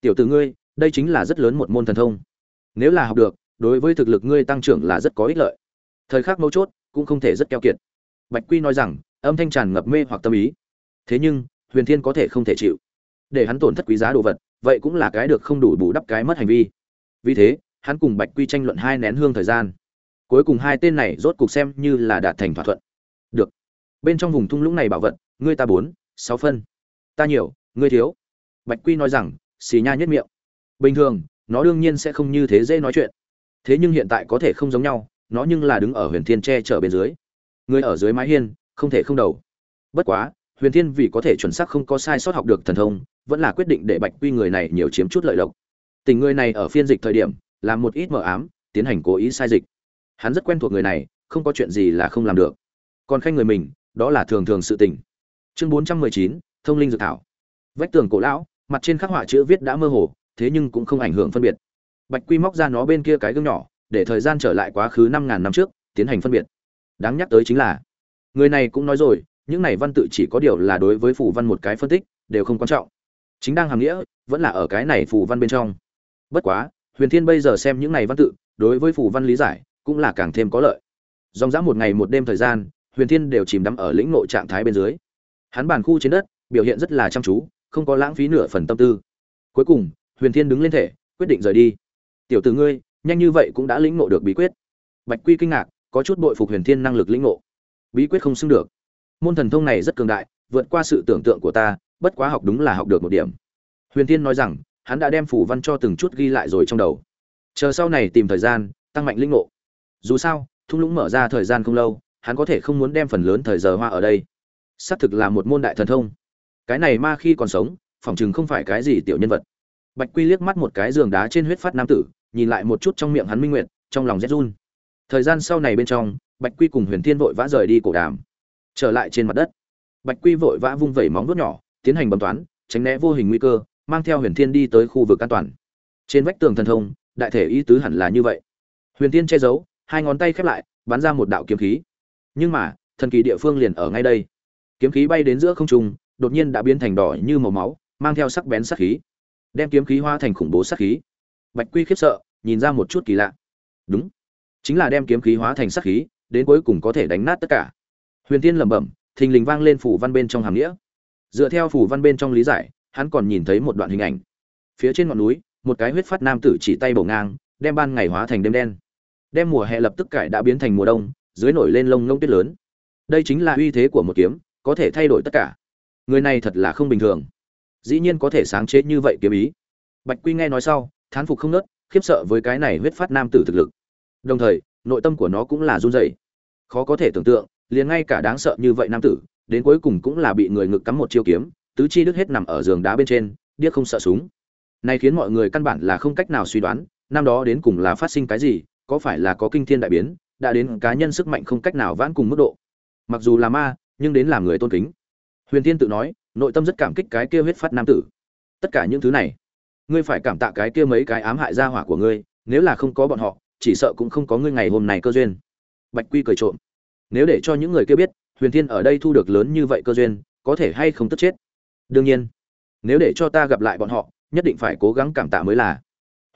Tiểu tử ngươi, đây chính là rất lớn một môn thần thông. Nếu là học được, đối với thực lực ngươi tăng trưởng là rất có ích lợi. Thời khắc mấu chốt, cũng không thể rất keo kiệt. Bạch quy nói rằng, âm thanh tràn ngập mê hoặc tâm ý. Thế nhưng, huyền thiên có thể không thể chịu. Để hắn tổn thất quý giá đồ vật, vậy cũng là cái được không đủ bù đắp cái mất hành vi vì thế, hắn cùng bạch quy tranh luận hai nén hương thời gian. Cuối cùng hai tên này rốt cục xem như là đạt thành thỏa thuận. Được. Bên trong vùng thung lũng này bảo vật, ngươi ta bốn, sáu phân. Ta nhiều, ngươi thiếu. Bạch quy nói rằng, xì nha nhất miệng. Bình thường, nó đương nhiên sẽ không như thế dễ nói chuyện. Thế nhưng hiện tại có thể không giống nhau, nó nhưng là đứng ở huyền thiên che chở bên dưới. Người ở dưới mái hiên, không thể không đầu. Bất quá, huyền thiên vì có thể chuẩn xác không có sai sót học được thần thông, vẫn là quyết định để bạch quy người này nhiều chiếm chút lợi lộc tình người này ở phiên dịch thời điểm làm một ít mờ ám, tiến hành cố ý sai dịch. Hắn rất quen thuộc người này, không có chuyện gì là không làm được. Còn khanh người mình, đó là thường thường sự tình. Chương bốn trăm mười chín, thông linh dược thảo. Vách tường cổ lão, mặt trên khắc họa chữ viết đã mơ hồ, thế nhưng cũng không ảnh hưởng phân biệt. Bạch quy móc ra nó bên kia cái gương nhỏ, để thời gian trở lại quá khứ năm ngàn năm trước, tiến hành phân biệt. Đáng nhắc tới chính là, người này cũng nói rồi, những này văn tự chỉ có điều là đối với phù văn một cái phân tích, đều không quan trọng. Chính đang hàm nghĩa, vẫn là ở cái này phù văn bên trong bất quá, huyền thiên bây giờ xem những này văn tự, đối với phủ văn lý giải, cũng là càng thêm có lợi. Dòng dã một ngày một đêm thời gian, huyền thiên đều chìm đắm ở lĩnh nội trạng thái bên dưới. Hắn bàn khu trên đất, biểu hiện rất là chăm chú, không có lãng phí nửa phần tâm tư. Cuối cùng, huyền thiên đứng lên thể, quyết định rời đi. Tiểu tử ngươi, nhanh như vậy cũng đã lĩnh ngộ được bí quyết. Bạch quy kinh ngạc, có chút bội phục huyền thiên năng lực lĩnh ngộ. Bí quyết không xưng được. Môn thần thông này rất cường đại, vượt qua sự tưởng tượng của ta, bất quá học đúng là học được một điểm. Huyền thiên nói rằng hắn đã đem phủ văn cho từng chút ghi lại rồi trong đầu. Chờ sau này tìm thời gian, tăng mạnh linh ngộ. Dù sao, thung lũng mở ra thời gian không lâu, hắn có thể không muốn đem phần lớn thời giờ hoa ở đây. Xác thực là một môn đại thần thông. Cái này ma khi còn sống, phỏng chừng không phải cái gì tiểu nhân vật. Bạch quy liếc mắt một cái giường đá trên huyết phát nam tử, nhìn lại một chút trong miệng hắn minh nguyện trong lòng rét run. Thời gian sau này bên trong, bạch quy cùng huyền thiên vội vã rời đi cổ đàm, trở lại trên mặt đất. Bạch quy vội vã vung vẩy móng vuốt nhỏ, tiến hành bấm toán, tránh né vô hình nguy cơ mang theo huyền thiên đi tới khu vực an toàn. Trên vách tường thần thông, đại thể ý tứ hẳn là như vậy. Huyền thiên che giấu, hai ngón tay khép lại, bắn ra một đạo kiếm khí. Nhưng mà, thần kỳ địa phương liền ở ngay đây. Kiếm khí bay đến giữa không trung, đột nhiên đã biến thành đỏ như màu máu, mang theo sắc bén sắc khí. Đem kiếm khí hóa thành khủng bố sắc khí. Bạch quy khiếp sợ, nhìn ra một chút kỳ lạ. Đúng, chính là đem kiếm khí hóa thành sắc khí, đến cuối cùng có thể đánh nát tất cả. Huyền tiên lẩm bẩm, thình lình vang lên phủ văn bên trong hàm nghĩa. Dựa theo phủ văn bên trong lý giải hắn còn nhìn thấy một đoạn hình ảnh. Phía trên ngọn núi, một cái huyết phát nam tử chỉ tay bổ ngang, đem ban ngày hóa thành đêm đen. Đem mùa hè lập tức cải đã biến thành mùa đông, dưới nổi lên lông ngông tuyết lớn. Đây chính là uy thế của một kiếm, có thể thay đổi tất cả. Người này thật là không bình thường. Dĩ nhiên có thể sáng chế như vậy kiếm ý. Bạch quy nghe nói sau, thán phục không nớt, khiếp sợ với cái này huyết phát nam tử thực lực. Đồng thời, nội tâm của nó cũng là run rẩy. Khó có thể tưởng tượng, liền ngay cả đáng sợ như vậy nam tử, đến cuối cùng cũng là bị người ngực cắm một chiêu kiếm tứ chi đứt hết nằm ở giường đá bên trên, điếc không sợ súng. Này khiến mọi người căn bản là không cách nào suy đoán, năm đó đến cùng là phát sinh cái gì, có phải là có kinh thiên đại biến, đã đến cá nhân sức mạnh không cách nào vãn cùng mức độ. Mặc dù là ma, nhưng đến làm người tôn kính. Huyền tiên tự nói, nội tâm rất cảm kích cái kia huyết phát nam tử. Tất cả những thứ này, ngươi phải cảm tạ cái kia mấy cái ám hại gia hỏa của ngươi, nếu là không có bọn họ, chỉ sợ cũng không có ngươi ngày hôm này cơ duyên. Bạch quy cười trộm. Nếu để cho những người kia biết, huyền thiên ở đây thu được lớn như vậy cơ duyên, có thể hay không tất chết? Đương nhiên, nếu để cho ta gặp lại bọn họ, nhất định phải cố gắng cảm tạ mới là.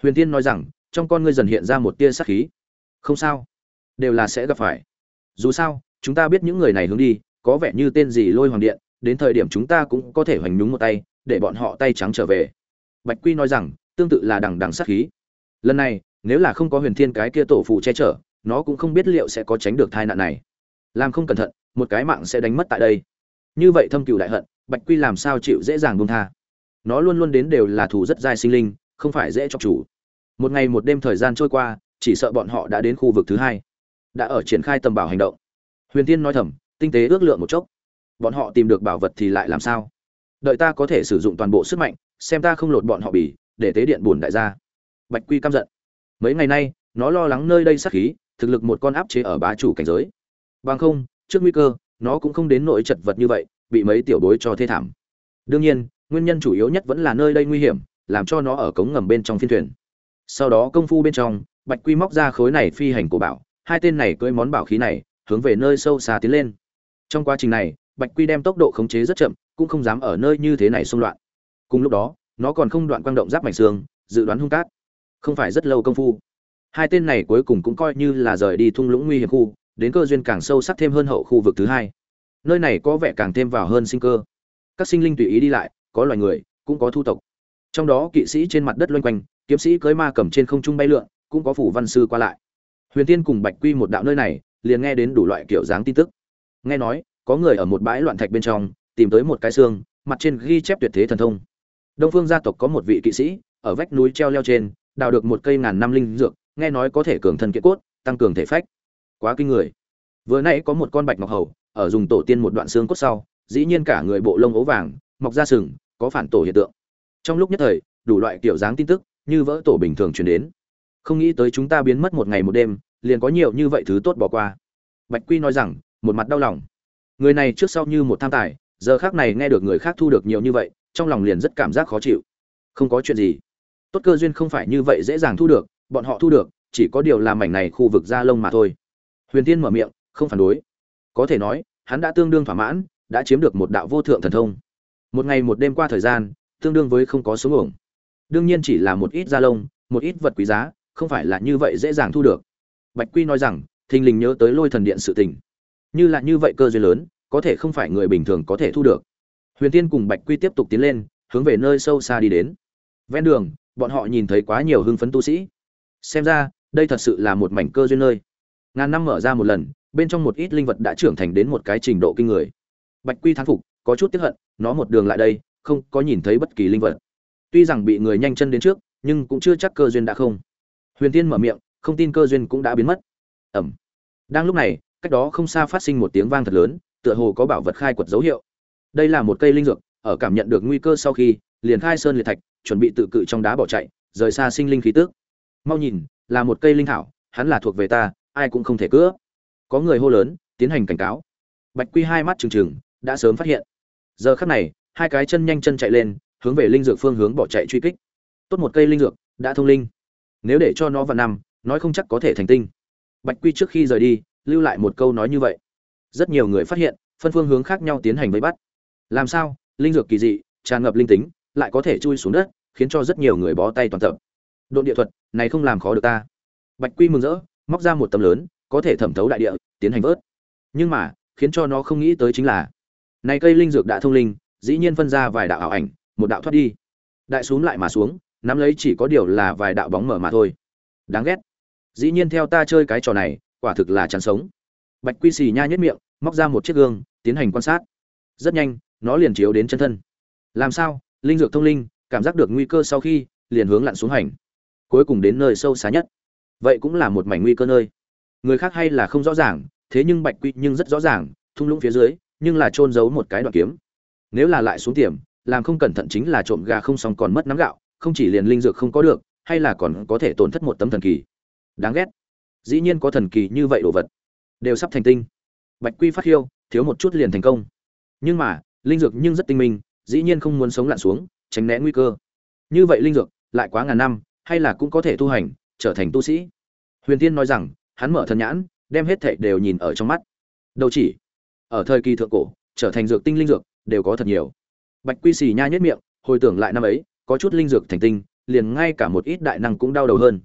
Huyền tiên nói rằng, trong con ngươi dần hiện ra một tia sắc khí. Không sao. Đều là sẽ gặp phải. Dù sao, chúng ta biết những người này hướng đi, có vẻ như tên gì lôi hoàng điện, đến thời điểm chúng ta cũng có thể hoành nhúng một tay, để bọn họ tay trắng trở về. Bạch quy nói rằng, tương tự là đằng đằng sát khí. Lần này, nếu là không có huyền thiên cái kia tổ phụ che chở, nó cũng không biết liệu sẽ có tránh được tai nạn này. Làm không cẩn thận, một cái mạng sẽ đánh mất tại đây như vậy thâm cựu đại hận, bạch quy làm sao chịu dễ dàng buông tha? Nó luôn luôn đến đều là thù rất dai sinh linh, không phải dễ cho chủ. Một ngày một đêm thời gian trôi qua, chỉ sợ bọn họ đã đến khu vực thứ hai, đã ở triển khai tầm bảo hành động. Huyền tiên nói thầm, tinh tế ước lượng một chốc. Bọn họ tìm được bảo vật thì lại làm sao? Đợi ta có thể sử dụng toàn bộ sức mạnh, xem ta không lột bọn họ bỉ để tế điện bùn đại gia. Bạch quy căm giận. Mấy ngày nay, nó lo lắng nơi đây sát khí, thực lực một con áp chế ở bá chủ cảnh giới. Bằng không, trước nguy cơ nó cũng không đến nỗi chật vật như vậy, bị mấy tiểu bối cho thê thảm. Đương nhiên, nguyên nhân chủ yếu nhất vẫn là nơi đây nguy hiểm, làm cho nó ở cống ngầm bên trong phiên thuyền. Sau đó công phu bên trong, bạch quy móc ra khối này phi hành của bảo, hai tên này cưỡi món bảo khí này, hướng về nơi sâu xa tiến lên. Trong quá trình này, bạch quy đem tốc độ khống chế rất chậm, cũng không dám ở nơi như thế này xung loạn. Cùng lúc đó, nó còn không đoạn quang động giáp mảnh xương, dự đoán hung cát. Không phải rất lâu công phu. Hai tên này cuối cùng cũng coi như là rời đi thung lũng nguy hiểm khu đến cơ duyên càng sâu sắc thêm hơn hậu khu vực thứ hai. Nơi này có vẻ càng thêm vào hơn sinh cơ. Các sinh linh tùy ý đi lại, có loài người, cũng có thu tộc. Trong đó kỵ sĩ trên mặt đất loanh quanh, kiếm sĩ cưới ma cầm trên không trung bay lượn, cũng có phủ văn sư qua lại. Huyền tiên cùng bạch quy một đạo nơi này, liền nghe đến đủ loại kiểu dáng tin tức. Nghe nói, có người ở một bãi loạn thạch bên trong, tìm tới một cái xương, mặt trên ghi chép tuyệt thế thần thông. Đông phương gia tộc có một vị kỵ sĩ, ở vách núi treo leo trên, đào được một cây ngàn năm linh dược, nghe nói có thể cường thân kiện cốt, tăng cường thể phách quá kinh người. Vừa nãy có một con bạch ngọc hầu, ở dùng tổ tiên một đoạn xương cốt sau, dĩ nhiên cả người bộ lông ố vàng, mọc ra sừng, có phản tổ hiện tượng. Trong lúc nhất thời, đủ loại kiểu dáng tin tức, như vỡ tổ bình thường truyền đến. Không nghĩ tới chúng ta biến mất một ngày một đêm, liền có nhiều như vậy thứ tốt bỏ qua. Bạch quy nói rằng, một mặt đau lòng. Người này trước sau như một tham tài, giờ khác này nghe được người khác thu được nhiều như vậy, trong lòng liền rất cảm giác khó chịu. Không có chuyện gì. Tốt cơ duyên không phải như vậy dễ dàng thu được, bọn họ thu được, chỉ có điều làm mảnh này khu vực da lông mà thôi huyền tiên mở miệng, không phản đối. Có thể nói, hắn đã tương đương thỏa mãn, đã chiếm được một đạo vô thượng thần thông. Một ngày một đêm qua thời gian, tương đương với không có số ngưỡng đương nhiên chỉ là một ít da lông, một ít vật quý giá, không phải là như vậy dễ dàng thu được. Bạch quy nói rằng, thình lình nhớ tới lôi thần điện sự tình. Như là như vậy cơ duyên lớn, có thể không phải người bình thường có thể thu được. Huyền tiên cùng bạch quy tiếp tục tiến lên, hướng về nơi sâu xa đi đến. Ven đường, bọn họ nhìn thấy quá nhiều hưng phấn tu sĩ. Xem ra, đây thật sự là một mảnh cơ duyên nơi ngàn năm mở ra một lần, bên trong một ít linh vật đã trưởng thành đến một cái trình độ kinh người. Bạch quy thán phục, có chút tiếp hận, nó một đường lại đây, không có nhìn thấy bất kỳ linh vật. Tuy rằng bị người nhanh chân đến trước, nhưng cũng chưa chắc cơ duyên đã không. Huyền tiên mở miệng, không tin cơ duyên cũng đã biến mất. Ẩm. Đang lúc này, cách đó không xa phát sinh một tiếng vang thật lớn, tựa hồ có bảo vật khai quật dấu hiệu. Đây là một cây linh dược, ở cảm nhận được nguy cơ sau khi, liền khai sơn liệt thạch, chuẩn bị tự cự trong đá bỏ chạy, rời xa sinh linh khí tước mau nhìn, là một cây linh thảo, hắn là thuộc về ta ai cũng không thể cướp. Có người hô lớn, tiến hành cảnh cáo. Bạch quy hai mắt trừng trừng, đã sớm phát hiện. Giờ khắc này, hai cái chân nhanh chân chạy lên, hướng về linh dược phương hướng bỏ chạy truy kích. Tốt một cây linh dược, đã thông linh. Nếu để cho nó vào năm, nói không chắc có thể thành tinh. Bạch quy trước khi rời đi, lưu lại một câu nói như vậy. Rất nhiều người phát hiện, phân phương hướng khác nhau tiến hành vây bắt. Làm sao? Linh dược kỳ dị, tràn ngập linh tính, lại có thể chui xuống đất, khiến cho rất nhiều người bó tay toàn tập. Độn địa thuật, này không làm khó được ta. Bạch quy mừng rỡ móc ra một tấm lớn, có thể thẩm thấu đại địa, tiến hành vớt. Nhưng mà, khiến cho nó không nghĩ tới chính là, này cây linh dược đã thông linh, dĩ nhiên phân ra vài đạo ảo ảnh, một đạo thoát đi. Đại xuống lại mà xuống, nắm lấy chỉ có điều là vài đạo bóng mở mà thôi. Đáng ghét. Dĩ nhiên theo ta chơi cái trò này, quả thực là chán sống. Bạch quy xì nha nhất miệng, móc ra một chiếc gương, tiến hành quan sát. Rất nhanh, nó liền chiếu đến chân thân. Làm sao? Linh dược thông linh, cảm giác được nguy cơ sau khi, liền hướng lặn xuống hành. Cuối cùng đến nơi sâu xa nhất vậy cũng là một mảnh nguy cơ nơi. Người khác hay là không rõ ràng, thế nhưng bạch quy nhưng rất rõ ràng, thung lũng phía dưới, nhưng là trôn giấu một cái đoạn kiếm. Nếu là lại xuống tiềm, làm không cẩn thận chính là trộm gà không xong còn mất nắm gạo, không chỉ liền linh dược không có được, hay là còn có thể tổn thất một tấm thần kỳ. Đáng ghét. Dĩ nhiên có thần kỳ như vậy đồ vật. Đều sắp thành tinh. Bạch quy phát hiêu thiếu một chút liền thành công. Nhưng mà, linh dược nhưng rất tinh minh, dĩ nhiên không muốn sống lặn xuống, tránh né nguy cơ. Như vậy linh dược, lại quá ngàn năm, hay là cũng có thể tu hành trở thành tu sĩ. Huyền tiên nói rằng, hắn mở thần nhãn, đem hết thảy đều nhìn ở trong mắt. Đâu chỉ, ở thời kỳ thượng cổ, trở thành dược tinh linh dược, đều có thật nhiều. Bạch quy xì nha nhất miệng, hồi tưởng lại năm ấy, có chút linh dược thành tinh, liền ngay cả một ít đại năng cũng đau đầu hơn.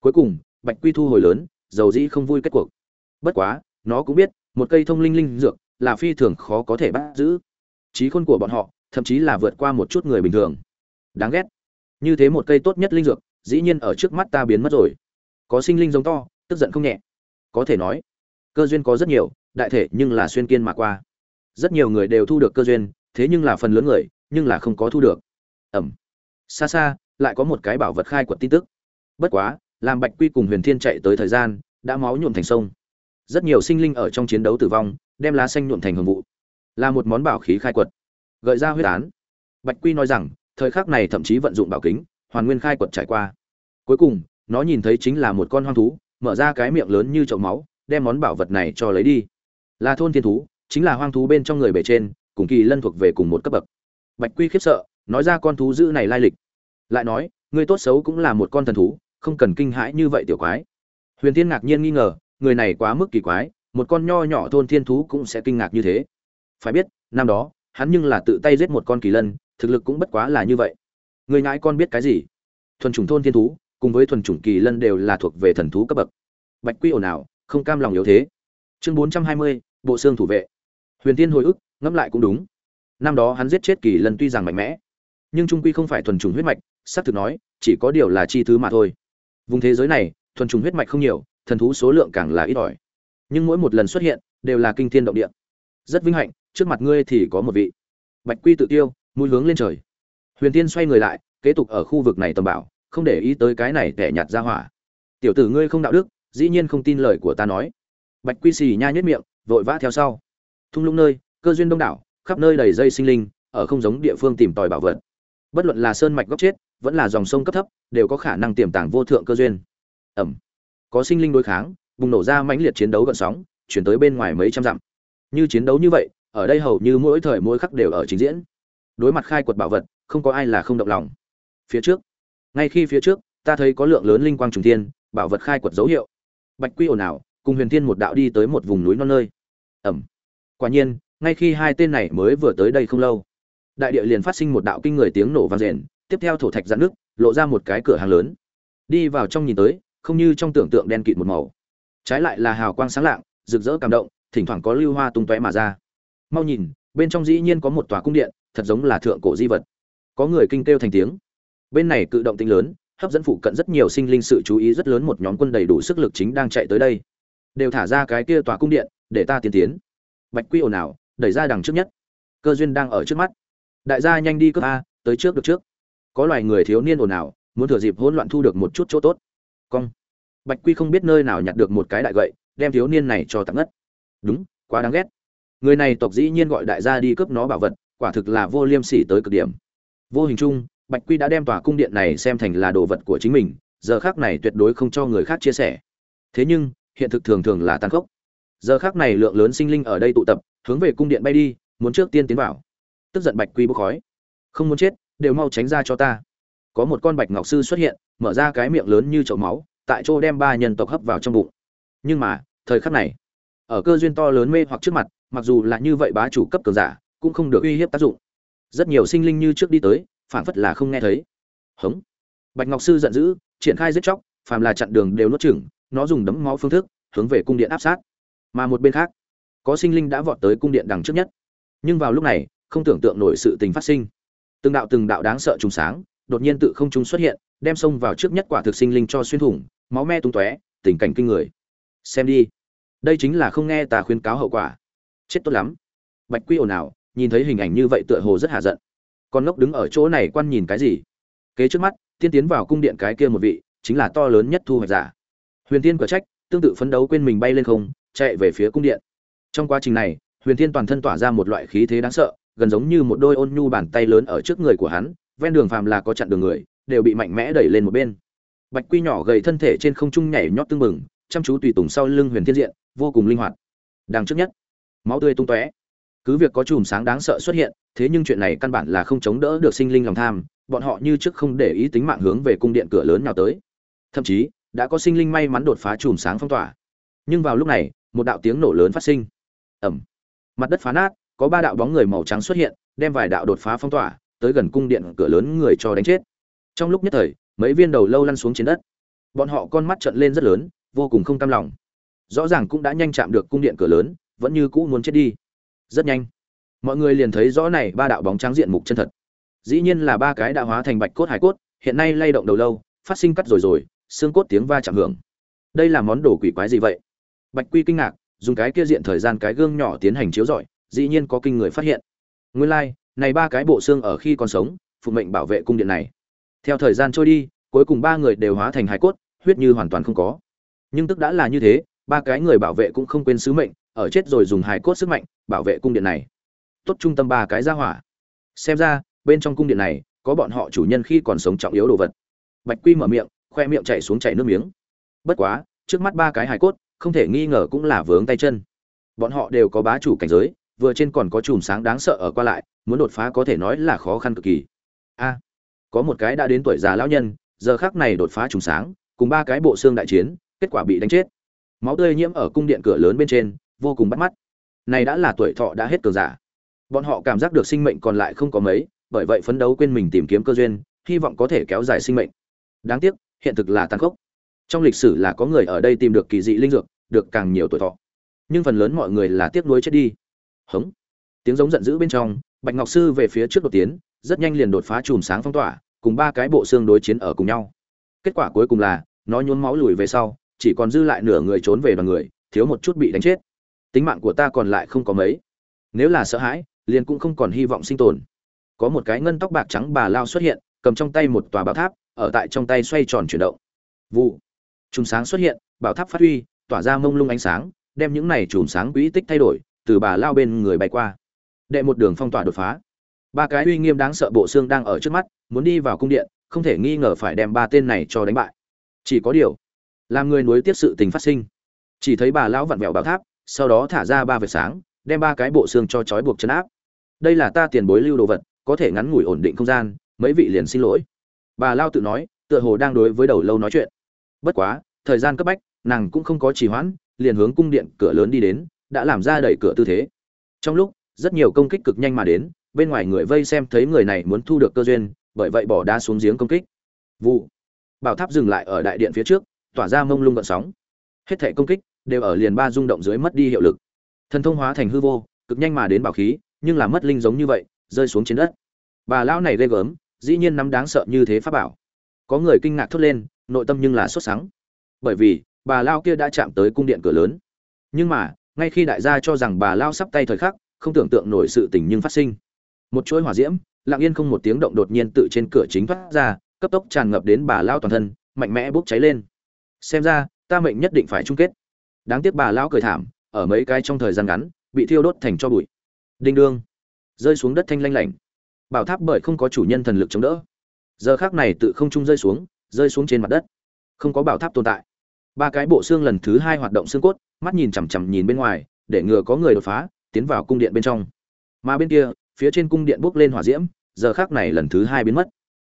Cuối cùng, bạch quy thu hồi lớn, dầu dĩ không vui kết cuộc. Bất quá, nó cũng biết, một cây thông linh linh dược là phi thường khó có thể bắt giữ. Trí khôn của bọn họ, thậm chí là vượt qua một chút người bình thường. Đáng ghét. Như thế một cây tốt nhất linh dược dĩ nhiên ở trước mắt ta biến mất rồi. Có sinh linh giống to, tức giận không nhẹ. Có thể nói, cơ duyên có rất nhiều, đại thể nhưng là xuyên kiên mà qua. Rất nhiều người đều thu được cơ duyên, thế nhưng là phần lớn người, nhưng là không có thu được. Ẩm. Xa xa, lại có một cái bảo vật khai quật tin tức. Bất quá, làm bạch quy cùng huyền thiên chạy tới thời gian, đã máu nhuộm thành sông. Rất nhiều sinh linh ở trong chiến đấu tử vong, đem lá xanh nhuộm thành hồng vụ. Là một món bảo khí khai quật. Gợi ra huyết án. Bạch quy nói rằng, thời khắc này thậm chí vận dụng bảo kính hoàn nguyên khai quật trải qua. Cuối cùng, nó nhìn thấy chính là một con hoang thú, mở ra cái miệng lớn như chậu máu, đem món bảo vật này cho lấy đi. Là thôn thiên thú, chính là hoang thú bên trong người bề trên, cùng kỳ lân thuộc về cùng một cấp bậc. Bạch quy khiếp sợ, nói ra con thú dữ này lai lịch. Lại nói, người tốt xấu cũng là một con thần thú, không cần kinh hãi như vậy tiểu quái. Huyền tiên ngạc nhiên nghi ngờ, người này quá mức kỳ quái, một con nho nhỏ thôn thiên thú cũng sẽ kinh ngạc như thế. Phải biết, năm đó, hắn nhưng là tự tay giết một con kỳ lân, thực lực cũng bất quá là như vậy người nhãi con biết cái gì? Thuần chủng thôn thiên thú, cùng với thuần chủng kỳ lân đều là thuộc về thần thú cấp bậc. Bạch quy ồn ào, không cam lòng yếu thế. Chương bốn trăm hai mươi, bộ xương thủ vệ. Huyền tiên hồi ức, ngẫm lại cũng đúng. Năm đó hắn giết chết kỳ lân tuy rằng mạnh mẽ, nhưng trung quy không phải thuần chủng huyết mạch, xác thực nói, chỉ có điều là chi thứ mà thôi. Vùng thế giới này, thuần chủng huyết mạch không nhiều, thần thú số lượng càng là ít ỏi. Nhưng mỗi một lần xuất hiện, đều là kinh thiên động địa. Rất vinh hạnh, trước mặt ngươi thì có một vị. Bạch quy tự tiêu, mũi hướng lên trời huyền tiên xoay người lại, kế tục ở khu vực này tầm bảo, không để ý tới cái này kẻ nhạt ra hỏa. Tiểu tử ngươi không đạo đức, dĩ nhiên không tin lời của ta nói. Bạch quy xì nha nhất miệng, vội vã theo sau. Thung lũng nơi, cơ duyên đông đảo, khắp nơi đầy dây sinh linh, ở không giống địa phương tìm tòi bảo vật. Bất luận là sơn mạch góc chết, vẫn là dòng sông cấp thấp, đều có khả năng tiềm tàng vô thượng cơ duyên. Ẩm. Có sinh linh đối kháng, bùng nổ ra mãnh liệt chiến đấu gợn sóng, chuyển tới bên ngoài mấy trăm dặm. Như chiến đấu như vậy, ở đây hầu như mỗi thời mỗi khắc đều ở trình diễn đối mặt khai quật bảo vật, không có ai là không động lòng. Phía trước, ngay khi phía trước, ta thấy có lượng lớn linh quang trùng thiên, bảo vật khai quật dấu hiệu. Bạch quy ồn ào, cùng huyền thiên một đạo đi tới một vùng núi non nơi. Ẩm. Quả nhiên, ngay khi hai tên này mới vừa tới đây không lâu, đại địa liền phát sinh một đạo kinh người tiếng nổ vang rền, tiếp theo thổ thạch dạn nước lộ ra một cái cửa hàng lớn. Đi vào trong nhìn tới, không như trong tưởng tượng đen kịt một màu. Trái lại là hào quang sáng lạng, rực rỡ cảm động, thỉnh thoảng có lưu hoa tung tóe mà ra. Mau nhìn, bên trong dĩ nhiên có một tòa cung điện thật giống là thượng cổ di vật. Có người kinh kêu thành tiếng. Bên này cự động tinh lớn, hấp dẫn phụ cận rất nhiều sinh linh sự chú ý rất lớn một nhóm quân đầy đủ sức lực chính đang chạy tới đây. Đều thả ra cái kia tòa cung điện, để ta tiến tiến. Bạch quy ồn ào, đẩy ra đằng trước nhất. Cơ duyên đang ở trước mắt. Đại gia nhanh đi cướp a, tới trước được trước. Có loài người thiếu niên ồn ào, muốn thừa dịp hỗn loạn thu được một chút chỗ tốt. Cong. Bạch quy không biết nơi nào nhặt được một cái đại gậy, đem thiếu niên này cho tặng ngất. Đúng, quá đáng ghét. Người này tộc dĩ nhiên gọi đại gia đi cướp nó bảo vật quả thực là vô liêm sỉ tới cực điểm. Vô hình chung, bạch quy đã đem tòa cung điện này xem thành là đồ vật của chính mình, giờ khác này tuyệt đối không cho người khác chia sẻ. Thế nhưng, hiện thực thường thường là tàn khốc. Giờ khác này lượng lớn sinh linh ở đây tụ tập, hướng về cung điện bay đi, muốn trước tiên tiến vào. Tức giận bạch quy bốc khói. Không muốn chết, đều mau tránh ra cho ta. Có một con bạch ngọc sư xuất hiện, mở ra cái miệng lớn như chậu máu, tại chỗ đem ba nhân tộc hấp vào trong bụng. Nhưng mà, thời khắc này, ở cơ duyên to lớn mê hoặc trước mặt, mặc dù là như vậy bá chủ cấp cường giả cũng không được uy hiếp tác dụng. Rất nhiều sinh linh như trước đi tới phản phất là không nghe thấy. Hống. Bạch ngọc sư giận dữ, triển khai giết chóc, phàm là chặn đường đều nuốt chửng, nó dùng đấm máu phương thức, hướng về cung điện áp sát. Mà một bên khác, có sinh linh đã vọt tới cung điện đằng trước nhất. Nhưng vào lúc này, không tưởng tượng nổi sự tình phát sinh. Từng đạo từng đạo đáng sợ trùng sáng, đột nhiên tự không trung xuất hiện, đem xông vào trước nhất quả thực sinh linh cho xuyên thủng, máu me tung tóe, tình cảnh kinh người. Xem đi. Đây chính là không nghe ta khuyên cáo hậu quả. Chết tốt lắm. Bạch quy ồn ào nhìn thấy hình ảnh như vậy tựa hồ rất hạ giận. Con ngốc đứng ở chỗ này quan nhìn cái gì? Kế trước mắt, tiên tiến vào cung điện cái kia một vị, chính là to lớn nhất thu hoạch giả. Huyền tiên quả trách, tương tự phấn đấu quên mình bay lên không, chạy về phía cung điện. Trong quá trình này, huyền tiên toàn thân tỏa ra một loại khí thế đáng sợ, gần giống như một đôi ôn nhu bàn tay lớn ở trước người của hắn, ven đường phàm là có chặn đường người, đều bị mạnh mẽ đẩy lên một bên. Bạch quy nhỏ gầy thân thể trên không trung nhảy nhót tương mừng chăm chú tùy tùng sau lưng huyền thiên diện, vô cùng linh hoạt. Đằng trước nhất, máu tươi tung tóe cứ việc có chùm sáng đáng sợ xuất hiện, thế nhưng chuyện này căn bản là không chống đỡ được sinh linh lòng tham, bọn họ như trước không để ý tính mạng hướng về cung điện cửa lớn nào tới. Thậm chí, đã có sinh linh may mắn đột phá chùm sáng phong tỏa. Nhưng vào lúc này, một đạo tiếng nổ lớn phát sinh. Ẩm mặt đất phá nát, có ba đạo bóng người màu trắng xuất hiện, đem vài đạo đột phá phong tỏa, tới gần cung điện cửa lớn người cho đánh chết. Trong lúc nhất thời, mấy viên đầu lâu lăn xuống trên đất. Bọn họ con mắt trợn lên rất lớn, vô cùng không cam lòng. Rõ ràng cũng đã nhanh chạm được cung điện cửa lớn, vẫn như cũ muốn chết đi rất nhanh. Mọi người liền thấy rõ này ba đạo bóng trắng diện mục chân thật. Dĩ nhiên là ba cái đã hóa thành bạch cốt hải cốt hiện nay lay động đầu lâu phát sinh cắt rồi rồi xương cốt tiếng va chạm hưởng. Đây là món đồ quỷ quái gì vậy? Bạch quy kinh ngạc dùng cái kia diện thời gian cái gương nhỏ tiến hành chiếu rọi dĩ nhiên có kinh người phát hiện. Nguyên lai like, này ba cái bộ xương ở khi còn sống phụ mệnh bảo vệ cung điện này. Theo thời gian trôi đi cuối cùng ba người đều hóa thành hải cốt huyết như hoàn toàn không có. Nhưng tức đã là như thế ba cái người bảo vệ cũng không quên sứ mệnh ở chết rồi dùng hài cốt sức mạnh, bảo vệ cung điện này. Tốt trung tâm ba cái ra hỏa. Xem ra, bên trong cung điện này, có bọn họ chủ nhân khi còn sống trọng yếu đồ vật. Bạch quy mở miệng, khoe miệng chạy xuống chảy nước miếng. Bất quá, trước mắt ba cái hài cốt, không thể nghi ngờ cũng là vướng tay chân. Bọn họ đều có bá chủ cảnh giới, vừa trên còn có chùm sáng đáng sợ ở qua lại, muốn đột phá có thể nói là khó khăn cực kỳ. A, có một cái đã đến tuổi già lão nhân, giờ khác này đột phá chùm sáng, cùng ba cái bộ xương đại chiến, kết quả bị đánh chết. Máu tươi nhiễm ở cung điện cửa lớn bên trên vô cùng bắt mắt. Này đã là tuổi thọ đã hết cường giả. Bọn họ cảm giác được sinh mệnh còn lại không có mấy, bởi vậy phấn đấu quên mình tìm kiếm cơ duyên, hy vọng có thể kéo dài sinh mệnh. Đáng tiếc, hiện thực là tàn khốc. Trong lịch sử là có người ở đây tìm được kỳ dị linh dược, được càng nhiều tuổi thọ. Nhưng phần lớn mọi người là tiếc nuối chết đi. Hống. Tiếng giống giận dữ bên trong, bạch ngọc sư về phía trước đột tiến, rất nhanh liền đột phá chùm sáng phong tỏa, cùng ba cái bộ xương đối chiến ở cùng nhau. Kết quả cuối cùng là, nó nhốn máu lùi về sau, chỉ còn dư lại nửa người trốn về đoàn người, thiếu một chút bị đánh chết tính mạng của ta còn lại không có mấy. Nếu là sợ hãi, liền cũng không còn hy vọng sinh tồn. Có một cái ngân tóc bạc trắng bà lao xuất hiện, cầm trong tay một tòa bảo tháp, ở tại trong tay xoay tròn chuyển động. Vụ. Chùm sáng xuất hiện, bảo tháp phát huy, tỏa ra mông lung ánh sáng, đem những này chùm sáng quỹ tích thay đổi, từ bà lao bên người bay qua. Đệ một đường phong tỏa đột phá. Ba cái uy nghiêm đáng sợ bộ xương đang ở trước mắt, muốn đi vào cung điện, không thể nghi ngờ phải đem ba tên này cho đánh bại. Chỉ có điều, làm người nối tiếp sự tình phát sinh. Chỉ thấy bà lão vặn vẹo bảo tháp sau đó thả ra ba vệt sáng, đem ba cái bộ xương cho trói buộc chân áp. Đây là ta tiền bối lưu đồ vật, có thể ngắn ngủi ổn định không gian, mấy vị liền xin lỗi. Bà lao tự nói, tựa hồ đang đối với đầu lâu nói chuyện. Bất quá, thời gian cấp bách, nàng cũng không có trì hoãn, liền hướng cung điện cửa lớn đi đến, đã làm ra đẩy cửa tư thế. Trong lúc, rất nhiều công kích cực nhanh mà đến, bên ngoài người vây xem thấy người này muốn thu được cơ duyên, bởi vậy bỏ đá xuống giếng công kích. Vụ. Bảo tháp dừng lại ở đại điện phía trước, tỏa ra mông lung gợn sóng. Hết thể công kích đều ở liền ba rung động dưới mất đi hiệu lực. Thần thông hóa thành hư vô, cực nhanh mà đến bảo khí, nhưng là mất linh giống như vậy, rơi xuống trên đất. Bà lão này ghê gớm, dĩ nhiên nắm đáng sợ như thế pháp bảo. Có người kinh ngạc thốt lên, nội tâm nhưng là sốt sắng. Bởi vì, bà lao kia đã chạm tới cung điện cửa lớn. Nhưng mà, ngay khi đại gia cho rằng bà lao sắp tay thời khắc, không tưởng tượng nổi sự tình nhưng phát sinh. Một chuỗi hỏa diễm, lặng yên không một tiếng động đột nhiên tự trên cửa chính thoát ra, cấp tốc tràn ngập đến bà lao toàn thân, mạnh mẽ bốc cháy lên. Xem ra, ta mệnh nhất định phải chung kết đáng tiếc bà lão cười thảm, ở mấy cái trong thời gian ngắn, bị thiêu đốt thành cho bụi. Đinh đương, rơi xuống đất thanh lanh lảnh. Bảo tháp bởi không có chủ nhân thần lực chống đỡ. Giờ khác này tự không trung rơi xuống rơi xuống trên mặt đất. Không có bảo tháp tồn tại. Ba cái bộ xương lần thứ hai hoạt động xương cốt, mắt nhìn chằm chằm nhìn bên ngoài, để ngừa có người đột phá, tiến vào cung điện bên trong. Mà bên kia, phía trên cung điện bốc lên hỏa diễm, giờ khác này lần thứ hai biến mất.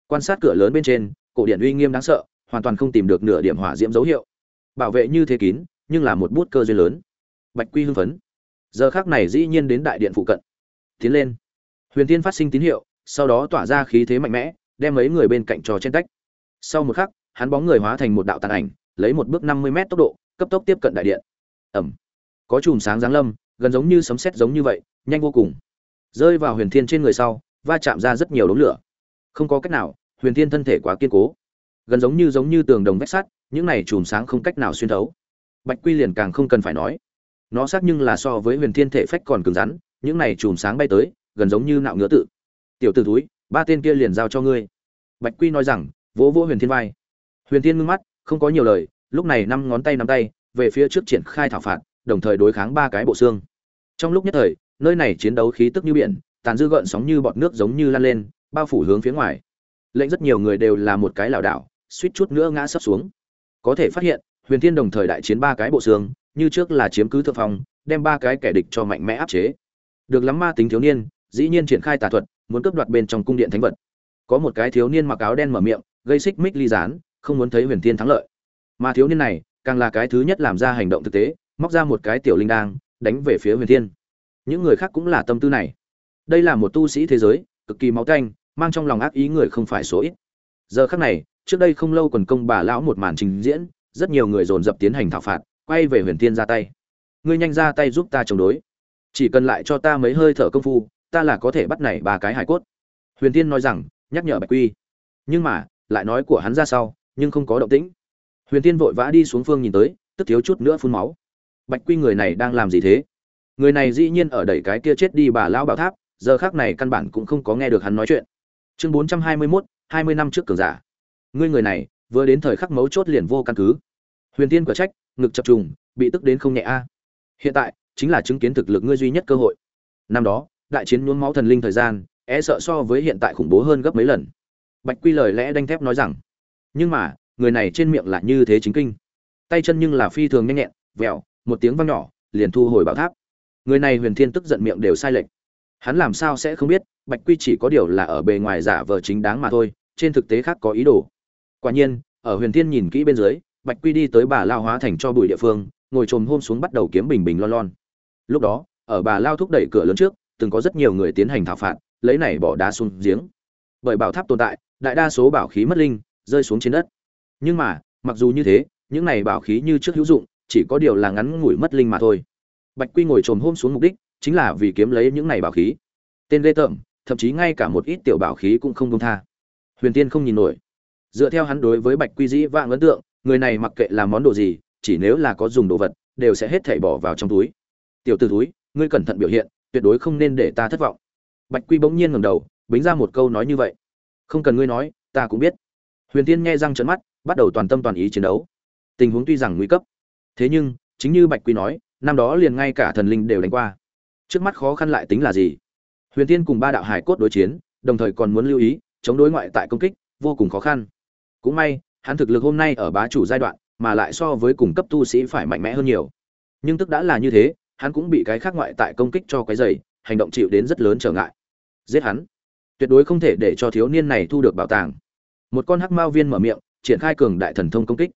Quan sát cửa lớn bên trên, cổ điện uy nghiêm đáng sợ, hoàn toàn không tìm được nửa điểm hỏa diễm dấu hiệu. Bảo vệ như thế kín nhưng là một bút cơ duyên lớn. Bạch quy hưng phấn. Giờ khác này dĩ nhiên đến đại điện phụ cận. Tiến lên. Huyền tiên phát sinh tín hiệu, sau đó tỏa ra khí thế mạnh mẽ, đem mấy người bên cạnh trò chen tách. Sau một khắc, hắn bóng người hóa thành một đạo tàn ảnh, lấy một bước năm mươi mét tốc độ, cấp tốc tiếp cận đại điện. Ẩm có chùm sáng giáng lâm, gần giống như sấm sét giống như vậy, nhanh vô cùng. Rơi vào huyền thiên trên người sau, va chạm ra rất nhiều đống lửa. Không có cách nào, huyền thiên thân thể quá kiên cố. Gần giống như giống như tường đồng vách sắt, những này chùm sáng không cách nào xuyên thấu bạch quy liền càng không cần phải nói. Nó xác nhưng là so với huyền thiên thể phách còn cứng rắn, những này chùm sáng bay tới, gần giống như nạo ngứa tự. Tiểu t ử túi ba tên kia liền giao cho ngươi. Bạch quy nói rằng, vỗ vỗ huyền thiên vai. Huyền thiên ngưng mắt, không có nhiều lời, lúc này năm ngón tay nắm tay, về phía trước triển khai thảo phạt, đồng thời đối kháng ba cái bộ xương. Trong lúc nhất thời, nơi này chiến đấu khí tức như biển, tàn dư gợn sóng như bọt nước giống như lan lên, bao phủ hướng phía ngoài. Lệnh rất nhiều người đều là một cái lảo đảo, suýt chút nữa ngã sấp xuống. Có thể phát hiện huyền thiên đồng thời đại chiến ba cái bộ xương, như trước là chiếm cứ thượng phong, đem ba cái kẻ địch cho mạnh mẽ áp chế. Được lắm ma tính thiếu niên, dĩ nhiên triển khai tà thuật, muốn cướp đoạt bên trong cung điện thánh vật. Có một cái thiếu niên mặc áo đen mở miệng, gây xích mích ly gián, không muốn thấy huyền thiên thắng lợi. Mà thiếu niên này, càng là cái thứ nhất làm ra hành động thực tế, móc ra một cái tiểu linh đang đánh về phía huyền thiên. Những người khác cũng là tâm tư này. Đây là một tu sĩ thế giới, cực kỳ máu tanh, mang trong lòng ác ý người không phải số ít. Giờ khắc này, trước đây không lâu quần công bà lão một màn trình diễn rất nhiều người dồn dập tiến hành thảo phạt, quay về huyền tiên ra tay. Ngươi nhanh ra tay giúp ta chống đối. Chỉ cần lại cho ta mấy hơi thở công phu, ta là có thể bắt này ba cái hải cốt. Huyền tiên nói rằng, nhắc nhở bạch quy. Nhưng mà, lại nói của hắn ra sau, nhưng không có động tĩnh. Huyền tiên vội vã đi xuống phương nhìn tới, tức thiếu chút nữa phun máu. Bạch quy người này đang làm gì thế? Người này dĩ nhiên ở đẩy cái kia chết đi bà lão bảo tháp, giờ khác này căn bản cũng không có nghe được hắn nói chuyện. Chương bốn trăm hai mươi mốt, hai mươi năm trước cường giả. Ngươi người này, vừa đến thời khắc mấu chốt liền vô căn cứ huyền tiên quả trách, ngực chập trùng, bị tức đến không nhẹ a. Hiện tại, chính là chứng kiến thực lực ngươi duy nhất cơ hội. Năm đó, đại chiến nhuốm máu thần linh thời gian e sợ so với hiện tại khủng bố hơn gấp mấy lần. Bạch quy lời lẽ đanh thép nói rằng, nhưng mà, người này trên miệng lại như thế chính kinh. Tay chân nhưng là phi thường nhanh nhẹn, vẹo, một tiếng vang nhỏ, liền thu hồi bảo tháp. Người này huyền thiên tức giận miệng đều sai lệch. Hắn làm sao sẽ không biết, bạch quy chỉ có điều là ở bề ngoài giả vờ chính đáng mà thôi, trên thực tế khác có ý đồ. Quả nhiên, ở huyền thiên nhìn kỹ bên dưới bạch quy đi tới bà lao hóa thành cho bụi địa phương, ngồi trồm hôm xuống bắt đầu kiếm bình bình lon lon. Lúc đó, ở bà lao thúc đẩy cửa lớn trước, từng có rất nhiều người tiến hành thảo phạt, lấy này bỏ đá xuống giếng. Bởi bảo tháp tồn tại, đại đa số bảo khí mất linh, rơi xuống trên đất. Nhưng mà, mặc dù như thế, những này bảo khí như trước hữu dụng, chỉ có điều là ngắn ngủi mất linh mà thôi. Bạch quy ngồi trồm hôm xuống mục đích, chính là vì kiếm lấy những này bảo khí. Tên lê tởm, thậm chí ngay cả một ít tiểu bảo khí cũng không công tha. Huyền tiên không nhìn nổi. Dựa theo hắn đối với bạch quy dĩ vạn ấn tượng người này mặc kệ làm món đồ gì, chỉ nếu là có dùng đồ vật, đều sẽ hết thảy bỏ vào trong túi. Tiểu t ử túi ngươi cẩn thận biểu hiện, tuyệt đối không nên để ta thất vọng. Bạch quy bỗng nhiên ngầm đầu, bính ra một câu nói như vậy. Không cần ngươi nói, ta cũng biết. Huyền tiên nghe răng trận mắt, bắt đầu toàn tâm toàn ý chiến đấu. Tình huống tuy rằng nguy cấp, thế nhưng, chính như bạch quy nói, năm đó liền ngay cả thần linh đều đánh qua. Trước mắt khó khăn lại tính là gì? Huyền tiên cùng ba đạo hải cốt đối chiến, đồng thời còn muốn lưu ý, chống đối ngoại tại công kích, vô cùng khó khăn. Cũng may hắn thực lực hôm nay ở bá chủ giai đoạn, mà lại so với cùng cấp tu sĩ phải mạnh mẽ hơn nhiều. Nhưng tức đã là như thế, hắn cũng bị cái khác ngoại tại công kích cho cái dày hành động chịu đến rất lớn trở ngại. Giết hắn. Tuyệt đối không thể để cho thiếu niên này thu được bảo tàng. Một con hắc mao viên mở miệng, triển khai cường đại thần thông công kích.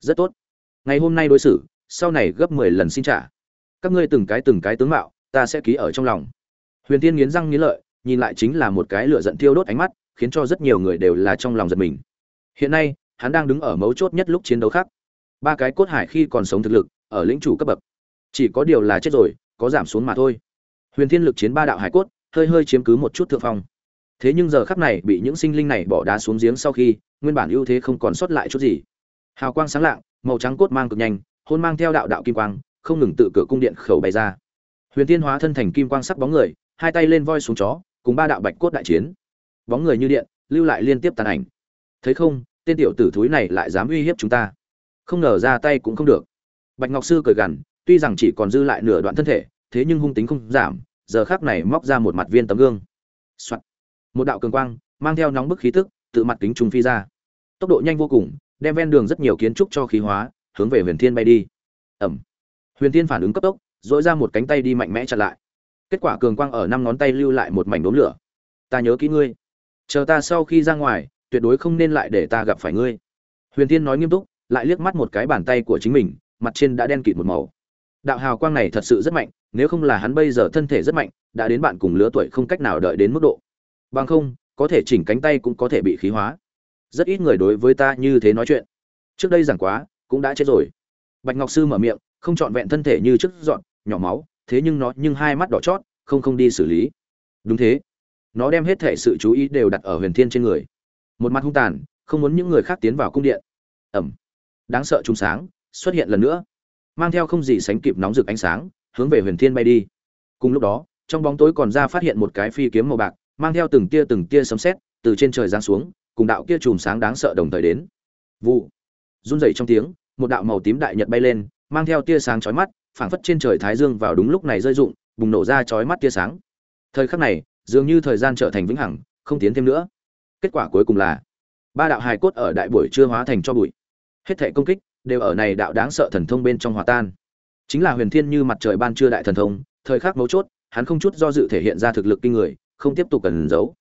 Rất tốt. Ngày hôm nay đối xử, sau này gấp mười lần xin trả. Các ngươi từng cái từng cái tướng mạo, ta sẽ ký ở trong lòng. Huyền tiên nghiến răng nghiến lợi, nhìn lại chính là một cái lửa giận thiêu đốt ánh mắt, khiến cho rất nhiều người đều là trong lòng giật mình. Hiện nay hắn đang đứng ở mấu chốt nhất lúc chiến đấu khác. Ba cái cốt hải khi còn sống thực lực, ở lĩnh chủ cấp bậc, chỉ có điều là chết rồi, có giảm xuống mà thôi. Huyền thiên lực chiến ba đạo hải cốt, hơi hơi chiếm cứ một chút thượng phong. Thế nhưng giờ khắc này, bị những sinh linh này bỏ đá xuống giếng sau khi, nguyên bản ưu thế không còn sót lại chút gì. Hào quang sáng lạng, màu trắng cốt mang cực nhanh, hôn mang theo đạo đạo kim quang, không ngừng tự cửa cung điện khẩu bày ra. Huyền thiên hóa thân thành kim quang sắc bóng người, hai tay lên voi xuống chó, cùng ba đạo bạch cốt đại chiến. Bóng người như điện, lưu lại liên tiếp tàn ảnh. Thấy không tên tiểu tử thúi này lại dám uy hiếp chúng ta. Không ngờ ra tay cũng không được. Bạch ngọc sư cười gằn, tuy rằng chỉ còn dư lại nửa đoạn thân thể, thế nhưng hung tính không giảm, giờ khác này móc ra một mặt viên tấm gương、Soạn. một đạo cường quang, mang theo nóng bức khí tức, tự mặt kính trung phi ra. Tốc độ nhanh vô cùng, đem ven đường rất nhiều kiến trúc cho khí hóa, hướng về huyền thiên bay đi. Ẩm. Huyền thiên phản ứng cấp tốc, dỗi ra một cánh tay đi mạnh mẽ chặn lại. Kết quả cường quang ở năm ngón tay lưu lại một mảnh đốm lửa. Ta nhớ kỹ ngươi. Chờ ta sau khi ra ngoài tuyệt đối không nên lại để ta gặp phải ngươi. Huyền thiên nói nghiêm túc, lại liếc mắt một cái bàn tay của chính mình, mặt trên đã đen kịt một màu. Đạo hào quang này thật sự rất mạnh, nếu không là hắn bây giờ thân thể rất mạnh, đã đến bạn cùng lứa tuổi không cách nào đợi đến mức độ. Bằng không, có thể chỉnh cánh tay cũng có thể bị khí hóa. Rất ít người đối với ta như thế nói chuyện. Trước đây giảng quá, cũng đã chết rồi. Bạch ngọc sư mở miệng, không trọn vẹn thân thể như trước dọn, nhỏ máu, thế nhưng nó, nhưng hai mắt đỏ chót, không không đi xử lý. Đúng thế. Nó đem hết thể sự chú ý đều đặt ở huyền thiên trên người một mặt hung tàn, không muốn những người khác tiến vào cung điện. Ẩm. Đáng sợ trùng sáng xuất hiện lần nữa. Mang theo không gì sánh kịp nóng rực ánh sáng, hướng về huyền thiên bay đi. Cùng lúc đó, trong bóng tối còn ra phát hiện một cái phi kiếm màu bạc, mang theo từng tia từng tia sấm sét từ trên trời giáng xuống, cùng đạo kia chùm sáng đáng sợ đồng thời đến. Vụ. Run rẩy trong tiếng, một đạo màu tím đại nhật bay lên, mang theo tia sáng chói mắt, phảng phất trên trời thái dương vào đúng lúc này rơi rụng, bùng nổ ra chói mắt tia sáng. Thời khắc này, dường như thời gian trở thành vĩnh hằng, không tiến thêm nữa kết quả cuối cùng là, ba đạo hài cốt ở đại buổi chưa hóa thành cho bụi. Hết thể công kích đều ở này đạo đáng sợ thần thông bên trong hòa tan. Chính là huyền thiên như mặt trời ban trưa đại thần thông, thời khắc mấu chốt, hắn không chút do dự thể hiện ra thực lực kinh người, không tiếp tục cần giấu.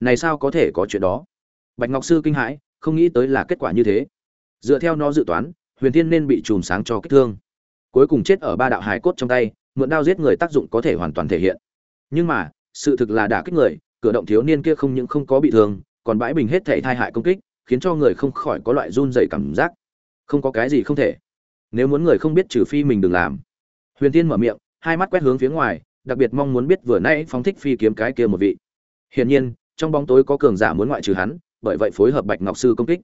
Này sao có thể có chuyện đó? Bạch ngọc sư kinh hãi, không nghĩ tới là kết quả như thế. Dựa theo nó dự toán, huyền thiên nên bị chùm sáng cho kích thương. Cuối cùng chết ở ba đạo hài cốt trong tay, mượn đao giết người tác dụng có thể hoàn toàn thể hiện. Nhưng mà, sự thực là đả kích người, cửa động thiếu niên kia không những không có bị thương còn bãi bình hết thể thai hại công kích, khiến cho người không khỏi có loại run dày cảm giác. Không có cái gì không thể. Nếu muốn người không biết trừ phi mình đừng làm. Huyền tiên mở miệng, hai mắt quét hướng phía ngoài, đặc biệt mong muốn biết vừa nãy phóng thích phi kiếm cái kia một vị. Hiển nhiên, trong bóng tối có cường giả muốn ngoại trừ hắn, bởi vậy phối hợp bạch ngọc sư công kích.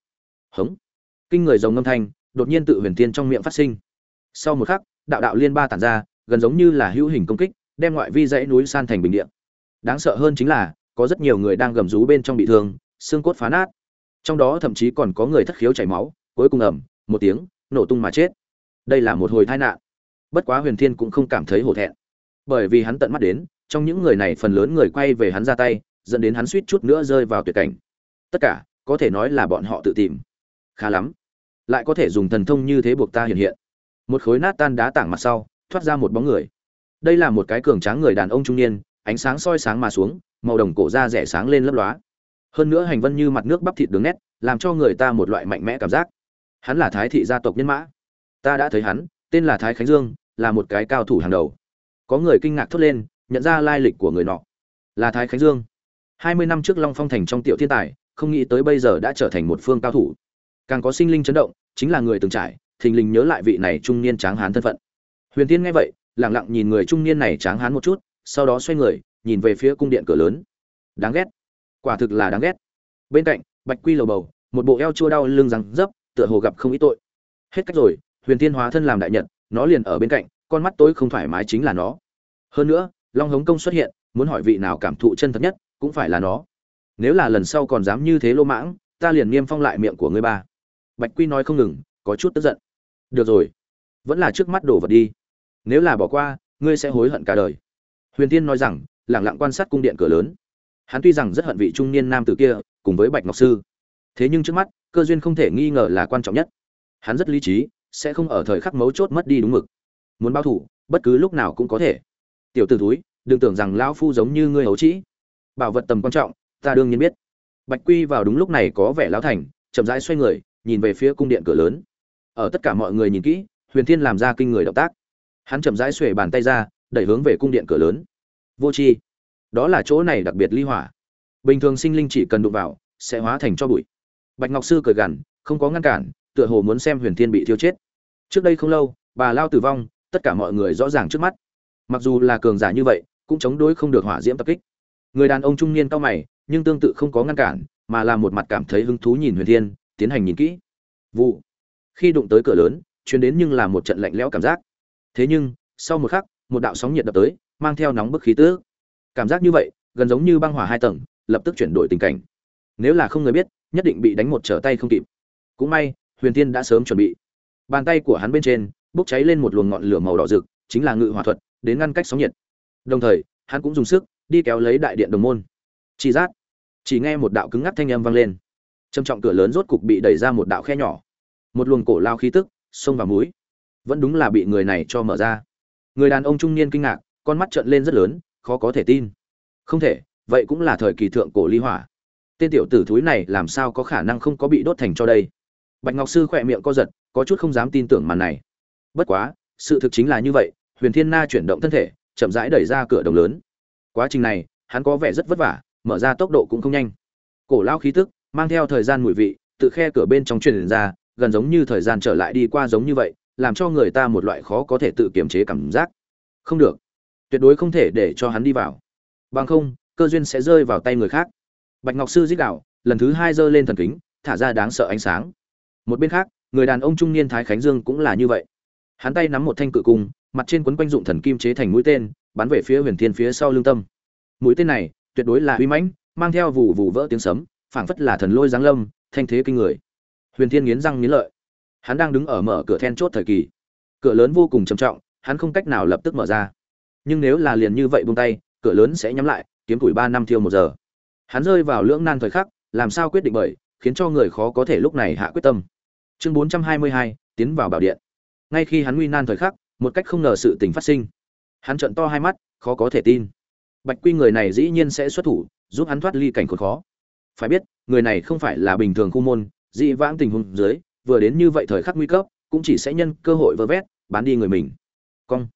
Hống. Kinh người giống ngâm thanh, đột nhiên tự huyền tiên trong miệng phát sinh. Sau một khắc, đạo đạo liên ba tản ra, gần giống như là hữu hình công kích, đem ngoại vi dãy núi san thành bình địa. Đáng sợ hơn chính là, có rất nhiều người đang gầm rú bên trong bị thương xương cốt phá nát. Trong đó thậm chí còn có người thất khiếu chảy máu, cuối cùng ẩm một tiếng, nổ tung mà chết. Đây là một hồi tai nạn. Bất quá huyền thiên cũng không cảm thấy hổ thẹn. Bởi vì hắn tận mắt đến, trong những người này phần lớn người quay về hắn ra tay, dẫn đến hắn suýt chút nữa rơi vào tuyệt cảnh. Tất cả, có thể nói là bọn họ tự tìm. Khá lắm. Lại có thể dùng thần thông như thế buộc ta hiện hiện. Một khối nát tan đá tảng mặt sau, thoát ra một bóng người. Đây là một cái cường tráng người đàn ông trung niên, ánh sáng soi sáng mà xuống, màu đồng cổ da rẻ sáng lên lấp lóa hơn nữa hành vân như mặt nước bắp thịt đường nét, làm cho người ta một loại mạnh mẽ cảm giác. Hắn là thái thị gia tộc nhân mã. Ta đã thấy hắn, tên là thái khánh dương, là một cái cao thủ hàng đầu. Có người kinh ngạc thốt lên, nhận ra lai lịch của người nọ. Là thái khánh dương. Hai mươi năm trước long phong thành trong tiểu thiên tài, không nghĩ tới bây giờ đã trở thành một phương cao thủ. Càng có sinh linh chấn động, chính là người từng trải, thình lình nhớ lại vị này trung niên tráng hán thân phận. Huyền tiên nghe vậy lẳng lặng nhìn người trung niên này tráng hán một chút, sau đó xoay người, nhìn về phía cung điện cửa lớn. Đáng ghét quả thực là đáng ghét. Bên cạnh, bạch quy lầu bầu, một bộ eo chua đau lưng răng dấp tựa hồ gặp không ít tội. Hết cách rồi, huyền tiên hóa thân làm đại nhật, nó liền ở bên cạnh, con mắt tối không thoải mái chính là nó. Hơn nữa, long hống công xuất hiện, muốn hỏi vị nào cảm thụ chân thật nhất, cũng phải là nó. Nếu là lần sau còn dám như thế lô mãng, ta liền niêm phong lại miệng của ngươi ba. Bạch quy nói không ngừng, có chút tức giận. Được rồi, vẫn là trước mắt đổ vật đi. Nếu là bỏ qua, ngươi sẽ hối hận cả đời. Huyền tiên nói rằng lẳng lặng quan sát cung điện cửa lớn hắn tuy rằng rất hận vị trung niên nam tử kia, cùng với bạch ngọc sư. Thế nhưng trước mắt, cơ duyên không thể nghi ngờ là quan trọng nhất. Hắn rất lý trí, sẽ không ở thời khắc mấu chốt mất đi đúng mực. Muốn báo thủ, bất cứ lúc nào cũng có thể. Tiểu t ử túi đừng tưởng rằng lão phu giống như ngươi hấu trĩ. Bảo vật tầm quan trọng, ta đương nhiên biết. Bạch quy vào đúng lúc này có vẻ lão thành, chậm rãi xoay người, nhìn về phía cung điện cửa lớn. Ở tất cả mọi người nhìn kỹ, huyền thiên làm ra kinh người động tác. Hắn chậm rãi xuề bàn tay ra, đẩy hướng về cung điện cửa lớn. Vô c đó là chỗ này đặc biệt ly hỏa. Bình thường sinh linh chỉ cần đụng vào, sẽ hóa thành cho bụi. Bạch ngọc sư cười gằn, không có ngăn cản, tựa hồ muốn xem huyền thiên bị thiêu chết. Trước đây không lâu, bà lao tử vong, tất cả mọi người rõ ràng trước mắt. Mặc dù là cường giả như vậy, cũng chống đối không được hỏa diễm tập kích. Người đàn ông trung niên cao mày, nhưng tương tự không có ngăn cản, mà là một mặt cảm thấy hứng thú nhìn huyền thiên, tiến hành nhìn kỹ. Vụ. Khi đụng tới cửa lớn chuyến đến nhưng là một trận lạnh lẽo cảm giác. Thế nhưng, sau một khắc, một đạo sóng nhiệt đập tới, mang theo nóng bức khí tứ cảm giác như vậy, gần giống như băng hỏa hai tầng, lập tức chuyển đổi tình cảnh. Nếu là không người biết, nhất định bị đánh một trở tay không kịp. Cũng may, huyền tiên đã sớm chuẩn bị. Bàn tay của hắn bên trên, bốc cháy lên một luồng ngọn lửa màu đỏ rực, chính là ngự hỏa thuật, đến ngăn cách sóng nhiệt. Đồng thời, hắn cũng dùng sức, đi kéo lấy đại điện đồng môn. Chỉ rát, chỉ nghe một đạo cứng ngắc thanh âm vang lên. Trầm trọng cửa lớn rốt cục bị đẩy ra một đạo khe nhỏ. Một luồng cổ lao khí tức, xông vào mũi. Vẫn đúng là bị người này cho mở ra. Người đàn ông trung niên kinh ngạc, con mắt trợn lên rất lớn khó có thể tin. Không thể, vậy cũng là thời kỳ thượng cổ ly hỏa. Tên tiểu tử thúi này làm sao có khả năng không có bị đốt thành cho đây? Bạch ngọc sư khỏe miệng co giật, có chút không dám tin tưởng màn này. Bất quá, sự thực chính là như vậy, huyền thiên na chuyển động thân thể, chậm rãi đẩy ra cửa đồng lớn. Quá trình này, hắn có vẻ rất vất vả, mở ra tốc độ cũng không nhanh. Cổ lao khí tức, mang theo thời gian mùi vị tự khe cửa bên trong truyền ra, gần giống như thời gian trở lại đi qua giống như vậy, làm cho người ta một loại khó có thể tự kiềm chế cảm giác. Không được tuyệt đối không thể để cho hắn đi vào. Bằng không, cơ duyên sẽ rơi vào tay người khác. Bạch ngọc sư dích đạo, lần thứ hai giơ lên thần kính, thả ra đáng sợ ánh sáng. Một bên khác, người đàn ông trung niên thái khánh dương cũng là như vậy. Hắn tay nắm một thanh cự cung, mặt trên quấn quanh dụng thần kim chế thành mũi tên, bắn về phía huyền thiên phía sau lương tâm. Mũi tên này, tuyệt đối là uy mãnh, mang theo vụ vụ vỡ tiếng sấm, phảng phất là thần lôi giáng lâm, thanh thế kinh người. Huyền thiên nghiến răng nghiến lợi. Hắn đang đứng ở mở cửa then chốt thời kỳ. Cửa lớn vô cùng trầm trọng, hắn không cách nào lập tức mở ra nhưng nếu là liền như vậy buông tay, cửa lớn sẽ nhắm lại, kiếm tuổi ba năm thiêu một giờ. Hắn rơi vào lưỡng nan thời khắc, làm sao quyết định bởi, khiến cho người khó có thể lúc này hạ quyết tâm. Chương bốn trăm hai mươi hai, tiến vào bảo điện. Ngay khi hắn nguy nan thời khắc, một cách không ngờ sự tình phát sinh. Hắn trợn to hai mắt, khó có thể tin. Bạch quy người này dĩ nhiên sẽ xuất thủ, giúp hắn thoát ly cảnh khốn khó. Phải biết, người này không phải là bình thường khu môn, dị vãng tình huống dưới, vừa đến như vậy thời khắc nguy cấp, cũng chỉ sẽ nhân cơ hội vơ vét, bán đi người mình. Cong.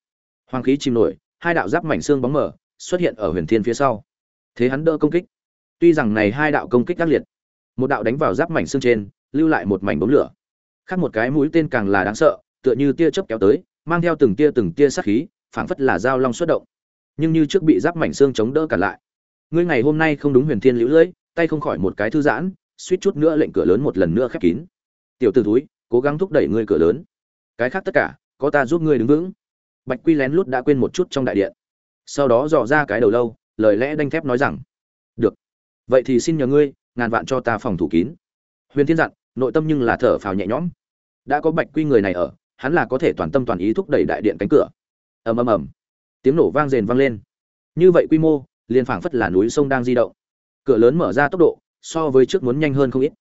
Hoàng khí chìm nổi hai đạo giáp mảnh xương bóng mở, xuất hiện ở huyền thiên phía sau. Thế hắn đỡ công kích. Tuy rằng này hai đạo công kích ác liệt, một đạo đánh vào giáp mảnh xương trên, lưu lại một mảnh bóng lửa. Khác một cái mũi tên càng là đáng sợ, tựa như tia chớp kéo tới, mang theo từng tia từng tia sát khí, phảng phất là dao long xuất động. Nhưng như trước bị giáp mảnh xương chống đỡ cả lại. Ngươi ngày hôm nay không đúng huyền thiên liễu lưỡi, tay không khỏi một cái thư giãn, suýt chút nữa lệnh cửa lớn một lần nữa khép kín. Tiểu t ử túi cố gắng thúc đẩy ngươi cửa lớn. Cái khác tất cả, có ta giúp ngươi đứng vững bạch quy lén lút đã quên một chút trong đại điện. Sau đó dò ra cái đầu lâu, lời lẽ đanh thép nói rằng, được. Vậy thì xin nhờ ngươi, ngàn vạn cho ta phòng thủ kín. Huyền thiên dặn, nội tâm nhưng là thở phào nhẹ nhõm. Đã có bạch quy người này ở, hắn là có thể toàn tâm toàn ý thúc đẩy đại điện cánh cửa. Ầm ầm ầm. Tiếng nổ vang rền vang lên. Như vậy quy mô, liền phảng phất là núi sông đang di động. Cửa lớn mở ra tốc độ, so với trước muốn nhanh hơn không ít.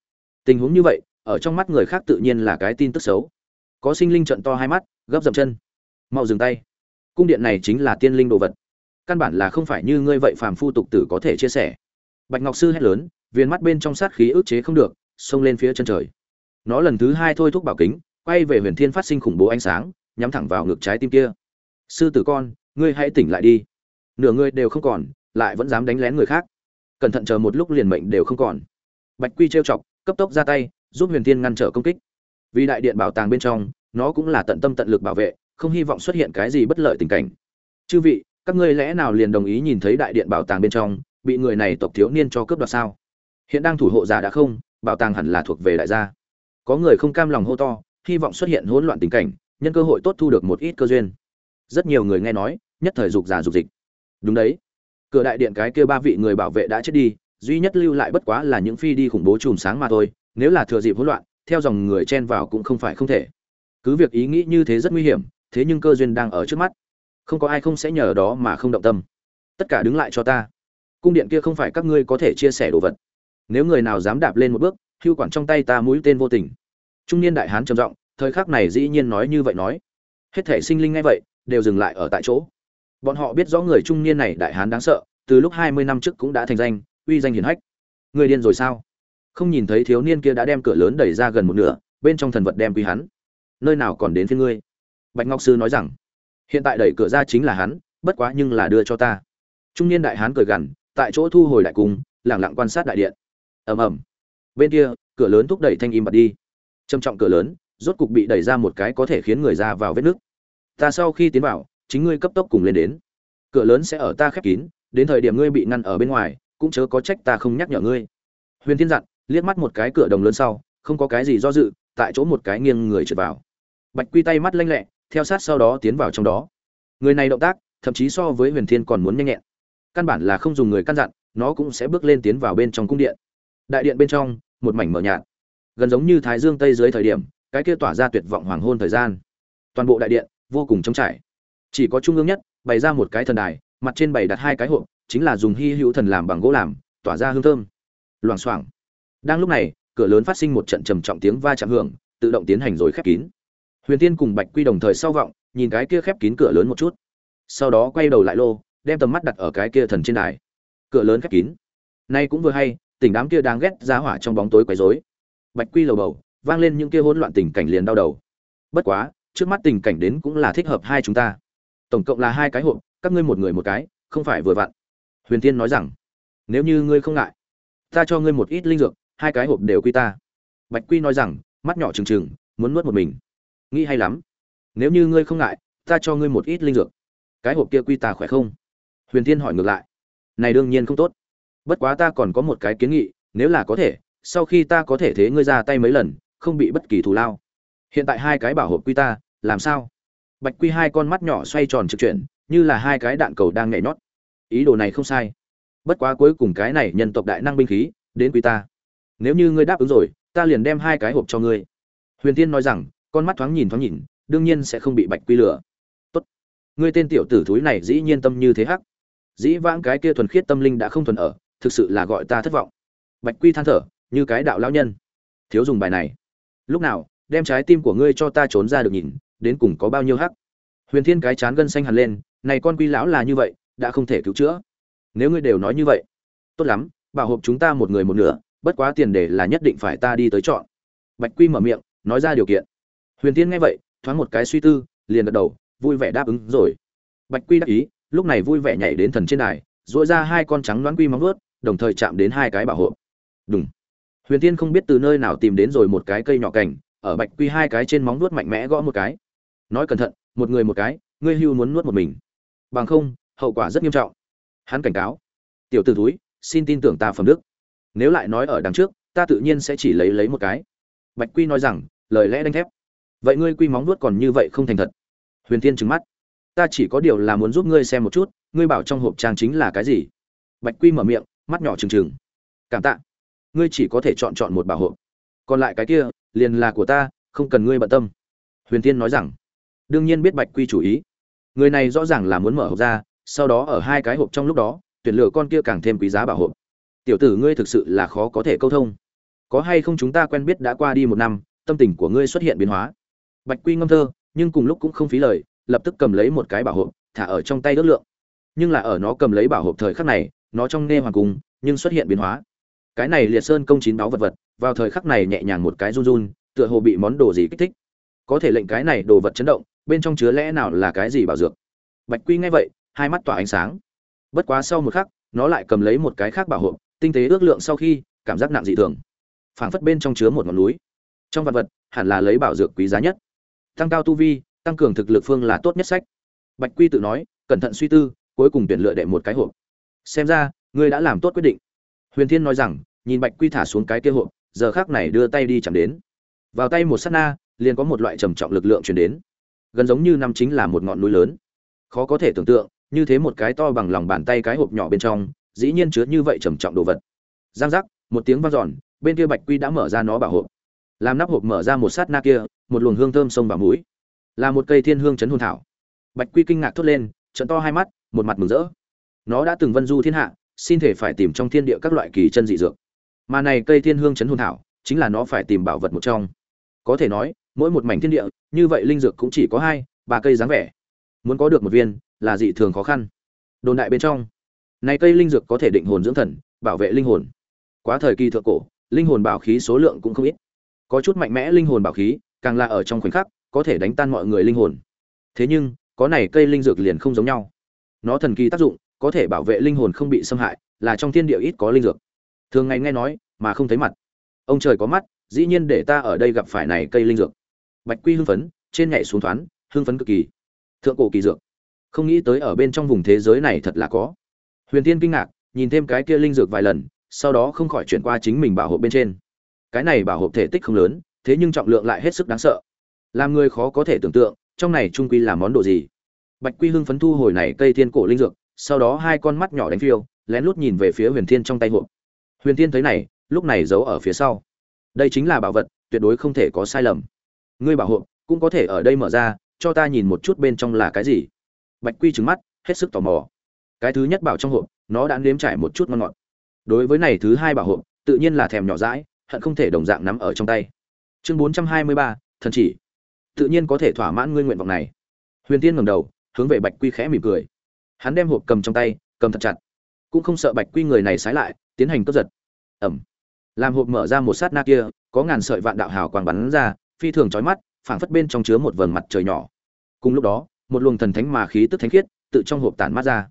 Tình huống như vậy, ở trong mắt người khác tự nhiên là cái tin tức xấu. Có sinh linh trận to hai mắt, gấp dậm chân mau dừng tay. Cung điện này chính là tiên linh đồ vật. Căn bản là không phải như ngươi vậy phàm phu tục tử có thể chia sẻ. Bạch ngọc sư hét lớn viên mắt bên trong sát khí ức chế không được, xông lên phía chân trời. Nó lần thứ hai thôi thúc bảo kính, quay về huyền thiên phát sinh khủng bố ánh sáng, nhắm thẳng vào ngực trái tim kia. Sư tử con, ngươi hãy tỉnh lại đi. Nửa ngươi đều không còn, lại vẫn dám đánh lén người khác. Cẩn thận chờ một lúc liền mệnh đều không còn. Bạch quy trêu chọc, cấp tốc ra tay, giúp huyền thiên ngăn trở công kích. Vì đại điện bảo tàng bên trong, nó cũng là tận tâm tận lực bảo vệ không hy vọng xuất hiện cái gì bất lợi tình cảnh. Chư vị, các ngươi lẽ nào liền đồng ý nhìn thấy đại điện bảo tàng bên trong, bị người này tộc thiếu niên cho cướp đoạt sao? Hiện đang thủ hộ giả đã không, bảo tàng hẳn là thuộc về đại gia. Có người không cam lòng hô to, hy vọng xuất hiện hỗn loạn tình cảnh, nhân cơ hội tốt thu được một ít cơ duyên. Rất nhiều người nghe nói, nhất thời dục giả dục dịch. Đúng đấy. Cửa đại điện cái kia ba vị người bảo vệ đã chết đi, duy nhất lưu lại bất quá là những phi đi khủng bố chùm sáng mà thôi, nếu là thừa dịp hỗn loạn, theo dòng người chen vào cũng không phải không thể. Cứ việc ý nghĩ như thế rất nguy hiểm thế nhưng cơ duyên đang ở trước mắt. Không có ai không sẽ nhờ đó mà không động tâm. Tất cả đứng lại cho ta. Cung điện kia không phải các ngươi có thể chia sẻ đồ vật. Nếu người nào dám đạp lên một bước, hưu quản trong tay ta mũi tên vô tình. Trung niên đại hán trầm giọng, thời khắc này dĩ nhiên nói như vậy nói. Hết thể sinh linh ngay vậy, đều dừng lại ở tại chỗ. Bọn họ biết rõ người trung niên này đại hán đáng sợ, từ lúc hai mươi năm trước cũng đã thành danh, uy danh hiển hách. Người điên rồi sao? Không nhìn thấy thiếu niên kia đã đem cửa lớn đẩy ra gần một nửa, bên trong thần vật đem quý hắn. Nơi nào còn đến phía ngươi? Bạch ngọc sư nói rằng, hiện tại đẩy cửa ra chính là hắn, bất quá nhưng là đưa cho ta. Trung niên đại hán cười gằn, tại chỗ thu hồi đại cung, lẳng lặng quan sát đại điện. Ầm ầm. Bên kia, cửa lớn thúc đẩy thanh im bật đi. Trầm trọng cửa lớn, rốt cục bị đẩy ra một cái có thể khiến người ra vào vết nước ta sau khi tiến vào, chính ngươi cấp tốc cùng lên đến. Cửa lớn sẽ ở ta khép kín, đến thời điểm ngươi bị ngăn ở bên ngoài, cũng chớ có trách ta không nhắc nhở ngươi. Huyền thiên dặn, liếc mắt một cái cửa đồng lớn sau, không có cái gì do dự, tại chỗ một cái nghiêng người trượt vào. Bạch quy tay mắt lanh lẹ theo sát sau đó tiến vào trong đó. Người này động tác, thậm chí so với huyền thiên còn muốn nhanh nhẹn. Căn bản là không dùng người căn dặn, nó cũng sẽ bước lên tiến vào bên trong cung điện. Đại điện bên trong, một mảnh mở nhạt. Gần giống như thái dương tây dưới thời điểm, cái kia tỏa ra tuyệt vọng hoàng hôn thời gian. Toàn bộ đại điện, vô cùng trống trải. Chỉ có trung ương nhất, bày ra một cái thần đài, mặt trên bày đặt hai cái hộp, chính là dùng hy hữu thần làm bằng gỗ làm, tỏa ra hương thơm. Loảng xoảng. Đang lúc này, cửa lớn phát sinh một trận trầm trọng tiếng va chạm hưởng, tự động tiến hành rồi khép kín huyền tiên cùng bạch quy đồng thời sau vọng, nhìn cái kia khép kín cửa lớn một chút. Sau đó quay đầu lại lô, đem tầm mắt đặt ở cái kia thần trên đài. Cửa lớn khép kín. Nay cũng vừa hay, tỉnh đám kia đang ghét giá hỏa trong bóng tối quấy rối. Bạch quy lầu bầu, vang lên những kia hỗn loạn tình cảnh liền đau đầu. Bất quá, trước mắt tình cảnh đến cũng là thích hợp hai chúng ta. Tổng cộng là hai cái hộp, các ngươi một người một cái, không phải vừa vặn. Huyền tiên nói rằng, nếu như ngươi không ngại, ta cho ngươi một ít linh dược, hai cái hộp đều quy ta. Bạch quy nói rằng, mắt nhỏ trừng trừng, muốn nuốt một mình nghĩ hay lắm. Nếu như ngươi không ngại, ta cho ngươi một ít linh dược. Cái hộp kia quy ta khỏe không? Huyền Thiên hỏi ngược lại. Này đương nhiên không tốt. Bất quá ta còn có một cái kiến nghị, nếu là có thể, sau khi ta có thể thế ngươi ra tay mấy lần, không bị bất kỳ thù lao. Hiện tại hai cái bảo hộp quy ta làm sao? Bạch quy hai con mắt nhỏ xoay tròn trực chuyển, như là hai cái đạn cầu đang nhảy nhót. Ý đồ này không sai. Bất quá cuối cùng cái này nhân tộc đại năng binh khí, đến quy ta nếu như ngươi đáp ứng rồi, ta liền đem hai cái hộp cho ngươi. Huyền tiên nói rằng con mắt thoáng nhìn thoáng nhìn, đương nhiên sẽ không bị bạch quy lừa. tốt. Ngươi tên tiểu tử thúi này dĩ nhiên tâm như thế hắc. Dĩ vãng cái kia thuần khiết tâm linh đã không thuần ở, thực sự là gọi ta thất vọng. Bạch quy than thở, như cái đạo lão nhân. Thiếu dùng bài này. Lúc nào, đem trái tim của ngươi cho ta trốn ra được nhìn, đến cùng có bao nhiêu hắc. Huyền thiên cái chán gân xanh hẳn lên, này con quy lão là như vậy, đã không thể cứu chữa. Nếu ngươi đều nói như vậy, tốt lắm, bảo hộp chúng ta một người một nửa, bất quá tiền đề là nhất định phải ta đi tới chọn. Bạch quy mở miệng, nói ra điều kiện huyền thiên nghe vậy, thoáng một cái suy tư, liền gật đầu, vui vẻ đáp ứng rồi. Bạch quy đáp ý, lúc này vui vẻ nhảy đến thần trên đài dội ra hai con trắng loãng quy móng vuốt, đồng thời chạm đến hai cái bảo hộ. Đúng huyền tiên không biết từ nơi nào tìm đến rồi một cái cây nhỏ cảnh ở bạch quy hai cái trên móng vuốt mạnh mẽ gõ một cái. Nói cẩn thận, một người một cái, ngươi hưu muốn nuốt một mình. Bằng không, hậu quả rất nghiêm trọng. Hắn cảnh cáo. Tiểu t ử túi xin tin tưởng ta phẩm đức. Nếu lại nói ở đằng trước, ta tự nhiên sẽ chỉ lấy lấy một cái. Bạch quy nói rằng, lời lẽ đanh thép vậy ngươi quy móng nuốt còn như vậy không thành thật. Huyền tiên trừng mắt. Ta chỉ có điều là muốn giúp ngươi xem một chút, ngươi bảo trong hộp trang chính là cái gì? Bạch quy mở miệng, mắt nhỏ trừng trừng. Cảm tạ. Ngươi chỉ có thể chọn chọn một bảo hộp còn lại cái kia, liền là của ta, không cần ngươi bận tâm. Huyền tiên nói rằng. Đương nhiên biết bạch quy chủ ý. Người này rõ ràng là muốn mở hộp ra, sau đó ở hai cái hộp trong lúc đó, tuyển lựa con kia càng thêm quý giá bảo hộp tiểu tử ngươi thực sự là khó có thể câu thông. Có hay không chúng ta quen biết đã qua đi một năm, tâm tình của ngươi xuất hiện biến hóa bạch quy ngâm thơ, nhưng cùng lúc cũng không phí lời, lập tức cầm lấy một cái bảo hộp, thả ở trong tay ước lượng. Nhưng là ở nó cầm lấy bảo hộp thời khắc này, nó trong nghe hoàng cung, nhưng xuất hiện biến hóa. Cái này liệt sơn công chín báo vật vật, vào thời khắc này nhẹ nhàng một cái run run, tựa hồ bị món đồ gì kích thích. Có thể lệnh cái này đồ vật chấn động, bên trong chứa lẽ nào là cái gì bảo dược? Bạch quy nghe vậy, hai mắt tỏa ánh sáng. Bất quá sau một khắc, nó lại cầm lấy một cái khác bảo hộp, tinh tế ước lượng sau khi, cảm giác nặng dị thường. Phảng phất bên trong chứa một ngọn núi. Trong vật vật, hẳn là lấy bảo dược quý giá nhất tăng cao tu vi, tăng cường thực lực phương là tốt nhất sách. Bạch quy tự nói, cẩn thận suy tư, cuối cùng tuyển lựa đệ một cái hộp. Xem ra, ngươi đã làm tốt quyết định. Huyền thiên nói rằng, nhìn bạch quy thả xuống cái kia hộp, giờ khác này đưa tay đi chạm đến. Vào tay một s á t na, liền có một loại trầm trọng lực lượng chuyển đến. Gần giống như năm chính là một ngọn núi lớn. Khó có thể tưởng tượng, như thế một cái to bằng lòng bàn tay cái hộp nhỏ bên trong, dĩ nhiên chứa như vậy trầm trọng đồ vật. Giang giác, một tiếng vang dọn, bên kia bạch quy đã mở ra nó bảo hộp. Làm nắp hộp mở ra một sát na kia một luồng hương thơm sông vào mũi. Là một cây thiên hương chấn hồn thảo. Bạch quy kinh ngạc thốt lên, trận to hai mắt, một mặt mừng rỡ. Nó đã từng vân du thiên hạ, xin thể phải tìm trong thiên địa các loại kỳ chân dị dược. Mà này cây thiên hương chấn hồn thảo, chính là nó phải tìm bảo vật một trong. Có thể nói, mỗi một mảnh thiên địa, như vậy linh dược cũng chỉ có hai, ba cây dáng vẻ. Muốn có được một viên, là dị thường khó khăn. Đồn đại bên trong, này cây linh dược có thể định hồn dưỡng thần, bảo vệ linh hồn. Quá thời kỳ thượng cổ, linh hồn bảo khí số lượng cũng không ít. Có chút mạnh mẽ linh hồn bảo khí càng là ở trong khoảnh khắc, có thể đánh tan mọi người linh hồn. Thế nhưng, có này cây linh dược liền không giống nhau. Nó thần kỳ tác dụng, có thể bảo vệ linh hồn không bị xâm hại, là trong thiên địa ít có linh dược. Thường ngày nghe nói, mà không thấy mặt. Ông trời có mắt, dĩ nhiên để ta ở đây gặp phải này cây linh dược. Bạch quy hưng phấn, trên nhảy xuống thoáng hưng phấn cực kỳ. Thượng cổ kỳ dược. Không nghĩ tới ở bên trong vùng thế giới này thật là có. Huyền tiên kinh ngạc, nhìn thêm cái kia linh dược vài lần, sau đó không khỏi chuyển qua chính mình bảo hộ bên trên. Cái này bảo hộp thể tích không lớn thế nhưng trọng lượng lại hết sức đáng sợ. Làm người khó có thể tưởng tượng, trong này trung quy là món đồ gì. Bạch quy hưng phấn thu hồi này cây thiên cổ linh dược, sau đó hai con mắt nhỏ đánh phiêu, lén lút nhìn về phía huyền thiên trong tay hộp. Huyền thiên thấy này, lúc này giấu ở phía sau. Đây chính là bảo vật, tuyệt đối không thể có sai lầm. Ngươi bảo hộp, cũng có thể ở đây mở ra, cho ta nhìn một chút bên trong là cái gì. Bạch quy trứng mắt, hết sức tò mò. Cái thứ nhất bảo trong hộp, nó đã nếm trải một chút ngon ngọt. Đối với này thứ hai bảo hộp, tự nhiên là thèm nhỏ dãi, hận không thể đồng dạng nắm ở trong tay chương bốn trăm hai mươi ba, thần chỉ. Tự nhiên có thể thỏa mãn ngươi nguyện vọng này. Huyền tiên ngẩng đầu, hướng về bạch quy khẽ mỉm cười. Hắn đem hộp cầm trong tay, cầm thật chặt. Cũng không sợ bạch quy người này sái lại, tiến hành cướp giật. Ẩm. Làm hộp mở ra một sát na kia, có ngàn sợi vạn đạo hào quang bắn ra, phi thường chói mắt, phảng phất bên trong chứa một vầng mặt trời nhỏ. Cùng lúc đó, một luồng thần thánh mà khí tức thánh khiết, tự trong hộp tản mát ra.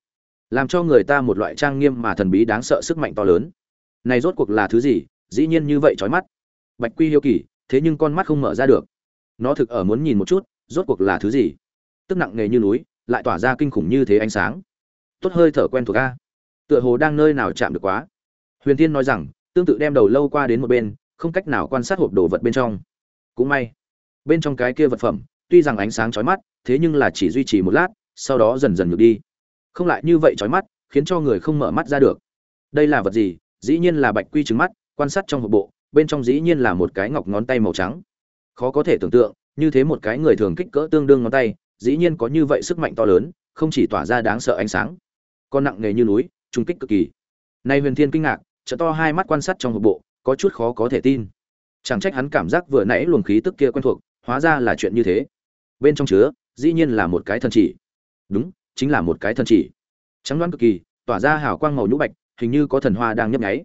Làm cho người ta một loại trang nghiêm mà thần bí đáng sợ sức mạnh to lớn. Này rốt cuộc là thứ gì? Dĩ nhiên như vậy chói mắt. Bạch quy hiếu kỳ thế nhưng con mắt không mở ra được. Nó thực ở muốn nhìn một chút, rốt cuộc là thứ gì? Tức nặng nề như núi, lại tỏa ra kinh khủng như thế ánh sáng. Tốt hơi thở quen thuộc a. Tựa hồ đang nơi nào chạm được quá. Huyền Thiên nói rằng, tương tự đem đầu lâu qua đến một bên, không cách nào quan sát hộp đồ vật bên trong. Cũng may, bên trong cái kia vật phẩm, tuy rằng ánh sáng chói mắt, thế nhưng là chỉ duy trì một lát, sau đó dần dần ngược đi. Không lại như vậy chói mắt, khiến cho người không mở mắt ra được. Đây là vật gì? Dĩ nhiên là bạch quy trứng mắt, quan sát trong hộp bộ bên trong dĩ nhiên là một cái ngọc ngón tay màu trắng. Khó có thể tưởng tượng, như thế một cái người thường kích cỡ tương đương ngón tay, dĩ nhiên có như vậy sức mạnh to lớn, không chỉ tỏa ra đáng sợ ánh sáng, còn nặng nề như núi trung kích cực kỳ. Nay huyền thiên kinh ngạc, trợ to hai mắt quan sát trong hộp bộ, có chút khó có thể tin. Chẳng trách hắn cảm giác vừa nãy luồng khí tức kia quen thuộc, hóa ra là chuyện như thế. Bên trong chứa, dĩ nhiên là một cái thần chỉ. Đúng, chính là một cái thần chỉ. Trắng đoán cực kỳ, tỏa ra hào quang màu nhũ bạch, hình như có thần hoa đang nhấp nháy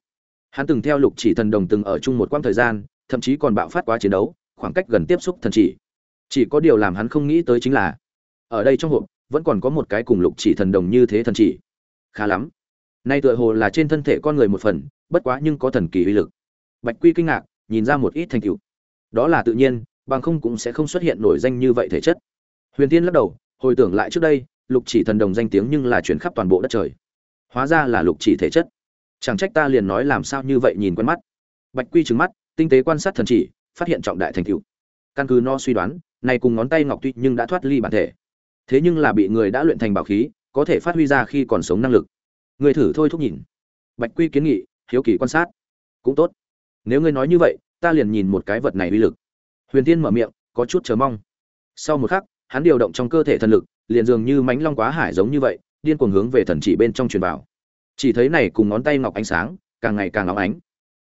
hắn từng theo lục chỉ thần đồng từng ở chung một quãng thời gian, thậm chí còn bạo phát quá chiến đấu, khoảng cách gần tiếp xúc thần chỉ. Chỉ có điều làm hắn không nghĩ tới chính là, ở đây trong hộp, vẫn còn có một cái cùng lục chỉ thần đồng như thế thần chỉ. Khá lắm. Nay tựa hồ là trên thân thể con người một phần, bất quá nhưng có thần kỳ uy lực. Bạch quy kinh ngạc, nhìn ra một ít thành tựu. Đó là tự nhiên, bằng không cũng sẽ không xuất hiện nổi danh như vậy thể chất. Huyền tiên lắc đầu, hồi tưởng lại trước đây, lục chỉ thần đồng danh tiếng nhưng là chuyển khắp toàn bộ đất trời. Hóa ra là lục chỉ thể chất chẳng trách ta liền nói làm sao như vậy nhìn quen mắt. Bạch quy trừng mắt, tinh tế quan sát thần chỉ, phát hiện trọng đại thành tựu. Căn cứ no suy đoán, này cùng ngón tay ngọc tuy nhưng đã thoát ly bản thể. Thế nhưng là bị người đã luyện thành bảo khí, có thể phát huy ra khi còn sống năng lực. Người thử thôi thúc nhìn. Bạch quy kiến nghị, hiếu kỳ quan sát. Cũng tốt. Nếu ngươi nói như vậy, ta liền nhìn một cái vật này uy lực. Huyền tiên mở miệng, có chút chờ mong. Sau một khắc, hắn điều động trong cơ thể thần lực, liền dường như mánh long quá hải giống như vậy, điên cuồng hướng về thần chỉ bên trong truyền vào chỉ thấy này cùng ngón tay ngọc ánh sáng, càng ngày càng óng ánh.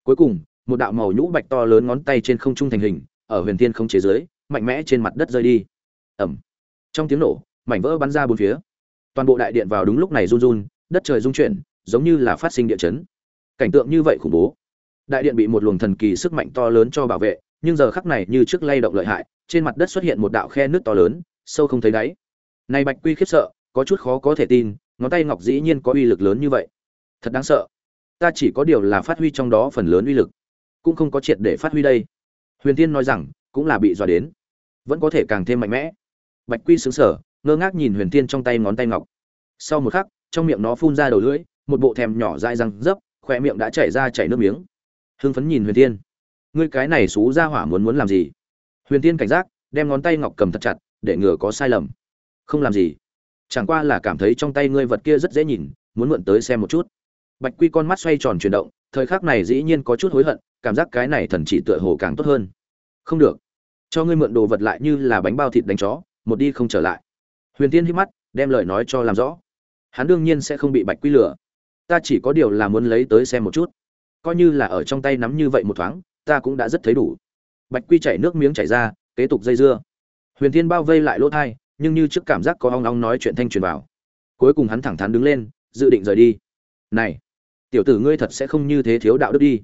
Cuối cùng, một đạo màu nhũ bạch to lớn ngón tay trên không trung thành hình, ở huyền thiên không chế giới, mạnh mẽ trên mặt đất rơi đi. Ẩm trong tiếng nổ, mảnh vỡ bắn ra bốn phía. Toàn bộ đại điện vào đúng lúc này run run, đất trời rung chuyển, giống như là phát sinh địa chấn. Cảnh tượng như vậy khủng bố. Đại điện bị một luồng thần kỳ sức mạnh to lớn cho bảo vệ, nhưng giờ khắc này như trước lay động lợi hại, trên mặt đất xuất hiện một đạo khe nước to lớn, sâu không thấy đáy. Này bạch quy khiếp sợ, có chút khó có thể tin, ngón tay ngọc dĩ nhiên có uy lực lớn như vậy thật đáng sợ. Ta chỉ có điều là phát huy trong đó phần lớn uy lực, cũng không có triệt để phát huy đây. Huyền tiên nói rằng, cũng là bị dọa đến. Vẫn có thể càng thêm mạnh mẽ. Bạch quy xứng sở ngơ ngác nhìn huyền tiên trong tay ngón tay ngọc. Sau một khắc, trong miệng nó phun ra đầu lưỡi, một bộ thèm nhỏ dai răng dấp khỏe miệng đã chảy ra chảy nước miếng. Hưng phấn nhìn huyền tiên ngươi cái này xú ra hỏa muốn muốn làm gì? Huyền tiên cảnh giác, đem ngón tay ngọc cầm thật chặt, để ngừa có sai lầm. Không làm gì. Chẳng qua là cảm thấy trong tay ngươi vật kia rất dễ nhìn, muốn mượn tới xem một chút bạch quy con mắt xoay tròn chuyển động, thời khắc này dĩ nhiên có chút hối hận, cảm giác cái này thần chỉ tựa hồ càng tốt hơn. Không được. Cho ngươi mượn đồ vật lại như là bánh bao thịt đánh chó, một đi không trở lại. Huyền tiên hít mắt, đem lời nói cho làm rõ. Hắn đương nhiên sẽ không bị bạch quy lừa. Ta chỉ có điều là muốn lấy tới xem một chút. Coi như là ở trong tay nắm như vậy một thoáng, ta cũng đã rất thấy đủ. Bạch quy chảy nước miếng chảy ra, kế tục dây dưa. Huyền thiên bao vây lại lỗ thai, nhưng như trước cảm giác có ong ong nói chuyện thanh truyền vào. Cuối cùng hắn thẳng thắn đứng lên, dự định rời đi. Này! Tiểu tử ngươi thật sẽ không như thế thiếu đạo đức đi.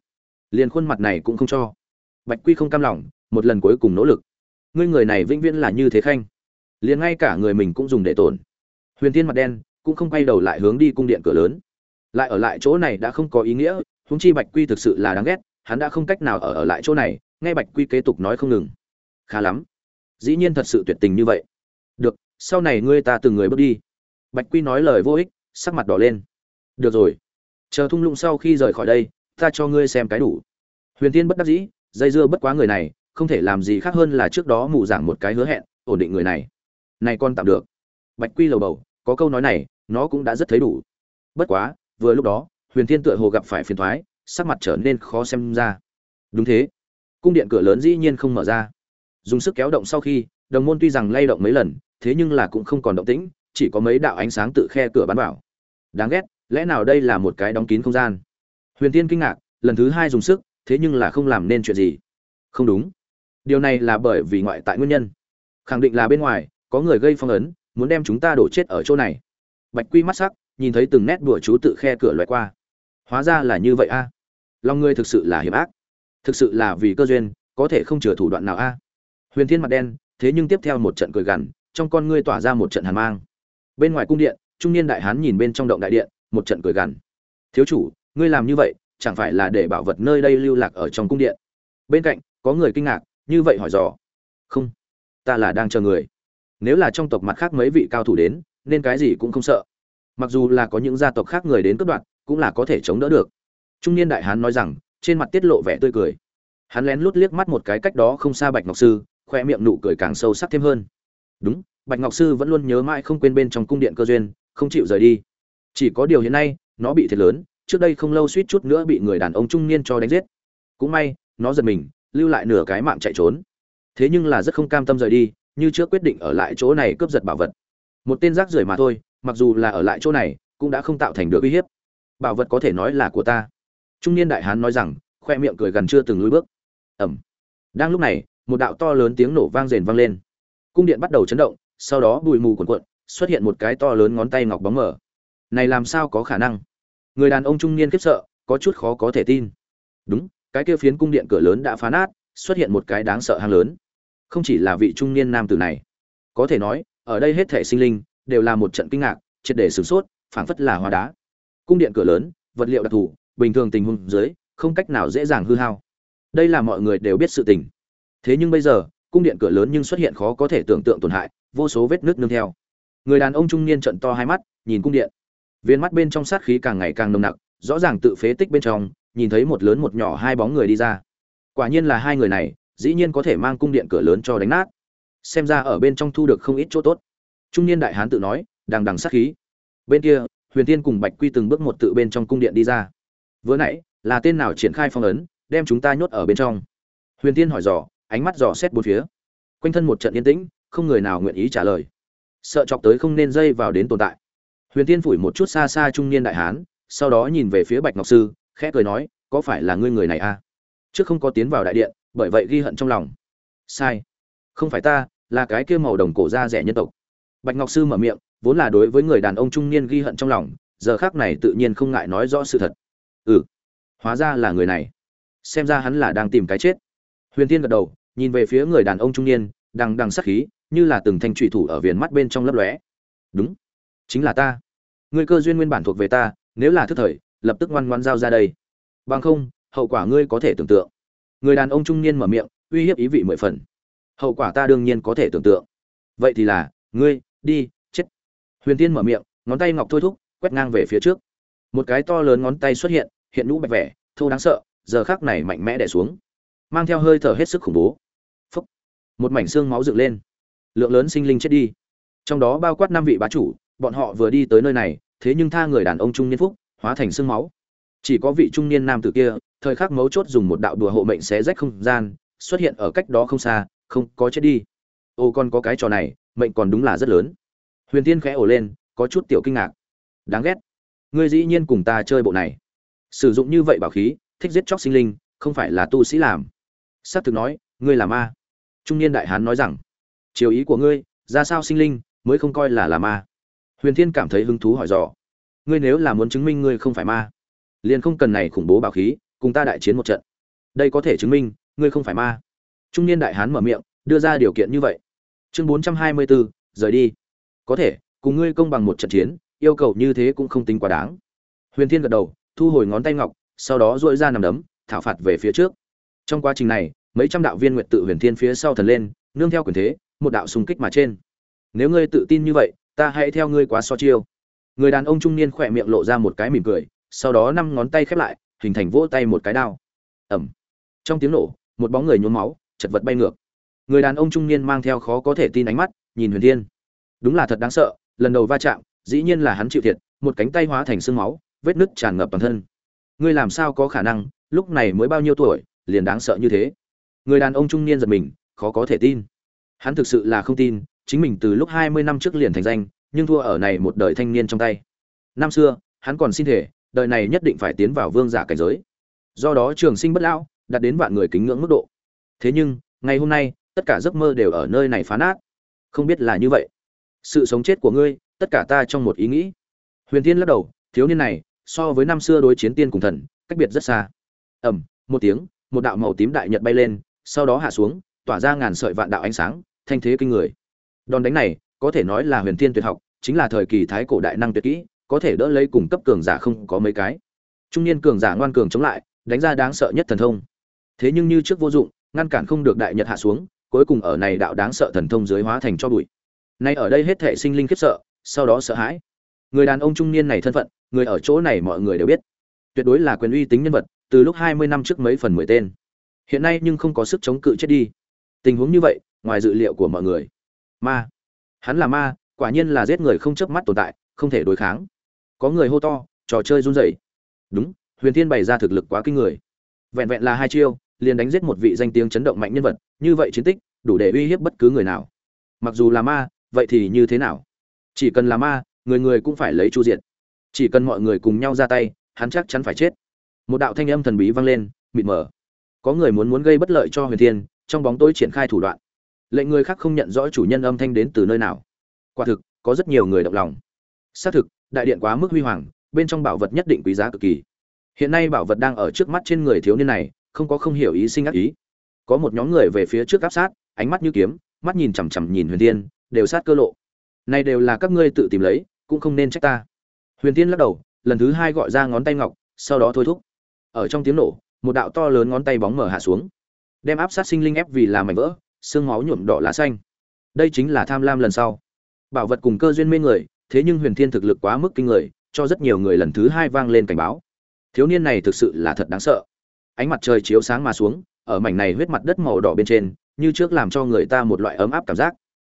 Liền khuôn mặt này cũng không cho. Bạch quy không cam lòng, một lần cuối cùng nỗ lực. Ngươi người này vĩnh viễn là như thế khanh. Liền ngay cả người mình cũng dùng để tổn. Huyền thiên mặt đen, cũng không quay đầu lại hướng đi cung điện cửa lớn. Lại ở lại chỗ này đã không có ý nghĩa húng chi bạch quy thực sự là đáng ghét, hắn đã không cách nào ở ở lại chỗ này, nghe bạch quy kế tục nói không ngừng. Khá lắm. Dĩ nhiên thật sự tuyệt tình như vậy. Được, sau này ngươi ta từng người bước đi. Bạch quy nói lời vô ích, sắc mặt đỏ lên. Được rồi chờ thung lũng sau khi rời khỏi đây, ta cho ngươi xem cái đủ. Huyền tiên bất đắc dĩ, dây dưa bất quá người này, không thể làm gì khác hơn là trước đó mù giảng một cái hứa hẹn, ổn định người này. Này con tạm được. Bạch quy lầu bầu, có câu nói này, nó cũng đã rất thấy đủ. Bất quá, vừa lúc đó, huyền thiên tựa hồ gặp phải phiền thoái, sắc mặt trở nên khó xem ra. Đúng thế. Cung điện cửa lớn dĩ nhiên không mở ra. Dùng sức kéo động sau khi, đồng môn tuy rằng lay động mấy lần, thế nhưng là cũng không còn động tĩnh, chỉ có mấy đạo ánh sáng tự khe cửa bắn vào. Đáng ghét lẽ nào đây là một cái đóng kín không gian? Huyền tiên kinh ngạc, lần thứ hai dùng sức, thế nhưng là không làm nên chuyện gì. Không đúng. Điều này là bởi vì ngoại tại nguyên nhân. Khẳng định là bên ngoài, có người gây phong ấn, muốn đem chúng ta đổ chết ở chỗ này. Bạch quy mắt sắc, nhìn thấy từng nét đùa chú tự khe cửa loại qua. Hóa ra là như vậy a. À. lòng ngươi thực sự là hiểm ác. Thực sự là vì cơ duyên, có thể không chừa thủ đoạn nào a. Huyền thiên mặt đen, thế nhưng tiếp theo một trận cười gằn, trong con ngươi tỏa ra một trận hàn mang. Bên ngoài cung điện, trung niên đại hán nhìn bên trong động đại điện một trận cười gằn. Thiếu chủ, ngươi làm như vậy, chẳng phải là để bảo vật nơi đây lưu lạc ở trong cung điện? Bên cạnh, có người kinh ngạc, như vậy hỏi dò. Không, ta là đang chờ người. Nếu là trong tộc mặt khác mấy vị cao thủ đến, nên cái gì cũng không sợ. Mặc dù là có những gia tộc khác người đến cướp đoạt, cũng là có thể chống đỡ được. Trung niên đại hán nói rằng, trên mặt tiết lộ vẻ tươi cười. Hắn lén lút liếc mắt một cái cách đó không xa bạch ngọc sư, khoe miệng nụ cười càng sâu sắc thêm hơn. Đúng, bạch ngọc sư vẫn luôn nhớ mãi không quên bên trong cung điện cơ duyên, không chịu rời đi chỉ có điều hiện nay, nó bị thiệt lớn, trước đây không lâu suýt chút nữa bị người đàn ông trung niên cho đánh giết. Cũng may, nó giật mình, lưu lại nửa cái mạng chạy trốn. Thế nhưng là rất không cam tâm rời đi, như trước quyết định ở lại chỗ này cướp giật bảo vật. Một tên rác rưởi mà thôi, mặc dù là ở lại chỗ này, cũng đã không tạo thành được uy hiếp. Bảo vật có thể nói là của ta. Trung niên đại hán nói rằng, khoe miệng cười gần chưa từng lùi bước. Ẩm. Đang lúc này, một đạo to lớn tiếng nổ vang rền vang lên. Cung điện bắt đầu chấn động, sau đó bụi mù cuộn cuộn, xuất hiện một cái to lớn ngón tay ngọc bóng mở này làm sao có khả năng? Người đàn ông trung niên khiếp sợ, có chút khó có thể tin. Đúng, cái kia phiến cung điện cửa lớn đã phá nát, xuất hiện một cái đáng sợ hang lớn. Không chỉ là vị trung niên nam tử này. Có thể nói, ở đây hết thể sinh linh, đều là một trận kinh ngạc, triệt để sửng sốt, phảng phất là hóa đá. Cung điện cửa lớn, vật liệu đặc thù, bình thường tình huống dưới, không cách nào dễ dàng hư hao. Đây là mọi người đều biết sự tình. Thế nhưng bây giờ, cung điện cửa lớn nhưng xuất hiện khó có thể tưởng tượng tổn hại, vô số vết nước nương theo. Người đàn ông trung niên trận to hai mắt, nhìn cung điện viên mắt bên trong sát khí càng ngày càng nồng nặc, rõ ràng tự phế tích bên trong, nhìn thấy một lớn một nhỏ hai bóng người đi ra. Quả nhiên là hai người này, dĩ nhiên có thể mang cung điện cửa lớn cho đánh nát. Xem ra ở bên trong thu được không ít chỗ tốt. Trung niên đại hán tự nói, đằng đằng sát khí. Bên kia, huyền tiên cùng bạch quy từng bước một tự bên trong cung điện đi ra. Vừa nãy, là tên nào triển khai phong ấn, đem chúng ta nhốt ở bên trong? Huyền tiên hỏi dò, ánh mắt dò xét bốn phía. Quanh thân một trận yên tĩnh, không người nào nguyện ý trả lời. Sợ chọc tới không nên dây vào đến tồn tại huyền tiên phủi một chút xa xa trung niên đại hán, sau đó nhìn về phía bạch ngọc sư, khẽ cười nói, có phải là ngươi người này a à? trước không có tiến vào đại điện, bởi vậy ghi hận trong lòng. Sai, không phải ta, là cái kia màu đồng cổ da rẻ nhân tộc. Bạch ngọc sư mở miệng, vốn là đối với người đàn ông trung niên ghi hận trong lòng, giờ khác này tự nhiên không ngại nói rõ sự thật. Ừ hóa ra là người này. Xem ra hắn là đang tìm cái chết. Huyền tiên gật đầu, nhìn về phía người đàn ông trung niên đang đằng sắc khí, như là từng thanh trụy thủ ở viền mắt bên trong lấp lóe. Đúng, chính là ta ngươi cơ duyên nguyên bản thuộc về ta, nếu là thức thời, lập tức ngoan ngoan giao ra đây. Bằng không, hậu quả ngươi có thể tưởng tượng. Người đàn ông trung niên mở miệng, uy hiếp ý vị mười phần. Hậu quả ta đương nhiên có thể tưởng tượng. Vậy thì là, ngươi, đi, chết. Huyền tiên mở miệng, ngón tay ngọc thôi thúc, quét ngang về phía trước. Một cái to lớn ngón tay xuất hiện hiện nhũ bạch vẻ, thô đáng sợ, giờ khác này mạnh mẽ đẻ xuống. Mang theo hơi thở hết sức khủng bố. Phúc. một mảnh xương máu dựng lên. Lượng lớn sinh linh chết đi. Trong đó bao quát năm vị bá chủ, bọn họ vừa đi tới nơi này thế nhưng tha người đàn ông trung niên phúc, hóa thành xương máu. Chỉ có vị trung niên nam tử kia, thời khắc mấu chốt dùng một đạo đùa hộ mệnh xé rách không gian, xuất hiện ở cách đó không xa, không có chết đi. Ô còn có cái trò này, mệnh còn đúng là rất lớn. Huyền tiên khẽ ổ lên, có chút tiểu kinh ngạc. Đáng ghét. Ngươi dĩ nhiên cùng ta chơi bộ này. Sử dụng như vậy bảo khí, thích giết chóc sinh linh, không phải là tu sĩ làm. S á c thực nói, ngươi là ma. Trung niên đại hán nói rằng, chiều ý của ngươi, ra sao sinh linh, mới không coi là là ma huyền thiên cảm thấy hứng thú hỏi dò. Ngươi nếu là muốn chứng minh ngươi không phải ma, liền không cần này khủng bố bảo khí, cùng ta đại chiến một trận. Đây có thể chứng minh, ngươi không phải ma. Trung niên đại hán mở miệng, đưa ra điều kiện như vậy. Chương bốn trăm hai mươi bốn rời đi. Có thể, cùng ngươi công bằng một trận chiến, yêu cầu như thế cũng không tính quá đáng. Huyền thiên gật đầu, thu hồi ngón tay ngọc, sau đó dội ra nằm đấm, thảo phạt về phía trước. Trong quá trình này, mấy trăm đạo viên nguyện tự huyền thiên phía sau thần lên, nương theo quyền thế, một đạo xung kích mà trên. Nếu ngươi tự tin như vậy ta hãy theo ngươi quá so chiêu. Người đàn ông trung niên khỏe miệng lộ ra một cái mỉm cười, sau đó năm ngón tay khép lại, hình thành vỗ tay một cái đao. Ẩm trong tiếng nổ, một bóng người nhuốm máu, chật vật bay ngược. Người đàn ông trung niên mang theo khó có thể tin ánh mắt, nhìn huyền thiên. Đúng là thật đáng sợ, lần đầu va chạm, dĩ nhiên là hắn chịu thiệt, một cánh tay hóa thành xương máu, vết nứt tràn ngập toàn thân. Ngươi làm sao có khả năng, lúc này mới bao nhiêu tuổi, liền đáng sợ như thế? Người đàn ông trung niên giật mình, khó có thể tin. Hắn thực sự là không tin chính mình từ lúc hai mươi năm trước liền thành danh, nhưng thua ở này một đời thanh niên trong tay. Năm xưa, hắn còn xin thể, đời này nhất định phải tiến vào vương giả cảnh giới. Do đó trường sinh bất lão, đạt đến vạn người kính ngưỡng mức độ. Thế nhưng, ngày hôm nay, tất cả giấc mơ đều ở nơi này phá nát. Không biết là như vậy. Sự sống chết của ngươi, tất cả ta trong một ý nghĩ. Huyền thiên lắc đầu, thiếu niên này, so với năm xưa đối chiến tiên cùng thần, cách biệt rất xa. Ầm, một tiếng, một đạo màu tím đại nhật bay lên, sau đó hạ xuống, tỏa ra ngàn sợi vạn đạo ánh sáng, thanh thế kinh người đòn đánh này, có thể nói là huyền thiên tuyệt học, chính là thời kỳ thái cổ đại năng tuyệt kỹ, có thể đỡ lấy cùng cấp cường giả không có mấy cái. Trung niên cường giả ngoan cường chống lại, đánh ra đáng sợ nhất thần thông. Thế nhưng như trước vô dụng, ngăn cản không được đại nhật hạ xuống, cuối cùng ở này đạo đáng sợ thần thông dưới hóa thành cho bụi. Nay ở đây hết thảy sinh linh khiếp sợ, sau đó sợ hãi. Người đàn ông trung niên này thân phận, người ở chỗ này mọi người đều biết. Tuyệt đối là quyền uy tính nhân vật, từ lúc hai mươi năm trước mấy phần mười tên. Hiện nay nhưng không có sức chống cự chết đi. Tình huống như vậy, ngoài dự liệu của mọi người ma. Hắn là ma, quả nhiên là giết người không chớp mắt tồn tại, không thể đối kháng. Có người hô to, trò chơi run rẩy. Đúng, huyền thiên bày ra thực lực quá kinh người. Vẹn vẹn là hai chiêu, liền đánh giết một vị danh tiếng chấn động mạnh nhân vật, như vậy chiến tích, đủ để uy hiếp bất cứ người nào. Mặc dù là ma, vậy thì như thế nào? Chỉ cần là ma, người người cũng phải lấy chu diện chỉ cần mọi người cùng nhau ra tay, hắn chắc chắn phải chết. Một đạo thanh âm thần bí vang lên, mịt mờ. Có người muốn muốn gây bất lợi cho huyền thiên, trong bóng tối triển khai thủ đoạn lệnh người khác không nhận rõ chủ nhân âm thanh đến từ nơi nào. Quả thực, có rất nhiều người động lòng. Xác thực, đại điện quá mức huy hoàng, bên trong bảo vật nhất định quý giá cực kỳ. Hiện nay bảo vật đang ở trước mắt trên người thiếu niên này, không có không hiểu ý sinh ác ý. Có một nhóm người về phía trước áp sát, ánh mắt như kiếm, mắt nhìn chằm chằm nhìn huyền thiên, đều sát cơ lộ. Này đều là các ngươi tự tìm lấy, cũng không nên trách ta. Huyền tiên lắc đầu, lần thứ hai gọi ra ngón tay ngọc, sau đó thôi thúc. Ở trong tiếng nổ, một đạo to lớn ngón tay bóng mở hạ xuống. Đem áp sát sinh linh ép vì làm mảnh vỡ xương máu nhuộm đỏ lá xanh. Đây chính là tham lam lần sau. Bảo vật cùng cơ duyên mê người, thế nhưng huyền thiên thực lực quá mức kinh người, cho rất nhiều người lần thứ hai vang lên cảnh báo. Thiếu niên này thực sự là thật đáng sợ. Ánh mặt trời chiếu sáng mà xuống, ở mảnh này huyết mặt đất màu đỏ bên trên, như trước làm cho người ta một loại ấm áp cảm giác.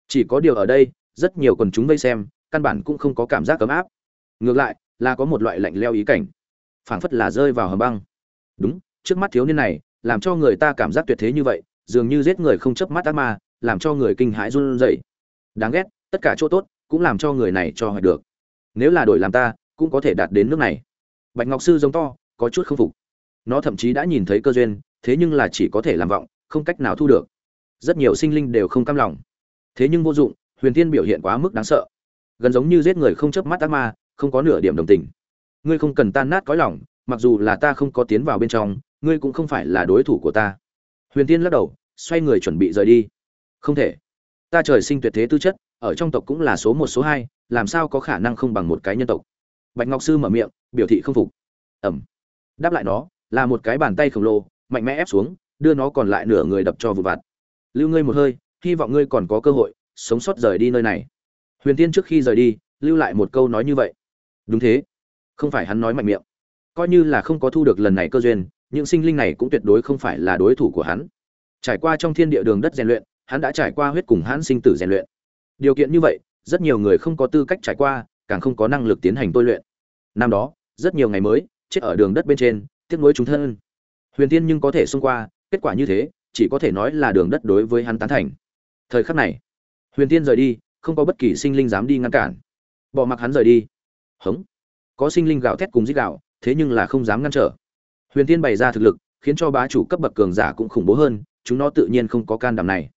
Chỉ có điều ở đây, rất nhiều quần chúng vây xem, căn bản cũng không có cảm giác ấm áp. Ngược lại, là có một loại lạnh leo ý cảnh. Phảng phất là rơi vào hầm băng. Đúng, trước mắt thiếu niên này, làm cho người ta cảm giác tuyệt thế như vậy dường như giết người không chớp mắt ác ma, làm cho người kinh hãi run rẩy. Đáng ghét, tất cả chỗ tốt cũng làm cho người này cho hỏi được. Nếu là đổi làm ta, cũng có thể đạt đến nước này. Bạch ngọc sư giống to, có chút không phục. Nó thậm chí đã nhìn thấy cơ duyên, thế nhưng là chỉ có thể làm vọng, không cách nào thu được. Rất nhiều sinh linh đều không cam lòng. Thế nhưng vô dụng, huyền tiên biểu hiện quá mức đáng sợ. Gần giống như giết người không chớp mắt ác ma, không có nửa điểm đồng tình. Ngươi không cần tan nát cõi lòng, mặc dù là ta không có tiến vào bên trong, ngươi cũng không phải là đối thủ của ta huyền tiên lắc đầu, xoay người chuẩn bị rời đi. Không thể. Ta trời sinh tuyệt thế tư chất, ở trong tộc cũng là số một, số hai, làm sao có khả năng không bằng một cái nhân tộc? Bạch ngọc sư mở miệng, biểu thị không phục. Ẩm. Đáp lại nó, là một cái bàn tay khổng lồ, mạnh mẽ ép xuống, đưa nó còn lại nửa người đập cho vụt vặt. Lưu ngươi một hơi, hy vọng ngươi còn có cơ hội, sống sót rời đi nơi này. Huyền tiên trước khi rời đi, lưu lại một câu nói như vậy. Đúng thế. Không phải hắn nói mạnh miệng. Coi như là không có thu được lần này cơ duyên những sinh linh này cũng tuyệt đối không phải là đối thủ của hắn. Trải qua trong thiên địa đường đất rèn luyện, hắn đã trải qua huyết cùng hắn sinh tử rèn luyện. Điều kiện như vậy, rất nhiều người không có tư cách trải qua, càng không có năng lực tiến hành tôi luyện. Năm đó, rất nhiều ngày mới, chết ở đường đất bên trên, tiếc nuối chúng thân. Huyền tiên nhưng có thể xông qua, kết quả như thế, chỉ có thể nói là đường đất đối với hắn tán thành. Thời khắc này, huyền tiên rời đi, không có bất kỳ sinh linh dám đi ngăn cản. Bỏ mặc hắn rời đi. Hống. Có sinh linh gào thét cùng giết gạo thế nhưng là không dám ngăn trở huyền tiên bày ra thực lực, khiến cho bá chủ cấp bậc cường giả cũng khủng bố hơn, chúng nó tự nhiên không có can đảm này.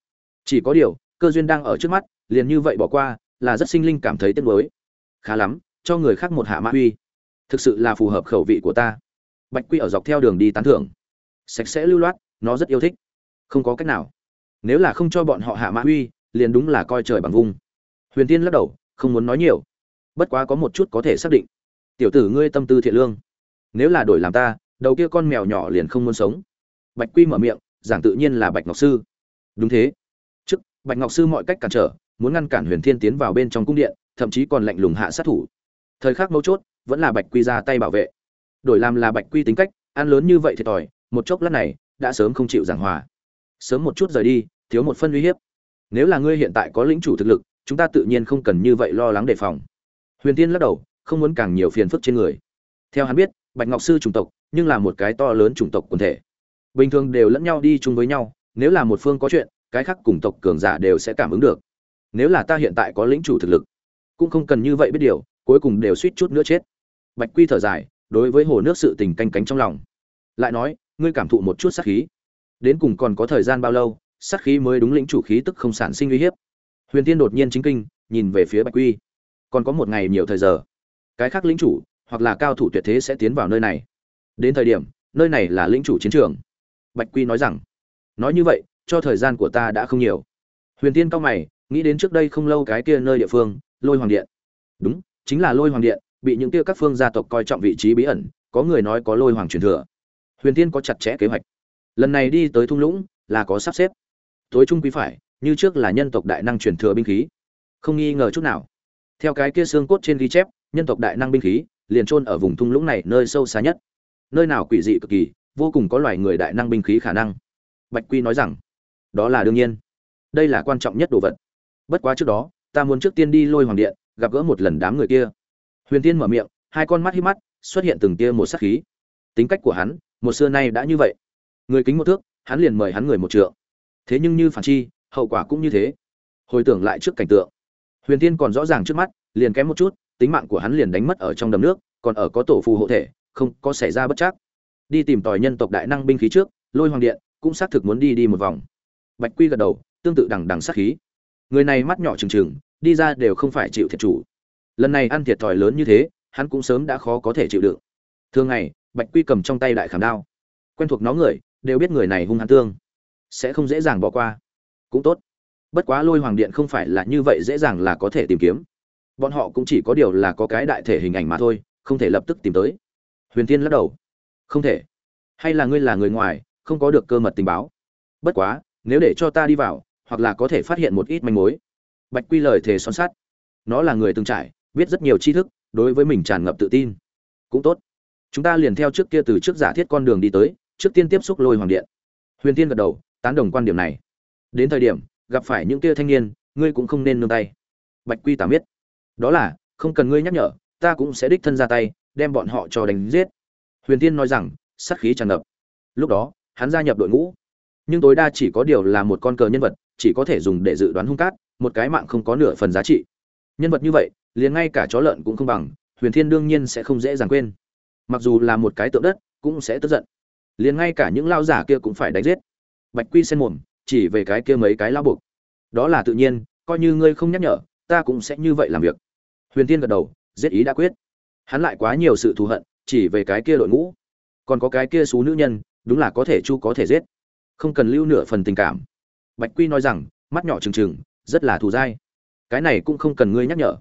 Chỉ có điều, cơ duyên đang ở trước mắt, liền như vậy bỏ qua, là rất sinh linh cảm thấy tiếc nuối. Khá lắm, cho người khác một hạ mã uy. Thực sự là phù hợp khẩu vị của ta. Bạch quy ở dọc theo đường đi tán thưởng. Sạch sẽ lưu loát, nó rất yêu thích. Không có cách nào. Nếu là không cho bọn họ hạ mã uy, liền đúng là coi trời bằng vung. Huyền tiên lắc đầu, không muốn nói nhiều. Bất quá có một chút có thể xác định. Tiểu tử ngươi tâm tư thiện lương. Nếu là đổi làm ta đầu kia con mèo nhỏ liền không muốn sống. Bạch quy mở miệng, giảng tự nhiên là bạch ngọc sư. Đúng thế. Trước, bạch ngọc sư mọi cách cản trở, muốn ngăn cản huyền thiên tiến vào bên trong cung điện, thậm chí còn lạnh lùng hạ sát thủ. Thời khắc mấu chốt, vẫn là bạch quy ra tay bảo vệ. Đổi làm là bạch quy tính cách, ăn lớn như vậy thiệt thòi một chốc lát này, đã sớm không chịu giảng hòa. Sớm một chút rời đi, thiếu một phân uy hiếp. Nếu là ngươi hiện tại có lĩnh chủ thực lực, chúng ta tự nhiên không cần như vậy lo lắng đề phòng. Huyền tiên lắc đầu, không muốn càng nhiều phiền phức trên người. Theo hắn biết, bạch ngọc sư chủng tộc nhưng là một cái to lớn chủng tộc quần thể. Bình thường đều lẫn nhau đi chung với nhau, nếu là một phương có chuyện, cái khác cùng tộc cường giả đều sẽ cảm ứng được. Nếu là ta hiện tại có lĩnh chủ thực lực, cũng không cần như vậy biết điều, cuối cùng đều suýt chút nữa chết. Bạch quy thở dài, đối với hồ nước sự tình canh cánh trong lòng. Lại nói, ngươi cảm thụ một chút sát khí. Đến cùng còn có thời gian bao lâu, sát khí mới đúng lĩnh chủ khí tức không sản sinh uy hiếp. Huyền tiên đột nhiên chính kinh, nhìn về phía bạch quy. Còn có một ngày nhiều thời giờ. Cái khác lĩnh chủ, hoặc là cao thủ tuyệt thế sẽ tiến vào nơi này đến thời điểm, nơi này là lĩnh chủ chiến trường. Bạch quy nói rằng, nói như vậy, cho thời gian của ta đã không nhiều. Huyền tiên cao mày, nghĩ đến trước đây không lâu cái kia nơi địa phương, lôi hoàng điện. Đúng, chính là lôi hoàng điện, bị những kia các phương gia tộc coi trọng vị trí bí ẩn, có người nói có lôi hoàng truyền thừa. Huyền tiên có chặt chẽ kế hoạch. Lần này đi tới thung lũng, là có sắp xếp. Tối trung quý phải, như trước là nhân tộc đại năng truyền thừa binh khí. Không nghi ngờ chút nào. Theo cái kia xương cốt trên ghi chép, nhân tộc đại năng binh khí liền trôn ở vùng thung lũng này nơi sâu xa nhất nơi nào quỷ dị cực kỳ, vô cùng có loài người đại năng binh khí khả năng. Bạch quy nói rằng, đó là đương nhiên. Đây là quan trọng nhất đồ vật. Bất quá trước đó, ta muốn trước tiên đi lôi hoàng điện, gặp gỡ một lần đám người kia. Huyền tiên mở miệng, hai con mắt hít mắt, xuất hiện từng tia một sắc khí. Tính cách của hắn, một xưa nay đã như vậy. Người kính một thước, hắn liền mời hắn người một trượng. Thế nhưng như phản chi, hậu quả cũng như thế. Hồi tưởng lại trước cảnh tượng, huyền tiên còn rõ ràng trước mắt, liền kém một chút, tính mạng của hắn liền đánh mất ở trong đầm nước, còn ở có tổ phù hộ thể không có xảy ra bất chắc. Đi tìm tòi nhân tộc đại năng binh khí trước, lôi hoàng điện, cũng xác thực muốn đi đi một vòng. Bạch quy gật đầu, tương tự đằng đằng sát khí. Người này mắt nhỏ trừng trừng, đi ra đều không phải chịu thiệt chủ. Lần này ăn thiệt thòi lớn như thế, hắn cũng sớm đã khó có thể chịu đựng. Thường ngày, bạch quy cầm trong tay đại khảm đao. Quen thuộc nó người, đều biết người này hung hăng tương. Sẽ không dễ dàng bỏ qua. Cũng tốt. Bất quá lôi hoàng điện không phải là như vậy dễ dàng là có thể tìm kiếm. Bọn họ cũng chỉ có điều là có cái đại thể hình ảnh mà thôi, không thể lập tức tìm tới huyền tiên lắc đầu. Không thể. Hay là ngươi là người ngoài, không có được cơ mật tình báo. Bất quá, nếu để cho ta đi vào, hoặc là có thể phát hiện một ít manh mối. Bạch quy lời thề son sát nó là người từng trải, biết rất nhiều tri thức, đối với mình tràn ngập tự tin. Cũng tốt. Chúng ta liền theo trước kia từ trước giả thiết con đường đi tới, trước tiên tiếp xúc lôi hoàng điện. Huyền tiên gật đầu, tán đồng quan điểm này. Đến thời điểm, gặp phải những kia thanh niên, ngươi cũng không nên nương tay. Bạch quy tả biết đó là, không cần ngươi nhắc nhở, ta cũng sẽ đích thân ra tay đem bọn họ cho đánh giết. Huyền tiên nói rằng, sát khí tràn ngập. Lúc đó, hắn gia nhập đội ngũ. Nhưng tối đa chỉ có điều là một con cờ nhân vật, chỉ có thể dùng để dự đoán hung cát, một cái mạng không có nửa phần giá trị. Nhân vật như vậy, liền ngay cả chó lợn cũng không bằng, huyền thiên đương nhiên sẽ không dễ dàng quên. Mặc dù là một cái tượng đất, cũng sẽ tức giận. Liền ngay cả những lao giả kia cũng phải đánh giết. Bạch quy sen mồm, chỉ về cái kia mấy cái lao buộc. Đó là tự nhiên, coi như ngươi không nhắc nhở, ta cũng sẽ như vậy làm việc. Huyền tiên gật đầu, giết ý đã quyết hắn lại quá nhiều sự thù hận chỉ về cái kia đội ngũ. Còn có cái kia xú nữ nhân, đúng là có thể chu có thể giết. Không cần lưu nửa phần tình cảm. Bạch quy nói rằng, mắt nhỏ trừng trừng, rất là thù dai. Cái này cũng không cần ngươi nhắc nhở.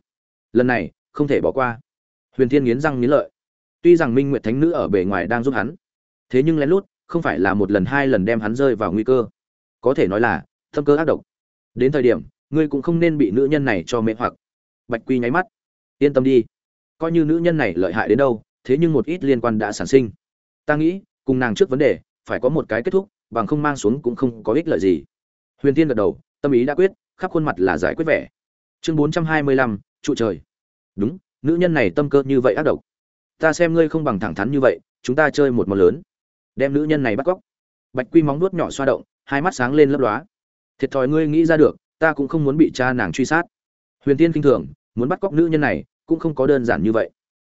Lần này, không thể bỏ qua. Huyền thiên nghiến răng nghiến lợi. Tuy rằng minh nguyệt thánh nữ ở bề ngoài đang giúp hắn, thế nhưng lén lút, không phải là một lần hai lần đem hắn rơi vào nguy cơ. Có thể nói là thâm cơ ác độc. Đến thời điểm, ngươi cũng không nên bị nữ nhân này cho mê hoặc. Bạch quy nháy mắt. Yên tâm đi coi như nữ nhân này lợi hại đến đâu, thế nhưng một ít liên quan đã sản sinh. Ta nghĩ, cùng nàng trước vấn đề, phải có một cái kết thúc, bằng không mang xuống cũng không có ích lợi gì. Huyền tiên gật đầu, tâm ý đã quyết, khắp khuôn mặt là giải quyết vẻ. Chương bốn trăm hai mươi lăm, trụ trời. Đúng, nữ nhân này tâm cơ như vậy ác độc. Ta xem ngươi không bằng thẳng thắn như vậy, chúng ta chơi một món lớn. Đem nữ nhân này bắt cóc. Bạch quy móng nuốt nhỏ xoa động, hai mắt sáng lên lấp lóa. Thiệt thòi ngươi nghĩ ra được, ta cũng không muốn bị cha nàng truy sát. Huyền tiên kinh thường, muốn bắt cóc nữ nhân này cũng không có đơn giản như vậy.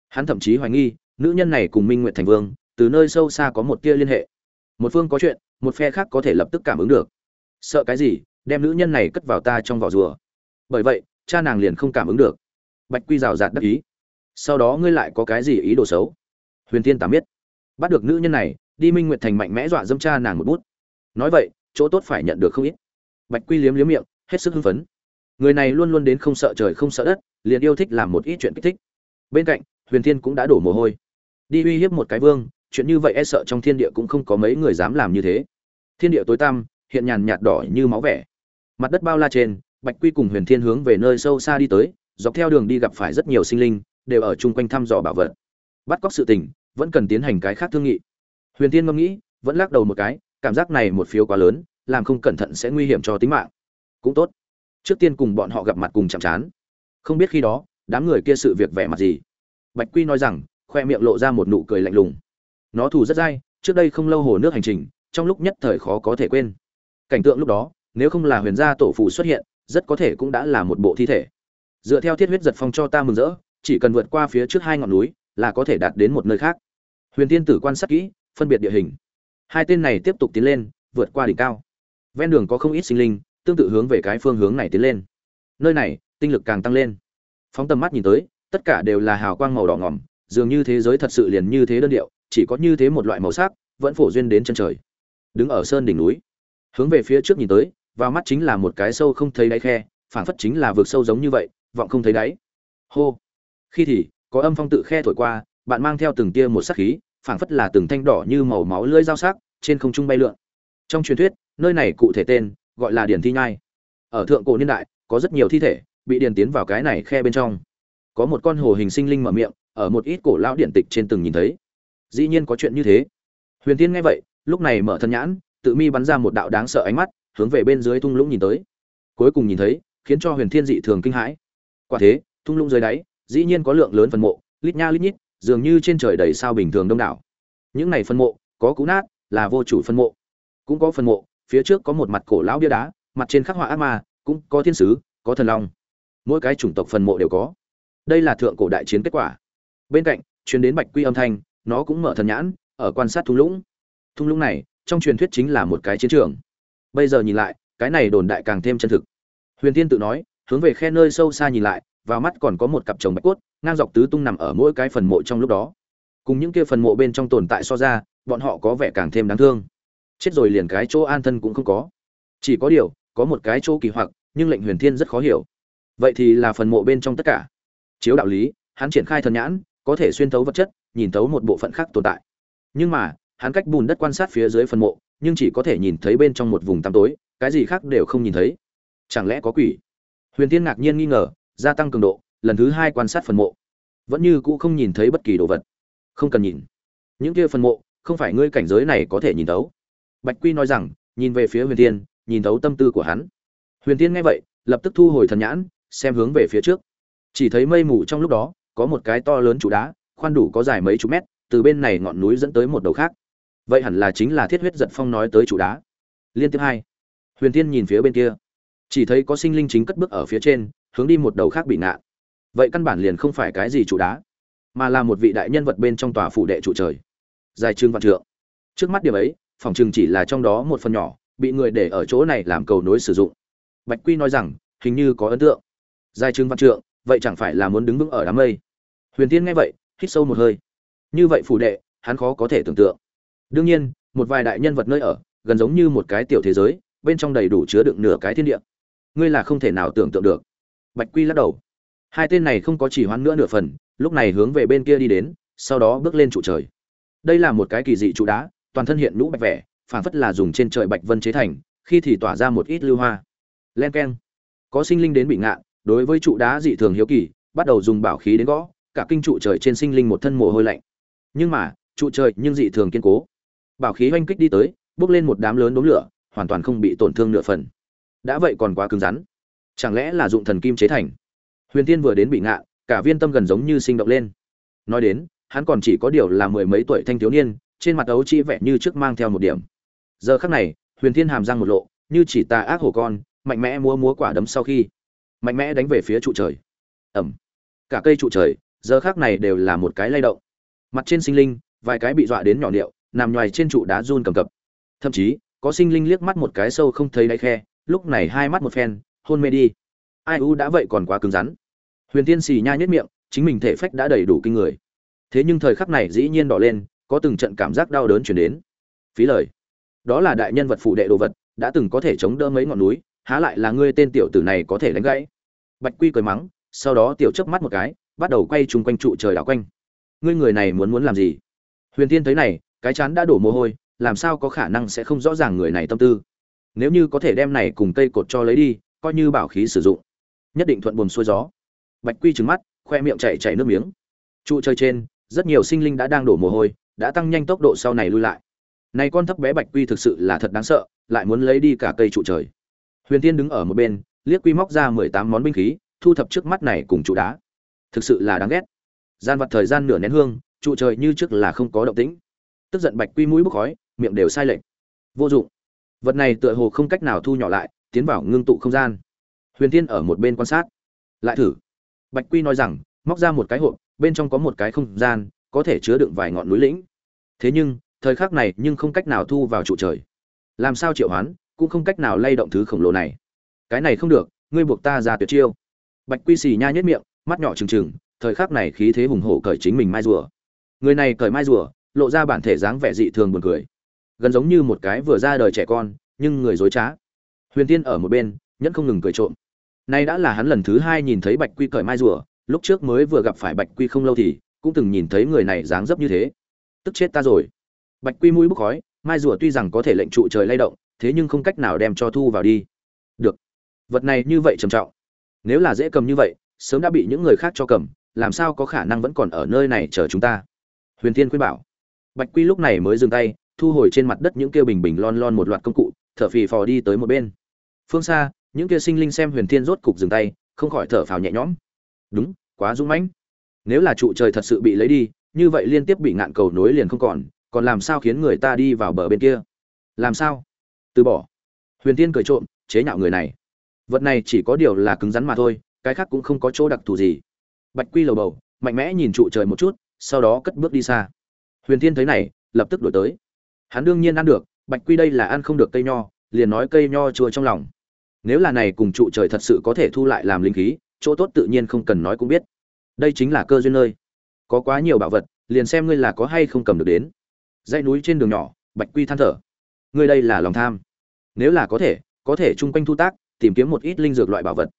Hắn thậm chí hoài nghi, nữ nhân này cùng minh nguyệt thành vương, từ nơi sâu xa có một tia liên hệ. Một phương có chuyện, một phe khác có thể lập tức cảm ứng được. Sợ cái gì, đem nữ nhân này cất vào ta trong vỏ rùa. Bởi vậy, cha nàng liền không cảm ứng được. Bạch quy rào rạt đắc ý. Sau đó ngươi lại có cái gì ý đồ xấu? Huyền tiên tạm biết bắt được nữ nhân này, đi minh nguyệt thành mạnh mẽ dọa dâm cha nàng một bút. Nói vậy, chỗ tốt phải nhận được không ít. Bạch quy liếm liếm miệng, hết sức hưng phấn. Người này luôn luôn đến không sợ trời không sợ đất liền yêu thích làm một ít chuyện kích thích. Bên cạnh, huyền thiên cũng đã đổ mồ hôi. Đi uy hiếp một cái vương, chuyện như vậy e sợ trong thiên địa cũng không có mấy người dám làm như thế. Thiên địa tối tăm, hiện nhàn nhạt đỏ như máu vẻ. Mặt đất bao la trên, bạch quy cùng huyền thiên hướng về nơi sâu xa đi tới, dọc theo đường đi gặp phải rất nhiều sinh linh, đều ở chung quanh thăm dò bảo vật. Bắt cóc sự tình, vẫn cần tiến hành cái khác thương nghị. Huyền thiên ngẫm nghĩ, vẫn lắc đầu một cái, cảm giác này một phiếu quá lớn, làm không cẩn thận sẽ nguy hiểm cho tính mạng. Cũng tốt. Trước tiên cùng bọn họ gặp mặt cùng chạm trán không biết khi đó, đám người kia sự việc vẻ mặt gì? Bạch quy nói rằng, khoe miệng lộ ra một nụ cười lạnh lùng. Nó thù rất dai, trước đây không lâu hồ nước hành trình, trong lúc nhất thời khó có thể quên. Cảnh tượng lúc đó, nếu không là huyền gia tổ phụ xuất hiện, rất có thể cũng đã là một bộ thi thể. Dựa theo thiết huyết giật phong cho ta mừng rỡ, chỉ cần vượt qua phía trước hai ngọn núi, là có thể đạt đến một nơi khác. Huyền tiên tử quan sát kỹ, phân biệt địa hình. Hai tên này tiếp tục tiến lên, vượt qua đỉnh cao. Ven đường có không ít sinh linh, tương tự hướng về cái phương hướng này tiến lên. Nơi này tinh lực càng tăng lên. Phóng tầm mắt nhìn tới, tất cả đều là hào quang màu đỏ ngỏm, dường như thế giới thật sự liền như thế đơn điệu, chỉ có như thế một loại màu sắc, vẫn phổ duyên đến chân trời. Đứng ở sơn đỉnh núi, hướng về phía trước nhìn tới, vào mắt chính là một cái sâu không thấy đáy khe, phảng phất chính là vực sâu giống như vậy, vọng không thấy đáy. Hô! Khi thì, có âm phong tự khe thổi qua, bạn mang theo từng tia một sắc khí, phảng phất là từng thanh đỏ như màu máu lưỡi dao sắc, trên không trung bay lượn. Trong truyền thuyết, nơi này cụ thể tên, gọi là điển thi nhai. Ở thượng cổ niên đại, có rất nhiều thi thể bị điền tiến vào cái này khe bên trong. Có một con hồ hình sinh linh mở miệng, ở một ít cổ lão điện tịch trên từng nhìn thấy. Dĩ nhiên có chuyện như thế. Huyền tiên nghe vậy, lúc này mở thân nhãn, tự mi bắn ra một đạo đáng sợ ánh mắt, hướng về bên dưới thung lũng nhìn tới. Cuối cùng nhìn thấy, khiến cho huyền thiên dị thường kinh hãi. Quả thế, thung lũng dưới đáy, dĩ nhiên có lượng lớn phần mộ, lít nha lít nhít, dường như trên trời đầy sao bình thường đông đảo. Những này phân mộ, có cú nát, là vô chủ phân mộ. Cũng có phân mộ, phía trước có một mặt cổ lão bia đá, mặt trên khắc họa ác ma, cũng có thiên sứ, có thần long mỗi cái chủng tộc phần mộ đều có. Đây là thượng cổ đại chiến kết quả. Bên cạnh chuyến đến bạch quy âm thanh, nó cũng mở thần nhãn, ở quan sát thung lũng. Thung lũng này, trong truyền thuyết chính là một cái chiến trường. Bây giờ nhìn lại, cái này đồn đại càng thêm chân thực. Huyền tiên tự nói, hướng về khe nơi sâu xa nhìn lại, vào mắt còn có một cặp chồng bạch cốt, ngang dọc tứ tung nằm ở mỗi cái phần mộ trong lúc đó. Cùng những kia phần mộ bên trong tồn tại so ra, bọn họ có vẻ càng thêm đáng thương. Chết rồi liền cái chỗ an thân cũng không có. Chỉ có điều, có một cái chỗ kỳ hoặc, nhưng lệnh huyền thiên rất khó hiểu vậy thì là phần mộ bên trong tất cả. Chiếu đạo lý, hắn triển khai thần nhãn, có thể xuyên thấu vật chất, nhìn thấu một bộ phận khác tồn tại. Nhưng mà, hắn cách bùn đất quan sát phía dưới phần mộ, nhưng chỉ có thể nhìn thấy bên trong một vùng tăm tối, cái gì khác đều không nhìn thấy. Chẳng lẽ có quỷ? Huyền tiên ngạc nhiên nghi ngờ, gia tăng cường độ, lần thứ hai quan sát phần mộ. Vẫn như cũ không nhìn thấy bất kỳ đồ vật. Không cần nhìn. Những kia phần mộ, không phải ngươi cảnh giới này có thể nhìn thấu. Bạch quy nói rằng, nhìn về phía huyền tiên nhìn thấu tâm tư của hắn. Huyền tiên nghe vậy, lập tức thu hồi thần nhãn xem hướng về phía trước. Chỉ thấy mây mù trong lúc đó, có một cái to lớn trụ đá, khoan đủ có dài mấy chục mét, từ bên này ngọn núi dẫn tới một đầu khác. Vậy hẳn là chính là thiết huyết giật phong nói tới trụ đá. Liên tiếp hai. Huyền tiên nhìn phía bên kia. Chỉ thấy có sinh linh chính cất bước ở phía trên, hướng đi một đầu khác bị nạn vậy căn bản liền không phải cái gì trụ đá, mà là một vị đại nhân vật bên trong tòa phủ đệ trụ trời. Dài trương vạn trượng. Trước mắt điểm ấy, phòng trường chỉ là trong đó một phần nhỏ, bị người để ở chỗ này làm cầu nối sử dụng. Bạch quy nói rằng, hình như có ấn tượng dài trưng văn trượng, vậy chẳng phải là muốn đứng vững ở đám mây? Huyền tiên nghe vậy, hít sâu một hơi. Như vậy phủ đệ, hắn khó có thể tưởng tượng. Đương nhiên, một vài đại nhân vật nơi ở, gần giống như một cái tiểu thế giới, bên trong đầy đủ chứa đựng nửa cái thiên địa. Ngươi là không thể nào tưởng tượng được. Bạch quy lắc đầu. Hai tên này không có chỉ hoãn nữa nửa phần, lúc này hướng về bên kia đi đến, sau đó bước lên trụ trời. Đây là một cái kỳ dị trụ đá, toàn thân hiện lũ bạch vẻ phản phất là dùng trên trời bạch vân chế thành, khi thì tỏa ra một ít lưu hoa. Len keng. Có sinh linh đến bị ngạn đối với trụ đá dị thường hiếu kỳ, bắt đầu dùng bảo khí đến gõ, cả kinh trụ trời trên sinh linh một thân mồ hôi lạnh. Nhưng mà, trụ trời nhưng dị thường kiên cố. Bảo khí oanh kích đi tới bước lên một đám lớn đốm lửa, hoàn toàn không bị tổn thương nửa phần. Đã vậy còn quá cứng rắn. Chẳng lẽ là dụng thần kim chế thành? Huyền tiên vừa đến bị ngạ, cả viên tâm gần giống như sinh động lên. Nói đến, hắn còn chỉ có điều là mười mấy tuổi thanh thiếu niên, trên mặt ấu chi vẻ như trước mang theo một điểm. Giờ khắc này, huyền thiên hàm răng một lộ, như chỉ tà ác hổ con, mạnh mẽ múa múa quả đấm sau khi mạnh mẽ đánh về phía trụ trời. Ẩm. Cả cây trụ trời, giờ khác này đều là một cái lay động. Mặt trên sinh linh, vài cái bị dọa đến nhỏ điệu nằm nhoài trên trụ đá run cầm cập. Thậm chí, có sinh linh liếc mắt một cái sâu không thấy đáy khe, lúc này hai mắt một phen, hôn mê đi. Ai u đã vậy còn quá cứng rắn. Huyền tiên xì nha nhất miệng, chính mình thể phách đã đầy đủ kinh người. Thế nhưng thời khắc này dĩ nhiên đỏ lên, có từng trận cảm giác đau đớn chuyển đến. Phí lời. Đó là đại nhân vật phụ đệ đồ vật, đã từng có thể chống đỡ mấy ngọn núi, há lại là ngươi tên tiểu tử này có thể đánh gãy bạch quy cười mắng, sau đó tiểu chớp mắt một cái, bắt đầu quay chung quanh trụ trời đảo quanh. Ngươi người này muốn muốn làm gì? Huyền tiên thấy này, cái chán đã đổ mồ hôi, làm sao có khả năng sẽ không rõ ràng người này tâm tư? Nếu như có thể đem này cùng cây cột cho lấy đi, coi như bảo khí sử dụng, nhất định thuận buồm xuôi gió. Bạch quy trừng mắt, khoe miệng chảy chảy nước miếng. Trụ trời trên, rất nhiều sinh linh đã đang đổ mồ hôi, đã tăng nhanh tốc độ sau này lui lại. Này con thấp bé bạch quy thực sự là thật đáng sợ, lại muốn lấy đi cả cây trụ trời. Huyền tiên đứng ở một bên liếc quy móc ra mười tám món binh khí, thu thập trước mắt này cùng trụ đá. Thực sự là đáng ghét. Gian vật thời gian nửa nén hương, trụ trời như trước là không có động tĩnh. Tức giận bạch quy mũi bốc khói, miệng đều sai lệch. Vô dụng. Vật này tựa hồ không cách nào thu nhỏ lại, tiến vào ngưng tụ không gian. Huyền Thiên ở một bên quan sát. Lại thử. Bạch quy nói rằng, móc ra một cái hộp, bên trong có một cái không gian, có thể chứa đựng vài ngọn núi lĩnh. Thế nhưng, thời khắc này nhưng không cách nào thu vào trụ trời. Làm sao triệu hoán, cũng không cách nào lay động thứ khổng lồ này cái này không được, ngươi buộc ta ra tuyệt chiêu. Bạch quy xì nha nhất miệng, mắt nhỏ trừng trừng, thời khắc này khí thế hùng hổ cởi chính mình mai rùa. Người này cởi mai rùa, lộ ra bản thể dáng vẻ dị thường buồn cười. Gần giống như một cái vừa ra đời trẻ con, nhưng người dối trá. Huyền tiên ở một bên, nhẫn không ngừng cười trộm. Nay đã là hắn lần thứ hai nhìn thấy bạch quy cởi mai rùa, lúc trước mới vừa gặp phải bạch quy không lâu thì, cũng từng nhìn thấy người này dáng dấp như thế. Tức chết ta rồi. Bạch quy mũi bốc khói, mai rùa tuy rằng có thể lệnh trụ trời lay động, thế nhưng không cách nào đem cho thu vào đi vật này như vậy trầm trọng. Nếu là dễ cầm như vậy, sớm đã bị những người khác cho cầm, làm sao có khả năng vẫn còn ở nơi này chờ chúng ta? Huyền thiên khuyên bảo. Bạch quy lúc này mới dừng tay, thu hồi trên mặt đất những kia bình bình lon lon một loạt công cụ, thở phì phò đi tới một bên. Phương xa, những kia sinh linh xem huyền thiên rốt cục dừng tay, không khỏi thở phào nhẹ nhõm. Đúng, quá dũng mãnh. Nếu là trụ trời thật sự bị lấy đi, như vậy liên tiếp bị ngạn cầu nối liền không còn còn làm sao khiến người ta đi vào bờ bên kia? Làm sao? Từ bỏ. Huyền tiên cười trộm, chế nhạo người này vật này chỉ có điều là cứng rắn mà thôi, cái khác cũng không có chỗ đặc thù gì. Bạch quy lầu bầu, mạnh mẽ nhìn trụ trời một chút, sau đó cất bước đi xa. Huyền Thiên thấy này, lập tức đổi tới. Hắn đương nhiên ăn được, bạch quy đây là ăn không được cây nho, liền nói cây nho chua trong lòng. Nếu là này cùng trụ trời thật sự có thể thu lại làm linh khí, chỗ tốt tự nhiên không cần nói cũng biết. Đây chính là cơ duyên nơi. Có quá nhiều bảo vật, liền xem ngươi là có hay không cầm được đến. Dãy núi trên đường nhỏ, bạch quy than thở. Ngươi đây là lòng tham. Nếu là có thể có thể chung quanh thu tác tìm kiếm một ít linh dược loại bảo vật.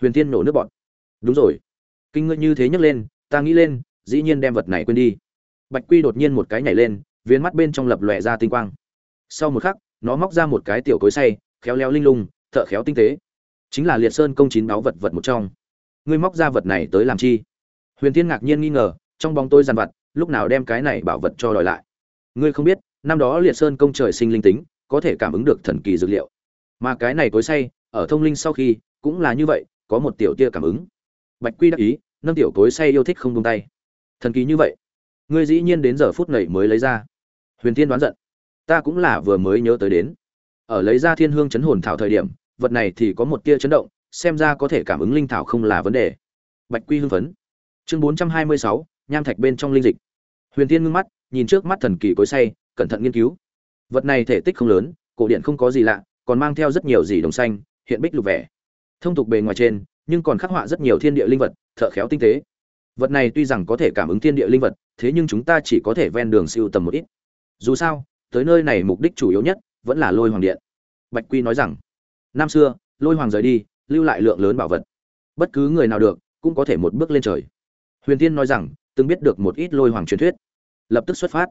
Huyền tiên nổ nước bọt. Đúng rồi. Kinh ngươi như thế nhấc lên, ta nghĩ lên, dĩ nhiên đem vật này quên đi. Bạch quy đột nhiên một cái nhảy lên, viên mắt bên trong lập lòe ra tinh quang. Sau một khắc, nó móc ra một cái tiểu cối say khéo léo linh lung, thợ khéo tinh tế. Chính là liệt sơn công chín báo vật vật một trong. Ngươi móc ra vật này tới làm chi? Huyền tiên ngạc nhiên nghi ngờ, trong bóng tôi dằn vật lúc nào đem cái này bảo vật cho đòi lại? Ngươi không biết, năm đó liệt sơn công trời sinh linh tính, có thể cảm ứng được thần kỳ dược liệu. Mà cái này cối say ở thông linh sau khi, cũng là như vậy, có một tiểu tia cảm ứng. Bạch quy đắc ý, nâng tiểu cối say yêu thích không tung tay. Thần kỳ như vậy. Ngươi dĩ nhiên đến giờ phút này mới lấy ra. Huyền tiên đoán giận. Ta cũng là vừa mới nhớ tới đến. Ở lấy ra thiên hương chấn hồn thảo thời điểm, vật này thì có một tia chấn động, xem ra có thể cảm ứng linh thảo không là vấn đề. Bạch quy hưng phấn. Chương bốn trăm hai mươi sáu, nham thạch bên trong linh dịch. Huyền tiên ngưng mắt, nhìn trước mắt thần kỳ cối say, cẩn thận nghiên cứu. Vật này thể tích không lớn, cổ điện không có gì lạ, còn mang theo rất nhiều gì đồng xanh hiện bích lục vẻ. Thông tục bề ngoài trên, nhưng còn khắc họa rất nhiều thiên địa linh vật, thợ khéo tinh tế. Vật này tuy rằng có thể cảm ứng thiên địa linh vật, thế nhưng chúng ta chỉ có thể ven đường siêu tầm một ít. Dù sao, tới nơi này mục đích chủ yếu nhất vẫn là lôi hoàng điện. Bạch quy nói rằng, năm xưa, lôi hoàng rời đi, lưu lại lượng lớn bảo vật. Bất cứ người nào được, cũng có thể một bước lên trời. Huyền tiên nói rằng, từng biết được một ít lôi hoàng truyền thuyết. Lập tức xuất phát.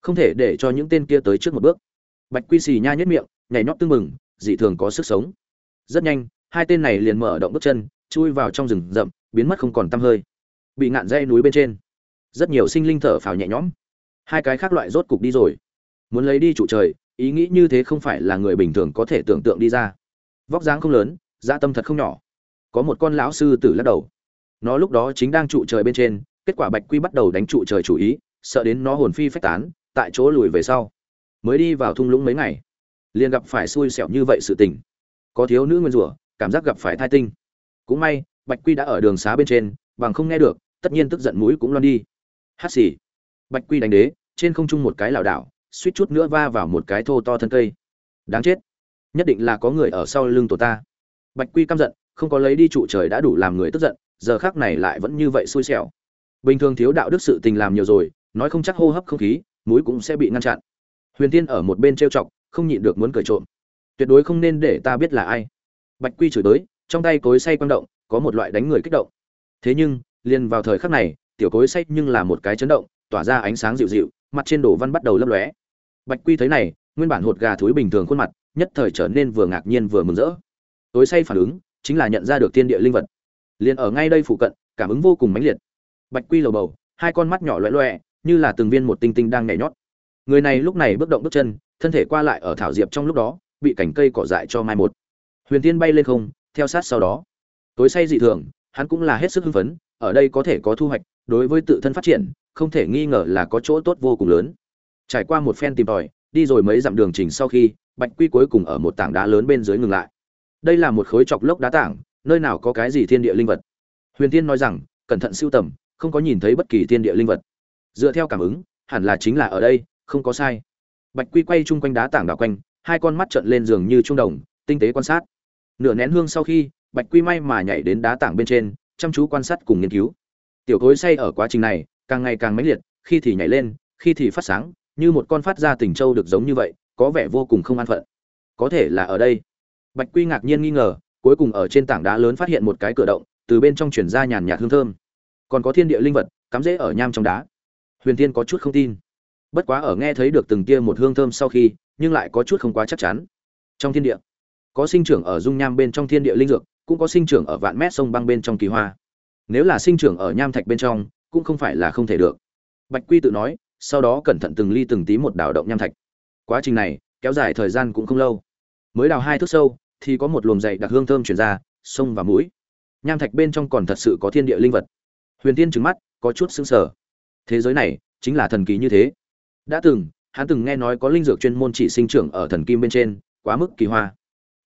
Không thể để cho những tên kia tới trước một bước. Bạch quy xì nha nhất miệng, nhảy nhót tưng mừng dị thường có sức sống rất nhanh, hai tên này liền mở động bước chân, chui vào trong rừng rậm, biến mất không còn tăm hơi. Bị ngạn dây núi bên trên. Rất nhiều sinh linh thở phào nhẹ nhõm. Hai cái khác loại rốt cục đi rồi. Muốn lấy đi trụ trời, ý nghĩ như thế không phải là người bình thường có thể tưởng tượng đi ra. Vóc dáng không lớn dạ tâm thật không nhỏ. Có một con lão sư tử lắc đầu. Nó lúc đó chính đang trụ trời bên trên, kết quả bạch quy bắt đầu đánh trụ trời chủ ý, sợ đến nó hồn phi phách tán, tại chỗ lùi về sau. Mới đi vào thung lũng mấy ngày, liền gặp phải xui xẻo như vậy sự tình có thiếu nữ nguyên rủa, cảm giác gặp phải thai tinh. Cũng may, bạch quy đã ở đường xá bên trên, bằng không nghe được, tất nhiên tức giận mũi cũng loan đi. Hát xì. Bạch quy đánh đế, trên không trung một cái lảo đảo, suýt chút nữa va vào một cái thô to thân cây. Đáng chết. Nhất định là có người ở sau lưng tổ ta. Bạch quy căm giận, không có lấy đi trụ trời đã đủ làm người tức giận, giờ khác này lại vẫn như vậy xui xẻo. Bình thường thiếu đạo đức sự tình làm nhiều rồi, nói không chắc hô hấp không khí, mũi cũng sẽ bị ngăn chặn. Huyền tiên ở một bên trêu chọc, không nhịn được muốn cười trộm tuyệt đối không nên để ta biết là ai. Bạch quy chửi tới trong tay cối say quang động, có một loại đánh người kích động. Thế nhưng, liền vào thời khắc này, tiểu cối say nhưng là một cái chấn động, tỏa ra ánh sáng dịu dịu, mặt trên đồ văn bắt đầu lấp lóe. Bạch quy thấy này, nguyên bản hột gà thúi bình thường khuôn mặt, nhất thời trở nên vừa ngạc nhiên vừa mừng rỡ. Tối say phản ứng, chính là nhận ra được thiên địa linh vật. Liền ở ngay đây phụ cận, cảm ứng vô cùng mãnh liệt. Bạch quy lầu bầu, hai con mắt nhỏ loẹ loẹ, như là từng viên một tinh tinh đang nhảy nhót. Người này lúc này bước động bước chân, thân thể qua lại ở thảo diệp trong lúc đó bị cành cây cỏ dại cho mai một. Huyền tiên bay lên không, theo sát sau đó. Tối say dị thường, hắn cũng là hết sức hưng phấn, ở đây có thể có thu hoạch, đối với tự thân phát triển, không thể nghi ngờ là có chỗ tốt vô cùng lớn. Trải qua một phen tìm tòi, đi rồi mấy dặm đường trình sau khi, bạch quy cuối cùng ở một tảng đá lớn bên dưới ngừng lại. Đây là một khối chọc lốc đá tảng, nơi nào có cái gì thiên địa linh vật. Huyền tiên nói rằng, cẩn thận siêu tầm, không có nhìn thấy bất kỳ thiên địa linh vật. Dựa theo cảm ứng, hẳn là chính là ở đây, không có sai. Bạch quy quay chung quanh đá tảng đảo quanh hai con mắt trợn lên giường như trung đồng, tinh tế quan sát. Nửa nén hương sau khi, bạch quy may mà nhảy đến đá tảng bên trên, chăm chú quan sát cùng nghiên cứu. Tiểu cối say ở quá trình này, càng ngày càng mãnh liệt, khi thì nhảy lên, khi thì phát sáng, như một con phát ra tình châu được giống như vậy, có vẻ vô cùng không an phận. Có thể là ở đây. Bạch quy ngạc nhiên nghi ngờ, cuối cùng ở trên tảng đá lớn phát hiện một cái cửa động, từ bên trong truyền ra nhàn nhạt hương thơm. Còn có thiên địa linh vật, cắm rễ ở nham trong đá. Huyền tiên có chút không tin. Bất quá ở nghe thấy được từng kia một hương thơm sau khi nhưng lại có chút không quá chắc chắn. Trong thiên địa, có sinh trưởng ở dung nham bên trong thiên địa linh dược, cũng có sinh trưởng ở vạn mét sông băng bên trong kỳ hoa. Nếu là sinh trưởng ở nham thạch bên trong, cũng không phải là không thể được. Bạch quy tự nói, sau đó cẩn thận từng ly từng tí một đào động nham thạch. Quá trình này, kéo dài thời gian cũng không lâu. Mới đào hai thước sâu, thì có một luồng dày đặc hương thơm chuyển ra, sông và mũi. Nham thạch bên trong còn thật sự có thiên địa linh vật. Huyền tiên trừng mắt, có chút sững sờ. Thế giới này, chính là thần kỳ như thế. Đã từng hắn từng nghe nói có linh dược chuyên môn chỉ sinh trưởng ở thần kim bên trên, quá mức kỳ hoa.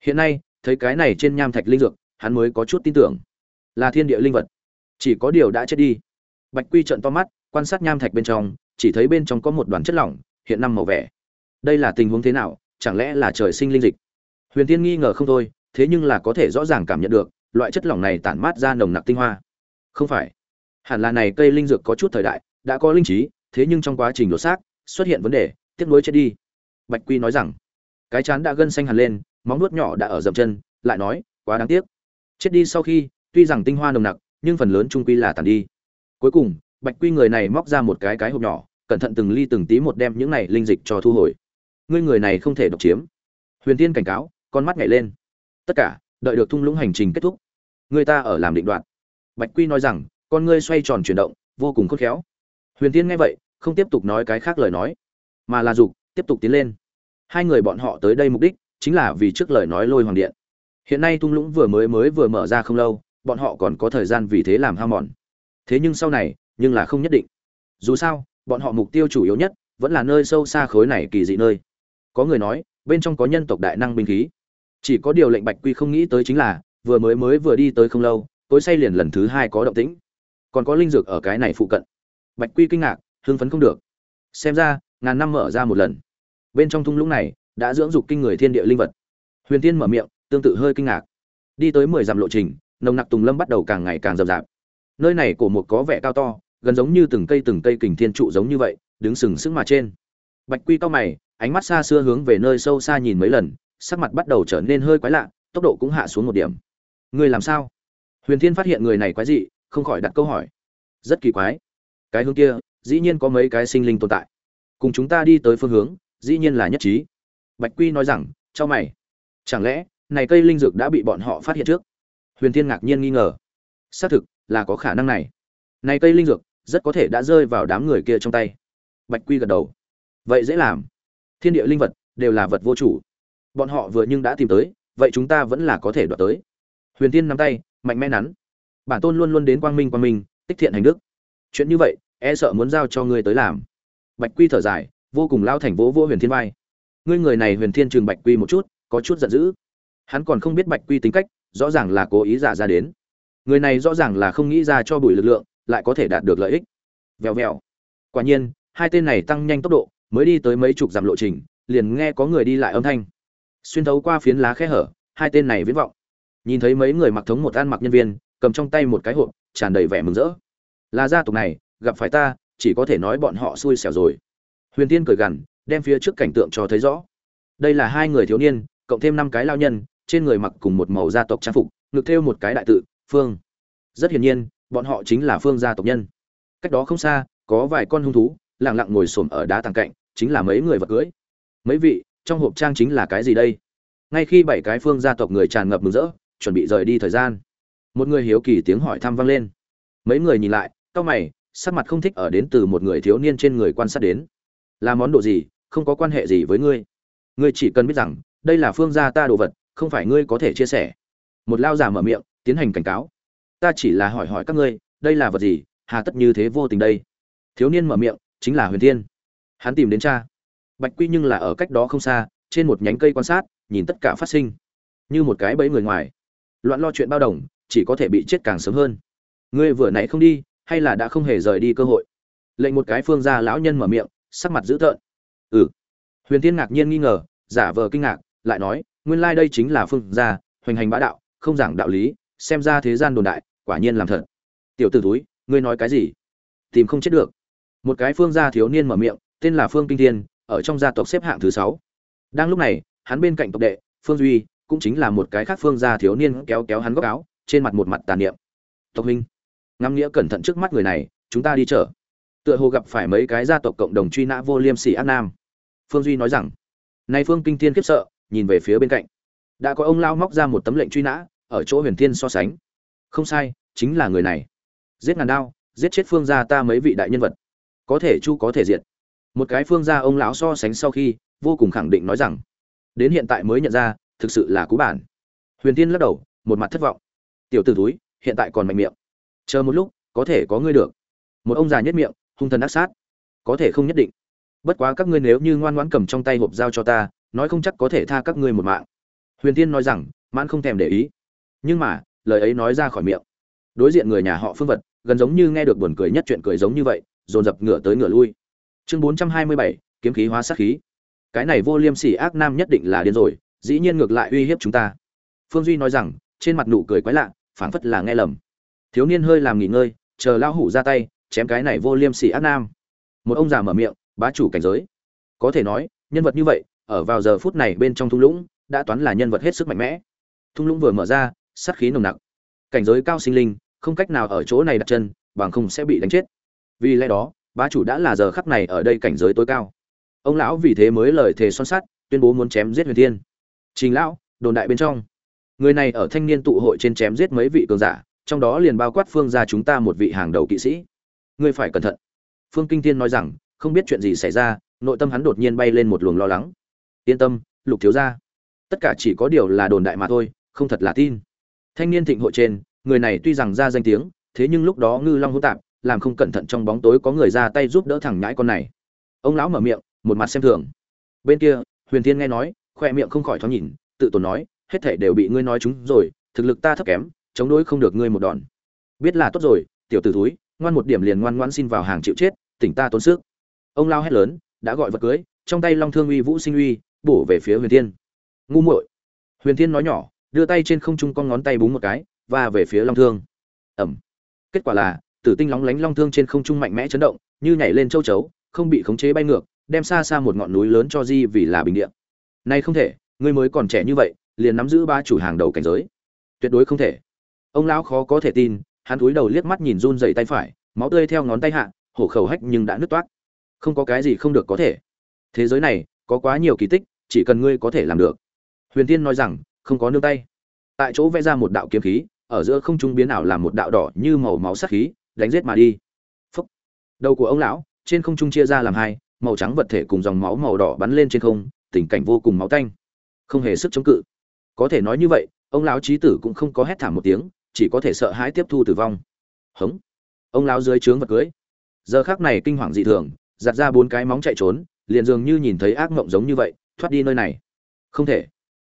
Hiện nay, thấy cái này trên nham thạch linh dược, hắn mới có chút tin tưởng. Là thiên địa linh vật. Chỉ có điều đã chết đi. Bạch quy trợn to mắt, quan sát nham thạch bên trong, chỉ thấy bên trong có một đoàn chất lỏng, hiện năm màu vẻ. Đây là tình huống thế nào, chẳng lẽ là trời sinh linh dịch? Huyền tiên nghi ngờ không thôi, thế nhưng là có thể rõ ràng cảm nhận được, loại chất lỏng này tản mát ra nồng nặc tinh hoa. Không phải. Hẳn là này cây linh dược có chút thời đại, đã có linh trí, thế nhưng trong quá trình đột xác xuất hiện vấn đề, tiếc nuối chết đi. Bạch quy nói rằng, cái chán đã gân xanh hẳn lên, móng nuốt nhỏ đã ở dậm chân, lại nói, quá đáng tiếc. Chết đi sau khi, tuy rằng tinh hoa nồng nặc, nhưng phần lớn trung quy là tàn đi. Cuối cùng, bạch quy người này móc ra một cái cái hộp nhỏ, cẩn thận từng ly từng tí một đem những này linh dịch cho thu hồi. Ngươi người này không thể độc chiếm. Huyền tiên cảnh cáo, con mắt nhảy lên. Tất cả, đợi được thung lũng hành trình kết thúc. Người ta ở làm định đoạn. Bạch quy nói rằng, con ngươi xoay tròn chuyển động, vô cùng khôn khéo. Huyền tiên nghe vậy không tiếp tục nói cái khác lời nói, mà là dục, tiếp tục tiến lên. Hai người bọn họ tới đây mục đích chính là vì trước lời nói lôi hoàng điện. Hiện nay thung lũng vừa mới mới vừa mở ra không lâu, bọn họ còn có thời gian vì thế làm ham mòn. Thế nhưng sau này, nhưng là không nhất định. Dù sao, bọn họ mục tiêu chủ yếu nhất vẫn là nơi sâu xa khối này kỳ dị nơi. Có người nói, bên trong có nhân tộc đại năng binh khí. Chỉ có điều lệnh bạch quy không nghĩ tới chính là, vừa mới mới vừa đi tới không lâu, tối say liền lần thứ hai có động tĩnh. Còn có linh dược ở cái này phụ cận. Bạch quy kinh ngạc hưng phấn không được. Xem ra, ngàn năm mở ra một lần. Bên trong thung lũng này, đã dưỡng dục kinh người thiên địa linh vật. Huyền tiên mở miệng, tương tự hơi kinh ngạc. Đi tới mười dặm lộ trình, nồng nặc tùng lâm bắt đầu càng ngày càng rậm rạp. Nơi này cổ một có vẻ cao to, gần giống như từng cây từng cây kình thiên trụ giống như vậy, đứng sừng sững mà trên. Bạch quy cao mày, ánh mắt xa xưa hướng về nơi sâu xa nhìn mấy lần, sắc mặt bắt đầu trở nên hơi quái lạ, tốc độ cũng hạ xuống một điểm. Người làm sao? Huyền thiên phát hiện người này quái dị, không khỏi đặt câu hỏi. Rất kỳ quái. Cái hướng kia dĩ nhiên có mấy cái sinh linh tồn tại. Cùng chúng ta đi tới phương hướng, dĩ nhiên là nhất trí. Bạch quy nói rằng cho mày. Chẳng lẽ, này cây linh dược đã bị bọn họ phát hiện trước? Huyền thiên ngạc nhiên nghi ngờ. Xác thực, là có khả năng này. Này cây linh dược, rất có thể đã rơi vào đám người kia trong tay. Bạch quy gật đầu. Vậy dễ làm. Thiên địa linh vật đều là vật vô chủ. Bọn họ vừa nhưng đã tìm tới, vậy chúng ta vẫn là có thể đoạt tới. Huyền tiên nắm tay, mạnh mẽ nắn. Bản tôn luôn luôn đến quang minh quang minh, tích thiện hành đức. Chuyện như vậy e sợ muốn giao cho ngươi tới làm. Bạch quy thở dài, vô cùng lao thành vỗ vô huyền thiên vai. Ngươi người này huyền thiên trường bạch quy một chút, có chút giận dữ. Hắn còn không biết bạch quy tính cách, rõ ràng là cố ý giả ra đến. Người này rõ ràng là không nghĩ ra cho bùi lực lượng, lại có thể đạt được lợi ích. Vèo vèo. Quả nhiên, hai tên này tăng nhanh tốc độ, mới đi tới mấy chục dặm lộ trình, liền nghe có người đi lại âm thanh. Xuyên thấu qua phiến lá khe hở, hai tên này viễn vọng. Nhìn thấy mấy người mặc thống một ăn mặc nhân viên, cầm trong tay một cái hộp, tràn đầy vẻ mừng rỡ. Là gia tộc này gặp phải ta, chỉ có thể nói bọn họ xui xẻo rồi. Huyền tiên cười gằn, đem phía trước cảnh tượng cho thấy rõ. Đây là hai người thiếu niên, cộng thêm năm cái lao nhân, trên người mặc cùng một màu gia tộc trang phục, ngực thêu một cái đại tự, phương. Rất hiển nhiên, bọn họ chính là phương gia tộc nhân. Cách đó không xa, có vài con hung thú, lặng lặng ngồi xổm ở đá tàng cạnh, chính là mấy người vật cưới. Mấy vị, trong hộp trang chính là cái gì đây? Ngay khi bảy cái phương gia tộc người tràn ngập mừng rỡ, chuẩn bị rời đi thời gian, một người hiếu kỳ tiếng hỏi thăm vang lên. Mấy người nhìn lại, cau mày sắc mặt không thích ở đến từ một người thiếu niên trên người quan sát đến. Là món đồ gì? Không có quan hệ gì với ngươi. Ngươi chỉ cần biết rằng, đây là phương gia ta đồ vật, không phải ngươi có thể chia sẻ. Một lao giả mở miệng, tiến hành cảnh cáo. Ta chỉ là hỏi hỏi các ngươi, đây là vật gì? Hà tất như thế vô tình đây. Thiếu niên mở miệng, chính là huyền thiên. Hắn tìm đến cha. Bạch quy nhưng là ở cách đó không xa, trên một nhánh cây quan sát, nhìn tất cả phát sinh. Như một cái bẫy người ngoài. Loạn lo chuyện bao đồng, chỉ có thể bị chết càng sớm hơn. Ngươi vừa nãy không đi hay là đã không hề rời đi cơ hội? Lệnh một cái phương gia lão nhân mở miệng, sắc mặt dữ tợn. Ừ. Huyền tiên ngạc nhiên nghi ngờ, giả vờ kinh ngạc, lại nói, nguyên lai đây chính là phương gia, hoành hành bá đạo, không giảng đạo lý, xem ra thế gian đồn đại, quả nhiên làm thật. Tiểu t ử túi ngươi nói cái gì? Tìm không chết được. Một cái phương gia thiếu niên mở miệng, tên là phương kinh thiên, ở trong gia tộc xếp hạng thứ sáu. Đang lúc này, hắn bên cạnh tộc đệ, phương duy, cũng chính là một cái khác phương gia thiếu niên kéo kéo hắn góc áo, trên mặt một mặt tàn niệm. Tộc minh ngắm nghĩa cẩn thận trước mắt người này, chúng ta đi chở tựa hồ gặp phải mấy cái gia tộc cộng đồng truy nã vô liêm sỉ ác nam. Phương duy nói rằng, nay phương kinh thiên khiếp sợ, nhìn về phía bên cạnh. Đã có ông lao móc ra một tấm lệnh truy nã, ở chỗ huyền thiên so sánh. Không sai, chính là người này. Giết ngàn đao, giết chết phương gia ta mấy vị đại nhân vật. Có thể chu, có thể diệt. Một cái phương gia ông lão so sánh sau khi, vô cùng khẳng định nói rằng, đến hiện tại mới nhận ra, thực sự là cú bản. Huyền tiên lắc đầu, một mặt thất vọng. Tiểu t ử túi hiện tại còn mạnh miệng chờ một lúc, có thể có ngươi được. Một ông già nhất miệng, hung thần ác sát. Có thể không nhất định. Bất quá các ngươi nếu như ngoan ngoãn cầm trong tay hộp dao cho ta, nói không chắc có thể tha các ngươi một mạng. Huyền tiên nói rằng, mãn không thèm để ý. Nhưng mà, lời ấy nói ra khỏi miệng. Đối diện người nhà họ phương vật, gần giống như nghe được buồn cười nhất chuyện cười giống như vậy, dồn dập ngửa tới ngửa lui. Chương bốn trăm hai mươi bảy, kiếm khí hóa sát khí. Cái này vô liêm sỉ ác nam nhất định là điên rồi, dĩ nhiên ngược lại uy hiếp chúng ta. Phương duy nói rằng, trên mặt nụ cười quái lạ, phảng phất là nghe lầm thiếu niên hơi làm nghỉ ngơi, chờ lão hủ ra tay, chém cái này vô liêm sỉ ác nam. Một ông già mở miệng, bá chủ cảnh giới. Có thể nói, nhân vật như vậy, ở vào giờ phút này bên trong thung lũng, đã toán là nhân vật hết sức mạnh mẽ. Thung lũng vừa mở ra, sát khí nồng nặc. Cảnh giới cao sinh linh, không cách nào ở chỗ này đặt chân, bằng không sẽ bị đánh chết. Vì lẽ đó, bá chủ đã là giờ khắc này ở đây cảnh giới tối cao. Ông lão vì thế mới lời thề son sắt, tuyên bố muốn chém giết huyền thiên. Trình lão, đồn đại bên trong. Người này ở thanh niên tụ hội trên chém giết mấy vị cường giả trong đó liền bao quát phương ra chúng ta một vị hàng đầu kỵ sĩ. Ngươi phải cẩn thận. Phương kinh thiên nói rằng, không biết chuyện gì xảy ra, nội tâm hắn đột nhiên bay lên một luồng lo lắng. Yên tâm, lục thiếu gia. Tất cả chỉ có điều là đồn đại mà thôi, không thật là tin. Thanh niên thịnh hội trên, người này tuy rằng ra danh tiếng, thế nhưng lúc đó ngư long hỗn tạp, làm không cẩn thận trong bóng tối có người ra tay giúp đỡ thằng nhãi con này. Ông lão mở miệng, một mặt xem thường. Bên kia, huyền thiên nghe nói, khoe miệng không khỏi thoáng nhìn, tự tổn nói, hết thể đều bị ngươi nói chúng rồi, thực lực ta thấp kém chống đối không được ngươi một đòn. Biết là tốt rồi, tiểu tử thúi, ngoan một điểm liền ngoan ngoan xin vào hàng chịu chết, tỉnh ta tốn sức. Ông lao hét lớn, đã gọi vật cưới, trong tay long thương uy vũ sinh uy, bổ về phía huyền thiên. Ngu muội. Huyền thiên nói nhỏ, đưa tay trên không trung con ngón tay búng một cái và về phía long thương. Ẩm. Kết quả là, tử tinh lóng lánh long thương trên không trung mạnh mẽ chấn động, như nhảy lên châu chấu, không bị khống chế bay ngược, đem xa xa một ngọn núi lớn cho di vì là bình địa. Nay không thể, ngươi mới còn trẻ như vậy, liền nắm giữ ba chủ hàng đầu cảnh giới. Tuyệt đối không thể ông lão khó có thể tin, hắn cúi đầu liếc mắt nhìn run dày tay phải, máu tươi theo ngón tay hạ, hổ khẩu hách nhưng đã nứt toát không có cái gì không được có thể. Thế giới này, có quá nhiều kỳ tích, chỉ cần ngươi có thể làm được. Huyền tiên nói rằng, không có nương tay. Tại chỗ vẽ ra một đạo kiếm khí, ở giữa không trung biến ảo làm một đạo đỏ như màu máu sắc khí, đánh giết mà đi. Phúc. đầu của ông lão, trên không trung chia ra làm hai, màu trắng vật thể cùng dòng máu màu đỏ bắn lên trên không, tình cảnh vô cùng máu tanh. Không hề sức chống cự. Có thể nói như vậy, ông lão trí tử cũng không có hét thảm một tiếng chỉ có thể sợ hãi tiếp thu tử vong. Hống. Ông lão dưới trướng vật cưới. Giờ khác này kinh hoàng dị thường, giặt ra bốn cái móng chạy trốn, liền dường như nhìn thấy ác mộng giống như vậy, thoát đi nơi này. Không thể.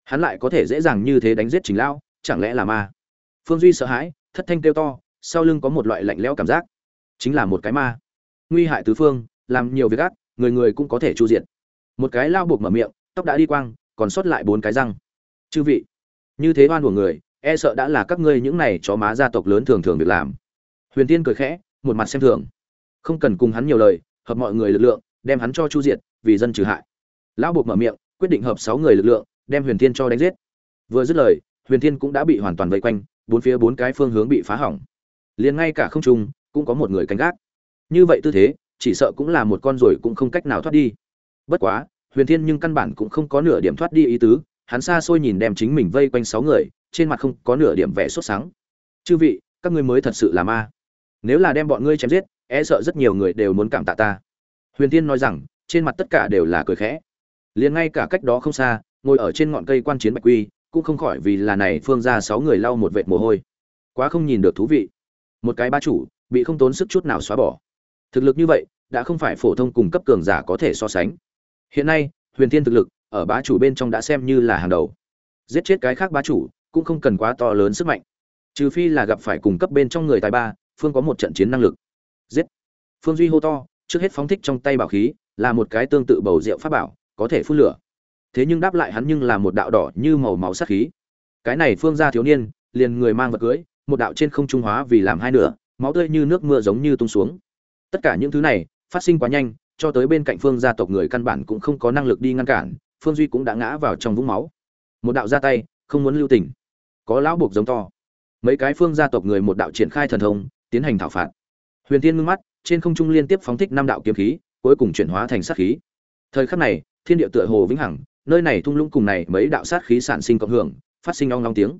Hắn lại có thể dễ dàng như thế đánh giết trình lão, chẳng lẽ là ma? Phương duy sợ hãi, thất thanh kêu to, sau lưng có một loại lạnh lẽo cảm giác. Chính là một cái ma. Nguy hại tứ phương, làm nhiều việc ác, người người cũng có thể chu diệt. Một cái lao buộc mở miệng, tóc đã đi quang, còn sót lại bốn cái răng. Chư vị, như thế oan của người e sợ đã là các ngươi những này chó má gia tộc lớn thường thường việc làm. Huyền tiên cười khẽ, một mặt xem thường. Không cần cùng hắn nhiều lời, hợp mọi người lực lượng, đem hắn cho chu diệt, vì dân trừ hại. Lão buộc mở miệng, quyết định hợp sáu người lực lượng, đem huyền thiên cho đánh giết. Vừa dứt lời, huyền thiên cũng đã bị hoàn toàn vây quanh, bốn phía bốn cái phương hướng bị phá hỏng. Liền ngay cả không trung, cũng có một người canh gác. Như vậy tư thế, chỉ sợ cũng là một con rồi cũng không cách nào thoát đi. Bất quá, huyền thiên nhưng căn bản cũng không có nửa điểm thoát đi ý tứ, hắn xa xôi nhìn đem chính mình vây quanh sáu người trên mặt không có nửa điểm vẻ sốt sáng. Chư vị, các ngươi mới thật sự là ma. Nếu là đem bọn ngươi chém giết e sợ rất nhiều người đều muốn cảm tạ ta. Huyền tiên nói rằng, trên mặt tất cả đều là cười khẽ. Liền ngay cả cách đó không xa, ngồi ở trên ngọn cây quan chiến bạch quy, cũng không khỏi vì là này phương ra sáu người lau một vệt mồ hôi. Quá không nhìn được thú vị. Một cái ba chủ, bị không tốn sức chút nào xóa bỏ. Thực lực như vậy, đã không phải phổ thông cùng cấp cường giả có thể so sánh. Hiện nay, huyền thiên thực lực, ở bá chủ bên trong đã xem như là hàng đầu. Giết chết cái khác bá chủ cũng không cần quá to lớn sức mạnh. Trừ phi là gặp phải cùng cấp bên trong người tài ba, phương có một trận chiến năng lực. Giết. Phương duy hô to, trước hết phóng thích trong tay bảo khí, là một cái tương tự bầu rượu pháp bảo, có thể phun lửa. Thế nhưng đáp lại hắn nhưng là một đạo đỏ như màu máu sát khí. Cái này phương gia thiếu niên, liền người mang vật cưới, một đạo trên không trung hóa vì làm hai nửa, máu tươi như nước mưa giống như tung xuống. Tất cả những thứ này, phát sinh quá nhanh, cho tới bên cạnh phương gia tộc người căn bản cũng không có năng lực đi ngăn cản, phương duy cũng đã ngã vào trong vũng máu. Một đạo ra tay, không muốn lưu tình có lão buộc giống to. Mấy cái phương gia tộc người một đạo triển khai thần thông, tiến hành thảo phạt. Huyền tiên ngưng mắt, trên không trung liên tiếp phóng thích năm đạo kiếm khí, cuối cùng chuyển hóa thành sát khí. Thời khắc này, thiên địa tựa hồ vĩnh hằng, nơi này thung lũng cùng này mấy đạo sát khí sản sinh cộng hưởng, phát sinh ong long tiếng.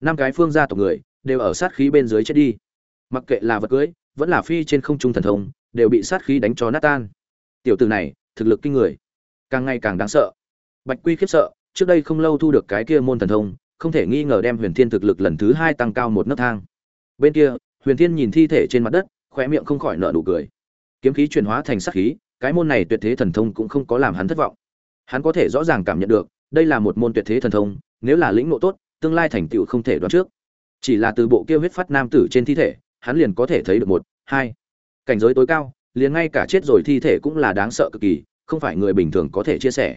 Năm cái phương gia tộc người, đều ở sát khí bên dưới chết đi. Mặc kệ là vật cưới, vẫn là phi trên không trung thần thông, đều bị sát khí đánh cho nát tan. Tiểu tử này, thực lực kinh người. Càng ngày càng đáng sợ. Bạch quy khiếp sợ, trước đây không lâu thu được cái kia môn thần thông không thể nghi ngờ đem huyền thiên thực lực lần thứ hai tăng cao một nấc thang. Bên kia, huyền thiên nhìn thi thể trên mặt đất khoe miệng không khỏi nở nụ cười. Kiếm khí chuyển hóa thành sát khí, cái môn này tuyệt thế thần thông cũng không có làm hắn thất vọng. Hắn có thể rõ ràng cảm nhận được, đây là một môn tuyệt thế thần thông, nếu là lĩnh ngộ tốt, tương lai thành tựu không thể đoán trước. Chỉ là từ bộ kia huyết phát nam tử trên thi thể, hắn liền có thể thấy được một, hai. Cảnh giới tối cao, liền ngay cả chết rồi thi thể cũng là đáng sợ cực kỳ, không phải người bình thường có thể chia sẻ.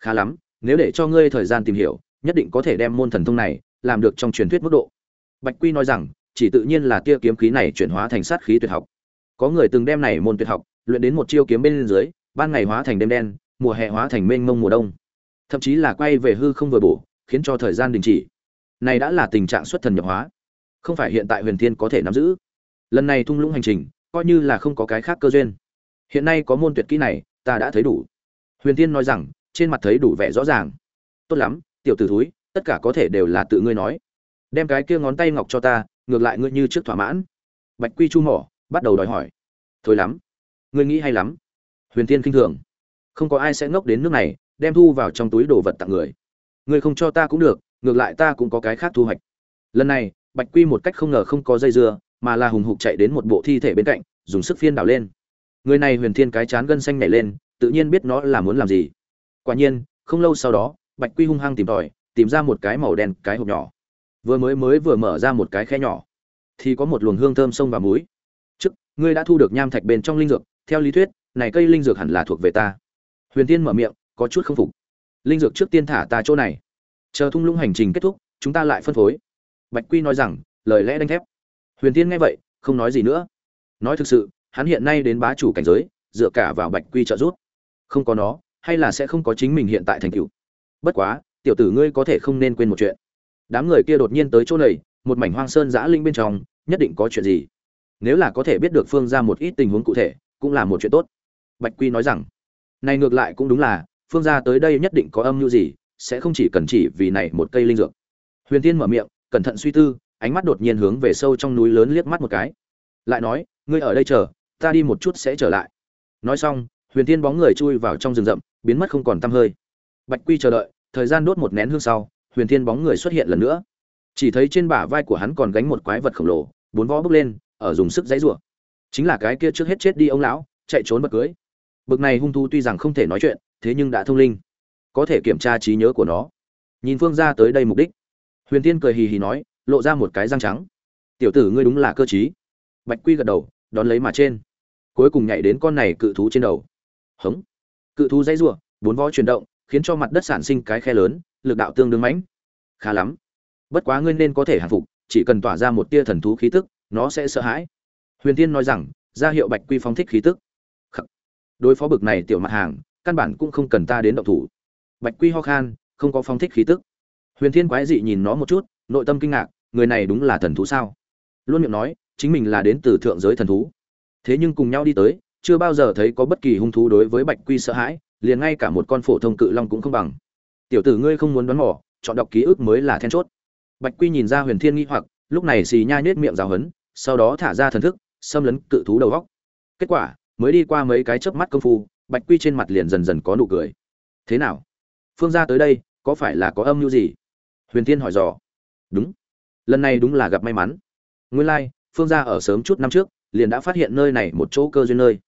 Khá lắm, nếu để cho ngươi thời gian tìm hiểu nhất định có thể đem môn thần thông này làm được trong truyền thuyết mức độ. Bạch quy nói rằng, chỉ tự nhiên là tia kiếm khí này chuyển hóa thành sát khí tuyệt học. Có người từng đem này môn tuyệt học luyện đến một chiêu kiếm bên dưới, ban ngày hóa thành đêm đen, mùa hè hóa thành mênh mông mùa đông. Thậm chí là quay về hư không vừa bổ, khiến cho thời gian đình chỉ. Này đã là tình trạng xuất thần nhập hóa. Không phải hiện tại huyền thiên có thể nắm giữ. Lần này thung lũng hành trình, coi như là không có cái khác cơ duyên. Hiện nay có môn tuyệt kỹ này, ta đã thấy đủ. Huyền thiên nói rằng, trên mặt thấy đủ vẻ rõ ràng. Tốt lắm tiểu t ử thúi, tất cả có thể đều là tự ngươi nói. Đem cái kia ngón tay ngọc cho ta, ngược lại ngươi như trước thỏa mãn. Bạch quy chu mỏ, bắt đầu đòi hỏi. Thôi lắm. Ngươi nghĩ hay lắm. Huyền thiên kinh thường. Không có ai sẽ ngốc đến nước này, đem thu vào trong túi đồ vật tặng người. Ngươi không cho ta cũng được, ngược lại ta cũng có cái khác thu hoạch. Lần này, bạch quy một cách không ngờ không có dây dưa, mà là hùng hục chạy đến một bộ thi thể bên cạnh, dùng sức phiên đảo lên. Người này huyền thiên cái chán gân xanh nhảy lên, tự nhiên biết nó là muốn làm gì. Quả nhiên, không lâu sau đó bạch quy hung hăng tìm tòi, tìm ra một cái màu đen, cái hộp nhỏ. Vừa mới mới vừa mở ra một cái khe nhỏ. Thì có một luồng hương thơm sông và muối. Trước, ngươi đã thu được nham thạch bên trong linh dược. Theo lý thuyết, này cây linh dược hẳn là thuộc về ta. Huyền tiên mở miệng, có chút không phục. Linh dược trước tiên thả ta chỗ này. Chờ thung lũng hành trình kết thúc, chúng ta lại phân phối. Bạch quy nói rằng, lời lẽ đanh thép. Huyền tiên nghe vậy, không nói gì nữa. Nói thực sự, hắn hiện nay đến bá chủ cảnh giới, dựa cả vào bạch quy trợ giúp. Không có nó, hay là sẽ không có chính mình hiện tại thành tựu bất quá, tiểu tử ngươi có thể không nên quên một chuyện. Đám người kia đột nhiên tới chỗ này, một mảnh hoang sơn giã linh bên trong, nhất định có chuyện gì? Nếu là có thể biết được phương ra một ít tình huống cụ thể, cũng là một chuyện tốt. Bạch quy nói rằng, này ngược lại cũng đúng là, phương ra tới đây nhất định có âm mưu gì, sẽ không chỉ cần chỉ vì này một cây linh dược. Huyền tiên mở miệng, cẩn thận suy tư, ánh mắt đột nhiên hướng về sâu trong núi lớn liếc mắt một cái. Lại nói, ngươi ở đây chờ, ta đi một chút sẽ trở lại. Nói xong, huyền tiên bóng người chui vào trong rừng rậm, biến mất không còn tăm hơi bạch quy chờ đợi, thời gian đốt một nén hương sau, huyền thiên bóng người xuất hiện lần nữa. Chỉ thấy trên bả vai của hắn còn gánh một quái vật khổng lồ, bốn vó bước lên, ở dùng sức dãy rủa. Chính là cái kia trước hết chết đi ông lão, chạy trốn bật cưới. Bực này hung thu tuy rằng không thể nói chuyện, thế nhưng đã thông linh. Có thể kiểm tra trí nhớ của nó. Nhìn phương ra tới đây mục đích. Huyền Thiên cười hì hì nói, lộ ra một cái răng trắng. Tiểu tử ngươi đúng là cơ trí. Bạch quy gật đầu, đón lấy mà trên. Cuối cùng nhảy đến con này cự thú trên đầu. Hống. Cự thú dãy rủa, bốn vó chuyển động khiến cho mặt đất sản sinh cái khe lớn, lực đạo tương đương mãnh. Khá lắm. Bất quá ngươi nên có thể hàng phục, chỉ cần tỏa ra một tia thần thú khí tức, nó sẽ sợ hãi. Huyền tiên nói rằng, ra hiệu bạch quy phóng thích khí tức. Khắc. đối phó bực này tiểu mặt hàng, căn bản cũng không cần ta đến động thủ. Bạch quy ho khan, không có phóng thích khí tức. Huyền thiên quái dị nhìn nó một chút, nội tâm kinh ngạc, người này đúng là thần thú sao? Luôn miệng nói, chính mình là đến từ thượng giới thần thú. Thế nhưng cùng nhau đi tới, chưa bao giờ thấy có bất kỳ hung thú đối với bạch quy sợ hãi liền ngay cả một con phổ thông cự long cũng không bằng. Tiểu tử ngươi không muốn đoán mò, chọn đọc ký ức mới là then chốt. Bạch quy nhìn ra huyền thiên nghi hoặc, lúc này xì nha nhếch miệng giáo hấn, sau đó thả ra thần thức, xâm lấn cự thú đầu góc. Kết quả, mới đi qua mấy cái chớp mắt công phu, bạch quy trên mặt liền dần dần có nụ cười. Thế nào? Phương gia tới đây, có phải là có âm mưu gì? Huyền thiên hỏi dò. Đúng. Lần này đúng là gặp may mắn. Nguyên lai, phương gia ở sớm chút năm trước, liền đã phát hiện nơi này một chỗ cơ duyên nơi.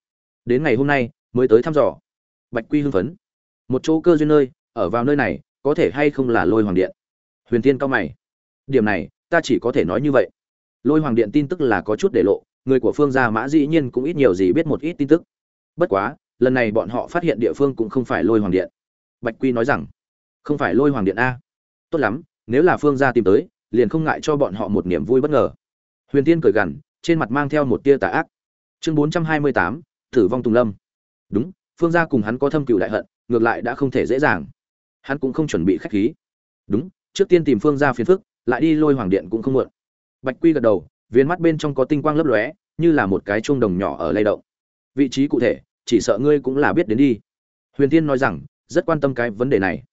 Đến ngày hôm nay, mới tới thăm dò bạch quy hưng phấn. Một chỗ cơ duyên nơi, ở vào nơi này, có thể hay không là lôi hoàng điện? Huyền tiên cao mày. Điểm này, ta chỉ có thể nói như vậy. Lôi hoàng điện tin tức là có chút để lộ, người của phương gia mã dĩ nhiên cũng ít nhiều gì biết một ít tin tức. Bất quá, lần này bọn họ phát hiện địa phương cũng không phải lôi hoàng điện. Bạch quy nói rằng, không phải lôi hoàng điện a? Tốt lắm, nếu là phương gia tìm tới, liền không ngại cho bọn họ một niềm vui bất ngờ. Huyền tiên cười gằn, trên mặt mang theo một tia tà ác. Chương bốn trăm hai mươi tám, tử vong tùng lâm. Đúng phương gia cùng hắn có thâm cựu đại hận, ngược lại đã không thể dễ dàng. Hắn cũng không chuẩn bị khách khí. Đúng, trước tiên tìm phương gia phiền phức, lại đi lôi hoàng điện cũng không muộn. Bạch quy gật đầu viên mắt bên trong có tinh quang lấp lóe, như là một cái chuông đồng nhỏ ở lay động. Vị trí cụ thể, chỉ sợ ngươi cũng là biết đến đi. Huyền tiên nói rằng, rất quan tâm cái vấn đề này.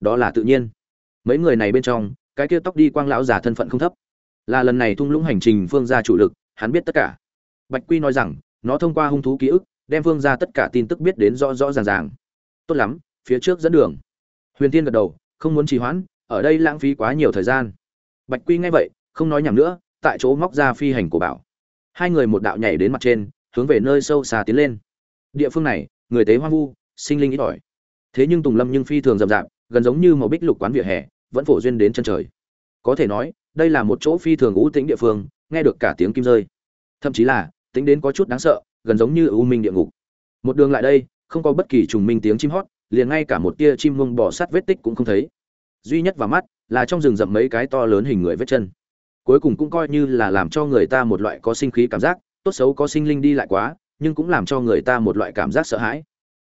Đó là tự nhiên. Mấy người này bên trong, cái kia tóc đi quang lão già thân phận không thấp. Là lần này thung lũng hành trình phương gia chủ lực, hắn biết tất cả. Bạch quy nói rằng, nó thông qua hung thú ký ức đem vương gia tất cả tin tức biết đến rõ rõ ràng ràng. Tốt lắm, phía trước dẫn đường. Huyền tiên gật đầu, không muốn trì hoãn, ở đây lãng phí quá nhiều thời gian. Bạch quy nghe vậy, không nói nhảm nữa, tại chỗ móc ra phi hành của bảo. Hai người một đạo nhảy đến mặt trên, hướng về nơi sâu xa tiến lên. Địa phương này, người tế hoang vu, sinh linh ít ỏi. Thế nhưng tùng lâm nhưng phi thường rậm rạp, gần giống như màu bích lục quán vỉa hè, vẫn phổ duyên đến chân trời. Có thể nói, đây là một chỗ phi thường ưu tĩnh địa phương, nghe được cả tiếng kim rơi. Thậm chí là, tính đến có chút đáng sợ gần giống như u minh địa ngục. Một đường lại đây, không có bất kỳ trùng minh tiếng chim hót, liền ngay cả một tia chim mông bỏ sát vết tích cũng không thấy. Duy nhất vào mắt là trong rừng rậm mấy cái to lớn hình người vết chân. Cuối cùng cũng coi như là làm cho người ta một loại có sinh khí cảm giác, tốt xấu có sinh linh đi lại quá, nhưng cũng làm cho người ta một loại cảm giác sợ hãi.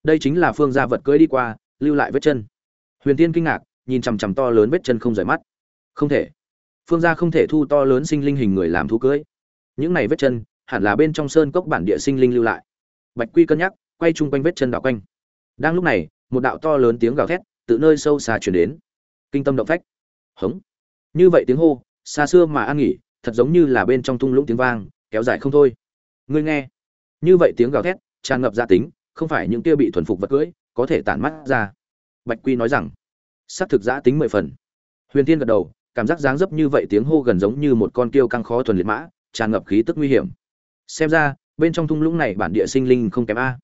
Đây chính là phương gia vật cưỡi đi qua, lưu lại vết chân. Huyền tiên kinh ngạc, nhìn chằm chằm to lớn vết chân không rời mắt. Không thể. Phương gia không thể thu to lớn sinh linh hình người làm thú cưỡi. Những này vết chân hẳn là bên trong sơn cốc bản địa sinh linh lưu lại. Bạch quy cân nhắc, quay chung quanh vết chân đảo quanh. Đang lúc này, một đạo to lớn tiếng gào thét từ nơi sâu xa chuyển đến. Kinh tâm động phách. Hống. Như vậy tiếng hô, xa xưa mà an nghỉ, thật giống như là bên trong tung lũng tiếng vang, kéo dài không thôi. Ngươi nghe. Như vậy tiếng gào thét, tràn ngập gia tính, không phải những kia bị thuần phục vật cưỡi có thể tản mắt ra. Bạch quy nói rằng, xác thực giã tính mười phần. Huyền tiên gật đầu, cảm giác dáng dấp như vậy tiếng hô gần giống như một con kiêu căng khó thuần liệt mã, tràn ngập khí tức nguy hiểm xem ra, bên trong thung lũng này bản địa sinh linh không kém a.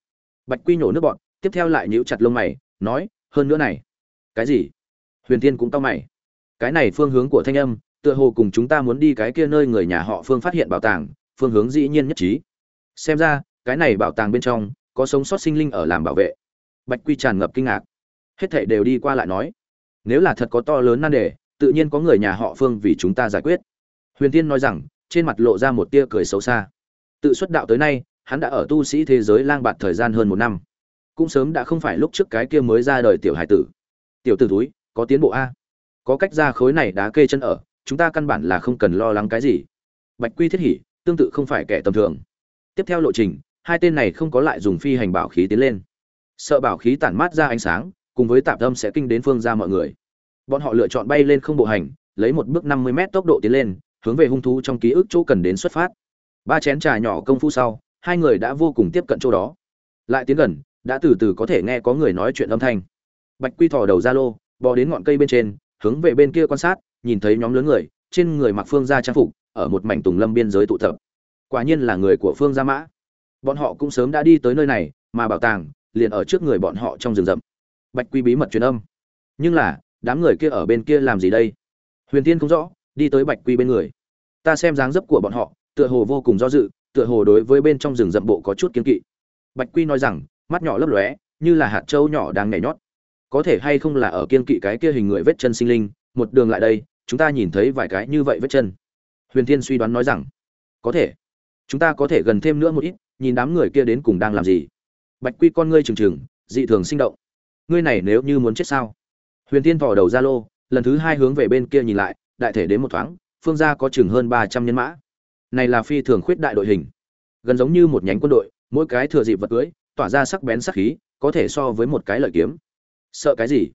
Bạch quy nhổ nước bọn, tiếp theo lại nhíu chặt lông mày, nói, hơn nữa này. Cái gì? Huyền tiên cũng tao mày. Cái này phương hướng của thanh âm, tựa hồ cùng chúng ta muốn đi cái kia nơi người nhà họ phương phát hiện bảo tàng, phương hướng dĩ nhiên nhất trí. Xem ra, cái này bảo tàng bên trong, có sống sót sinh linh ở làm bảo vệ. Bạch quy tràn ngập kinh ngạc. Hết thảy đều đi qua lại nói, nếu là thật có to lớn nan đề, tự nhiên có người nhà họ phương vì chúng ta giải quyết. Huyền tiên nói rằng, trên mặt lộ ra một tia cười xấu xa tự xuất đạo tới nay, hắn đã ở tu sĩ thế giới lang bạt thời gian hơn một năm. Cũng sớm đã không phải lúc trước cái kia mới ra đời tiểu hải tử. Tiểu tử túi có tiến bộ a? Có cách ra khối này đá kê chân ở, chúng ta căn bản là không cần lo lắng cái gì. Bạch quy thiết hỉ tương tự không phải kẻ tầm thường. Tiếp theo lộ trình, hai tên này không có lại dùng phi hành bảo khí tiến lên. Sợ bảo khí tản mát ra ánh sáng, cùng với tạp âm sẽ kinh đến phương ra mọi người. Bọn họ lựa chọn bay lên không bộ hành, lấy một bước năm mươi m tốc độ tiến lên, hướng về hung thú trong ký ức chỗ cần đến xuất phát ba chén trà nhỏ công phu sau, hai người đã vô cùng tiếp cận chỗ đó. Lại tiến gần, đã từ từ có thể nghe có người nói chuyện âm thanh. Bạch quy thò đầu ra lô, bò đến ngọn cây bên trên, hướng về bên kia quan sát, nhìn thấy nhóm lớn người, trên người mặc phương gia trang phục, ở một mảnh tùng lâm biên giới tụ tập. Quả nhiên là người của phương gia mã. Bọn họ cũng sớm đã đi tới nơi này, mà bảo tàng liền ở trước người bọn họ trong rừng rậm. Bạch quy bí mật truyền âm. Nhưng là, đám người kia ở bên kia làm gì đây? Huyền tiên không rõ, đi tới bạch quy bên người. Ta xem dáng dấp của bọn họ tựa hồ vô cùng do dự, tựa hồ đối với bên trong rừng rậm bộ có chút kiên kỵ. Bạch quy nói rằng, mắt nhỏ lấp lóe, như là hạt trâu nhỏ đang nhảy nhót. Có thể hay không là ở kiên kỵ cái kia hình người vết chân sinh linh, một đường lại đây, chúng ta nhìn thấy vài cái như vậy vết chân. Huyền thiên suy đoán nói rằng, có thể. Chúng ta có thể gần thêm nữa một ít, nhìn đám người kia đến cùng đang làm gì. Bạch quy con ngươi trừng trừng, dị thường sinh động. Ngươi này nếu như muốn chết sao? Huyền thiên vò đầu ra lô, lần thứ hai hướng về bên kia nhìn lại, đại thể đến một thoáng, phương gia có chừng hơn ba trăm nhân mã này là phi thường khuyết đại đội hình. Gần giống như một nhánh quân đội, mỗi cái thừa dịp vật cưới, tỏa ra sắc bén sắc khí, có thể so với một cái lợi kiếm. Sợ cái gì?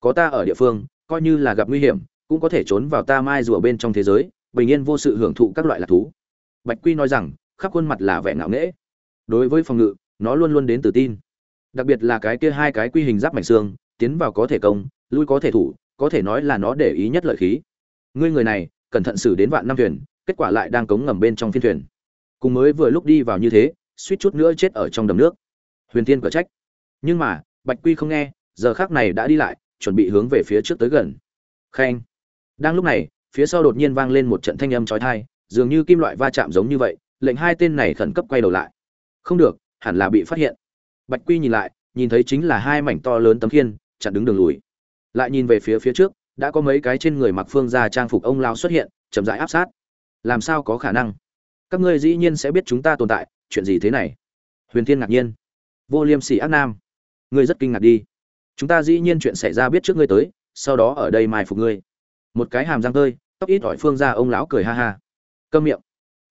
Có ta ở địa phương, coi như là gặp nguy hiểm, cũng có thể trốn vào ta mai rùa bên trong thế giới, bình yên vô sự hưởng thụ các loại lạc thú. Bạch quy nói rằng, khắp khuôn mặt là vẻ ngạo nghễ. Đối với phòng ngự, nó luôn luôn đến tự tin. Đặc biệt là cái kia hai cái quy hình giáp mảnh xương, tiến vào có thể công, lui có thể thủ, có thể nói là nó để ý nhất lợi khí. Ngươi người này, cẩn thận xử đến vạn năm thuyền kết quả lại đang cống ngầm bên trong phiên thuyền. Cùng mới vừa lúc đi vào như thế, suýt chút nữa chết ở trong đầm nước. Huyền tiên cở trách. Nhưng mà, bạch quy không nghe, giờ khác này đã đi lại, chuẩn bị hướng về phía trước tới gần. Khen đang lúc này, phía sau đột nhiên vang lên một trận thanh âm trói thai dường như kim loại va chạm giống như vậy, lệnh hai tên này khẩn cấp quay đầu lại. Không được, hẳn là bị phát hiện. Bạch quy nhìn lại, nhìn thấy chính là hai mảnh to lớn tấm khiên, chặn đứng đường lùi. Lại nhìn về phía phía trước, đã có mấy cái trên người mặc phương ra trang phục ông lao xuất hiện, chậm rãi áp sát làm sao có khả năng? Các ngươi dĩ nhiên sẽ biết chúng ta tồn tại, chuyện gì thế này? Huyền thiên ngạc nhiên. Vô liêm sỉ ác nam, ngươi rất kinh ngạc đi. Chúng ta dĩ nhiên chuyện xảy ra biết trước ngươi tới, sau đó ở đây mai phục ngươi. Một cái hàm răng tơi, tóc ít ỏi phương ra ông lão cười ha ha. Câm miệng.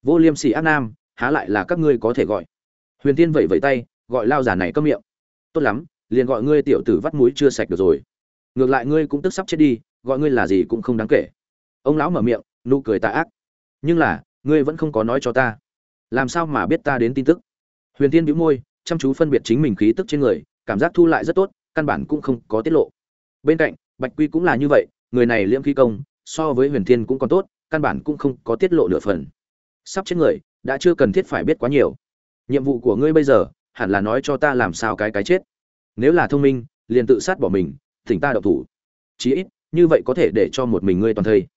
Vô liêm sỉ ác nam, há lại là các ngươi có thể gọi. Huyền tiên vẫy vẫy tay, gọi lao giả này câm miệng. Tốt lắm, liền gọi ngươi tiểu tử vắt mũi chưa sạch được rồi. Ngược lại ngươi cũng tức sắp chết đi, gọi ngươi là gì cũng không đáng kể. Ông lão mở miệng, nụ cười tà ác nhưng là, ngươi vẫn không có nói cho ta. Làm sao mà biết ta đến tin tức? Huyền tiên bĩu môi, chăm chú phân biệt chính mình khí tức trên người, cảm giác thu lại rất tốt, căn bản cũng không có tiết lộ. Bên cạnh, bạch quy cũng là như vậy, người này liễm khí công, so với huyền thiên cũng còn tốt, căn bản cũng không có tiết lộ nửa phần. Sắp chết người, đã chưa cần thiết phải biết quá nhiều. Nhiệm vụ của ngươi bây giờ, hẳn là nói cho ta làm sao cái cái chết. Nếu là thông minh, liền tự sát bỏ mình, thỉnh ta đậu thủ. Chí ít, như vậy có thể để cho một mình ngươi toàn thây.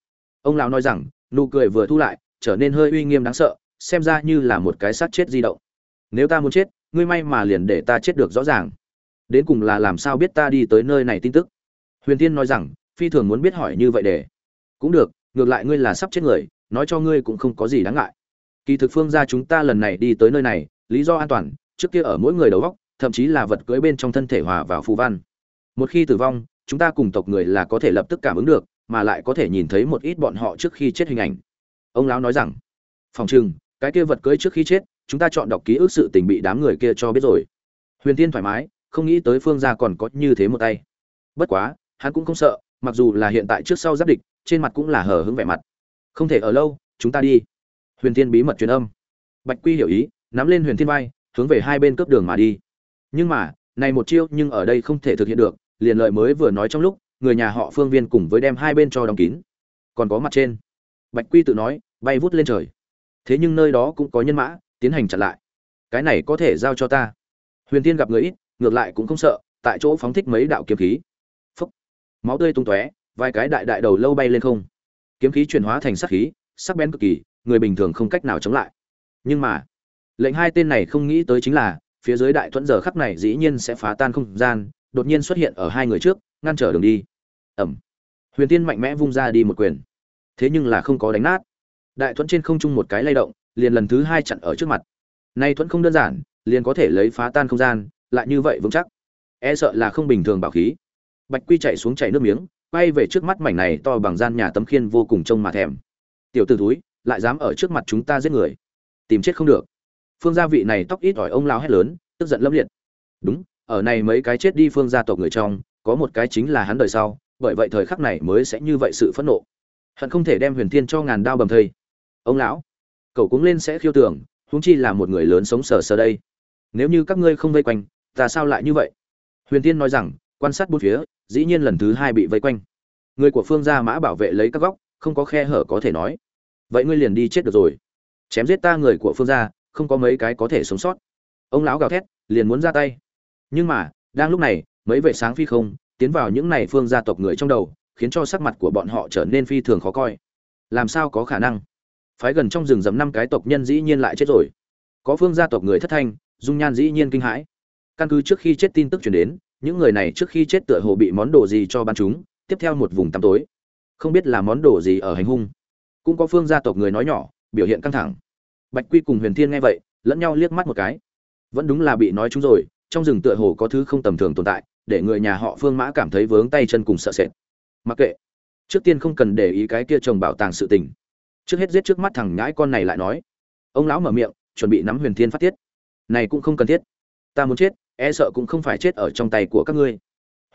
Ông lão nói rằng nụ cười vừa thu lại, trở nên hơi uy nghiêm đáng sợ, xem ra như là một cái sát chết di động. Nếu ta muốn chết, ngươi may mà liền để ta chết được rõ ràng. Đến cùng là làm sao biết ta đi tới nơi này tin tức? Huyền tiên nói rằng, phi thường muốn biết hỏi như vậy để. Cũng được, ngược lại ngươi là sắp chết người, nói cho ngươi cũng không có gì đáng ngại. Kỳ thực phương ra chúng ta lần này đi tới nơi này, lý do an toàn, trước kia ở mỗi người đầu góc thậm chí là vật cưỡi bên trong thân thể hòa vào phù văn. Một khi tử vong, chúng ta cùng tộc người là có thể lập tức cảm ứng được mà lại có thể nhìn thấy một ít bọn họ trước khi chết hình ảnh. Ông lão nói rằng, phòng trừng, cái kia vật cưới trước khi chết, chúng ta chọn đọc ký ức sự tình bị đám người kia cho biết rồi. Huyền tiên thoải mái, không nghĩ tới phương gia còn có như thế một tay. Bất quá, hắn cũng không sợ, mặc dù là hiện tại trước sau giáp địch, trên mặt cũng là hờ hững vẻ mặt. Không thể ở lâu, chúng ta đi. Huyền tiên bí mật truyền âm. Bạch quy hiểu ý, nắm lên huyền thiên vai, hướng về hai bên cướp đường mà đi. Nhưng mà, này một chiêu nhưng ở đây không thể thực hiện được, liền lợi mới vừa nói trong lúc người nhà họ phương viên cùng với đem hai bên cho đóng kín. Còn có mặt trên. Bạch quy tự nói, bay vút lên trời. Thế nhưng nơi đó cũng có nhân mã, tiến hành chặn lại. Cái này có thể giao cho ta. Huyền tiên gặp người ít, ngược lại cũng không sợ, tại chỗ phóng thích mấy đạo kiếm khí. Phúc. Máu tươi tung tóe, vài cái đại đại đầu lâu bay lên không. Kiếm khí chuyển hóa thành sắc khí, sắc bén cực kỳ, người bình thường không cách nào chống lại. Nhưng mà, lệnh hai tên này không nghĩ tới chính là, phía dưới đại thuẫn giờ khắc này dĩ nhiên sẽ phá tan không gian, đột nhiên xuất hiện ở hai người trước ngăn trở đường đi. Ẩm. Huyền tiên mạnh mẽ vung ra đi một quyền. Thế nhưng là không có đánh nát. Đại thuẫn trên không trung một cái lay động, liền lần thứ hai chặn ở trước mặt. Nay thuẫn không đơn giản, liền có thể lấy phá tan không gian, lại như vậy vững chắc. E sợ là không bình thường bảo khí. Bạch quy chạy xuống chạy nước miếng, quay về trước mắt mảnh này to bằng gian nhà tấm khiên vô cùng trông mà thèm. Tiểu t ử túi lại dám ở trước mặt chúng ta giết người? Tìm chết không được. Phương gia vị này tóc ít ỏi ông lao hét lớn, tức giận lâm liệt. Đúng, ở này mấy cái chết đi phương gia tộc người trong có một cái chính là hắn đời sau, bởi vậy thời khắc này mới sẽ như vậy sự phẫn nộ. Hận không thể đem huyền thiên cho ngàn đao bầm thây. Ông lão, cậu cũng lên sẽ khiêu tưởng, huống chi là một người lớn sống sờ sờ đây. Nếu như các ngươi không vây quanh, ta sao lại như vậy? Huyền tiên nói rằng, quan sát bốn phía, dĩ nhiên lần thứ hai bị vây quanh. Người của phương gia mã bảo vệ lấy các góc, không có khe hở có thể nói. Vậy ngươi liền đi chết được rồi. Chém giết ta người của phương gia, không có mấy cái có thể sống sót. Ông lão gào thét, liền muốn ra tay. Nhưng mà, đang lúc này mấy vệ sáng phi không, tiến vào những này phương gia tộc người trong đầu, khiến cho sắc mặt của bọn họ trở nên phi thường khó coi. Làm sao có khả năng? Phái gần trong rừng rậm năm cái tộc nhân dĩ nhiên lại chết rồi. Có phương gia tộc người thất thanh, dung nhan dĩ nhiên kinh hãi. Căn cứ trước khi chết tin tức truyền đến, những người này trước khi chết tựa hồ bị món đồ gì cho ban chúng, tiếp theo một vùng tăm tối. Không biết là món đồ gì ở hành hung. Cũng có phương gia tộc người nói nhỏ, biểu hiện căng thẳng. Bạch quy cùng huyền thiên nghe vậy, lẫn nhau liếc mắt một cái. Vẫn đúng là bị nói chúng rồi, trong rừng tựa hồ có thứ không tầm thường tồn tại để người nhà họ phương mã cảm thấy vướng tay chân cùng sợ sệt. Mặc kệ. Trước tiên không cần để ý cái kia trồng bảo tàng sự tình. Trước hết giết trước mắt thằng nhãi con này lại nói. Ông lão mở miệng, chuẩn bị nắm huyền thiên phát tiết. Này cũng không cần thiết. Ta muốn chết e sợ cũng không phải chết ở trong tay của các ngươi.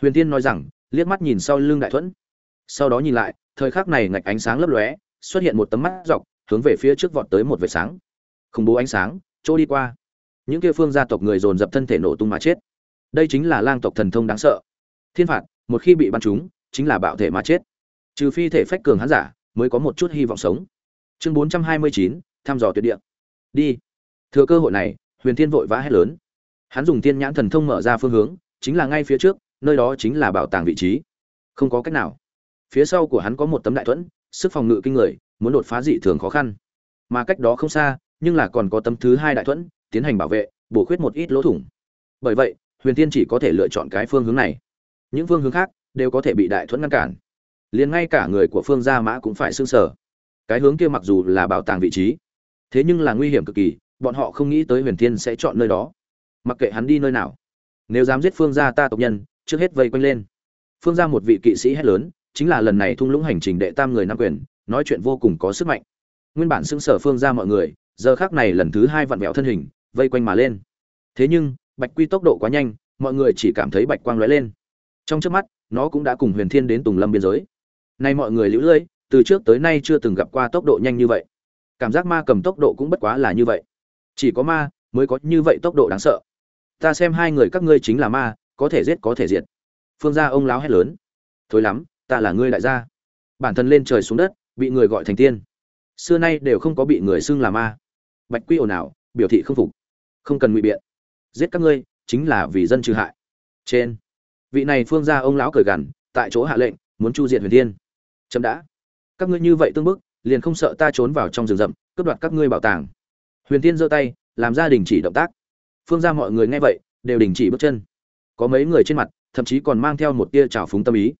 Huyền thiên nói rằng, liếc mắt nhìn sau lưng đại thuẫn. Sau đó nhìn lại, thời khắc này ngạch ánh sáng lấp lóe, xuất hiện một tấm mắt dọc, hướng về phía trước vọt tới một vệt sáng. Khủng bố ánh sáng, trôi đi qua. Những kia phương gia tộc người dồn dập thân thể nổ tung mà chết đây chính là lang tộc thần thông đáng sợ. Thiên phạt, một khi bị bắn trúng, chính là bạo thể mà chết. Trừ phi thể phách cường hán giả, mới có một chút hy vọng sống. Chương bốn trăm hai mươi chín, thăm dò tuyệt địa. Đi. Thừa cơ hội này, huyền thiên vội vã hét lớn. Hắn dùng tiên nhãn thần thông mở ra phương hướng, chính là ngay phía trước, nơi đó chính là bảo tàng vị trí. Không có cách nào. Phía sau của hắn có một tấm đại thuẫn, sức phòng ngự kinh người, muốn đột phá dị thường khó khăn. Mà cách đó không xa, nhưng là còn có tấm thứ hai đại thuẫn, tiến hành bảo vệ, bổ khuyết một ít lỗ thủng. Bởi vậy huyền tiên chỉ có thể lựa chọn cái phương hướng này. Những phương hướng khác đều có thể bị đại thuẫn ngăn cản. Liền ngay cả người của phương gia mã cũng phải xương sở cái hướng kia mặc dù là bảo tàng vị trí, thế nhưng là nguy hiểm cực kỳ, bọn họ không nghĩ tới huyền thiên sẽ chọn nơi đó. Mặc kệ hắn đi nơi nào, nếu dám giết phương gia ta tộc nhân, trước hết vây quanh lên. Phương gia một vị kỵ sĩ hét lớn, chính là lần này thung lũng hành trình đệ tam người nam quyền, nói chuyện vô cùng có sức mạnh. Nguyên bản xưng sở phương gia mọi người, giờ khác này lần thứ hai vặn vẹo thân hình, vây quanh mà lên. Thế nhưng bạch quy tốc độ quá nhanh, mọi người chỉ cảm thấy bạch quang lóe lên. Trong trước mắt, nó cũng đã cùng huyền thiên đến tùng lâm biên giới. Nay mọi người lũ lưỡi từ trước tới nay chưa từng gặp qua tốc độ nhanh như vậy. Cảm giác ma cầm tốc độ cũng bất quá là như vậy. Chỉ có ma mới có như vậy tốc độ đáng sợ. Ta xem hai người các ngươi chính là ma, có thể giết có thể diệt. Phương gia ông láo hét lớn. Thôi lắm, ta là ngươi đại gia. Bản thân lên trời xuống đất, bị người gọi thành tiên. Xưa nay đều không có bị người xưng là ma. Bạch quy ồn ào, biểu thị không phục. Không cần ngụy biện giết các ngươi, chính là vì dân trừ hại. Trên, vị này phương gia ông lão cởi gằn, tại chỗ hạ lệnh, muốn chu diệt huyền thiên. Chậm đã. Các ngươi như vậy tương bức, liền không sợ ta trốn vào trong rừng rậm, cướp đoạt các ngươi bảo tàng. Huyền tiên giơ tay, làm ra đình chỉ động tác. Phương ra mọi người nghe vậy, đều đình chỉ bước chân. Có mấy người trên mặt, thậm chí còn mang theo một tia trào phúng tâm ý.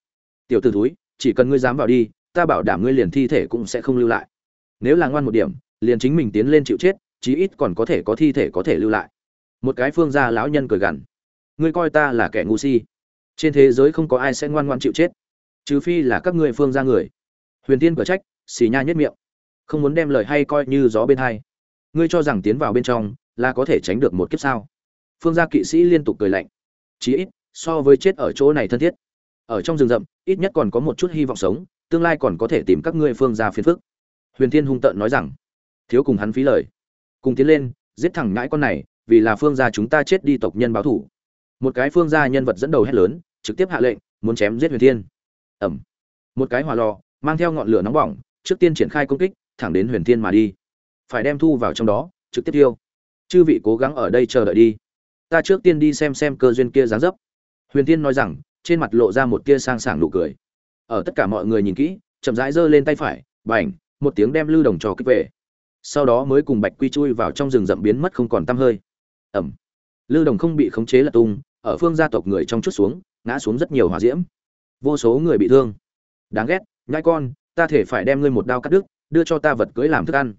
Tiểu t ử thúi, chỉ cần ngươi dám vào đi, ta bảo đảm ngươi liền thi thể cũng sẽ không lưu lại. Nếu là ngoan một điểm, liền chính mình tiến lên chịu chết, chí ít còn có thể có thi thể có thể lưu lại một cái phương gia lão nhân cười gằn. Ngươi coi ta là kẻ ngu si. Trên thế giới không có ai sẽ ngoan ngoan chịu chết, trừ phi là các ngươi phương gia người. Huyền tiên cửa trách, xì nha nhất miệng. Không muốn đem lời hay coi như gió bên hai. Ngươi cho rằng tiến vào bên trong là có thể tránh được một kiếp sao? Phương gia kỵ sĩ liên tục cười lạnh. Chí ít, so với chết ở chỗ này thân thiết. Ở trong rừng rậm, ít nhất còn có một chút hy vọng sống, tương lai còn có thể tìm các ngươi phương gia phiền phức. Huyền thiên hung tợn nói rằng, thiếu cùng hắn phí lời. Cùng tiến lên, giết thẳng ngãi con này vì là phương gia chúng ta chết đi tộc nhân báo thủ. Một cái phương gia nhân vật dẫn đầu hét lớn, trực tiếp hạ lệnh, muốn chém giết huyền thiên. Ẩm. Một cái hỏa lò, mang theo ngọn lửa nóng bỏng, trước tiên triển khai công kích, thẳng đến huyền thiên mà đi. Phải đem thu vào trong đó, trực tiếp tiêu. Chư vị cố gắng ở đây chờ đợi đi. Ta trước tiên đi xem xem cơ duyên kia dáng dấp. Huyền thiên nói rằng, trên mặt lộ ra một tia sang sảng nụ cười. Ở tất cả mọi người nhìn kỹ, chậm rãi giơ lên tay phải bảnh một tiếng đem lưu đồng trò kích về. Sau đó mới cùng bạch quy chui vào trong rừng rậm biến mất không còn tăm hơi ẩm. Lưu đồng không bị khống chế là tung, ở phương gia tộc người trong chút xuống, ngã xuống rất nhiều hỏa diễm. Vô số người bị thương. Đáng ghét, nhai con, ta thể phải đem ngươi một đao cắt đứt, đưa cho ta vật cưới làm thức ăn.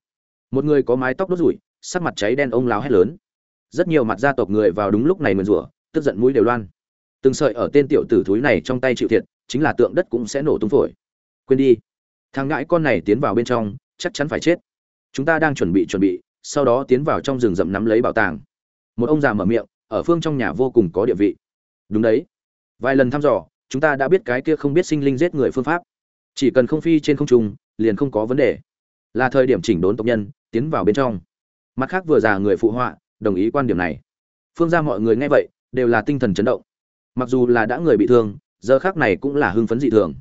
Một người có mái tóc đốt rủi, sắc mặt cháy đen ông láo hét lớn. Rất nhiều mặt gia tộc người vào đúng lúc này mượn rủa, tức giận mũi đều loan. Từng sợi ở tên tiểu tử thúi này trong tay chịu thiệt, chính là tượng đất cũng sẽ nổ tung phổi. Quên đi. Thằng ngãi con này tiến vào bên trong, chắc chắn phải chết. Chúng ta đang chuẩn bị chuẩn bị, sau đó tiến vào trong rừng rậm nắm lấy bảo tàng một ông già mở miệng, ở phương trong nhà vô cùng có địa vị. Đúng đấy. Vài lần thăm dò, chúng ta đã biết cái kia không biết sinh linh giết người phương pháp. Chỉ cần không phi trên không trung, liền không có vấn đề. Là thời điểm chỉnh đốn tộc nhân, tiến vào bên trong. Mặt khác vừa già người phụ họa, đồng ý quan điểm này. Phương ra mọi người nghe vậy, đều là tinh thần chấn động. Mặc dù là đã người bị thương, giờ khác này cũng là hưng phấn dị thường.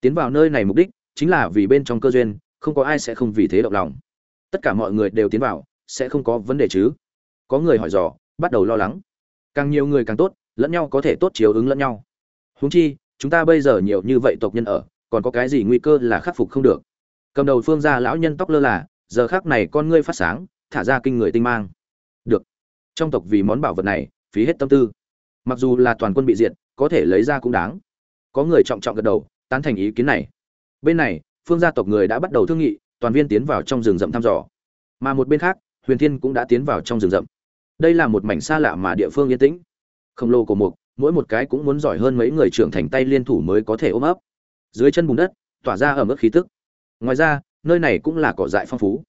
Tiến vào nơi này mục đích, chính là vì bên trong cơ duyên, không có ai sẽ không vì thế động lòng. Tất cả mọi người đều tiến vào, sẽ không có vấn đề chứ có người hỏi dò, bắt đầu lo lắng. Càng nhiều người càng tốt, lẫn nhau có thể tốt chiếu ứng lẫn nhau. Huống chi, chúng ta bây giờ nhiều như vậy tộc nhân ở, còn có cái gì nguy cơ là khắc phục không được? Cầm đầu phương gia lão nhân tóc lơ là, giờ khác này con ngươi phát sáng, thả ra kinh người tinh mang. Được. Trong tộc vì món bảo vật này, phí hết tâm tư. Mặc dù là toàn quân bị diệt, có thể lấy ra cũng đáng. Có người trọng trọng gật đầu, tán thành ý kiến này. Bên này, phương gia tộc người đã bắt đầu thương nghị, toàn viên tiến vào trong rừng rậm thăm dò. Mà một bên khác, huyền thiên cũng đã tiến vào trong rừng rậm đây là một mảnh xa lạ mà địa phương yên tĩnh. Khổng lồ của mục, mỗi một cái cũng muốn giỏi hơn mấy người trưởng thành tay liên thủ mới có thể ôm ấp. Dưới chân bùn đất, tỏa ra ở mức khí tức. Ngoài ra, nơi này cũng là cỏ dại phong phú.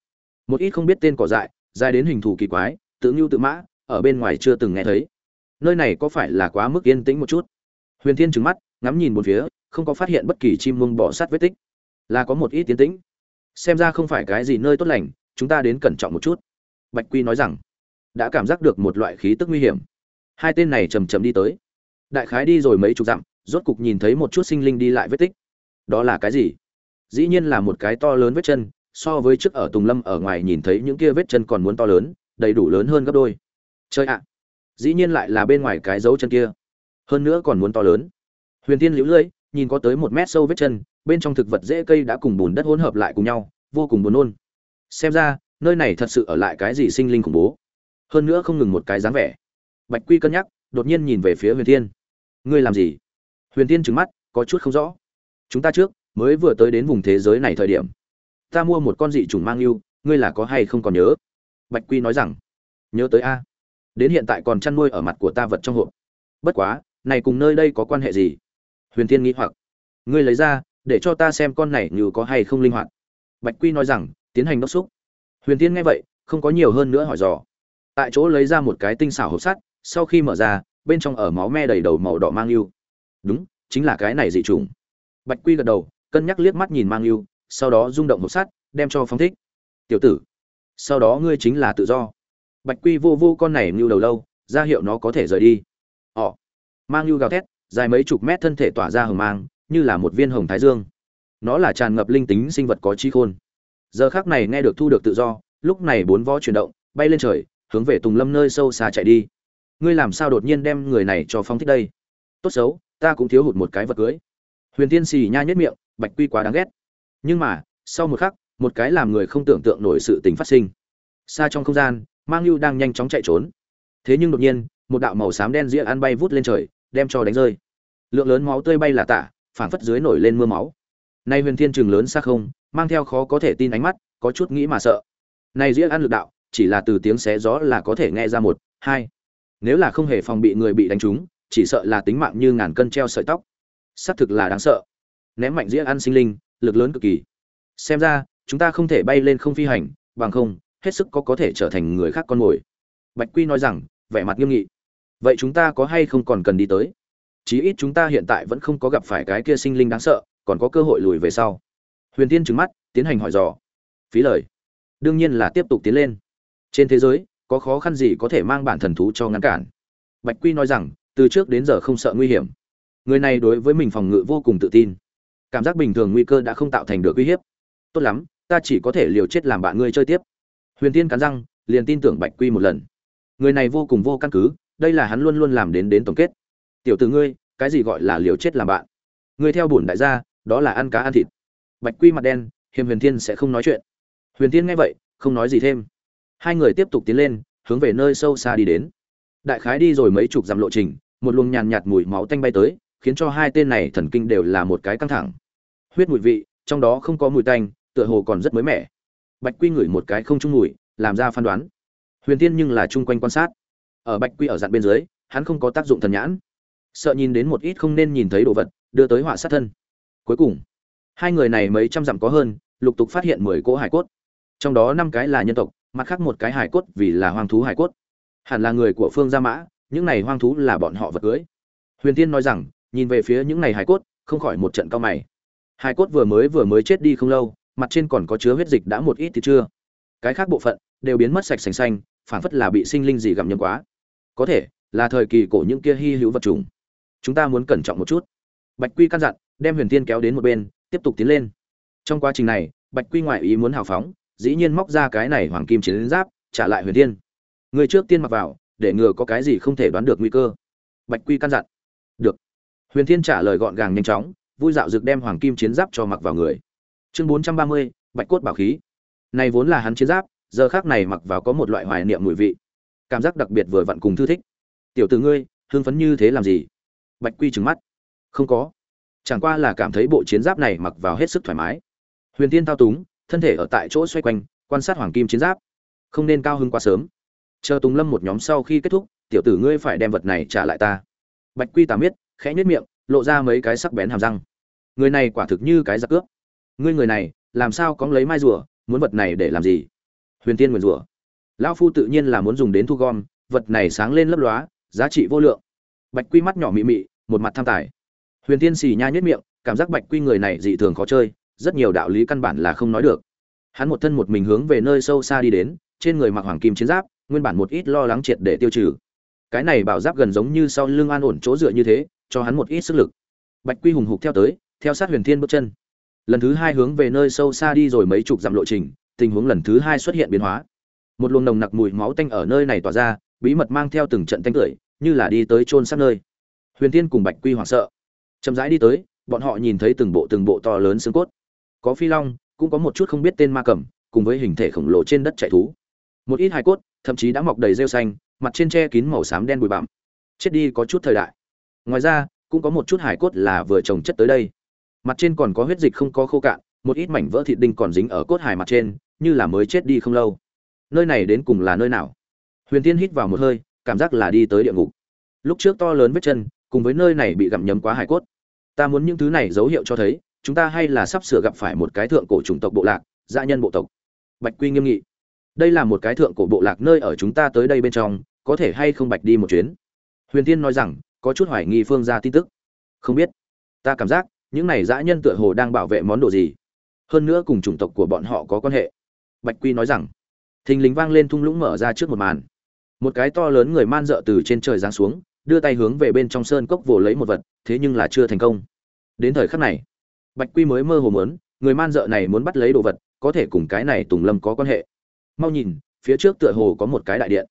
Một ít không biết tên cỏ dại, dài đến hình thù kỳ quái, tự ngưu tự mã, ở bên ngoài chưa từng nghe thấy. Nơi này có phải là quá mức yên tĩnh một chút? Huyền thiên trừng mắt, ngắm nhìn một phía, không có phát hiện bất kỳ chim mông bỏ sát vết tích. Là có một ít tiến tĩnh. Xem ra không phải cái gì nơi tốt lành, chúng ta đến cẩn trọng một chút. Bạch quy nói rằng đã cảm giác được một loại khí tức nguy hiểm. Hai tên này chầm chầm đi tới. Đại khái đi rồi mấy chục dặm, rốt cục nhìn thấy một chút sinh linh đi lại vết tích. Đó là cái gì? Dĩ nhiên là một cái to lớn vết chân, so với trước ở tùng lâm ở ngoài nhìn thấy những kia vết chân còn muốn to lớn, đầy đủ lớn hơn gấp đôi. Chơi ạ! Dĩ nhiên lại là bên ngoài cái dấu chân kia. Hơn nữa còn muốn to lớn. Huyền tiên liễu lưỡi, nhìn có tới một mét sâu vết chân, bên trong thực vật dễ cây đã cùng bùn đất hỗn hợp lại cùng nhau, vô cùng buồn nôn. Xem ra, nơi này thật sự ở lại cái gì sinh linh khủng bố? Hơn nữa không ngừng một cái dáng vẻ. Bạch quy cân nhắc, đột nhiên nhìn về phía huyền thiên. Ngươi làm gì? Huyền thiên trừng mắt, có chút không rõ. Chúng ta trước, mới vừa tới đến vùng thế giới này thời điểm. Ta mua một con dị trùng mang yêu, ngươi là có hay không còn nhớ? Bạch quy nói rằng, nhớ tới a. Đến hiện tại còn chăn nuôi ở mặt của ta vật trong hộp. Bất quá, này cùng nơi đây có quan hệ gì? Huyền thiên nghĩ hoặc. Ngươi lấy ra, để cho ta xem con này như có hay không linh hoạt. Bạch quy nói rằng, tiến hành đốc xúc. Huyền thiên nghe vậy, không có nhiều hơn nữa hỏi dò tại chỗ lấy ra một cái tinh xảo hộp sắt, sau khi mở ra, bên trong ở máu me đầy đầu màu đỏ mang yêu. Đúng, chính là cái này dị trùng bạch quy gật đầu, cân nhắc liếc mắt nhìn mang yêu, sau đó rung động hộp sắt, đem cho phóng thích. Tiểu tử, sau đó ngươi chính là tự do. Bạch quy vô vô con này như đầu lâu, ra hiệu nó có thể rời đi. Ỏ mang yêu gào thét, dài mấy chục mét thân thể tỏa ra hồng mang, như là một viên hồng thái dương. Nó là tràn ngập linh tính sinh vật có trí khôn. Giờ khác này nghe được thu được tự do, lúc này bốn vó chuyển động, bay lên trời hướng về tùng lâm nơi sâu xa chạy đi. Ngươi làm sao đột nhiên đem người này cho phong thích đây? Tốt xấu, ta cũng thiếu hụt một cái vật cưới. Huyền tiên xì nha nhất miệng, bạch quy quá đáng ghét. Nhưng mà, sau một khắc, một cái làm người không tưởng tượng nổi sự tình phát sinh. Xa trong không gian, mang lưu đang nhanh chóng chạy trốn. Thế nhưng đột nhiên, một đạo màu xám đen rĩa ăn bay vút lên trời, đem cho đánh rơi. Lượng lớn máu tươi bay là tạ phảng phất dưới nổi lên mưa máu. Nay huyền thiên trường lớn xa không, mang theo khó có thể tin ánh mắt, có chút nghĩ mà sợ. Này rĩa ăn lực đạo chỉ là từ tiếng xé gió là có thể nghe ra một, hai. Nếu là không hề phòng bị người bị đánh trúng, chỉ sợ là tính mạng như ngàn cân treo sợi tóc. Xác thực là đáng sợ. Ném mạnh dĩa ăn sinh linh, lực lớn cực kỳ. Xem ra, chúng ta không thể bay lên không phi hành, bằng không, hết sức có có thể trở thành người khác con mồi. Bạch quy nói rằng, vẻ mặt nghiêm nghị. Vậy chúng ta có hay không còn cần đi tới? Chí ít chúng ta hiện tại vẫn không có gặp phải cái kia sinh linh đáng sợ, còn có cơ hội lùi về sau. Huyền tiên trừng mắt, tiến hành hỏi dò. Phí lời. Đương nhiên là tiếp tục tiến lên trên thế giới, có khó khăn gì có thể mang bản thần thú cho ngăn cản? Bạch quy nói rằng, từ trước đến giờ không sợ nguy hiểm. Người này đối với mình phòng ngự vô cùng tự tin. Cảm giác bình thường nguy cơ đã không tạo thành được uy hiếp. Tốt lắm, ta chỉ có thể liều chết làm bạn ngươi chơi tiếp. Huyền tiên cắn răng, liền tin tưởng bạch quy một lần. Người này vô cùng vô căn cứ, đây là hắn luôn luôn làm đến đến tổng kết. Tiểu tử ngươi, cái gì gọi là liều chết làm bạn? Ngươi theo bổn đại gia, đó là ăn cá ăn thịt. Bạch quy mặt đen hiềm huyền thiên sẽ không nói chuyện. Huyền thiên nghe vậy, không nói gì thêm hai người tiếp tục tiến lên, hướng về nơi sâu xa đi đến. Đại khái đi rồi mấy chục dặm lộ trình, một luồng nhàn nhạt mùi máu tanh bay tới, khiến cho hai tên này thần kinh đều là một cái căng thẳng. Huyết mùi vị, trong đó không có mùi tanh, tựa hồ còn rất mới mẻ. Bạch quy ngửi một cái không chung mùi, làm ra phán đoán. Huyền tiên nhưng là chung quanh quan sát. Ở bạch quy ở dặn bên dưới, hắn không có tác dụng thần nhãn. Sợ nhìn đến một ít không nên nhìn thấy đồ vật, đưa tới họa sát thân. Cuối cùng, hai người này mấy trăm dặm có hơn, lục tục phát hiện mười cỗ hải cốt. Trong đó năm cái là nhân tộc mặt khác một cái hải cốt vì là hoang thú hải cốt. Hẳn là người của phương gia mã, những này hoang thú là bọn họ vật cưới. Huyền tiên nói rằng, nhìn về phía những này hải cốt, không khỏi một trận cao mày. Hải cốt vừa mới vừa mới chết đi không lâu, mặt trên còn có chứa huyết dịch đã một ít thì chưa. Cái khác bộ phận đều biến mất sạch sành xanh phản phất là bị sinh linh gì gặm nhấm quá. Có thể là thời kỳ cổ những kia hy hữu vật trùng chúng ta muốn cẩn trọng một chút. Bạch quy căn dặn, đem huyền tiên kéo đến một bên, tiếp tục tiến lên. Trong quá trình này, bạch quy ngoại ý muốn hào phóng dĩ nhiên móc ra cái này hoàng kim chiến giáp, trả lại huyền thiên. Người trước tiên mặc vào, để ngừa có cái gì không thể đoán được nguy cơ. Bạch quy căn dặn. Được. Huyền thiên trả lời gọn gàng nhanh chóng, vui dạo rực đem hoàng kim chiến giáp cho mặc vào người. Chương bốn trăm ba mươi, bạch cốt bảo khí. Này vốn là hắn chiến giáp, giờ khác này mặc vào có một loại hoài niệm mùi vị. Cảm giác đặc biệt vừa vặn cùng thư thích. Tiểu t ử ngươi hương phấn như thế làm gì? Bạch quy trừng mắt. Không có. Chẳng qua là cảm thấy bộ chiến giáp này mặc vào hết sức thoải mái. Huyền tiên thao túng thân thể ở tại chỗ xoay quanh, quan sát hoàng kim chiến giáp. Không nên cao hơn quá sớm. Chờ tùng lâm một nhóm sau khi kết thúc, tiểu tử ngươi phải đem vật này trả lại ta. Bạch quy tà miết, khẽ nhếch miệng, lộ ra mấy cái sắc bén hàm răng. Người này quả thực như cái giặc cướp. Ngươi người này, làm sao có lấy mai rùa, muốn vật này để làm gì? Huyền tiên nguyền rùa. Lão phu tự nhiên là muốn dùng đến thu gom, vật này sáng lên lấp lóa, giá trị vô lượng. Bạch quy mắt nhỏ mị mị, một mặt tham tài. Huyền tiên xì nha nhất miệng, cảm giác bạch quy người này dị thường khó chơi rất nhiều đạo lý căn bản là không nói được. Hắn một thân một mình hướng về nơi sâu xa đi đến, trên người mặc hoàng kim chiến giáp, nguyên bản một ít lo lắng triệt để tiêu trừ. Cái này bảo giáp gần giống như sau lưng an ổn chỗ dựa như thế, cho hắn một ít sức lực. Bạch quy hùng hục theo tới, theo sát huyền thiên bước chân. Lần thứ hai hướng về nơi sâu xa đi rồi mấy chục dặm lộ trình, tình huống lần thứ hai xuất hiện biến hóa. Một luồng nồng nặc mùi máu tanh ở nơi này tỏa ra, bí mật mang theo từng trận tanh tưởi, như là đi tới chôn sát nơi. Huyền thiên cùng bạch quy hoảng sợ. Chậm rãi đi tới, bọn họ nhìn thấy từng bộ từng bộ to lớn xương cốt có phi long, cũng có một chút không biết tên ma cầm, cùng với hình thể khổng lồ trên đất chạy thú. Một ít hài cốt, thậm chí đã mọc đầy rêu xanh, mặt trên che kín màu xám đen bụi bặm. Chết đi có chút thời đại. Ngoài ra, cũng có một chút hài cốt là vừa trồng chất tới đây. Mặt trên còn có huyết dịch không có khô cạn, một ít mảnh vỡ thịt đinh còn dính ở cốt hài mặt trên, như là mới chết đi không lâu. Nơi này đến cùng là nơi nào? Huyền tiên hít vào một hơi, cảm giác là đi tới địa ngục. Lúc trước to lớn vết chân, cùng với nơi này bị gặm nhấm quá hài cốt. Ta muốn những thứ này dấu hiệu cho thấy chúng ta hay là sắp sửa gặp phải một cái thượng cổ chủng tộc bộ lạc, dã nhân bộ tộc. Bạch quy nghiêm nghị. Đây là một cái thượng cổ bộ lạc nơi ở chúng ta tới đây bên trong, có thể hay không bạch đi một chuyến? Huyền tiên nói rằng, có chút hoài nghi phương ra tin tức. Không biết. Ta cảm giác, những này dã nhân tựa hồ đang bảo vệ món đồ gì. Hơn nữa cùng chủng tộc của bọn họ có quan hệ. Bạch quy nói rằng, thình lình vang lên thung lũng mở ra trước một màn. Một cái to lớn người man dợ từ trên trời giáng xuống, đưa tay hướng về bên trong sơn cốc vồ lấy một vật, thế nhưng là chưa thành công. Đến thời khắc này bạch quy mới mơ hồ mớn người man dợ này muốn bắt lấy đồ vật, có thể cùng cái này tùng lâm có quan hệ. Mau nhìn, phía trước tựa hồ có một cái đại điện.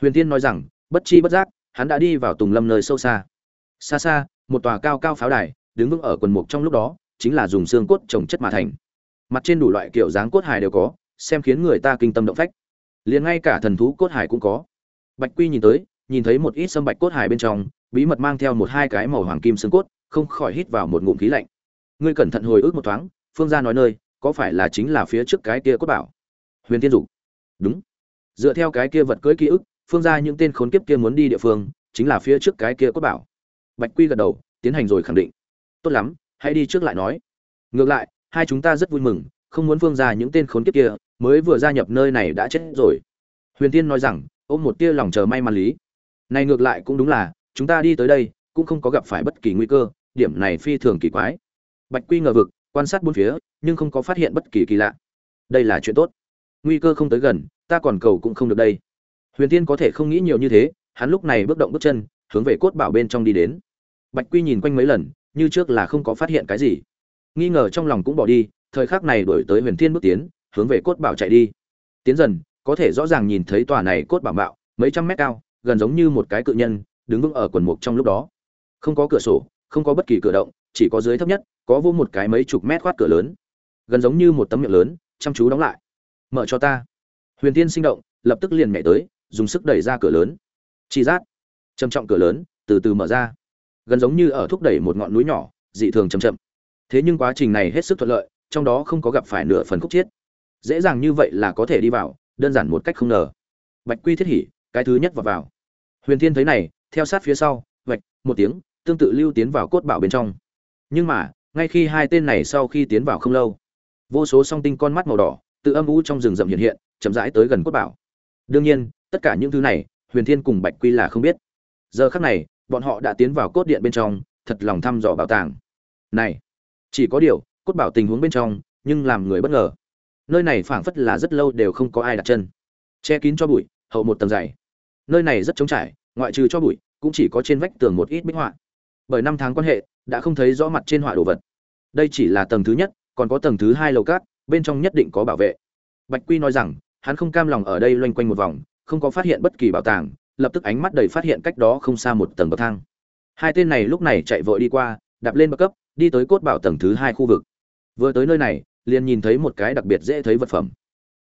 Huyền tiên nói rằng, bất chi bất giác, hắn đã đi vào tùng lâm nơi sâu xa. Xa xa, một tòa cao cao pháo đài, đứng vững ở quần mục trong lúc đó, chính là dùng xương cốt trồng chất mà thành. Mặt trên đủ loại kiểu dáng cốt hài đều có, xem khiến người ta kinh tâm động phách. Liền ngay cả thần thú cốt hài cũng có. Bạch quy nhìn tới, nhìn thấy một ít sâm bạch cốt hài bên trong, bí mật mang theo một hai cái màu hoàng kim xương cốt, không khỏi hít vào một ngụm khí lạnh ngươi cẩn thận hồi ức một thoáng, phương gia nói nơi, có phải là chính là phía trước cái kia cốt bảo? Huyền tiên dục. Đúng. Dựa theo cái kia vật cưới ký ức, phương gia những tên khốn kiếp kia muốn đi địa phương, chính là phía trước cái kia cốt bảo. Bạch quy gật đầu, tiến hành rồi khẳng định. Tốt lắm, hãy đi trước lại nói. Ngược lại, hai chúng ta rất vui mừng, không muốn Phương ra những tên khốn kiếp kia mới vừa gia nhập nơi này đã chết rồi. Huyền tiên nói rằng, ôm một tia lòng chờ may mắn lý. Này ngược lại cũng đúng là, chúng ta đi tới đây, cũng không có gặp phải bất kỳ nguy cơ, điểm này phi thường kỳ quái bạch quy ngờ vực, quan sát bốn phía, nhưng không có phát hiện bất kỳ kỳ lạ. Đây là chuyện tốt. Nguy cơ không tới gần, ta còn cầu cũng không được đây. Huyền tiên có thể không nghĩ nhiều như thế, hắn lúc này bước động bước chân, hướng về cốt bảo bên trong đi đến. Bạch quy nhìn quanh mấy lần, như trước là không có phát hiện cái gì. Nghi ngờ trong lòng cũng bỏ đi, thời khắc này đổi tới huyền thiên bước tiến, hướng về cốt bảo chạy đi. Tiến dần, có thể rõ ràng nhìn thấy tòa này cốt bảo bạo mấy trăm mét cao, gần giống như một cái cự nhân, đứng vững ở quần mục trong lúc đó. Không có cửa sổ, không có bất kỳ cửa động, chỉ có dưới thấp nhất có vô một cái mấy chục mét khoát cửa lớn, gần giống như một tấm miệng lớn, chăm chú đóng lại. Mở cho ta. Huyền tiên sinh động, lập tức liền nhảy tới, dùng sức đẩy ra cửa lớn. Chi rát. Trầm trọng cửa lớn, từ từ mở ra. Gần giống như ở thúc đẩy một ngọn núi nhỏ, dị thường chậm chậm. Thế nhưng quá trình này hết sức thuận lợi, trong đó không có gặp phải nửa phần khúc chiết. Dễ dàng như vậy là có thể đi vào, đơn giản một cách không ngờ. Bạch quy thiết hỉ, cái thứ nhất vào vào. Huyền thiên thấy này, theo sát phía sau, vạch, một tiếng, tương tự lưu tiến vào cốt bảo bên trong. Nhưng mà ngay khi hai tên này sau khi tiến vào không lâu, vô số song tinh con mắt màu đỏ tự âm u trong rừng rậm hiện hiện, chậm rãi tới gần cốt bảo. Đương nhiên, tất cả những thứ này, huyền thiên cùng bạch quy là không biết. Giờ khắc này, bọn họ đã tiến vào cốt điện bên trong, thật lòng thăm dò bảo tàng. Này, chỉ có điều, cốt bảo tình huống bên trong, nhưng làm người bất ngờ. Nơi này phảng phất là rất lâu đều không có ai đặt chân. Che kín cho bụi, hậu một tầng dày. Nơi này rất trống trải, ngoại trừ cho bụi, cũng chỉ có trên vách tường một ít bích họa. Bởi năm tháng quan hệ đã không thấy rõ mặt trên họa đồ vật. Đây chỉ là tầng thứ nhất, còn có tầng thứ hai lầu cát, bên trong nhất định có bảo vệ. Bạch quy nói rằng, hắn không cam lòng ở đây loanh quanh một vòng, không có phát hiện bất kỳ bảo tàng, lập tức ánh mắt đầy phát hiện cách đó không xa một tầng bậc thang. Hai tên này lúc này chạy vội đi qua, đạp lên bậc cấp, đi tới cốt bảo tầng thứ hai khu vực. Vừa tới nơi này, liền nhìn thấy một cái đặc biệt dễ thấy vật phẩm.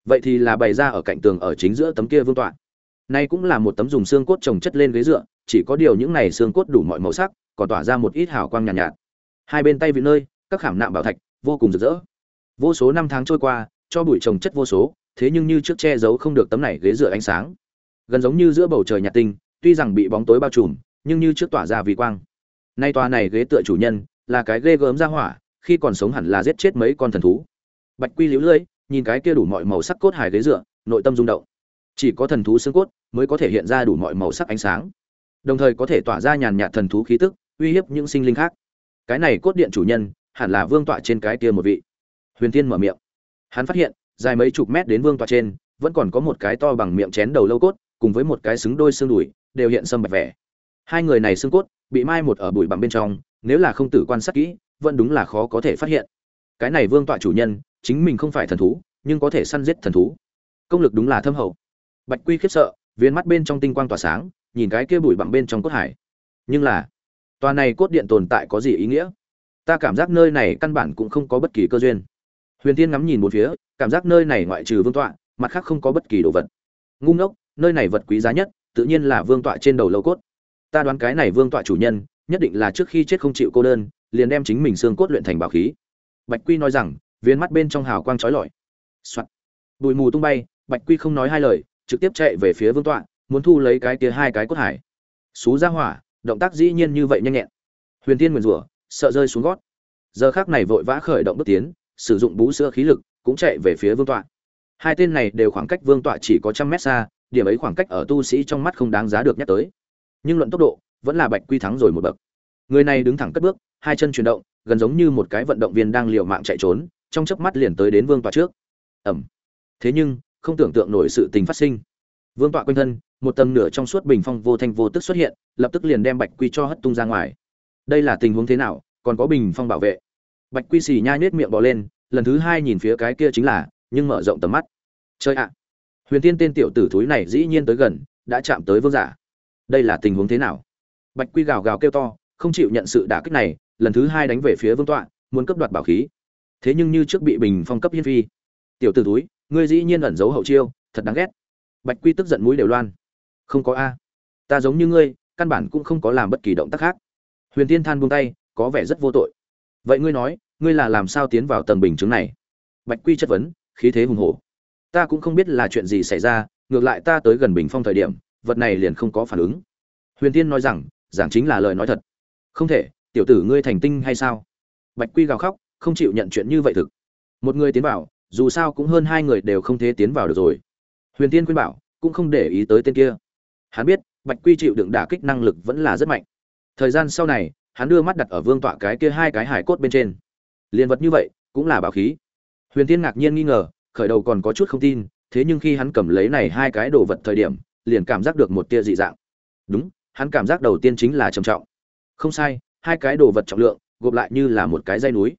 Vậy thì là bày ra ở cạnh tường ở chính giữa tấm kia vương tọa này cũng là một tấm dùng xương cốt trồng chất lên ghế dựa chỉ có điều những này xương cốt đủ mọi màu sắc còn tỏa ra một ít hào quang nhàn nhạt, nhạt. Hai bên tay vị nơi các khảm nạm bảo thạch vô cùng rực rỡ. Vô số năm tháng trôi qua cho bụi trồng chất vô số thế nhưng như trước che giấu không được tấm này ghế dựa ánh sáng. Gần giống như giữa bầu trời nhạt tinh tuy rằng bị bóng tối bao trùm nhưng như trước tỏa ra vì quang. Nay tòa này ghế tựa chủ nhân là cái ghê gớm ra hỏa khi còn sống hẳn là giết chết mấy con thần thú. Bạch quy liễu lưỡi nhìn cái kia đủ mọi màu sắc cốt hài ghế dựa nội tâm rung động chỉ có thần thú xương cốt mới có thể hiện ra đủ mọi màu sắc ánh sáng, đồng thời có thể tỏa ra nhàn nhạt thần thú khí tức, uy hiếp những sinh linh khác. Cái này cốt điện chủ nhân hẳn là vương tọa trên cái kia một vị. Huyền tiên mở miệng. Hắn phát hiện, dài mấy chục mét đến vương tọa trên, vẫn còn có một cái to bằng miệng chén đầu lâu cốt, cùng với một cái xứng đôi xương đùi, đều hiện sâm bạch vẻ. Hai người này xương cốt bị mai một ở bụi bặm bên trong, nếu là không tử quan sát kỹ, vẫn đúng là khó có thể phát hiện. Cái này vương tọa chủ nhân, chính mình không phải thần thú, nhưng có thể săn giết thần thú. Công lực đúng là thâm hậu bạch quy khiếp sợ, viên mắt bên trong tinh quang tỏa sáng, nhìn cái kia bụi bặm bên trong cốt hải. Nhưng là, tòa này cốt điện tồn tại có gì ý nghĩa? Ta cảm giác nơi này căn bản cũng không có bất kỳ cơ duyên. Huyền tiên ngắm nhìn một phía, cảm giác nơi này ngoại trừ vương tọa, mặt khác không có bất kỳ đồ vật. Ngu ngốc, nơi này vật quý giá nhất, tự nhiên là vương tọa trên đầu lâu cốt. Ta đoán cái này vương tọa chủ nhân, nhất định là trước khi chết không chịu cô đơn, liền đem chính mình xương cốt luyện thành bảo khí. Bạch quy nói rằng, viên mắt bên trong hào quang trói lọi、Soạn. bụi mù tung bay, bạch quy không nói hai lời trực tiếp chạy về phía vương tọa, muốn thu lấy cái kia hai cái cốt hải. Xú ra hỏa, động tác dĩ nhiên như vậy nhanh nhẹn. Huyền tiên nguyền rủa, sợ rơi xuống gót. Giờ khác này vội vã khởi động bước tiến, sử dụng bú sữa khí lực, cũng chạy về phía vương tọa. Hai tên này đều khoảng cách vương tọa chỉ có trăm mét xa, điểm ấy khoảng cách ở tu sĩ trong mắt không đáng giá được nhắc tới. Nhưng luận tốc độ, vẫn là bạch quy thắng rồi một bậc. Người này đứng thẳng cất bước, hai chân chuyển động, gần giống như một cái vận động viên đang liều mạng chạy trốn, trong chớp mắt liền tới đến vương tọa trước. Ẩm thế nhưng không tưởng tượng nổi sự tình phát sinh. Vương tọa quanh thân, một tầng nửa trong suốt bình phong vô thanh vô tức xuất hiện, lập tức liền đem bạch quy cho hất tung ra ngoài. Đây là tình huống thế nào, còn có bình phong bảo vệ? Bạch quy xì nhai nết miệng bỏ lên, lần thứ hai nhìn phía cái kia chính là, nhưng mở rộng tầm mắt. Chơi ạ! Huyền tiên tên tiểu tử thúi này dĩ nhiên tới gần, đã chạm tới vương giả. Đây là tình huống thế nào? Bạch quy gào gào kêu to, không chịu nhận sự đả kích này, lần thứ hai đánh về phía vương tọa, muốn cấp đoạt bảo khí. Thế nhưng như trước bị bình phong cấp hiên phi. Tiểu tử túi ngươi dĩ nhiên ẩn giấu hậu chiêu, thật đáng ghét. Bạch quy tức giận mũi đều loan. Không có a. Ta giống như ngươi, căn bản cũng không có làm bất kỳ động tác khác. Huyền tiên than buông tay, có vẻ rất vô tội. Vậy ngươi nói, ngươi là làm sao tiến vào tầng bình chứng này? Bạch quy chất vấn, khí thế hùng hổ. Ta cũng không biết là chuyện gì xảy ra, ngược lại ta tới gần bình phong thời điểm, vật này liền không có phản ứng. Huyền tiên nói rằng, giảng chính là lời nói thật. Không thể, tiểu tử ngươi thành tinh hay sao? Bạch quy gào khóc, không chịu nhận chuyện như vậy thực. Một người tiến vào dù sao cũng hơn hai người đều không thể tiến vào được rồi. Huyền tiên khuyên bảo, cũng không để ý tới tên kia. Hắn biết, bạch quy chịu đựng đả kích năng lực vẫn là rất mạnh. Thời gian sau này, hắn đưa mắt đặt ở vương tọa cái kia hai cái hải cốt bên trên. Liên vật như vậy, cũng là bảo khí. Huyền tiên ngạc nhiên nghi ngờ, khởi đầu còn có chút không tin, thế nhưng khi hắn cầm lấy này hai cái đồ vật thời điểm, liền cảm giác được một tia dị dạng. Đúng, hắn cảm giác đầu tiên chính là trầm trọng. Không sai, hai cái đồ vật trọng lượng, gộp lại như là một cái dây núi.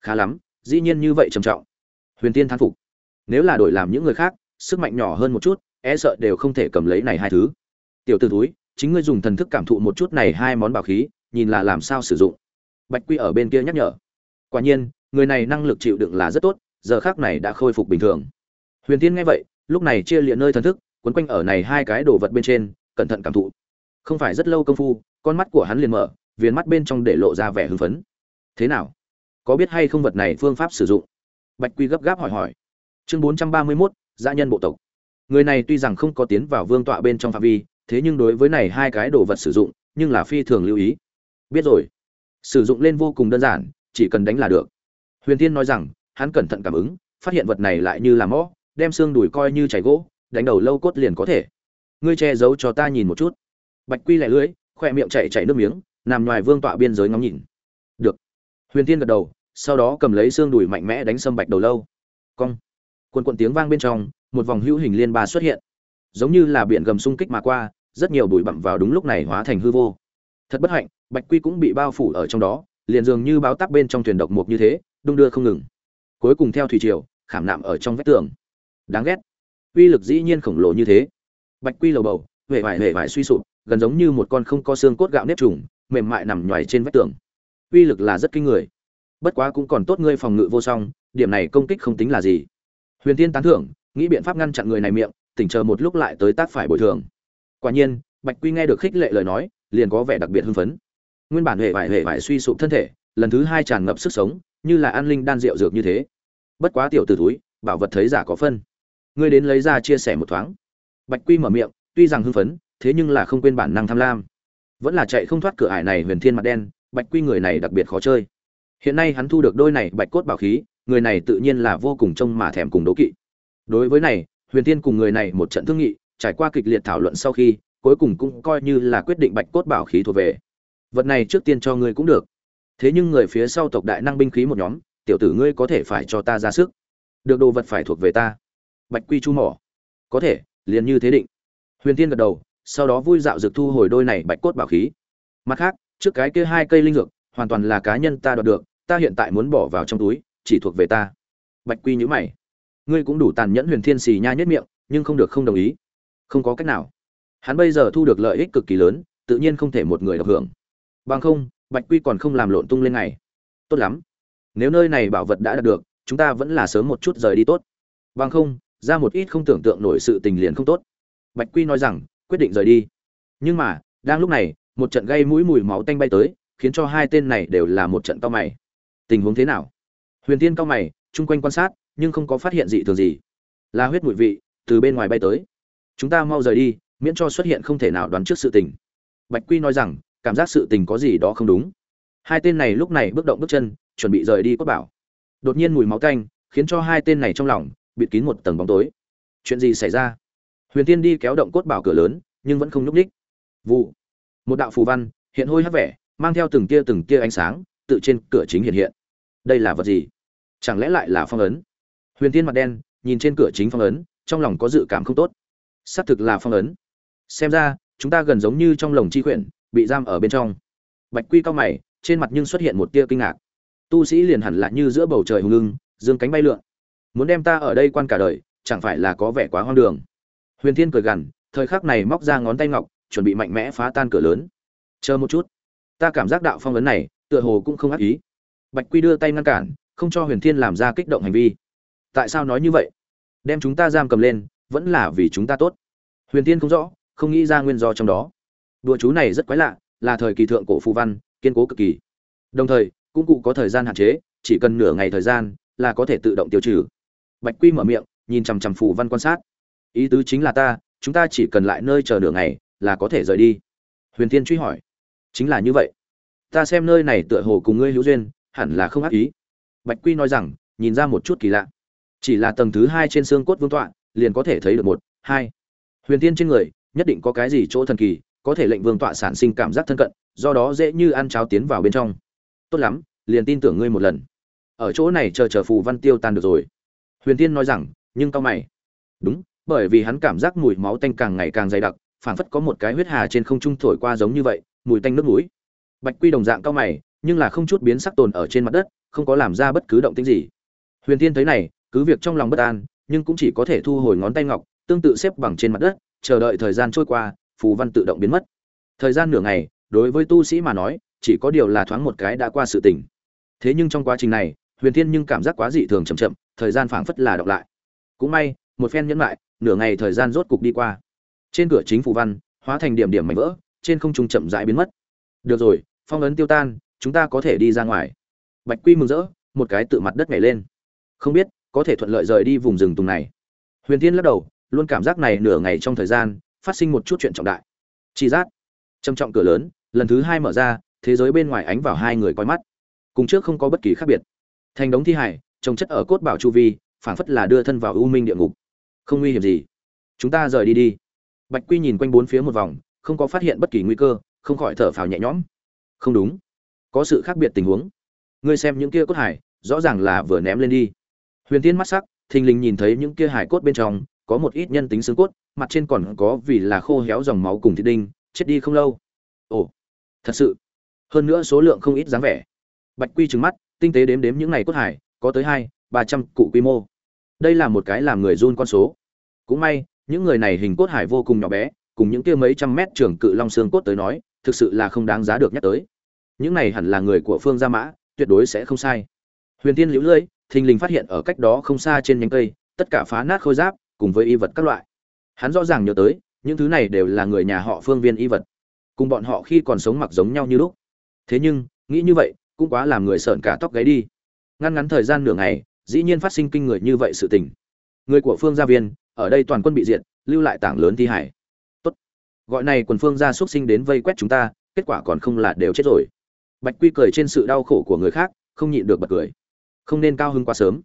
Khá lắm, dĩ nhiên như vậy trầm trọng huyền tiên thán phục. Nếu là đổi làm những người khác, sức mạnh nhỏ hơn một chút e sợ đều không thể cầm lấy này hai thứ. Tiểu t ử túi chính ngươi dùng thần thức cảm thụ một chút này hai món bảo khí, nhìn là làm sao sử dụng. Bạch quy ở bên kia nhắc nhở. Quả nhiên, người này năng lực chịu đựng là rất tốt, giờ khác này đã khôi phục bình thường. Huyền tiên nghe vậy, lúc này chia liện nơi thần thức, quấn quanh ở này hai cái đồ vật bên trên, cẩn thận cảm thụ. Không phải rất lâu công phu, con mắt của hắn liền mở, viền mắt bên trong để lộ ra vẻ hưng phấn. Thế nào? Có biết hay không vật này phương pháp sử dụng? Bạch quy gấp gáp hỏi hỏi. Chương bốn trăm ba mươi mốt gia nhân bộ tộc. Người này tuy rằng không có tiến vào vương tọa bên trong phạm vi, thế nhưng đối với này hai cái đồ vật sử dụng, nhưng là phi thường lưu ý. Biết rồi. Sử dụng lên vô cùng đơn giản, chỉ cần đánh là được. Huyền Thiên nói rằng, hắn cẩn thận cảm ứng, phát hiện vật này lại như là mõ, đem xương đùi coi như chảy gỗ, đánh đầu lâu cốt liền có thể. Ngươi che giấu cho ta nhìn một chút. Bạch quy lẻ lưới khoe miệng chạy chạy nước miếng, nằm ngoài vương tọa biên giới ngóng nhìn. Được. Huyền Thiên gật đầu sau đó cầm lấy xương đùi mạnh mẽ đánh sâm bạch đầu lâu. Cong. Quần quận tiếng vang bên trong, một vòng hữu hình liên ba xuất hiện. Giống như là biển gầm xung kích mà qua, rất nhiều bụi bặm vào đúng lúc này hóa thành hư vô. Thật bất hạnh, bạch quy cũng bị bao phủ ở trong đó, liền dường như báo tắc bên trong thuyền độc mục như thế, đung đưa không ngừng. Cuối cùng theo thủy triều, khảm nạm ở trong vách tường. Đáng ghét. Uy lực dĩ nhiên khổng lồ như thế. Bạch quy lầu bầu huệ vải huệ vải suy sụp, gần giống như một con không có xương cốt gạo nếp trùng, mềm mại nằm nhoài trên vách tường. Uy lực là rất kinh người bất quá cũng còn tốt ngươi phòng ngự vô song, điểm này công kích không tính là gì. Huyền tiên tán thưởng, nghĩ biện pháp ngăn chặn người này miệng, tỉnh chờ một lúc lại tới tác phải bồi thường. Quả nhiên, bạch quy nghe được khích lệ lời nói, liền có vẻ đặc biệt hưng phấn. Nguyên bản hệ vải hệ vải suy sụp thân thể, lần thứ hai tràn ngập sức sống, như là an linh đan rượu dược như thế. Bất quá tiểu t túi bảo vật thấy giả có phân. Ngươi đến lấy ra chia sẻ một thoáng. Bạch quy mở miệng, tuy rằng hưng phấn, thế nhưng là không quên bản năng tham lam. Vẫn là chạy không thoát cửa ải này huyền thiên mặt đen, bạch quy người này đặc biệt khó chơi hiện nay hắn thu được đôi này bạch cốt bảo khí, người này tự nhiên là vô cùng trông mà thèm cùng đố kỵ. Đối với này, huyền tiên cùng người này một trận thương nghị, trải qua kịch liệt thảo luận sau khi, cuối cùng cũng coi như là quyết định bạch cốt bảo khí thuộc về. Vật này trước tiên cho ngươi cũng được. Thế nhưng người phía sau tộc đại năng binh khí một nhóm, tiểu tử ngươi có thể phải cho ta ra sức. Được đồ vật phải thuộc về ta. Bạch quy chu mỏ. Có thể, liền như thế định. Huyền tiên gật đầu, sau đó vui dạo dược thu hồi đôi này bạch cốt bảo khí. Mặt khác, trước cái kia hai cây linh dược, hoàn toàn là cá nhân ta đoạt được ta hiện tại muốn bỏ vào trong túi, chỉ thuộc về ta. Bạch quy nhữ mày. Ngươi cũng đủ tàn nhẫn huyền thiên xì nha nhất miệng, nhưng không được không đồng ý. Không có cách nào. Hắn bây giờ thu được lợi ích cực kỳ lớn, tự nhiên không thể một người được hưởng. Bằng không, bạch quy còn không làm lộn tung lên ngày. Tốt lắm. Nếu nơi này bảo vật đã đạt được, chúng ta vẫn là sớm một chút rời đi tốt. Bằng không, ra một ít không tưởng tượng nổi sự tình liền không tốt. Bạch quy nói rằng, quyết định rời đi. Nhưng mà, đang lúc này, một trận gây mũi mùi máu tanh bay tới, khiến cho hai tên này đều là một trận to mày tình huống thế nào? Huyền tiên cao mày, chung quanh quan sát, nhưng không có phát hiện gì thường gì. Là huyết mùi vị từ bên ngoài bay tới. Chúng ta mau rời đi, miễn cho xuất hiện không thể nào đoán trước sự tình. Bạch quy nói rằng, cảm giác sự tình có gì đó không đúng. Hai tên này lúc này bước động bước chân, chuẩn bị rời đi cốt bảo. Đột nhiên mùi máu tanh, khiến cho hai tên này trong lòng, bịt kín một tầng bóng tối. Chuyện gì xảy ra? Huyền tiên đi kéo động cốt bảo cửa lớn, nhưng vẫn không nhúc ních vụ. Một đạo phù văn, hiện hôi hắc vẻ, mang theo từng tia từng tia ánh sáng, tự trên cửa chính hiện hiện đây là vật gì? Chẳng lẽ lại là phong ấn? Huyền tiên mặt đen nhìn trên cửa chính phong ấn, trong lòng có dự cảm không tốt. Xác thực là phong ấn. Xem ra, chúng ta gần giống như trong lồng chi quyển, bị giam ở bên trong. Bạch quy cao mày, trên mặt nhưng xuất hiện một tia kinh ngạc. Tu sĩ liền hẳn lại như giữa bầu trời hùng lưng dương cánh bay lượn. Muốn đem ta ở đây quan cả đời, chẳng phải là có vẻ quá hoang đường. Huyền thiên cười gằn, thời khắc này móc ra ngón tay ngọc, chuẩn bị mạnh mẽ phá tan cửa lớn. Chờ một chút. Ta cảm giác đạo phong ấn này, tựa hồ cũng không ác ý bạch quy đưa tay ngăn cản, không cho huyền thiên làm ra kích động hành vi. Tại sao nói như vậy? Đem chúng ta giam cầm lên, vẫn là vì chúng ta tốt. Huyền thiên không rõ, không nghĩ ra nguyên do trong đó. Đùa chú này rất quái lạ, là thời kỳ thượng cổ phù văn, kiên cố cực kỳ. Đồng thời, cũng cụ có thời gian hạn chế, chỉ cần nửa ngày thời gian, là có thể tự động tiêu trừ. Bạch quy mở miệng, nhìn chằm chằm phù văn quan sát. Ý tứ chính là ta, chúng ta chỉ cần lại nơi chờ nửa ngày, là có thể rời đi. Huyền thiên truy hỏi. Chính là như vậy. Ta xem nơi này tựa hồ cùng ngươi hữu duyên hẳn là không ác ý. Bạch quy nói rằng, nhìn ra một chút kỳ lạ. Chỉ là tầng thứ hai trên xương cốt vương tọa, liền có thể thấy được một, hai. Huyền tiên trên người, nhất định có cái gì chỗ thần kỳ, có thể lệnh vương tọa sản sinh cảm giác thân cận, do đó dễ như ăn cháo tiến vào bên trong. Tốt lắm, liền tin tưởng ngươi một lần. Ở chỗ này chờ chờ phù văn tiêu tan được rồi. Huyền tiên nói rằng, nhưng cao mày. Đúng, bởi vì hắn cảm giác mùi máu tanh càng ngày càng dày đặc, phảng phất có một cái huyết hà trên không trung thổi qua giống như vậy, mùi tanh nước mũi. Bạch quy đồng dạng cao mày nhưng là không chút biến sắc tồn ở trên mặt đất, không có làm ra bất cứ động tĩnh gì. Huyền tiên thấy này, cứ việc trong lòng bất an, nhưng cũng chỉ có thể thu hồi ngón tay ngọc, tương tự xếp bằng trên mặt đất, chờ đợi thời gian trôi qua, phù văn tự động biến mất. Thời gian nửa ngày, đối với tu sĩ mà nói, chỉ có điều là thoáng một cái đã qua sự tỉnh thế nhưng trong quá trình này, huyền thiên nhưng cảm giác quá dị thường chậm chậm, thời gian phảng phất là đọc lại. Cũng may, một phen nhẫn lại, nửa ngày thời gian rốt cục đi qua. Trên cửa chính phù văn, hóa thành điểm điểm mảnh vỡ, trên không trung chậm rãi biến mất. Được rồi, phong ấn tiêu tan chúng ta có thể đi ra ngoài. Bạch quy mừng rỡ, một cái tự mặt đất nhảy lên. Không biết, có thể thuận lợi rời đi vùng rừng tùng này. Huyền Thiên lắc đầu, luôn cảm giác này nửa ngày trong thời gian, phát sinh một chút chuyện trọng đại. Chi giác. Trầm trọng cửa lớn, lần thứ hai mở ra, thế giới bên ngoài ánh vào hai người coi mắt. Cùng trước không có bất kỳ khác biệt. Thành đống thi hải, trồng chất ở cốt bảo chu vi, phảng phất là đưa thân vào u minh địa ngục. Không nguy hiểm gì. Chúng ta rời đi đi. Bạch quy nhìn quanh bốn phía một vòng, không có phát hiện bất kỳ nguy cơ, không khỏi thở phào nhẹ nhõm. Không đúng có sự khác biệt tình huống. Ngươi xem những kia cốt hải, rõ ràng là vừa ném lên đi. Huyền tiên mắt sắc, thình lình nhìn thấy những kia hải cốt bên trong, có một ít nhân tính xương cốt, mặt trên còn có vì là khô héo dòng máu cùng thịt đinh, chết đi không lâu. Ồ, thật sự. Hơn nữa số lượng không ít dáng vẻ. Bạch quy trừng mắt, tinh tế đếm đếm những ngày cốt hải, có tới hai, ba trăm cụ quy mô. Đây là một cái làm người run con số. Cũng may, những người này hình cốt hải vô cùng nhỏ bé, cùng những kia mấy trăm mét trường cự long xương cốt tới nói, thực sự là không đáng giá được nhắc tới những này hẳn là người của phương gia mã, tuyệt đối sẽ không sai. Huyền tiên liễu lưỡi thình lình phát hiện ở cách đó không xa trên nhánh cây, tất cả phá nát khôi giáp, cùng với y vật các loại. Hắn rõ ràng nhớ tới, những thứ này đều là người nhà họ phương viên y vật. Cùng bọn họ khi còn sống mặc giống nhau như lúc. Thế nhưng, nghĩ như vậy, cũng quá làm người sợn cả tóc gáy đi. Ngăn ngắn thời gian nửa ngày, dĩ nhiên phát sinh kinh người như vậy sự tình. Người của phương gia viên, ở đây toàn quân bị diệt, lưu lại tảng lớn thi hải. Tốt. Gọi này quần phương gia xuất sinh đến vây quét chúng ta, kết quả còn không là đều chết rồi bạch quy cười trên sự đau khổ của người khác, không nhịn được bật cười. Không nên cao hứng quá sớm.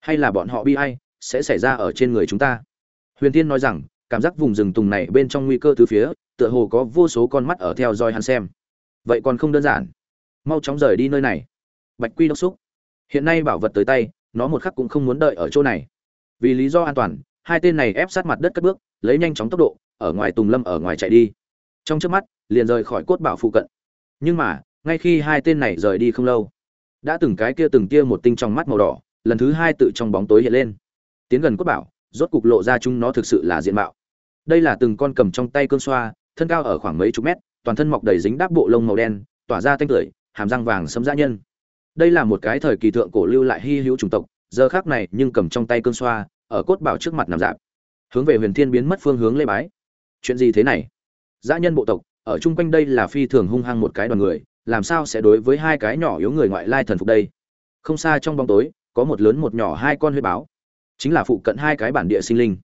Hay là bọn họ bi ai, sẽ xảy ra ở trên người chúng ta. Huyền tiên nói rằng, cảm giác vùng rừng tùng này bên trong nguy cơ từ phía, tựa hồ có vô số con mắt ở theo dõi hắn xem. Vậy còn không đơn giản. Mau chóng rời đi nơi này. Bạch quy đốc xúc. Hiện nay bảo vật tới tay, nó một khắc cũng không muốn đợi ở chỗ này. Vì lý do an toàn, hai tên này ép sát mặt đất cất bước, lấy nhanh chóng tốc độ, ở ngoài tùng lâm ở ngoài chạy đi. Trong trước mắt, liền rời khỏi cốt bảo phụ cận. Nhưng mà ngay khi hai tên này rời đi không lâu, đã từng cái kia từng kia một tinh trong mắt màu đỏ, lần thứ hai tự trong bóng tối hiện lên. Tiến gần cốt bảo, rốt cục lộ ra chúng nó thực sự là diện mạo. Đây là từng con cầm trong tay cơn xoa, thân cao ở khoảng mấy chục mét, toàn thân mọc đầy dính đáp bộ lông màu đen, tỏa ra tanh tưởi, hàm răng vàng sấm dã nhân. Đây là một cái thời kỳ thượng cổ lưu lại hy hữu chủng tộc, giờ khác này nhưng cầm trong tay cơn xoa, ở cốt bảo trước mặt nằm dạp, hướng về huyền thiên biến mất phương hướng lê bái. Chuyện gì thế này? Dã nhân bộ tộc, ở chung quanh đây là phi thường hung hăng một cái đoàn người làm sao sẽ đối với hai cái nhỏ yếu người ngoại lai thần phục đây? Không xa trong bóng tối, có một lớn một nhỏ hai con huyết báo. Chính là phụ cận hai cái bản địa sinh linh.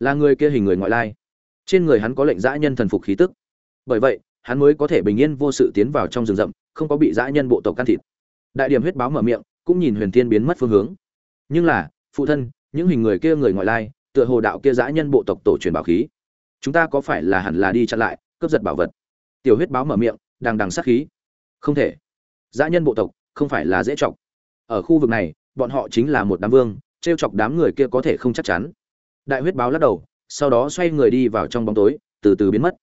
Là người kia hình người ngoại lai. Trên người hắn có lệnh dã nhân thần phục khí tức. Bởi vậy, hắn mới có thể bình yên vô sự tiến vào trong rừng rậm, không có bị dã nhân bộ tộc can thiệp đại điểm huyết báo mở miệng, cũng nhìn huyền thiên biến mất phương hướng. Nhưng là, phụ thân, những hình người kia người ngoại lai, tựa hồ đạo kia dã nhân bộ tộc tổ truyền bảo khí. Chúng ta có phải là hẳn là đi chặn lại, cướp giật bảo vật? Tiểu huyết báo mở miệng, đằng đằng sát khí không thể. Dã nhân bộ tộc, không phải là dễ chọc. Ở khu vực này, bọn họ chính là một đám vương t r e o chọc đám người kia có thể không chắc chắn. Đại huyết báo lắc đầu, sau đó xoay người đi vào trong bóng tối, từ từ biến mất.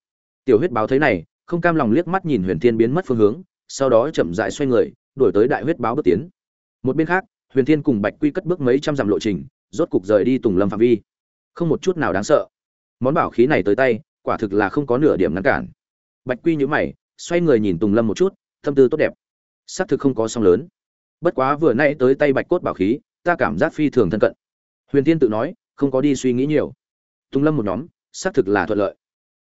Tiểu huyết báo thấy này, không cam lòng liếc mắt nhìn huyền thiên biến mất phương hướng, sau đó chậm dại xoay người đổi tới đại huyết báo bước tiến. Một bên khác, huyền thiên cùng bạch quy cất bước mấy trăm dặm lộ trình, rốt cục rời đi tùng lâm phạm vi. Không một chút nào đáng sợ. Món bảo khí này tới tay, quả thực là không có nửa điểm ngăn cản. Bạch quy nhíu mày, xoay người nhìn tùng lâm một chút tâm tư tốt đẹp. Xác thực không có song lớn. Bất quá vừa nãy tới tay bạch cốt bảo khí, ta cảm giác phi thường thân cận. Huyền tiên tự nói, không có đi suy nghĩ nhiều. Tùng lâm một nhóm, xác thực là thuận lợi.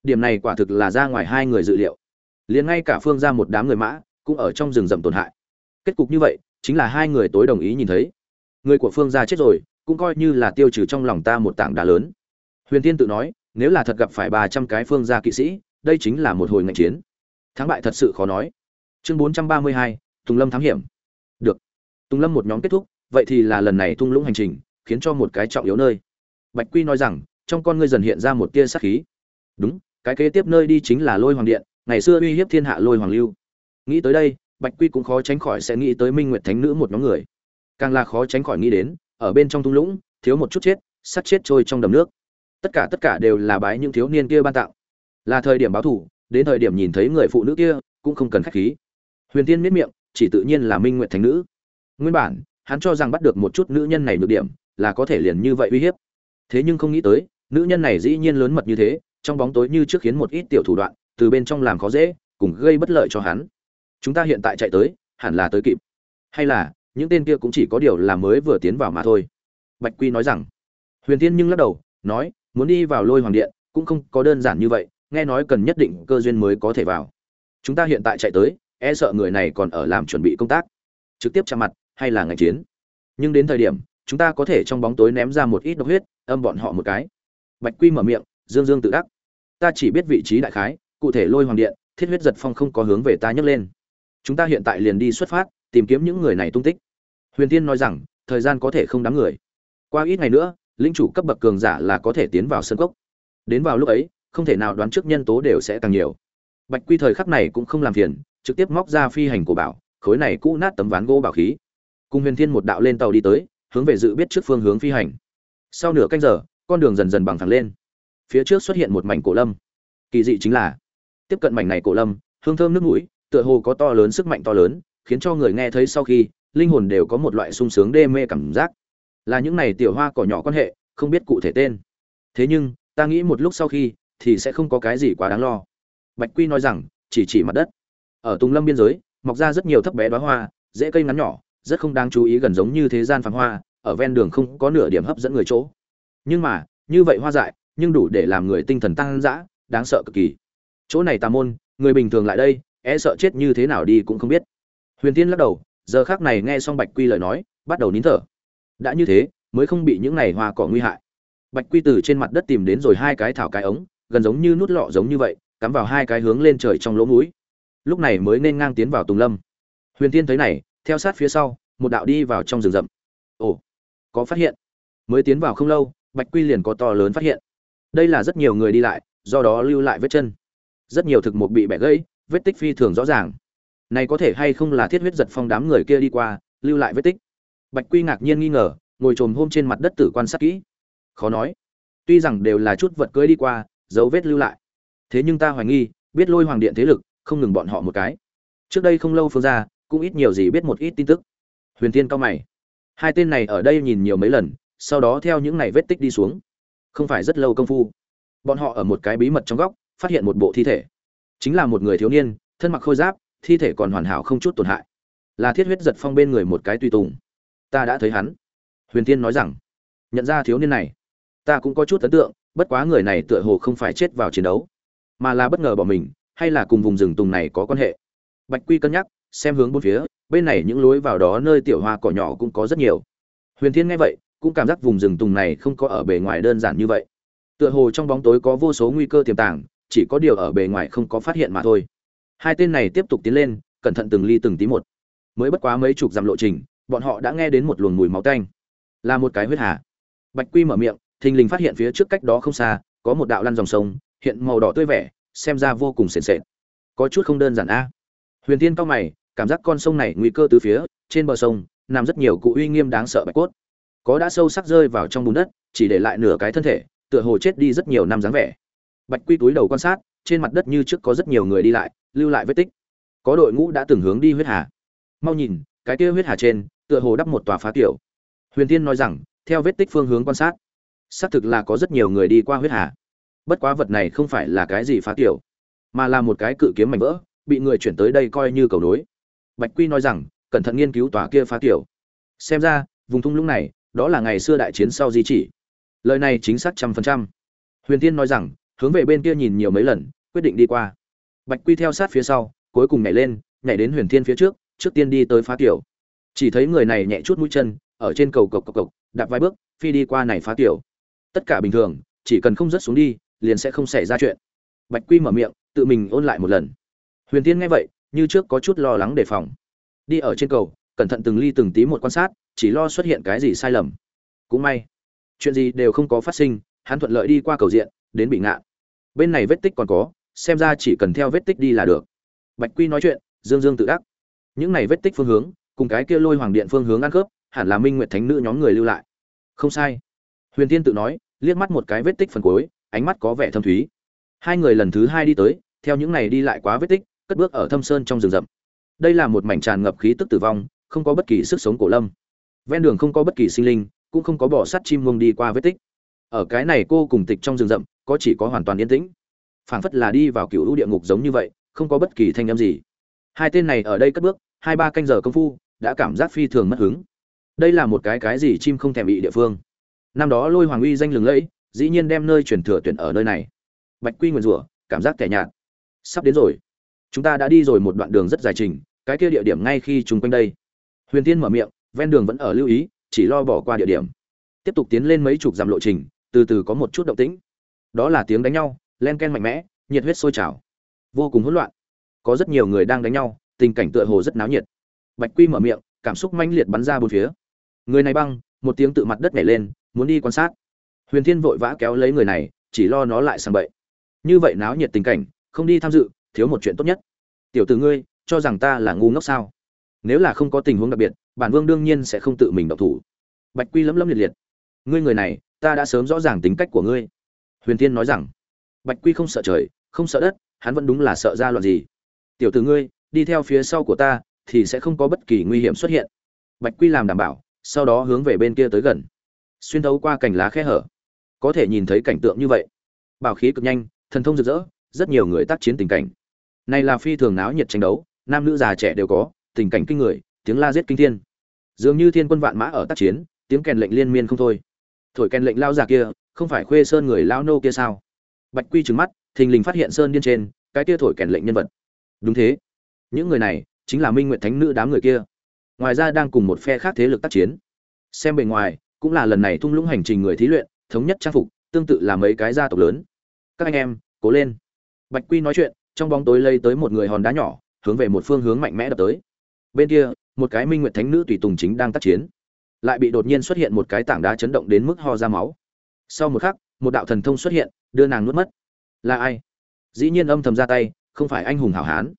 Điểm này quả thực là ra ngoài hai người dự liệu. Liền ngay cả phương ra một đám người mã, cũng ở trong rừng rậm tổn hại. Kết cục như vậy, chính là hai người tối đồng ý nhìn thấy. Người của phương gia chết rồi, cũng coi như là tiêu trừ trong lòng ta một tảng đá lớn. Huyền tiên tự nói, nếu là thật gặp phải ba trăm cái phương gia kỵ sĩ, đây chính là một hồi ngành chiến. Thắng bại thật sự khó nói chương bốn trăm ba mươi hai tùng lâm thám hiểm được Tung Lâm một nhóm kết thúc, vậy thì là lần này thung lũng hành trình, khiến cho một cái trọng yếu nơi. Bạch Quy nói rằng, trong con ngươi dần hiện ra một tia sát khí. Đúng, cái kế tiếp nơi đi chính là Lôi Hoàng Điện, ngày xưa uy hiếp thiên hạ Lôi Hoàng Lưu. Nghĩ tới đây, Bạch Quy cũng khó tránh khỏi sẽ nghĩ tới Minh Nguyệt Thánh Nữ một nhóm người. Càng là khó tránh khỏi nghĩ đến, ở bên trong thung lũng, thiếu một chút chết, sắt chết trôi trong đầm nước. Tất cả tất cả đều là bái những thiếu niên kia ban tặng. Là thời điểm báo thủ, đến thời điểm nhìn thấy người phụ nữ kia, cũng không cần khách khí. Huyền Tiên miết miệng, chỉ tự nhiên là Minh nguyện Thánh Nữ. Nguyên bản, hắn cho rằng bắt được một chút nữ nhân này được điểm, là có thể liền như vậy uy hiếp. Thế nhưng không nghĩ tới, nữ nhân này dĩ nhiên lớn mật như thế, trong bóng tối như trước khiến một ít tiểu thủ đoạn, từ bên trong làm khó dễ, cùng gây bất lợi cho hắn. Chúng ta hiện tại chạy tới, hẳn là tới kịp. Hay là, những tên kia cũng chỉ có điều là mới vừa tiến vào mà thôi. Bạch Quy nói rằng. Huyền Tiên nhưng lắc đầu, nói, muốn đi vào Lôi Hoàng Điện, cũng không có đơn giản như vậy, nghe nói cần nhất định cơ duyên mới có thể vào. Chúng ta hiện tại chạy tới, e sợ người này còn ở làm chuẩn bị công tác, trực tiếp chạm mặt hay là ngành chiến. Nhưng đến thời điểm, chúng ta có thể trong bóng tối ném ra một ít độc huyết, âm bọn họ một cái. Bạch quy mở miệng, dương dương tự đắc. Ta chỉ biết vị trí đại khái, cụ thể lôi hoàng điện, thiết huyết giật phong không có hướng về ta nhấc lên. Chúng ta hiện tại liền đi xuất phát, tìm kiếm những người này tung tích. Huyền tiên nói rằng, thời gian có thể không đáng người. Qua ít ngày nữa, linh chủ cấp bậc cường giả là có thể tiến vào sân cốc. Đến vào lúc ấy, không thể nào đoán trước nhân tố đều sẽ càng nhiều. Bạch quy thời khắc này cũng không làm phiền trực tiếp móc ra phi hành của bảo, khối này cũ nát tấm ván gỗ bảo khí. Cùng huyền thiên một đạo lên tàu đi tới, hướng về dự biết trước phương hướng phi hành. Sau nửa canh giờ, con đường dần dần bằng thẳng lên. Phía trước xuất hiện một mảnh cổ lâm. Kỳ dị chính là, tiếp cận mảnh này cổ lâm, hương thơm nước mũi, tựa hồ có to lớn sức mạnh to lớn, khiến cho người nghe thấy sau khi, linh hồn đều có một loại sung sướng đê mê cảm giác. Là những này tiểu hoa cỏ nhỏ quan hệ, không biết cụ thể tên. Thế nhưng, ta nghĩ một lúc sau khi, thì sẽ không có cái gì quá đáng lo. Bạch quy nói rằng, chỉ chỉ mặt đất ở tùng lâm biên giới, mọc ra rất nhiều thấp bé đóa hoa, dễ cây ngắn nhỏ, rất không đáng chú ý gần giống như thế gian phàng hoa, ở ven đường không có nửa điểm hấp dẫn người chỗ. Nhưng mà, như vậy hoa dại, nhưng đủ để làm người tinh thần tăng dã, đáng sợ cực kỳ. Chỗ này tà môn, người bình thường lại đây e sợ chết như thế nào đi cũng không biết. Huyền tiên lắc đầu, giờ khác này nghe xong bạch quy lời nói, bắt đầu nín thở. Đã như thế, mới không bị những này hoa cỏ nguy hại. Bạch quy từ trên mặt đất tìm đến rồi hai cái thảo cái ống, gần giống như nút lọ giống như vậy, cắm vào hai cái hướng lên trời trong lỗ mũi lúc này mới nên ngang tiến vào tùng lâm. Huyền tiên thấy này, theo sát phía sau, một đạo đi vào trong rừng rậm. Ồ, có phát hiện. Mới tiến vào không lâu, bạch quy liền có to lớn phát hiện. Đây là rất nhiều người đi lại, do đó lưu lại vết chân. Rất nhiều thực mục bị bẻ gãy, vết tích phi thường rõ ràng. Này có thể hay không là thiết huyết giật phong đám người kia đi qua, lưu lại vết tích? Bạch quy ngạc nhiên nghi ngờ, ngồi trồm hôm trên mặt đất tử quan sát kỹ. Khó nói. Tuy rằng đều là chút vật cưới đi qua, dấu vết lưu lại. Thế nhưng ta hoài nghi, biết lôi hoàng điện thế lực không ngừng bọn họ một cái. Trước đây không lâu phương ra cũng ít nhiều gì biết một ít tin tức. Huyền tiên cao mày. Hai tên này ở đây nhìn nhiều mấy lần, sau đó theo những này vết tích đi xuống. Không phải rất lâu công phu. Bọn họ ở một cái bí mật trong góc, phát hiện một bộ thi thể. Chính là một người thiếu niên, thân mặc khôi giáp, thi thể còn hoàn hảo không chút tổn hại. Là thiết huyết giật phong bên người một cái tùy tùng. Ta đã thấy hắn. Huyền tiên nói rằng, nhận ra thiếu niên này, ta cũng có chút ấn tượng, bất quá người này tựa hồ không phải chết vào chiến đấu, mà là bất ngờ bỏ mình hay là cùng vùng rừng tùng này có quan hệ? Bạch quy cân nhắc, xem hướng bốn phía, bên này những lối vào đó nơi tiểu hoa cỏ nhỏ cũng có rất nhiều. Huyền thiên nghe vậy, cũng cảm giác vùng rừng tùng này không có ở bề ngoài đơn giản như vậy. Tựa hồ trong bóng tối có vô số nguy cơ tiềm tàng, chỉ có điều ở bề ngoài không có phát hiện mà thôi. Hai tên này tiếp tục tiến lên, cẩn thận từng ly từng tí một. Mới bất quá mấy chục dặm lộ trình, bọn họ đã nghe đến một luồng mùi máu tanh. Là một cái huyết hà. Bạch quy mở miệng, thình lình phát hiện phía trước cách đó không xa, có một đạo lăn dòng sông, hiện màu đỏ tươi vẻ xem ra vô cùng sền sệt. Có chút không đơn giản a. Huyền Thiên cao mày, cảm giác con sông này nguy cơ từ phía, trên bờ sông, nằm rất nhiều cụ uy nghiêm đáng sợ bạch cốt. Có đã sâu sắc rơi vào trong bùn đất, chỉ để lại nửa cái thân thể, tựa hồ chết đi rất nhiều năm dáng vẻ. Bạch quy túi đầu quan sát, trên mặt đất như trước có rất nhiều người đi lại, lưu lại vết tích. Có đội ngũ đã từng hướng đi huyết hà. Mau nhìn, cái kia huyết hà trên, tựa hồ đắp một tòa phá tiểu. Huyền tiên nói rằng, theo vết tích phương hướng quan sát, xác thực là có rất nhiều người đi qua huyết hà bất quá vật này không phải là cái gì phá tiểu mà là một cái cự kiếm mảnh vỡ, bị người chuyển tới đây coi như cầu nối. Bạch quy nói rằng, cẩn thận nghiên cứu tòa kia phá tiểu xem ra, vùng thung lũng này, đó là ngày xưa đại chiến sau di chỉ. Lời này chính xác trăm phần trăm. Huyền tiên nói rằng, hướng về bên kia nhìn nhiều mấy lần, quyết định đi qua. Bạch quy theo sát phía sau, cuối cùng nhảy lên, nhảy đến huyền thiên phía trước trước tiên đi tới phá tiểu chỉ thấy người này nhẹ chút mũi chân, ở trên cầu cộc cộc cộc, đạp vài bước, phi đi qua này phá tiểu tất cả bình thường, chỉ cần không rớt xuống đi liền sẽ không xảy ra chuyện. Bạch quy mở miệng, tự mình ôn lại một lần. Huyền tiên nghe vậy, như trước có chút lo lắng đề phòng. Đi ở trên cầu, cẩn thận từng ly từng tí một quan sát, chỉ lo xuất hiện cái gì sai lầm. Cũng may, chuyện gì đều không có phát sinh, hắn thuận lợi đi qua cầu diện, đến bị ngạn bên này vết tích còn có, xem ra chỉ cần theo vết tích đi là được. Bạch quy nói chuyện, dương dương tự đắc. Những này vết tích phương hướng, cùng cái kia lôi hoàng điện phương hướng ăn khớp, hẳn là minh nguyệt thánh nữ nhóm người lưu lại. Không sai. Huyền tiên tự nói, liếc mắt một cái vết tích phần cuối ánh mắt có vẻ thâm thúy. Hai người lần thứ hai đi tới, theo những này đi lại quá vết tích, cất bước ở thâm sơn trong rừng rậm. Đây là một mảnh tràn ngập khí tức tử vong, không có bất kỳ sức sống cổ lâm. Ven đường không có bất kỳ sinh linh, cũng không có bỏ sắt chim ngông đi qua vết tích. Ở cái này cô cùng tịch trong rừng rậm, có chỉ có hoàn toàn yên tĩnh. Phảng phất là đi vào cựu địa ngục giống như vậy, không có bất kỳ thanh âm gì. Hai tên này ở đây cất bước, hai ba canh giờ công phu, đã cảm giác phi thường mất hứng. Đây là một cái cái gì chim không thèm bị địa phương. Năm đó lôi hoàng uy danh lừng lẫy dĩ nhiên đem nơi truyền thừa tuyển ở nơi này. Bạch quy nguyền rủa, cảm giác tẻ nhạt. Sắp đến rồi. Chúng ta đã đi rồi một đoạn đường rất dài trình, cái kia địa điểm ngay khi chung quanh đây. Huyền tiên mở miệng, ven đường vẫn ở lưu ý, chỉ lo bỏ qua địa điểm. Tiếp tục tiến lên mấy chục dặm lộ trình, từ từ có một chút động tĩnh. Đó là tiếng đánh nhau, len ken mạnh mẽ, nhiệt huyết sôi trào. Vô cùng hỗn loạn. Có rất nhiều người đang đánh nhau, tình cảnh tựa hồ rất náo nhiệt. Bạch quy mở miệng, cảm xúc manh liệt bắn ra bốn phía. Người này băng, một tiếng tự mặt đất nhảy lên, muốn đi quan sát huyền thiên vội vã kéo lấy người này, chỉ lo nó lại sang bậy. Như vậy náo nhiệt tình cảnh, không đi tham dự, thiếu một chuyện tốt nhất. Tiểu tử ngươi, cho rằng ta là ngu ngốc sao? Nếu là không có tình huống đặc biệt, bản vương đương nhiên sẽ không tự mình động thủ. Bạch quy lấm lấm liệt liệt. Ngươi người này, ta đã sớm rõ ràng tính cách của ngươi. Huyền Thiên nói rằng. Bạch quy không sợ trời, không sợ đất, hắn vẫn đúng là sợ ra loạn gì. Tiểu tử ngươi, đi theo phía sau của ta, thì sẽ không có bất kỳ nguy hiểm xuất hiện. Bạch quy làm đảm bảo, sau đó hướng về bên kia tới gần. Xuyên thấu qua cành lá khe hở có thể nhìn thấy cảnh tượng như vậy. Bảo khí cực nhanh, thần thông rực rỡ, rất nhiều người tác chiến tình cảnh. Này là phi thường náo nhiệt tranh đấu, nam nữ già trẻ đều có, tình cảnh kinh người, tiếng la giết kinh thiên. Dường như thiên quân vạn mã ở tác chiến, tiếng kèn lệnh liên miên không thôi. Thổi kèn lệnh lao già kia, không phải khuê sơn người lao nô kia sao? Bạch quy trừng mắt, thình lình phát hiện sơn điên trên, cái kia thổi kèn lệnh nhân vật. Đúng thế. Những người này, chính là minh nguyện thánh nữ đám người kia. Ngoài ra đang cùng một phe khác thế lực tác chiến. Xem bề ngoài, cũng là lần này thung lũng hành trình người thí luyện thống nhất trang phục, tương tự là mấy cái gia tộc lớn. Các anh em, cố lên. Bạch quy nói chuyện, trong bóng tối lây tới một người hòn đá nhỏ, hướng về một phương hướng mạnh mẽ đập tới. Bên kia, một cái minh nguyệt thánh nữ tùy tùng chính đang tác chiến. Lại bị đột nhiên xuất hiện một cái tảng đá chấn động đến mức ho ra máu. Sau một khắc, một đạo thần thông xuất hiện, đưa nàng nuốt mất. Là ai? Dĩ nhiên âm thầm ra tay, không phải anh hùng hảo hán.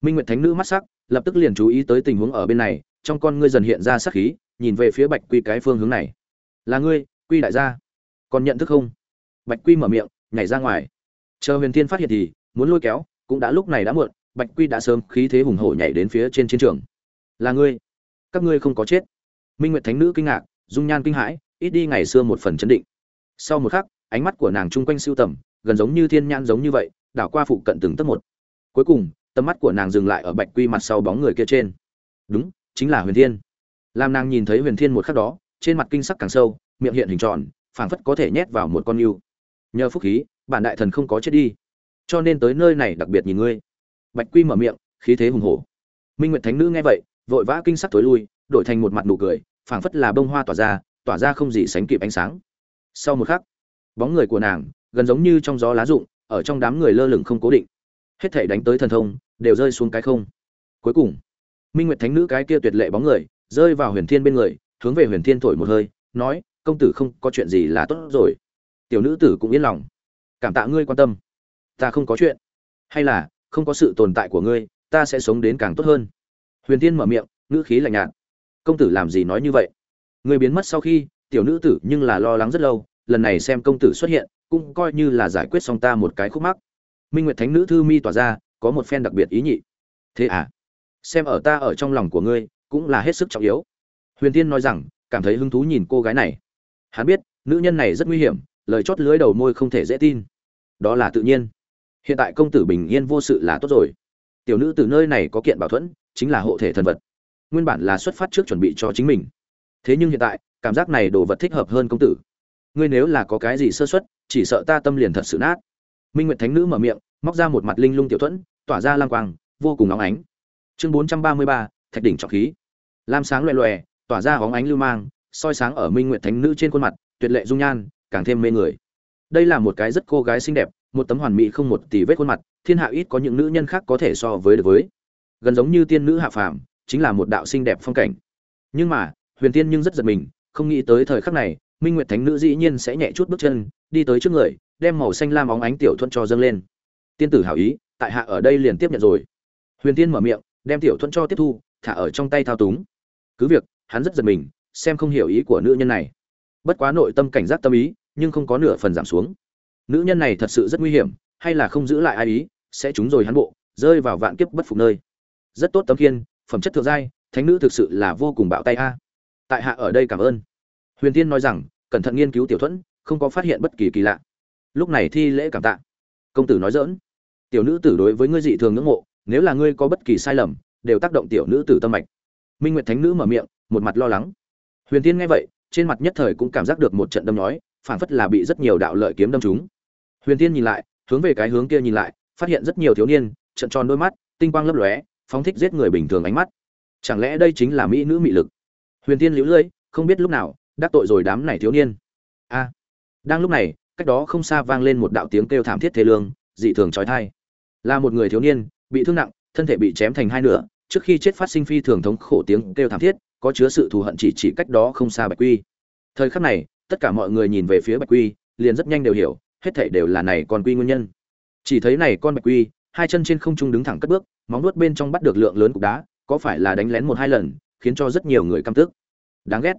Minh nguyệt thánh nữ mắt sắc, lập tức liền chú ý tới tình huống ở bên này, trong con ngươi dần hiện ra sắc khí, nhìn về phía bạch quy cái phương hướng này. Là ngươi, quy đại gia còn nhận thức không? Bạch quy mở miệng, nhảy ra ngoài. Chờ huyền thiên phát hiện thì, muốn lôi kéo, cũng đã lúc này đã muộn, bạch quy đã sớm khí thế hùng hổ nhảy đến phía trên chiến trường. Là ngươi. Các ngươi không có chết. Minh nguyệt thánh nữ kinh ngạc, dung nhan kinh hãi, ít đi ngày xưa một phần chấn định. Sau một khắc, ánh mắt của nàng chung quanh siêu tầm, gần giống như thiên Nhan giống như vậy, đảo qua phụ cận từng tấc một. Cuối cùng, tầm mắt của nàng dừng lại ở bạch quy mặt sau bóng người kia trên. Đúng, chính là huyền thiên. Làm nàng nhìn thấy huyền thiên một khắc đó, trên mặt kinh sắc càng sâu, miệng hiện hình tròn phảng phất có thể nhét vào một con yêu. Nhờ phúc khí, bản đại thần không có chết đi. Cho nên tới nơi này đặc biệt nhìn ngươi. Bạch quy mở miệng, khí thế hùng hổ. Minh nguyệt thánh nữ nghe vậy, vội vã kinh sắc tối lui, đổi thành một mặt nụ cười, phảng phất là bông hoa tỏa ra tỏa ra không gì sánh kịp ánh sáng. Sau một khắc, bóng người của nàng, gần giống như trong gió lá rụng, ở trong đám người lơ lửng không cố định. Hết thảy đánh tới thần thông, đều rơi xuống cái không. Cuối cùng, minh nguyệt thánh nữ cái kia tuyệt lệ bóng người, rơi vào huyền thiên bên người, hướng về huyền thiên thổi một hơi, nói công tử không có chuyện gì là tốt rồi. Tiểu nữ tử cũng yên lòng. Cảm tạ ngươi quan tâm. Ta không có chuyện. Hay là, không có sự tồn tại của ngươi, ta sẽ sống đến càng tốt hơn. Huyền tiên mở miệng, ngữ khí lạnh nhạt. Công tử làm gì nói như vậy? Ngươi biến mất sau khi, tiểu nữ tử nhưng là lo lắng rất lâu, lần này xem công tử xuất hiện, cũng coi như là giải quyết xong ta một cái khúc mắc. Minh nguyệt thánh nữ thư mi tỏa ra, có một phen đặc biệt ý nhị. Thế à? Xem ở ta ở trong lòng của ngươi, cũng là hết sức trọng yếu. Huyền tiên nói rằng, cảm thấy hứng thú nhìn cô gái này hắn biết, nữ nhân này rất nguy hiểm, lời chót lưới đầu môi không thể dễ tin. Đó là tự nhiên. Hiện tại công tử bình yên vô sự là tốt rồi. Tiểu nữ từ nơi này có kiện bảo thuẫn, chính là hộ thể thần vật. Nguyên bản là xuất phát trước chuẩn bị cho chính mình. Thế nhưng hiện tại, cảm giác này đồ vật thích hợp hơn công tử. Ngươi nếu là có cái gì sơ xuất chỉ sợ ta tâm liền thật sự nát. Minh nguyệt thánh nữ mở miệng, móc ra một mặt linh lung tiểu thuẫn, tỏa ra lang quang, vô cùng nóng ánh. Chương bốn trăm ba mươi ba, thạch đỉnh trọng khí. Lam sáng loè loè, tỏa ra óng ánh lưu mang soi sáng ở minh nguyện thánh nữ trên khuôn mặt, tuyệt lệ dung nhan, càng thêm mê người. Đây là một cái rất cô gái xinh đẹp, một tấm hoàn mỹ không một tỷ vết khuôn mặt, thiên hạ ít có những nữ nhân khác có thể so với được với. Gần giống như tiên nữ hạ phàm, chính là một đạo xinh đẹp phong cảnh. Nhưng mà, huyền tiên nhưng rất giật mình, không nghĩ tới thời khắc này, minh nguyệt thánh nữ dĩ nhiên sẽ nhẹ chút bước chân, đi tới trước người, đem màu xanh lam óng ánh tiểu thuận cho dâng lên. Tiên tử hảo ý, tại hạ ở đây liền tiếp nhận rồi. Huyền tiên mở miệng, đem tiểu thuận cho tiếp thu, thả ở trong tay thao túng. Cứ việc, hắn rất giật mình xem không hiểu ý của nữ nhân này. Bất quá nội tâm cảnh giác tâm ý, nhưng không có nửa phần giảm xuống. Nữ nhân này thật sự rất nguy hiểm, hay là không giữ lại ai ý, sẽ trúng rồi hắn bộ, rơi vào vạn kiếp bất phục nơi. Rất tốt tấm kiên phẩm chất thượng giai, thánh nữ thực sự là vô cùng bạo tay a. Tại hạ ở đây cảm ơn. Huyền tiên nói rằng, cẩn thận nghiên cứu tiểu thuẫn, không có phát hiện bất kỳ kỳ lạ. Lúc này thi lễ cảm tạ. Công tử nói dỡn tiểu nữ tử đối với ngươi dị thường ngưỡng mộ, nếu là ngươi có bất kỳ sai lầm, đều tác động tiểu nữ tử tâm mạch. Minh nguyệt thánh nữ mở miệng, một mặt lo lắng huyền tiên nghe vậy, trên mặt nhất thời cũng cảm giác được một trận đâm nói phản phất là bị rất nhiều đạo lợi kiếm đâm trúng. Huyền tiên nhìn lại, hướng về cái hướng kia nhìn lại, phát hiện rất nhiều thiếu niên, trận tròn đôi mắt, tinh quang lấp lóe, phóng thích giết người bình thường ánh mắt. Chẳng lẽ đây chính là mỹ nữ mị lực? Huyền tiên liễu lưỡi không biết lúc nào, đắc tội rồi đám này thiếu niên. A! Đang lúc này, cách đó không xa vang lên một đạo tiếng kêu thảm thiết thế lương, dị thường trói thai là một người thiếu niên, bị thương nặng, thân thể bị chém thành hai nửa, trước khi chết phát sinh phi thường thống khổ tiếng kêu thảm thiết có chứa sự thù hận chỉ chỉ cách đó không xa bạch quy. Thời khắc này, tất cả mọi người nhìn về phía bạch quy, liền rất nhanh đều hiểu, hết thảy đều là này con quy nguyên nhân. Chỉ thấy này con bạch quy, hai chân trên không trung đứng thẳng cất bước, móng nuốt bên trong bắt được lượng lớn cục đá, có phải là đánh lén một hai lần, khiến cho rất nhiều người căm tức. Đáng ghét.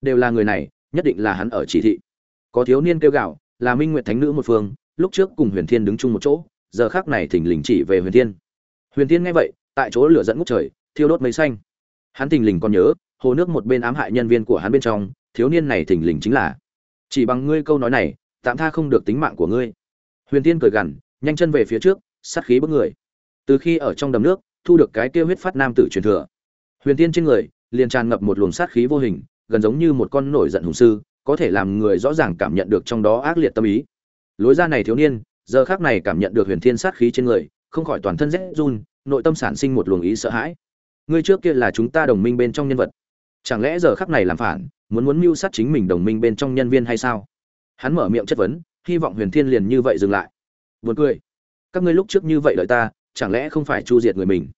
Đều là người này, nhất định là hắn ở chỉ thị. Có thiếu niên kêu gạo là minh nguyện thánh nữ một phương, lúc trước cùng huyền thiên đứng chung một chỗ, giờ khác này thỉnh lình chỉ về huyền thiên. Huyền thiên nghe vậy, tại chỗ lửa dẫn ngút trời, thiêu đốt mây xanh hắn thình lình còn nhớ, hồ nước một bên ám hại nhân viên của hắn bên trong, thiếu niên này thình lình chính là, chỉ bằng ngươi câu nói này, tạm tha không được tính mạng của ngươi. Huyền thiên cười gằn, nhanh chân về phía trước, sát khí bức người. Từ khi ở trong đầm nước, thu được cái kia huyết phát nam tử truyền thừa. Huyền thiên trên người, liền tràn ngập một luồng sát khí vô hình, gần giống như một con nổi giận hùng sư, có thể làm người rõ ràng cảm nhận được trong đó ác liệt tâm ý. Lối ra này thiếu niên, giờ khác này cảm nhận được huyền thiên sát khí trên người, không khỏi toàn thân rét run, nội tâm sản sinh một luồng ý sợ hãi ngươi trước kia là chúng ta đồng minh bên trong nhân vật. Chẳng lẽ giờ khắc này làm phản, muốn muốn mưu sát chính mình đồng minh bên trong nhân viên hay sao? Hắn mở miệng chất vấn, hy vọng huyền thiên liền như vậy dừng lại. Buồn cười. Các ngươi lúc trước như vậy đợi ta, chẳng lẽ không phải chu diệt người mình?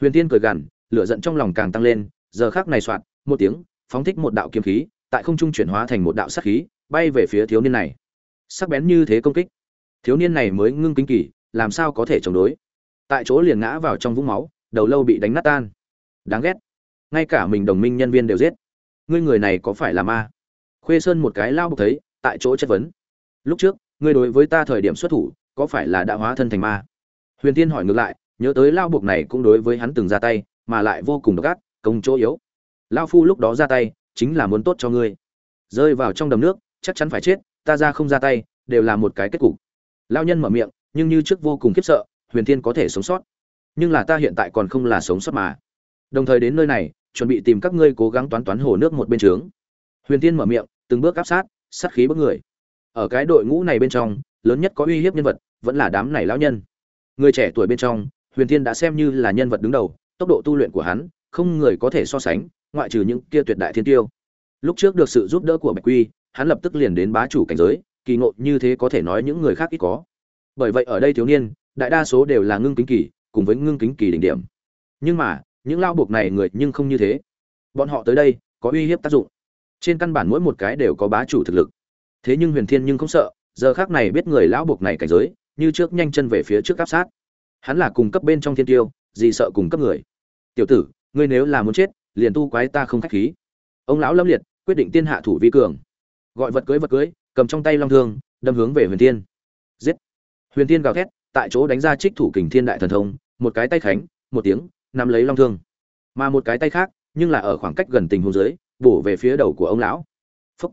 Huyền thiên cười gằn, lửa giận trong lòng càng tăng lên, giờ khắc này soạt, một tiếng, phóng thích một đạo kiếm khí, tại không trung chuyển hóa thành một đạo sát khí, bay về phía thiếu niên này. Sắc bén như thế công kích. Thiếu niên này mới ngưng kính kỳ, làm sao có thể chống đối? Tại chỗ liền ngã vào trong vũng máu, đầu lâu bị đánh nát tan đáng ghét. Ngay cả mình đồng minh nhân viên đều giết. Ngươi người này có phải là ma? Khuê sơn một cái lao bục thấy, tại chỗ chất vấn. Lúc trước, ngươi đối với ta thời điểm xuất thủ, có phải là đã hóa thân thành ma? Huyền tiên hỏi ngược lại, nhớ tới lao buộc này cũng đối với hắn từng ra tay, mà lại vô cùng độc ác, công chỗ yếu. Lao phu lúc đó ra tay, chính là muốn tốt cho ngươi. Rơi vào trong đầm nước, chắc chắn phải chết, ta ra không ra tay, đều là một cái kết cục. Lao nhân mở miệng, nhưng như trước vô cùng khiếp sợ, huyền thiên có thể sống sót. Nhưng là ta hiện tại còn không là sống sót mà đồng thời đến nơi này, chuẩn bị tìm các ngươi cố gắng toán toán hồ nước một bên trướng. Huyền tiên mở miệng, từng bước áp sát sát khí bức người. Ở cái đội ngũ này bên trong, lớn nhất có uy hiếp nhân vật, vẫn là đám này lão nhân. Người trẻ tuổi bên trong, huyền tiên đã xem như là nhân vật đứng đầu, tốc độ tu luyện của hắn, không người có thể so sánh, ngoại trừ những kia tuyệt đại thiên tiêu. Lúc trước được sự giúp đỡ của bạch quy, hắn lập tức liền đến bá chủ cảnh giới, kỳ ngộ như thế có thể nói những người khác ít có. Bởi vậy ở đây thiếu niên, đại đa số đều là ngưng kính kỳ, cùng với ngưng kính kỳ đỉnh điểm. Nhưng mà những lao buộc này người nhưng không như thế. Bọn họ tới đây, có uy hiếp tác dụng. Trên căn bản mỗi một cái đều có bá chủ thực lực. Thế nhưng huyền thiên nhưng không sợ, giờ khác này biết người lão buộc này cảnh giới, như trước nhanh chân về phía trước áp sát. Hắn là cùng cấp bên trong thiên tiêu, gì sợ cùng cấp người. Tiểu tử, ngươi nếu là muốn chết, liền tu quái ta không khách khí. Ông lão lâm liệt, quyết định tiên hạ thủ vi cường. Gọi vật cưới vật cưới, cầm trong tay long thương, đâm hướng về huyền thiên. giết! Huyền thiên gào thét, tại chỗ đánh ra trích thủ kình thiên đại thần thông, một cái tay khánh, một tiếng nắm lấy long thương. Mà một cái tay khác, nhưng là ở khoảng cách gần tình huống dưới, bổ về phía đầu của ông lão. Phúc.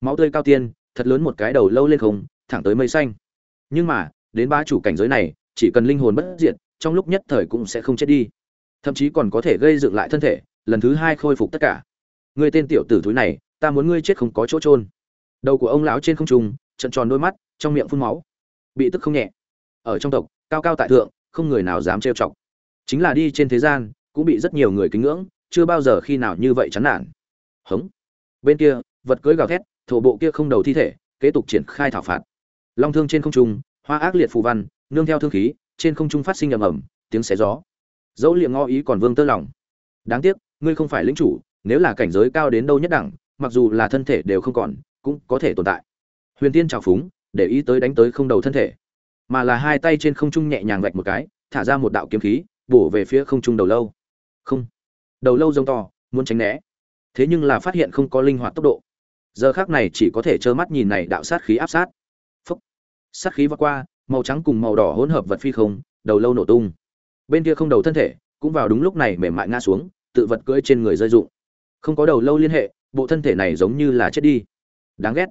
Máu tươi cao tiên, thật lớn một cái đầu lâu lên không, thẳng tới mây xanh. Nhưng mà, đến ba chủ cảnh giới này, chỉ cần linh hồn bất diệt, trong lúc nhất thời cũng sẽ không chết đi. Thậm chí còn có thể gây dựng lại thân thể, lần thứ hai khôi phục tất cả. Người tên tiểu tử thúi này, ta muốn ngươi chết không có chỗ trôn đầu của ông lão trên không trung, trận tròn đôi mắt, trong miệng phun máu. Bị tức không nhẹ. Ở trong tộc, cao cao tại thượng, không người nào dám trêu chọc chính là đi trên thế gian, cũng bị rất nhiều người kính ngưỡng, chưa bao giờ khi nào như vậy chán nản. Hống. Bên kia, vật cưới gào thét, thổ bộ kia không đầu thi thể, kế tục triển khai thảo phạt. Long thương trên không trung, hoa ác liệt phù văn, nương theo thương khí, trên không trung phát sinh ầm ầm, tiếng xé gió. Dẫu liệm ngõ ý còn vương tơ lòng. Đáng tiếc, ngươi không phải lính chủ, nếu là cảnh giới cao đến đâu nhất đẳng, mặc dù là thân thể đều không còn, cũng có thể tồn tại. Huyền tiên trào phúng, để ý tới đánh tới không đầu thân thể. Mà là hai tay trên không trung nhẹ nhàng vạch một cái, thả ra một đạo kiếm khí bổ về phía không trung đầu lâu. Không. Đầu lâu rông to, muốn tránh né. Thế nhưng là phát hiện không có linh hoạt tốc độ. Giờ khác này chỉ có thể trơ mắt nhìn này đạo sát khí áp sát. Phúc. Sát khí vượt qua, màu trắng cùng màu đỏ hỗn hợp vật phi không, đầu lâu nổ tung. Bên kia không đầu thân thể, cũng vào đúng lúc này mềm mại ngã xuống, tự vật cưỡi trên người rơi dụng không có đầu lâu liên hệ, bộ thân thể này giống như là chết đi. Đáng ghét.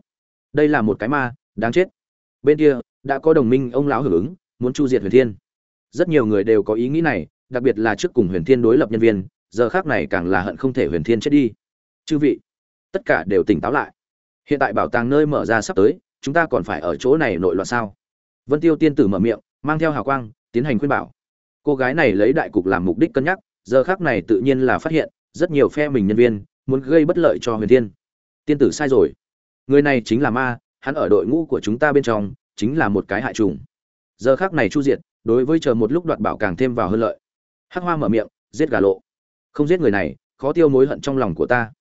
Đây là một cái ma, đáng chết. Bên kia, đã có đồng minh ông lão hưởng ứng, muốn chu diệt huyền thiên rất nhiều người đều có ý nghĩ này, đặc biệt là trước cùng huyền thiên đối lập nhân viên, giờ khác này càng là hận không thể huyền thiên chết đi. Chư vị, tất cả đều tỉnh táo lại. Hiện tại bảo tàng nơi mở ra sắp tới, chúng ta còn phải ở chỗ này nội loạn sao? Vân tiêu tiên tử mở miệng, mang theo hào quang, tiến hành khuyên bảo. Cô gái này lấy đại cục làm mục đích cân nhắc, giờ khác này tự nhiên là phát hiện, rất nhiều phe mình nhân viên, muốn gây bất lợi cho huyền thiên. Tiên tử sai rồi. Người này chính là ma, hắn ở đội ngũ của chúng ta bên trong, chính là một cái hại trùng giờ khác này chu diệt đối với chờ một lúc đoạt bảo càng thêm vào hơn lợi. Hắc hoa mở miệng, giết gà lộ. Không giết người này, khó tiêu mối hận trong lòng của ta.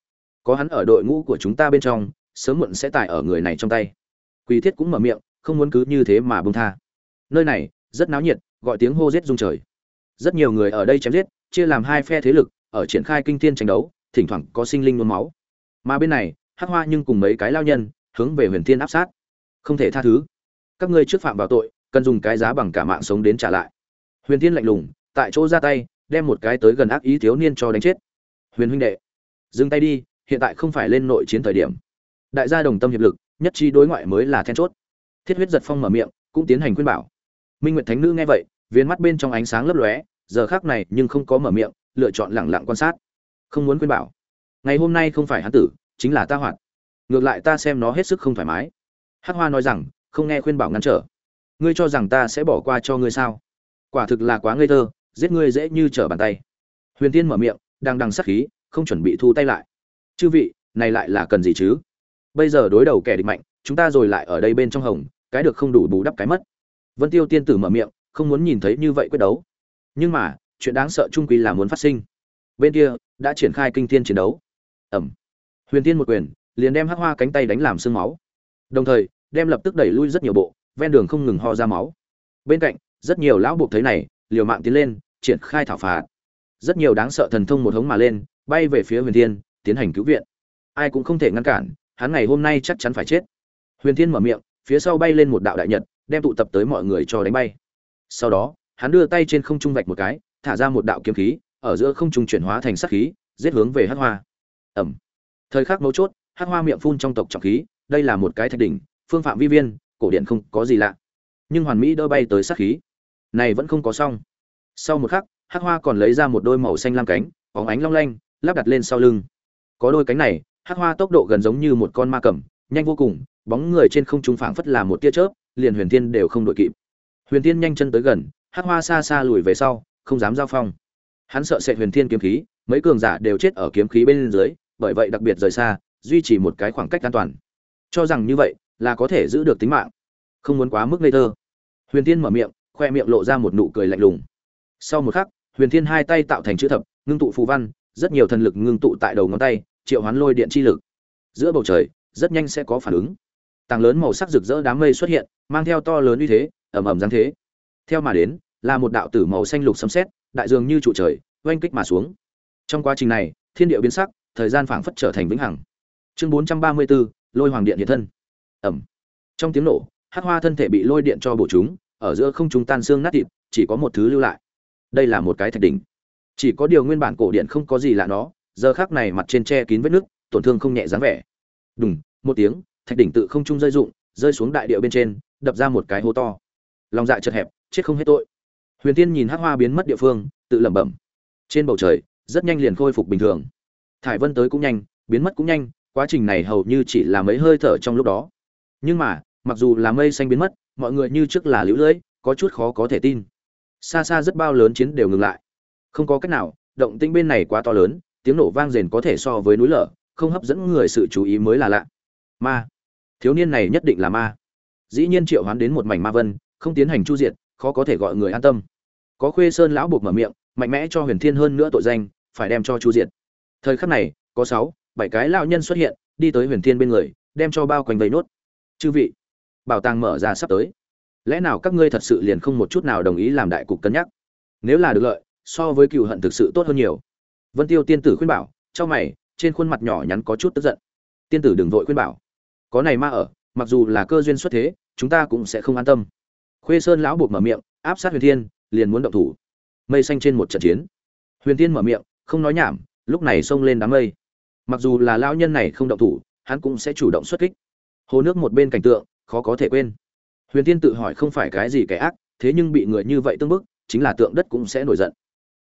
Có hắn ở đội ngũ của chúng ta bên trong, sớm muộn sẽ tải ở người này trong tay. Quỳ thiết cũng mở miệng, không muốn cứ như thế mà bông tha. Nơi này, rất náo nhiệt, gọi tiếng hô giết rung trời. Rất nhiều người ở đây chém giết, chia làm hai phe thế lực, ở triển khai kinh thiên tranh đấu, thỉnh thoảng có sinh linh nôn máu. Mà bên này, hắc hoa nhưng cùng mấy cái lao nhân, hướng về huyền thiên áp sát. Không thể tha thứ. Các ngươi trước phạm vào tội cần dùng cái giá bằng cả mạng sống đến trả lại. Huyền thiên lạnh lùng, tại chỗ ra tay, đem một cái tới gần ác ý thiếu niên cho đánh chết. Huyền huynh đệ, dừng tay đi, hiện tại không phải lên nội chiến thời điểm. Đại gia đồng tâm hiệp lực, nhất trí đối ngoại mới là then chốt. Thiết huyết giật phong mở miệng, cũng tiến hành khuyên bảo. Minh nguyệt thánh nữ nghe vậy viên mắt bên trong ánh sáng lấp lóe, giờ khác này nhưng không có mở miệng, lựa chọn lẳng lặng quan sát. Không muốn khuyên bảo. Ngày hôm nay không phải hắn tử, chính là ta hoạt. Ngược lại ta xem nó hết sức không thoải mái. Hắc hoa nói rằng, không nghe khuyên bảo ngăn trở ngươi cho rằng ta sẽ bỏ qua cho ngươi sao? Quả thực là quá ngây thơ, giết ngươi dễ như trở bàn tay. Huyền tiên mở miệng, đang đằng sắc khí, không chuẩn bị thu tay lại. Chư vị, này lại là cần gì chứ? Bây giờ đối đầu kẻ địch mạnh, chúng ta rồi lại ở đây bên trong hồng, cái được không đủ bù đắp cái mất. Vân tiêu tiên tử mở miệng, không muốn nhìn thấy như vậy quyết đấu. Nhưng mà, chuyện đáng sợ trung quy là muốn phát sinh. Bên kia, đã triển khai kinh thiên chiến đấu. Ẩm. Huyền tiên một quyền, liền đem hắc hoa cánh tay đánh làm sương máu. Đồng thời, đem lập tức đẩy lui rất nhiều bộ ven đường không ngừng ho ra máu. Bên cạnh, rất nhiều lão buộc thấy này, liều mạng tiến lên, triển khai thảo phạt. Rất nhiều đáng sợ thần thông một hống mà lên, bay về phía huyền thiên, tiến hành cứu viện. Ai cũng không thể ngăn cản, hắn ngày hôm nay chắc chắn phải chết. Huyền thiên mở miệng, phía sau bay lên một đạo đại nhật, đem tụ tập tới mọi người cho đánh bay. Sau đó, hắn đưa tay trên không trung vạch một cái, thả ra một đạo kiếm khí, ở giữa không trung chuyển hóa thành sắc khí, giết hướng về hắc hoa. Ẩm. Thời khắc mấu chốt, hắc hoa miệng phun trong tộc trọng khí, đây là một cái thạch đỉnh, phương phạm vi viên cổ điện không có gì lạ. Nhưng hoàn mỹ đỡ bay tới sát khí. Này vẫn không có xong. Sau một khắc, hắc hoa còn lấy ra một đôi màu xanh lam cánh bóng ánh long lanh, lắp đặt lên sau lưng. Có đôi cánh này, hắc hoa tốc độ gần giống như một con ma cầm, nhanh vô cùng, bóng người trên không trung phảng phất là một tia chớp, liền huyền thiên đều không đội kịp. Huyền thiên nhanh chân tới gần, hắc hoa xa xa lùi về sau, không dám giao phong. Hắn sợ sệt huyền thiên kiếm khí, mấy cường giả đều chết ở kiếm khí bên dưới, bởi vậy đặc biệt rời xa, duy trì một cái khoảng cách an toàn. Cho rằng như vậy là có thể giữ được tính mạng. Không muốn quá mức ngây thơ. Huyền thiên mở miệng khoe miệng lộ ra một nụ cười lạnh lùng. Sau một khắc huyền thiên hai tay tạo thành chữ thập ngưng tụ phù văn rất nhiều thần lực ngưng tụ tại đầu ngón tay triệu hoán lôi điện chi lực. Giữa bầu trời rất nhanh sẽ có phản ứng. Tàng lớn màu sắc rực rỡ đám mây xuất hiện mang theo to lớn uy thế ầm ầm giáng thế. Theo mà đến là một đạo tử màu xanh lục sấm sét đại dường như trụ trời oanh kích mà xuống. Trong quá trình này thiên địa biến sắc thời gian phảng phất trở thành vĩnh hằng. Chương 434, lôi hoàng điện hiện thân ẩm. Trong tiếng nổ, hắc hoa thân thể bị lôi điện cho bổ chúng, ở giữa không trung tan xương nát thịt, chỉ có một thứ lưu lại. Đây là một cái thạch đỉnh. Chỉ có điều nguyên bản cổ điện không có gì lạ nó, giờ khác này mặt trên che kín vết nước tổn thương không nhẹ dáng vẻ. Đùng, một tiếng, thạch đỉnh tự không trung rơi rụng, rơi xuống đại địa bên trên, đập ra một cái hố to. Lòng dạ chật hẹp, chết không hết tội. Huyền tiên nhìn hắc hoa biến mất địa phương, tự lẩm bẩm. Trên bầu trời, rất nhanh liền khôi phục bình thường. Thải vân tới cũng nhanh, biến mất cũng nhanh, quá trình này hầu như chỉ là mấy hơi thở trong lúc đó nhưng mà, mặc dù là mây xanh biến mất, mọi người như trước là lũ lưỡi có chút khó có thể tin. Xa xa rất bao lớn chiến đều ngừng lại. Không có cách nào, động tĩnh bên này quá to lớn, tiếng nổ vang rền có thể so với núi lở, không hấp dẫn người sự chú ý mới là lạ. Ma. Thiếu niên này nhất định là ma. Dĩ nhiên triệu hoán đến một mảnh ma vân, không tiến hành chu diệt, khó có thể gọi người an tâm. Có khuê sơn lão buộc mở miệng, mạnh mẽ cho huyền thiên hơn nữa tội danh, phải đem cho chu diệt. Thời khắc này, có sáu, bảy cái lão nhân xuất hiện, đi tới huyền thiên bên người, đem cho bao quanh vây nốt chư vị, bảo tàng mở ra sắp tới. Lẽ nào các ngươi thật sự liền không một chút nào đồng ý làm đại cục cân nhắc? Nếu là được lợi, so với cựu hận thực sự tốt hơn nhiều. Vân tiêu tiên tử khuyên bảo trong mày, trên khuôn mặt nhỏ nhắn có chút tức giận. Tiên tử đừng vội khuyên bảo, có này ma ở, mặc dù là cơ duyên xuất thế, chúng ta cũng sẽ không an tâm. Khuê sơn lão buộc mở miệng, áp sát huyền thiên, liền muốn động thủ. Mây xanh trên một trận chiến. Huyền thiên mở miệng, không nói nhảm, lúc này xông lên đám mây. Mặc dù là lão nhân này không động thủ, hắn cũng sẽ chủ động xuất kích hồ nước một bên cảnh tượng, khó có thể quên. Huyền thiên tự hỏi không phải cái gì kẻ ác, thế nhưng bị người như vậy tương bức, chính là tượng đất cũng sẽ nổi giận.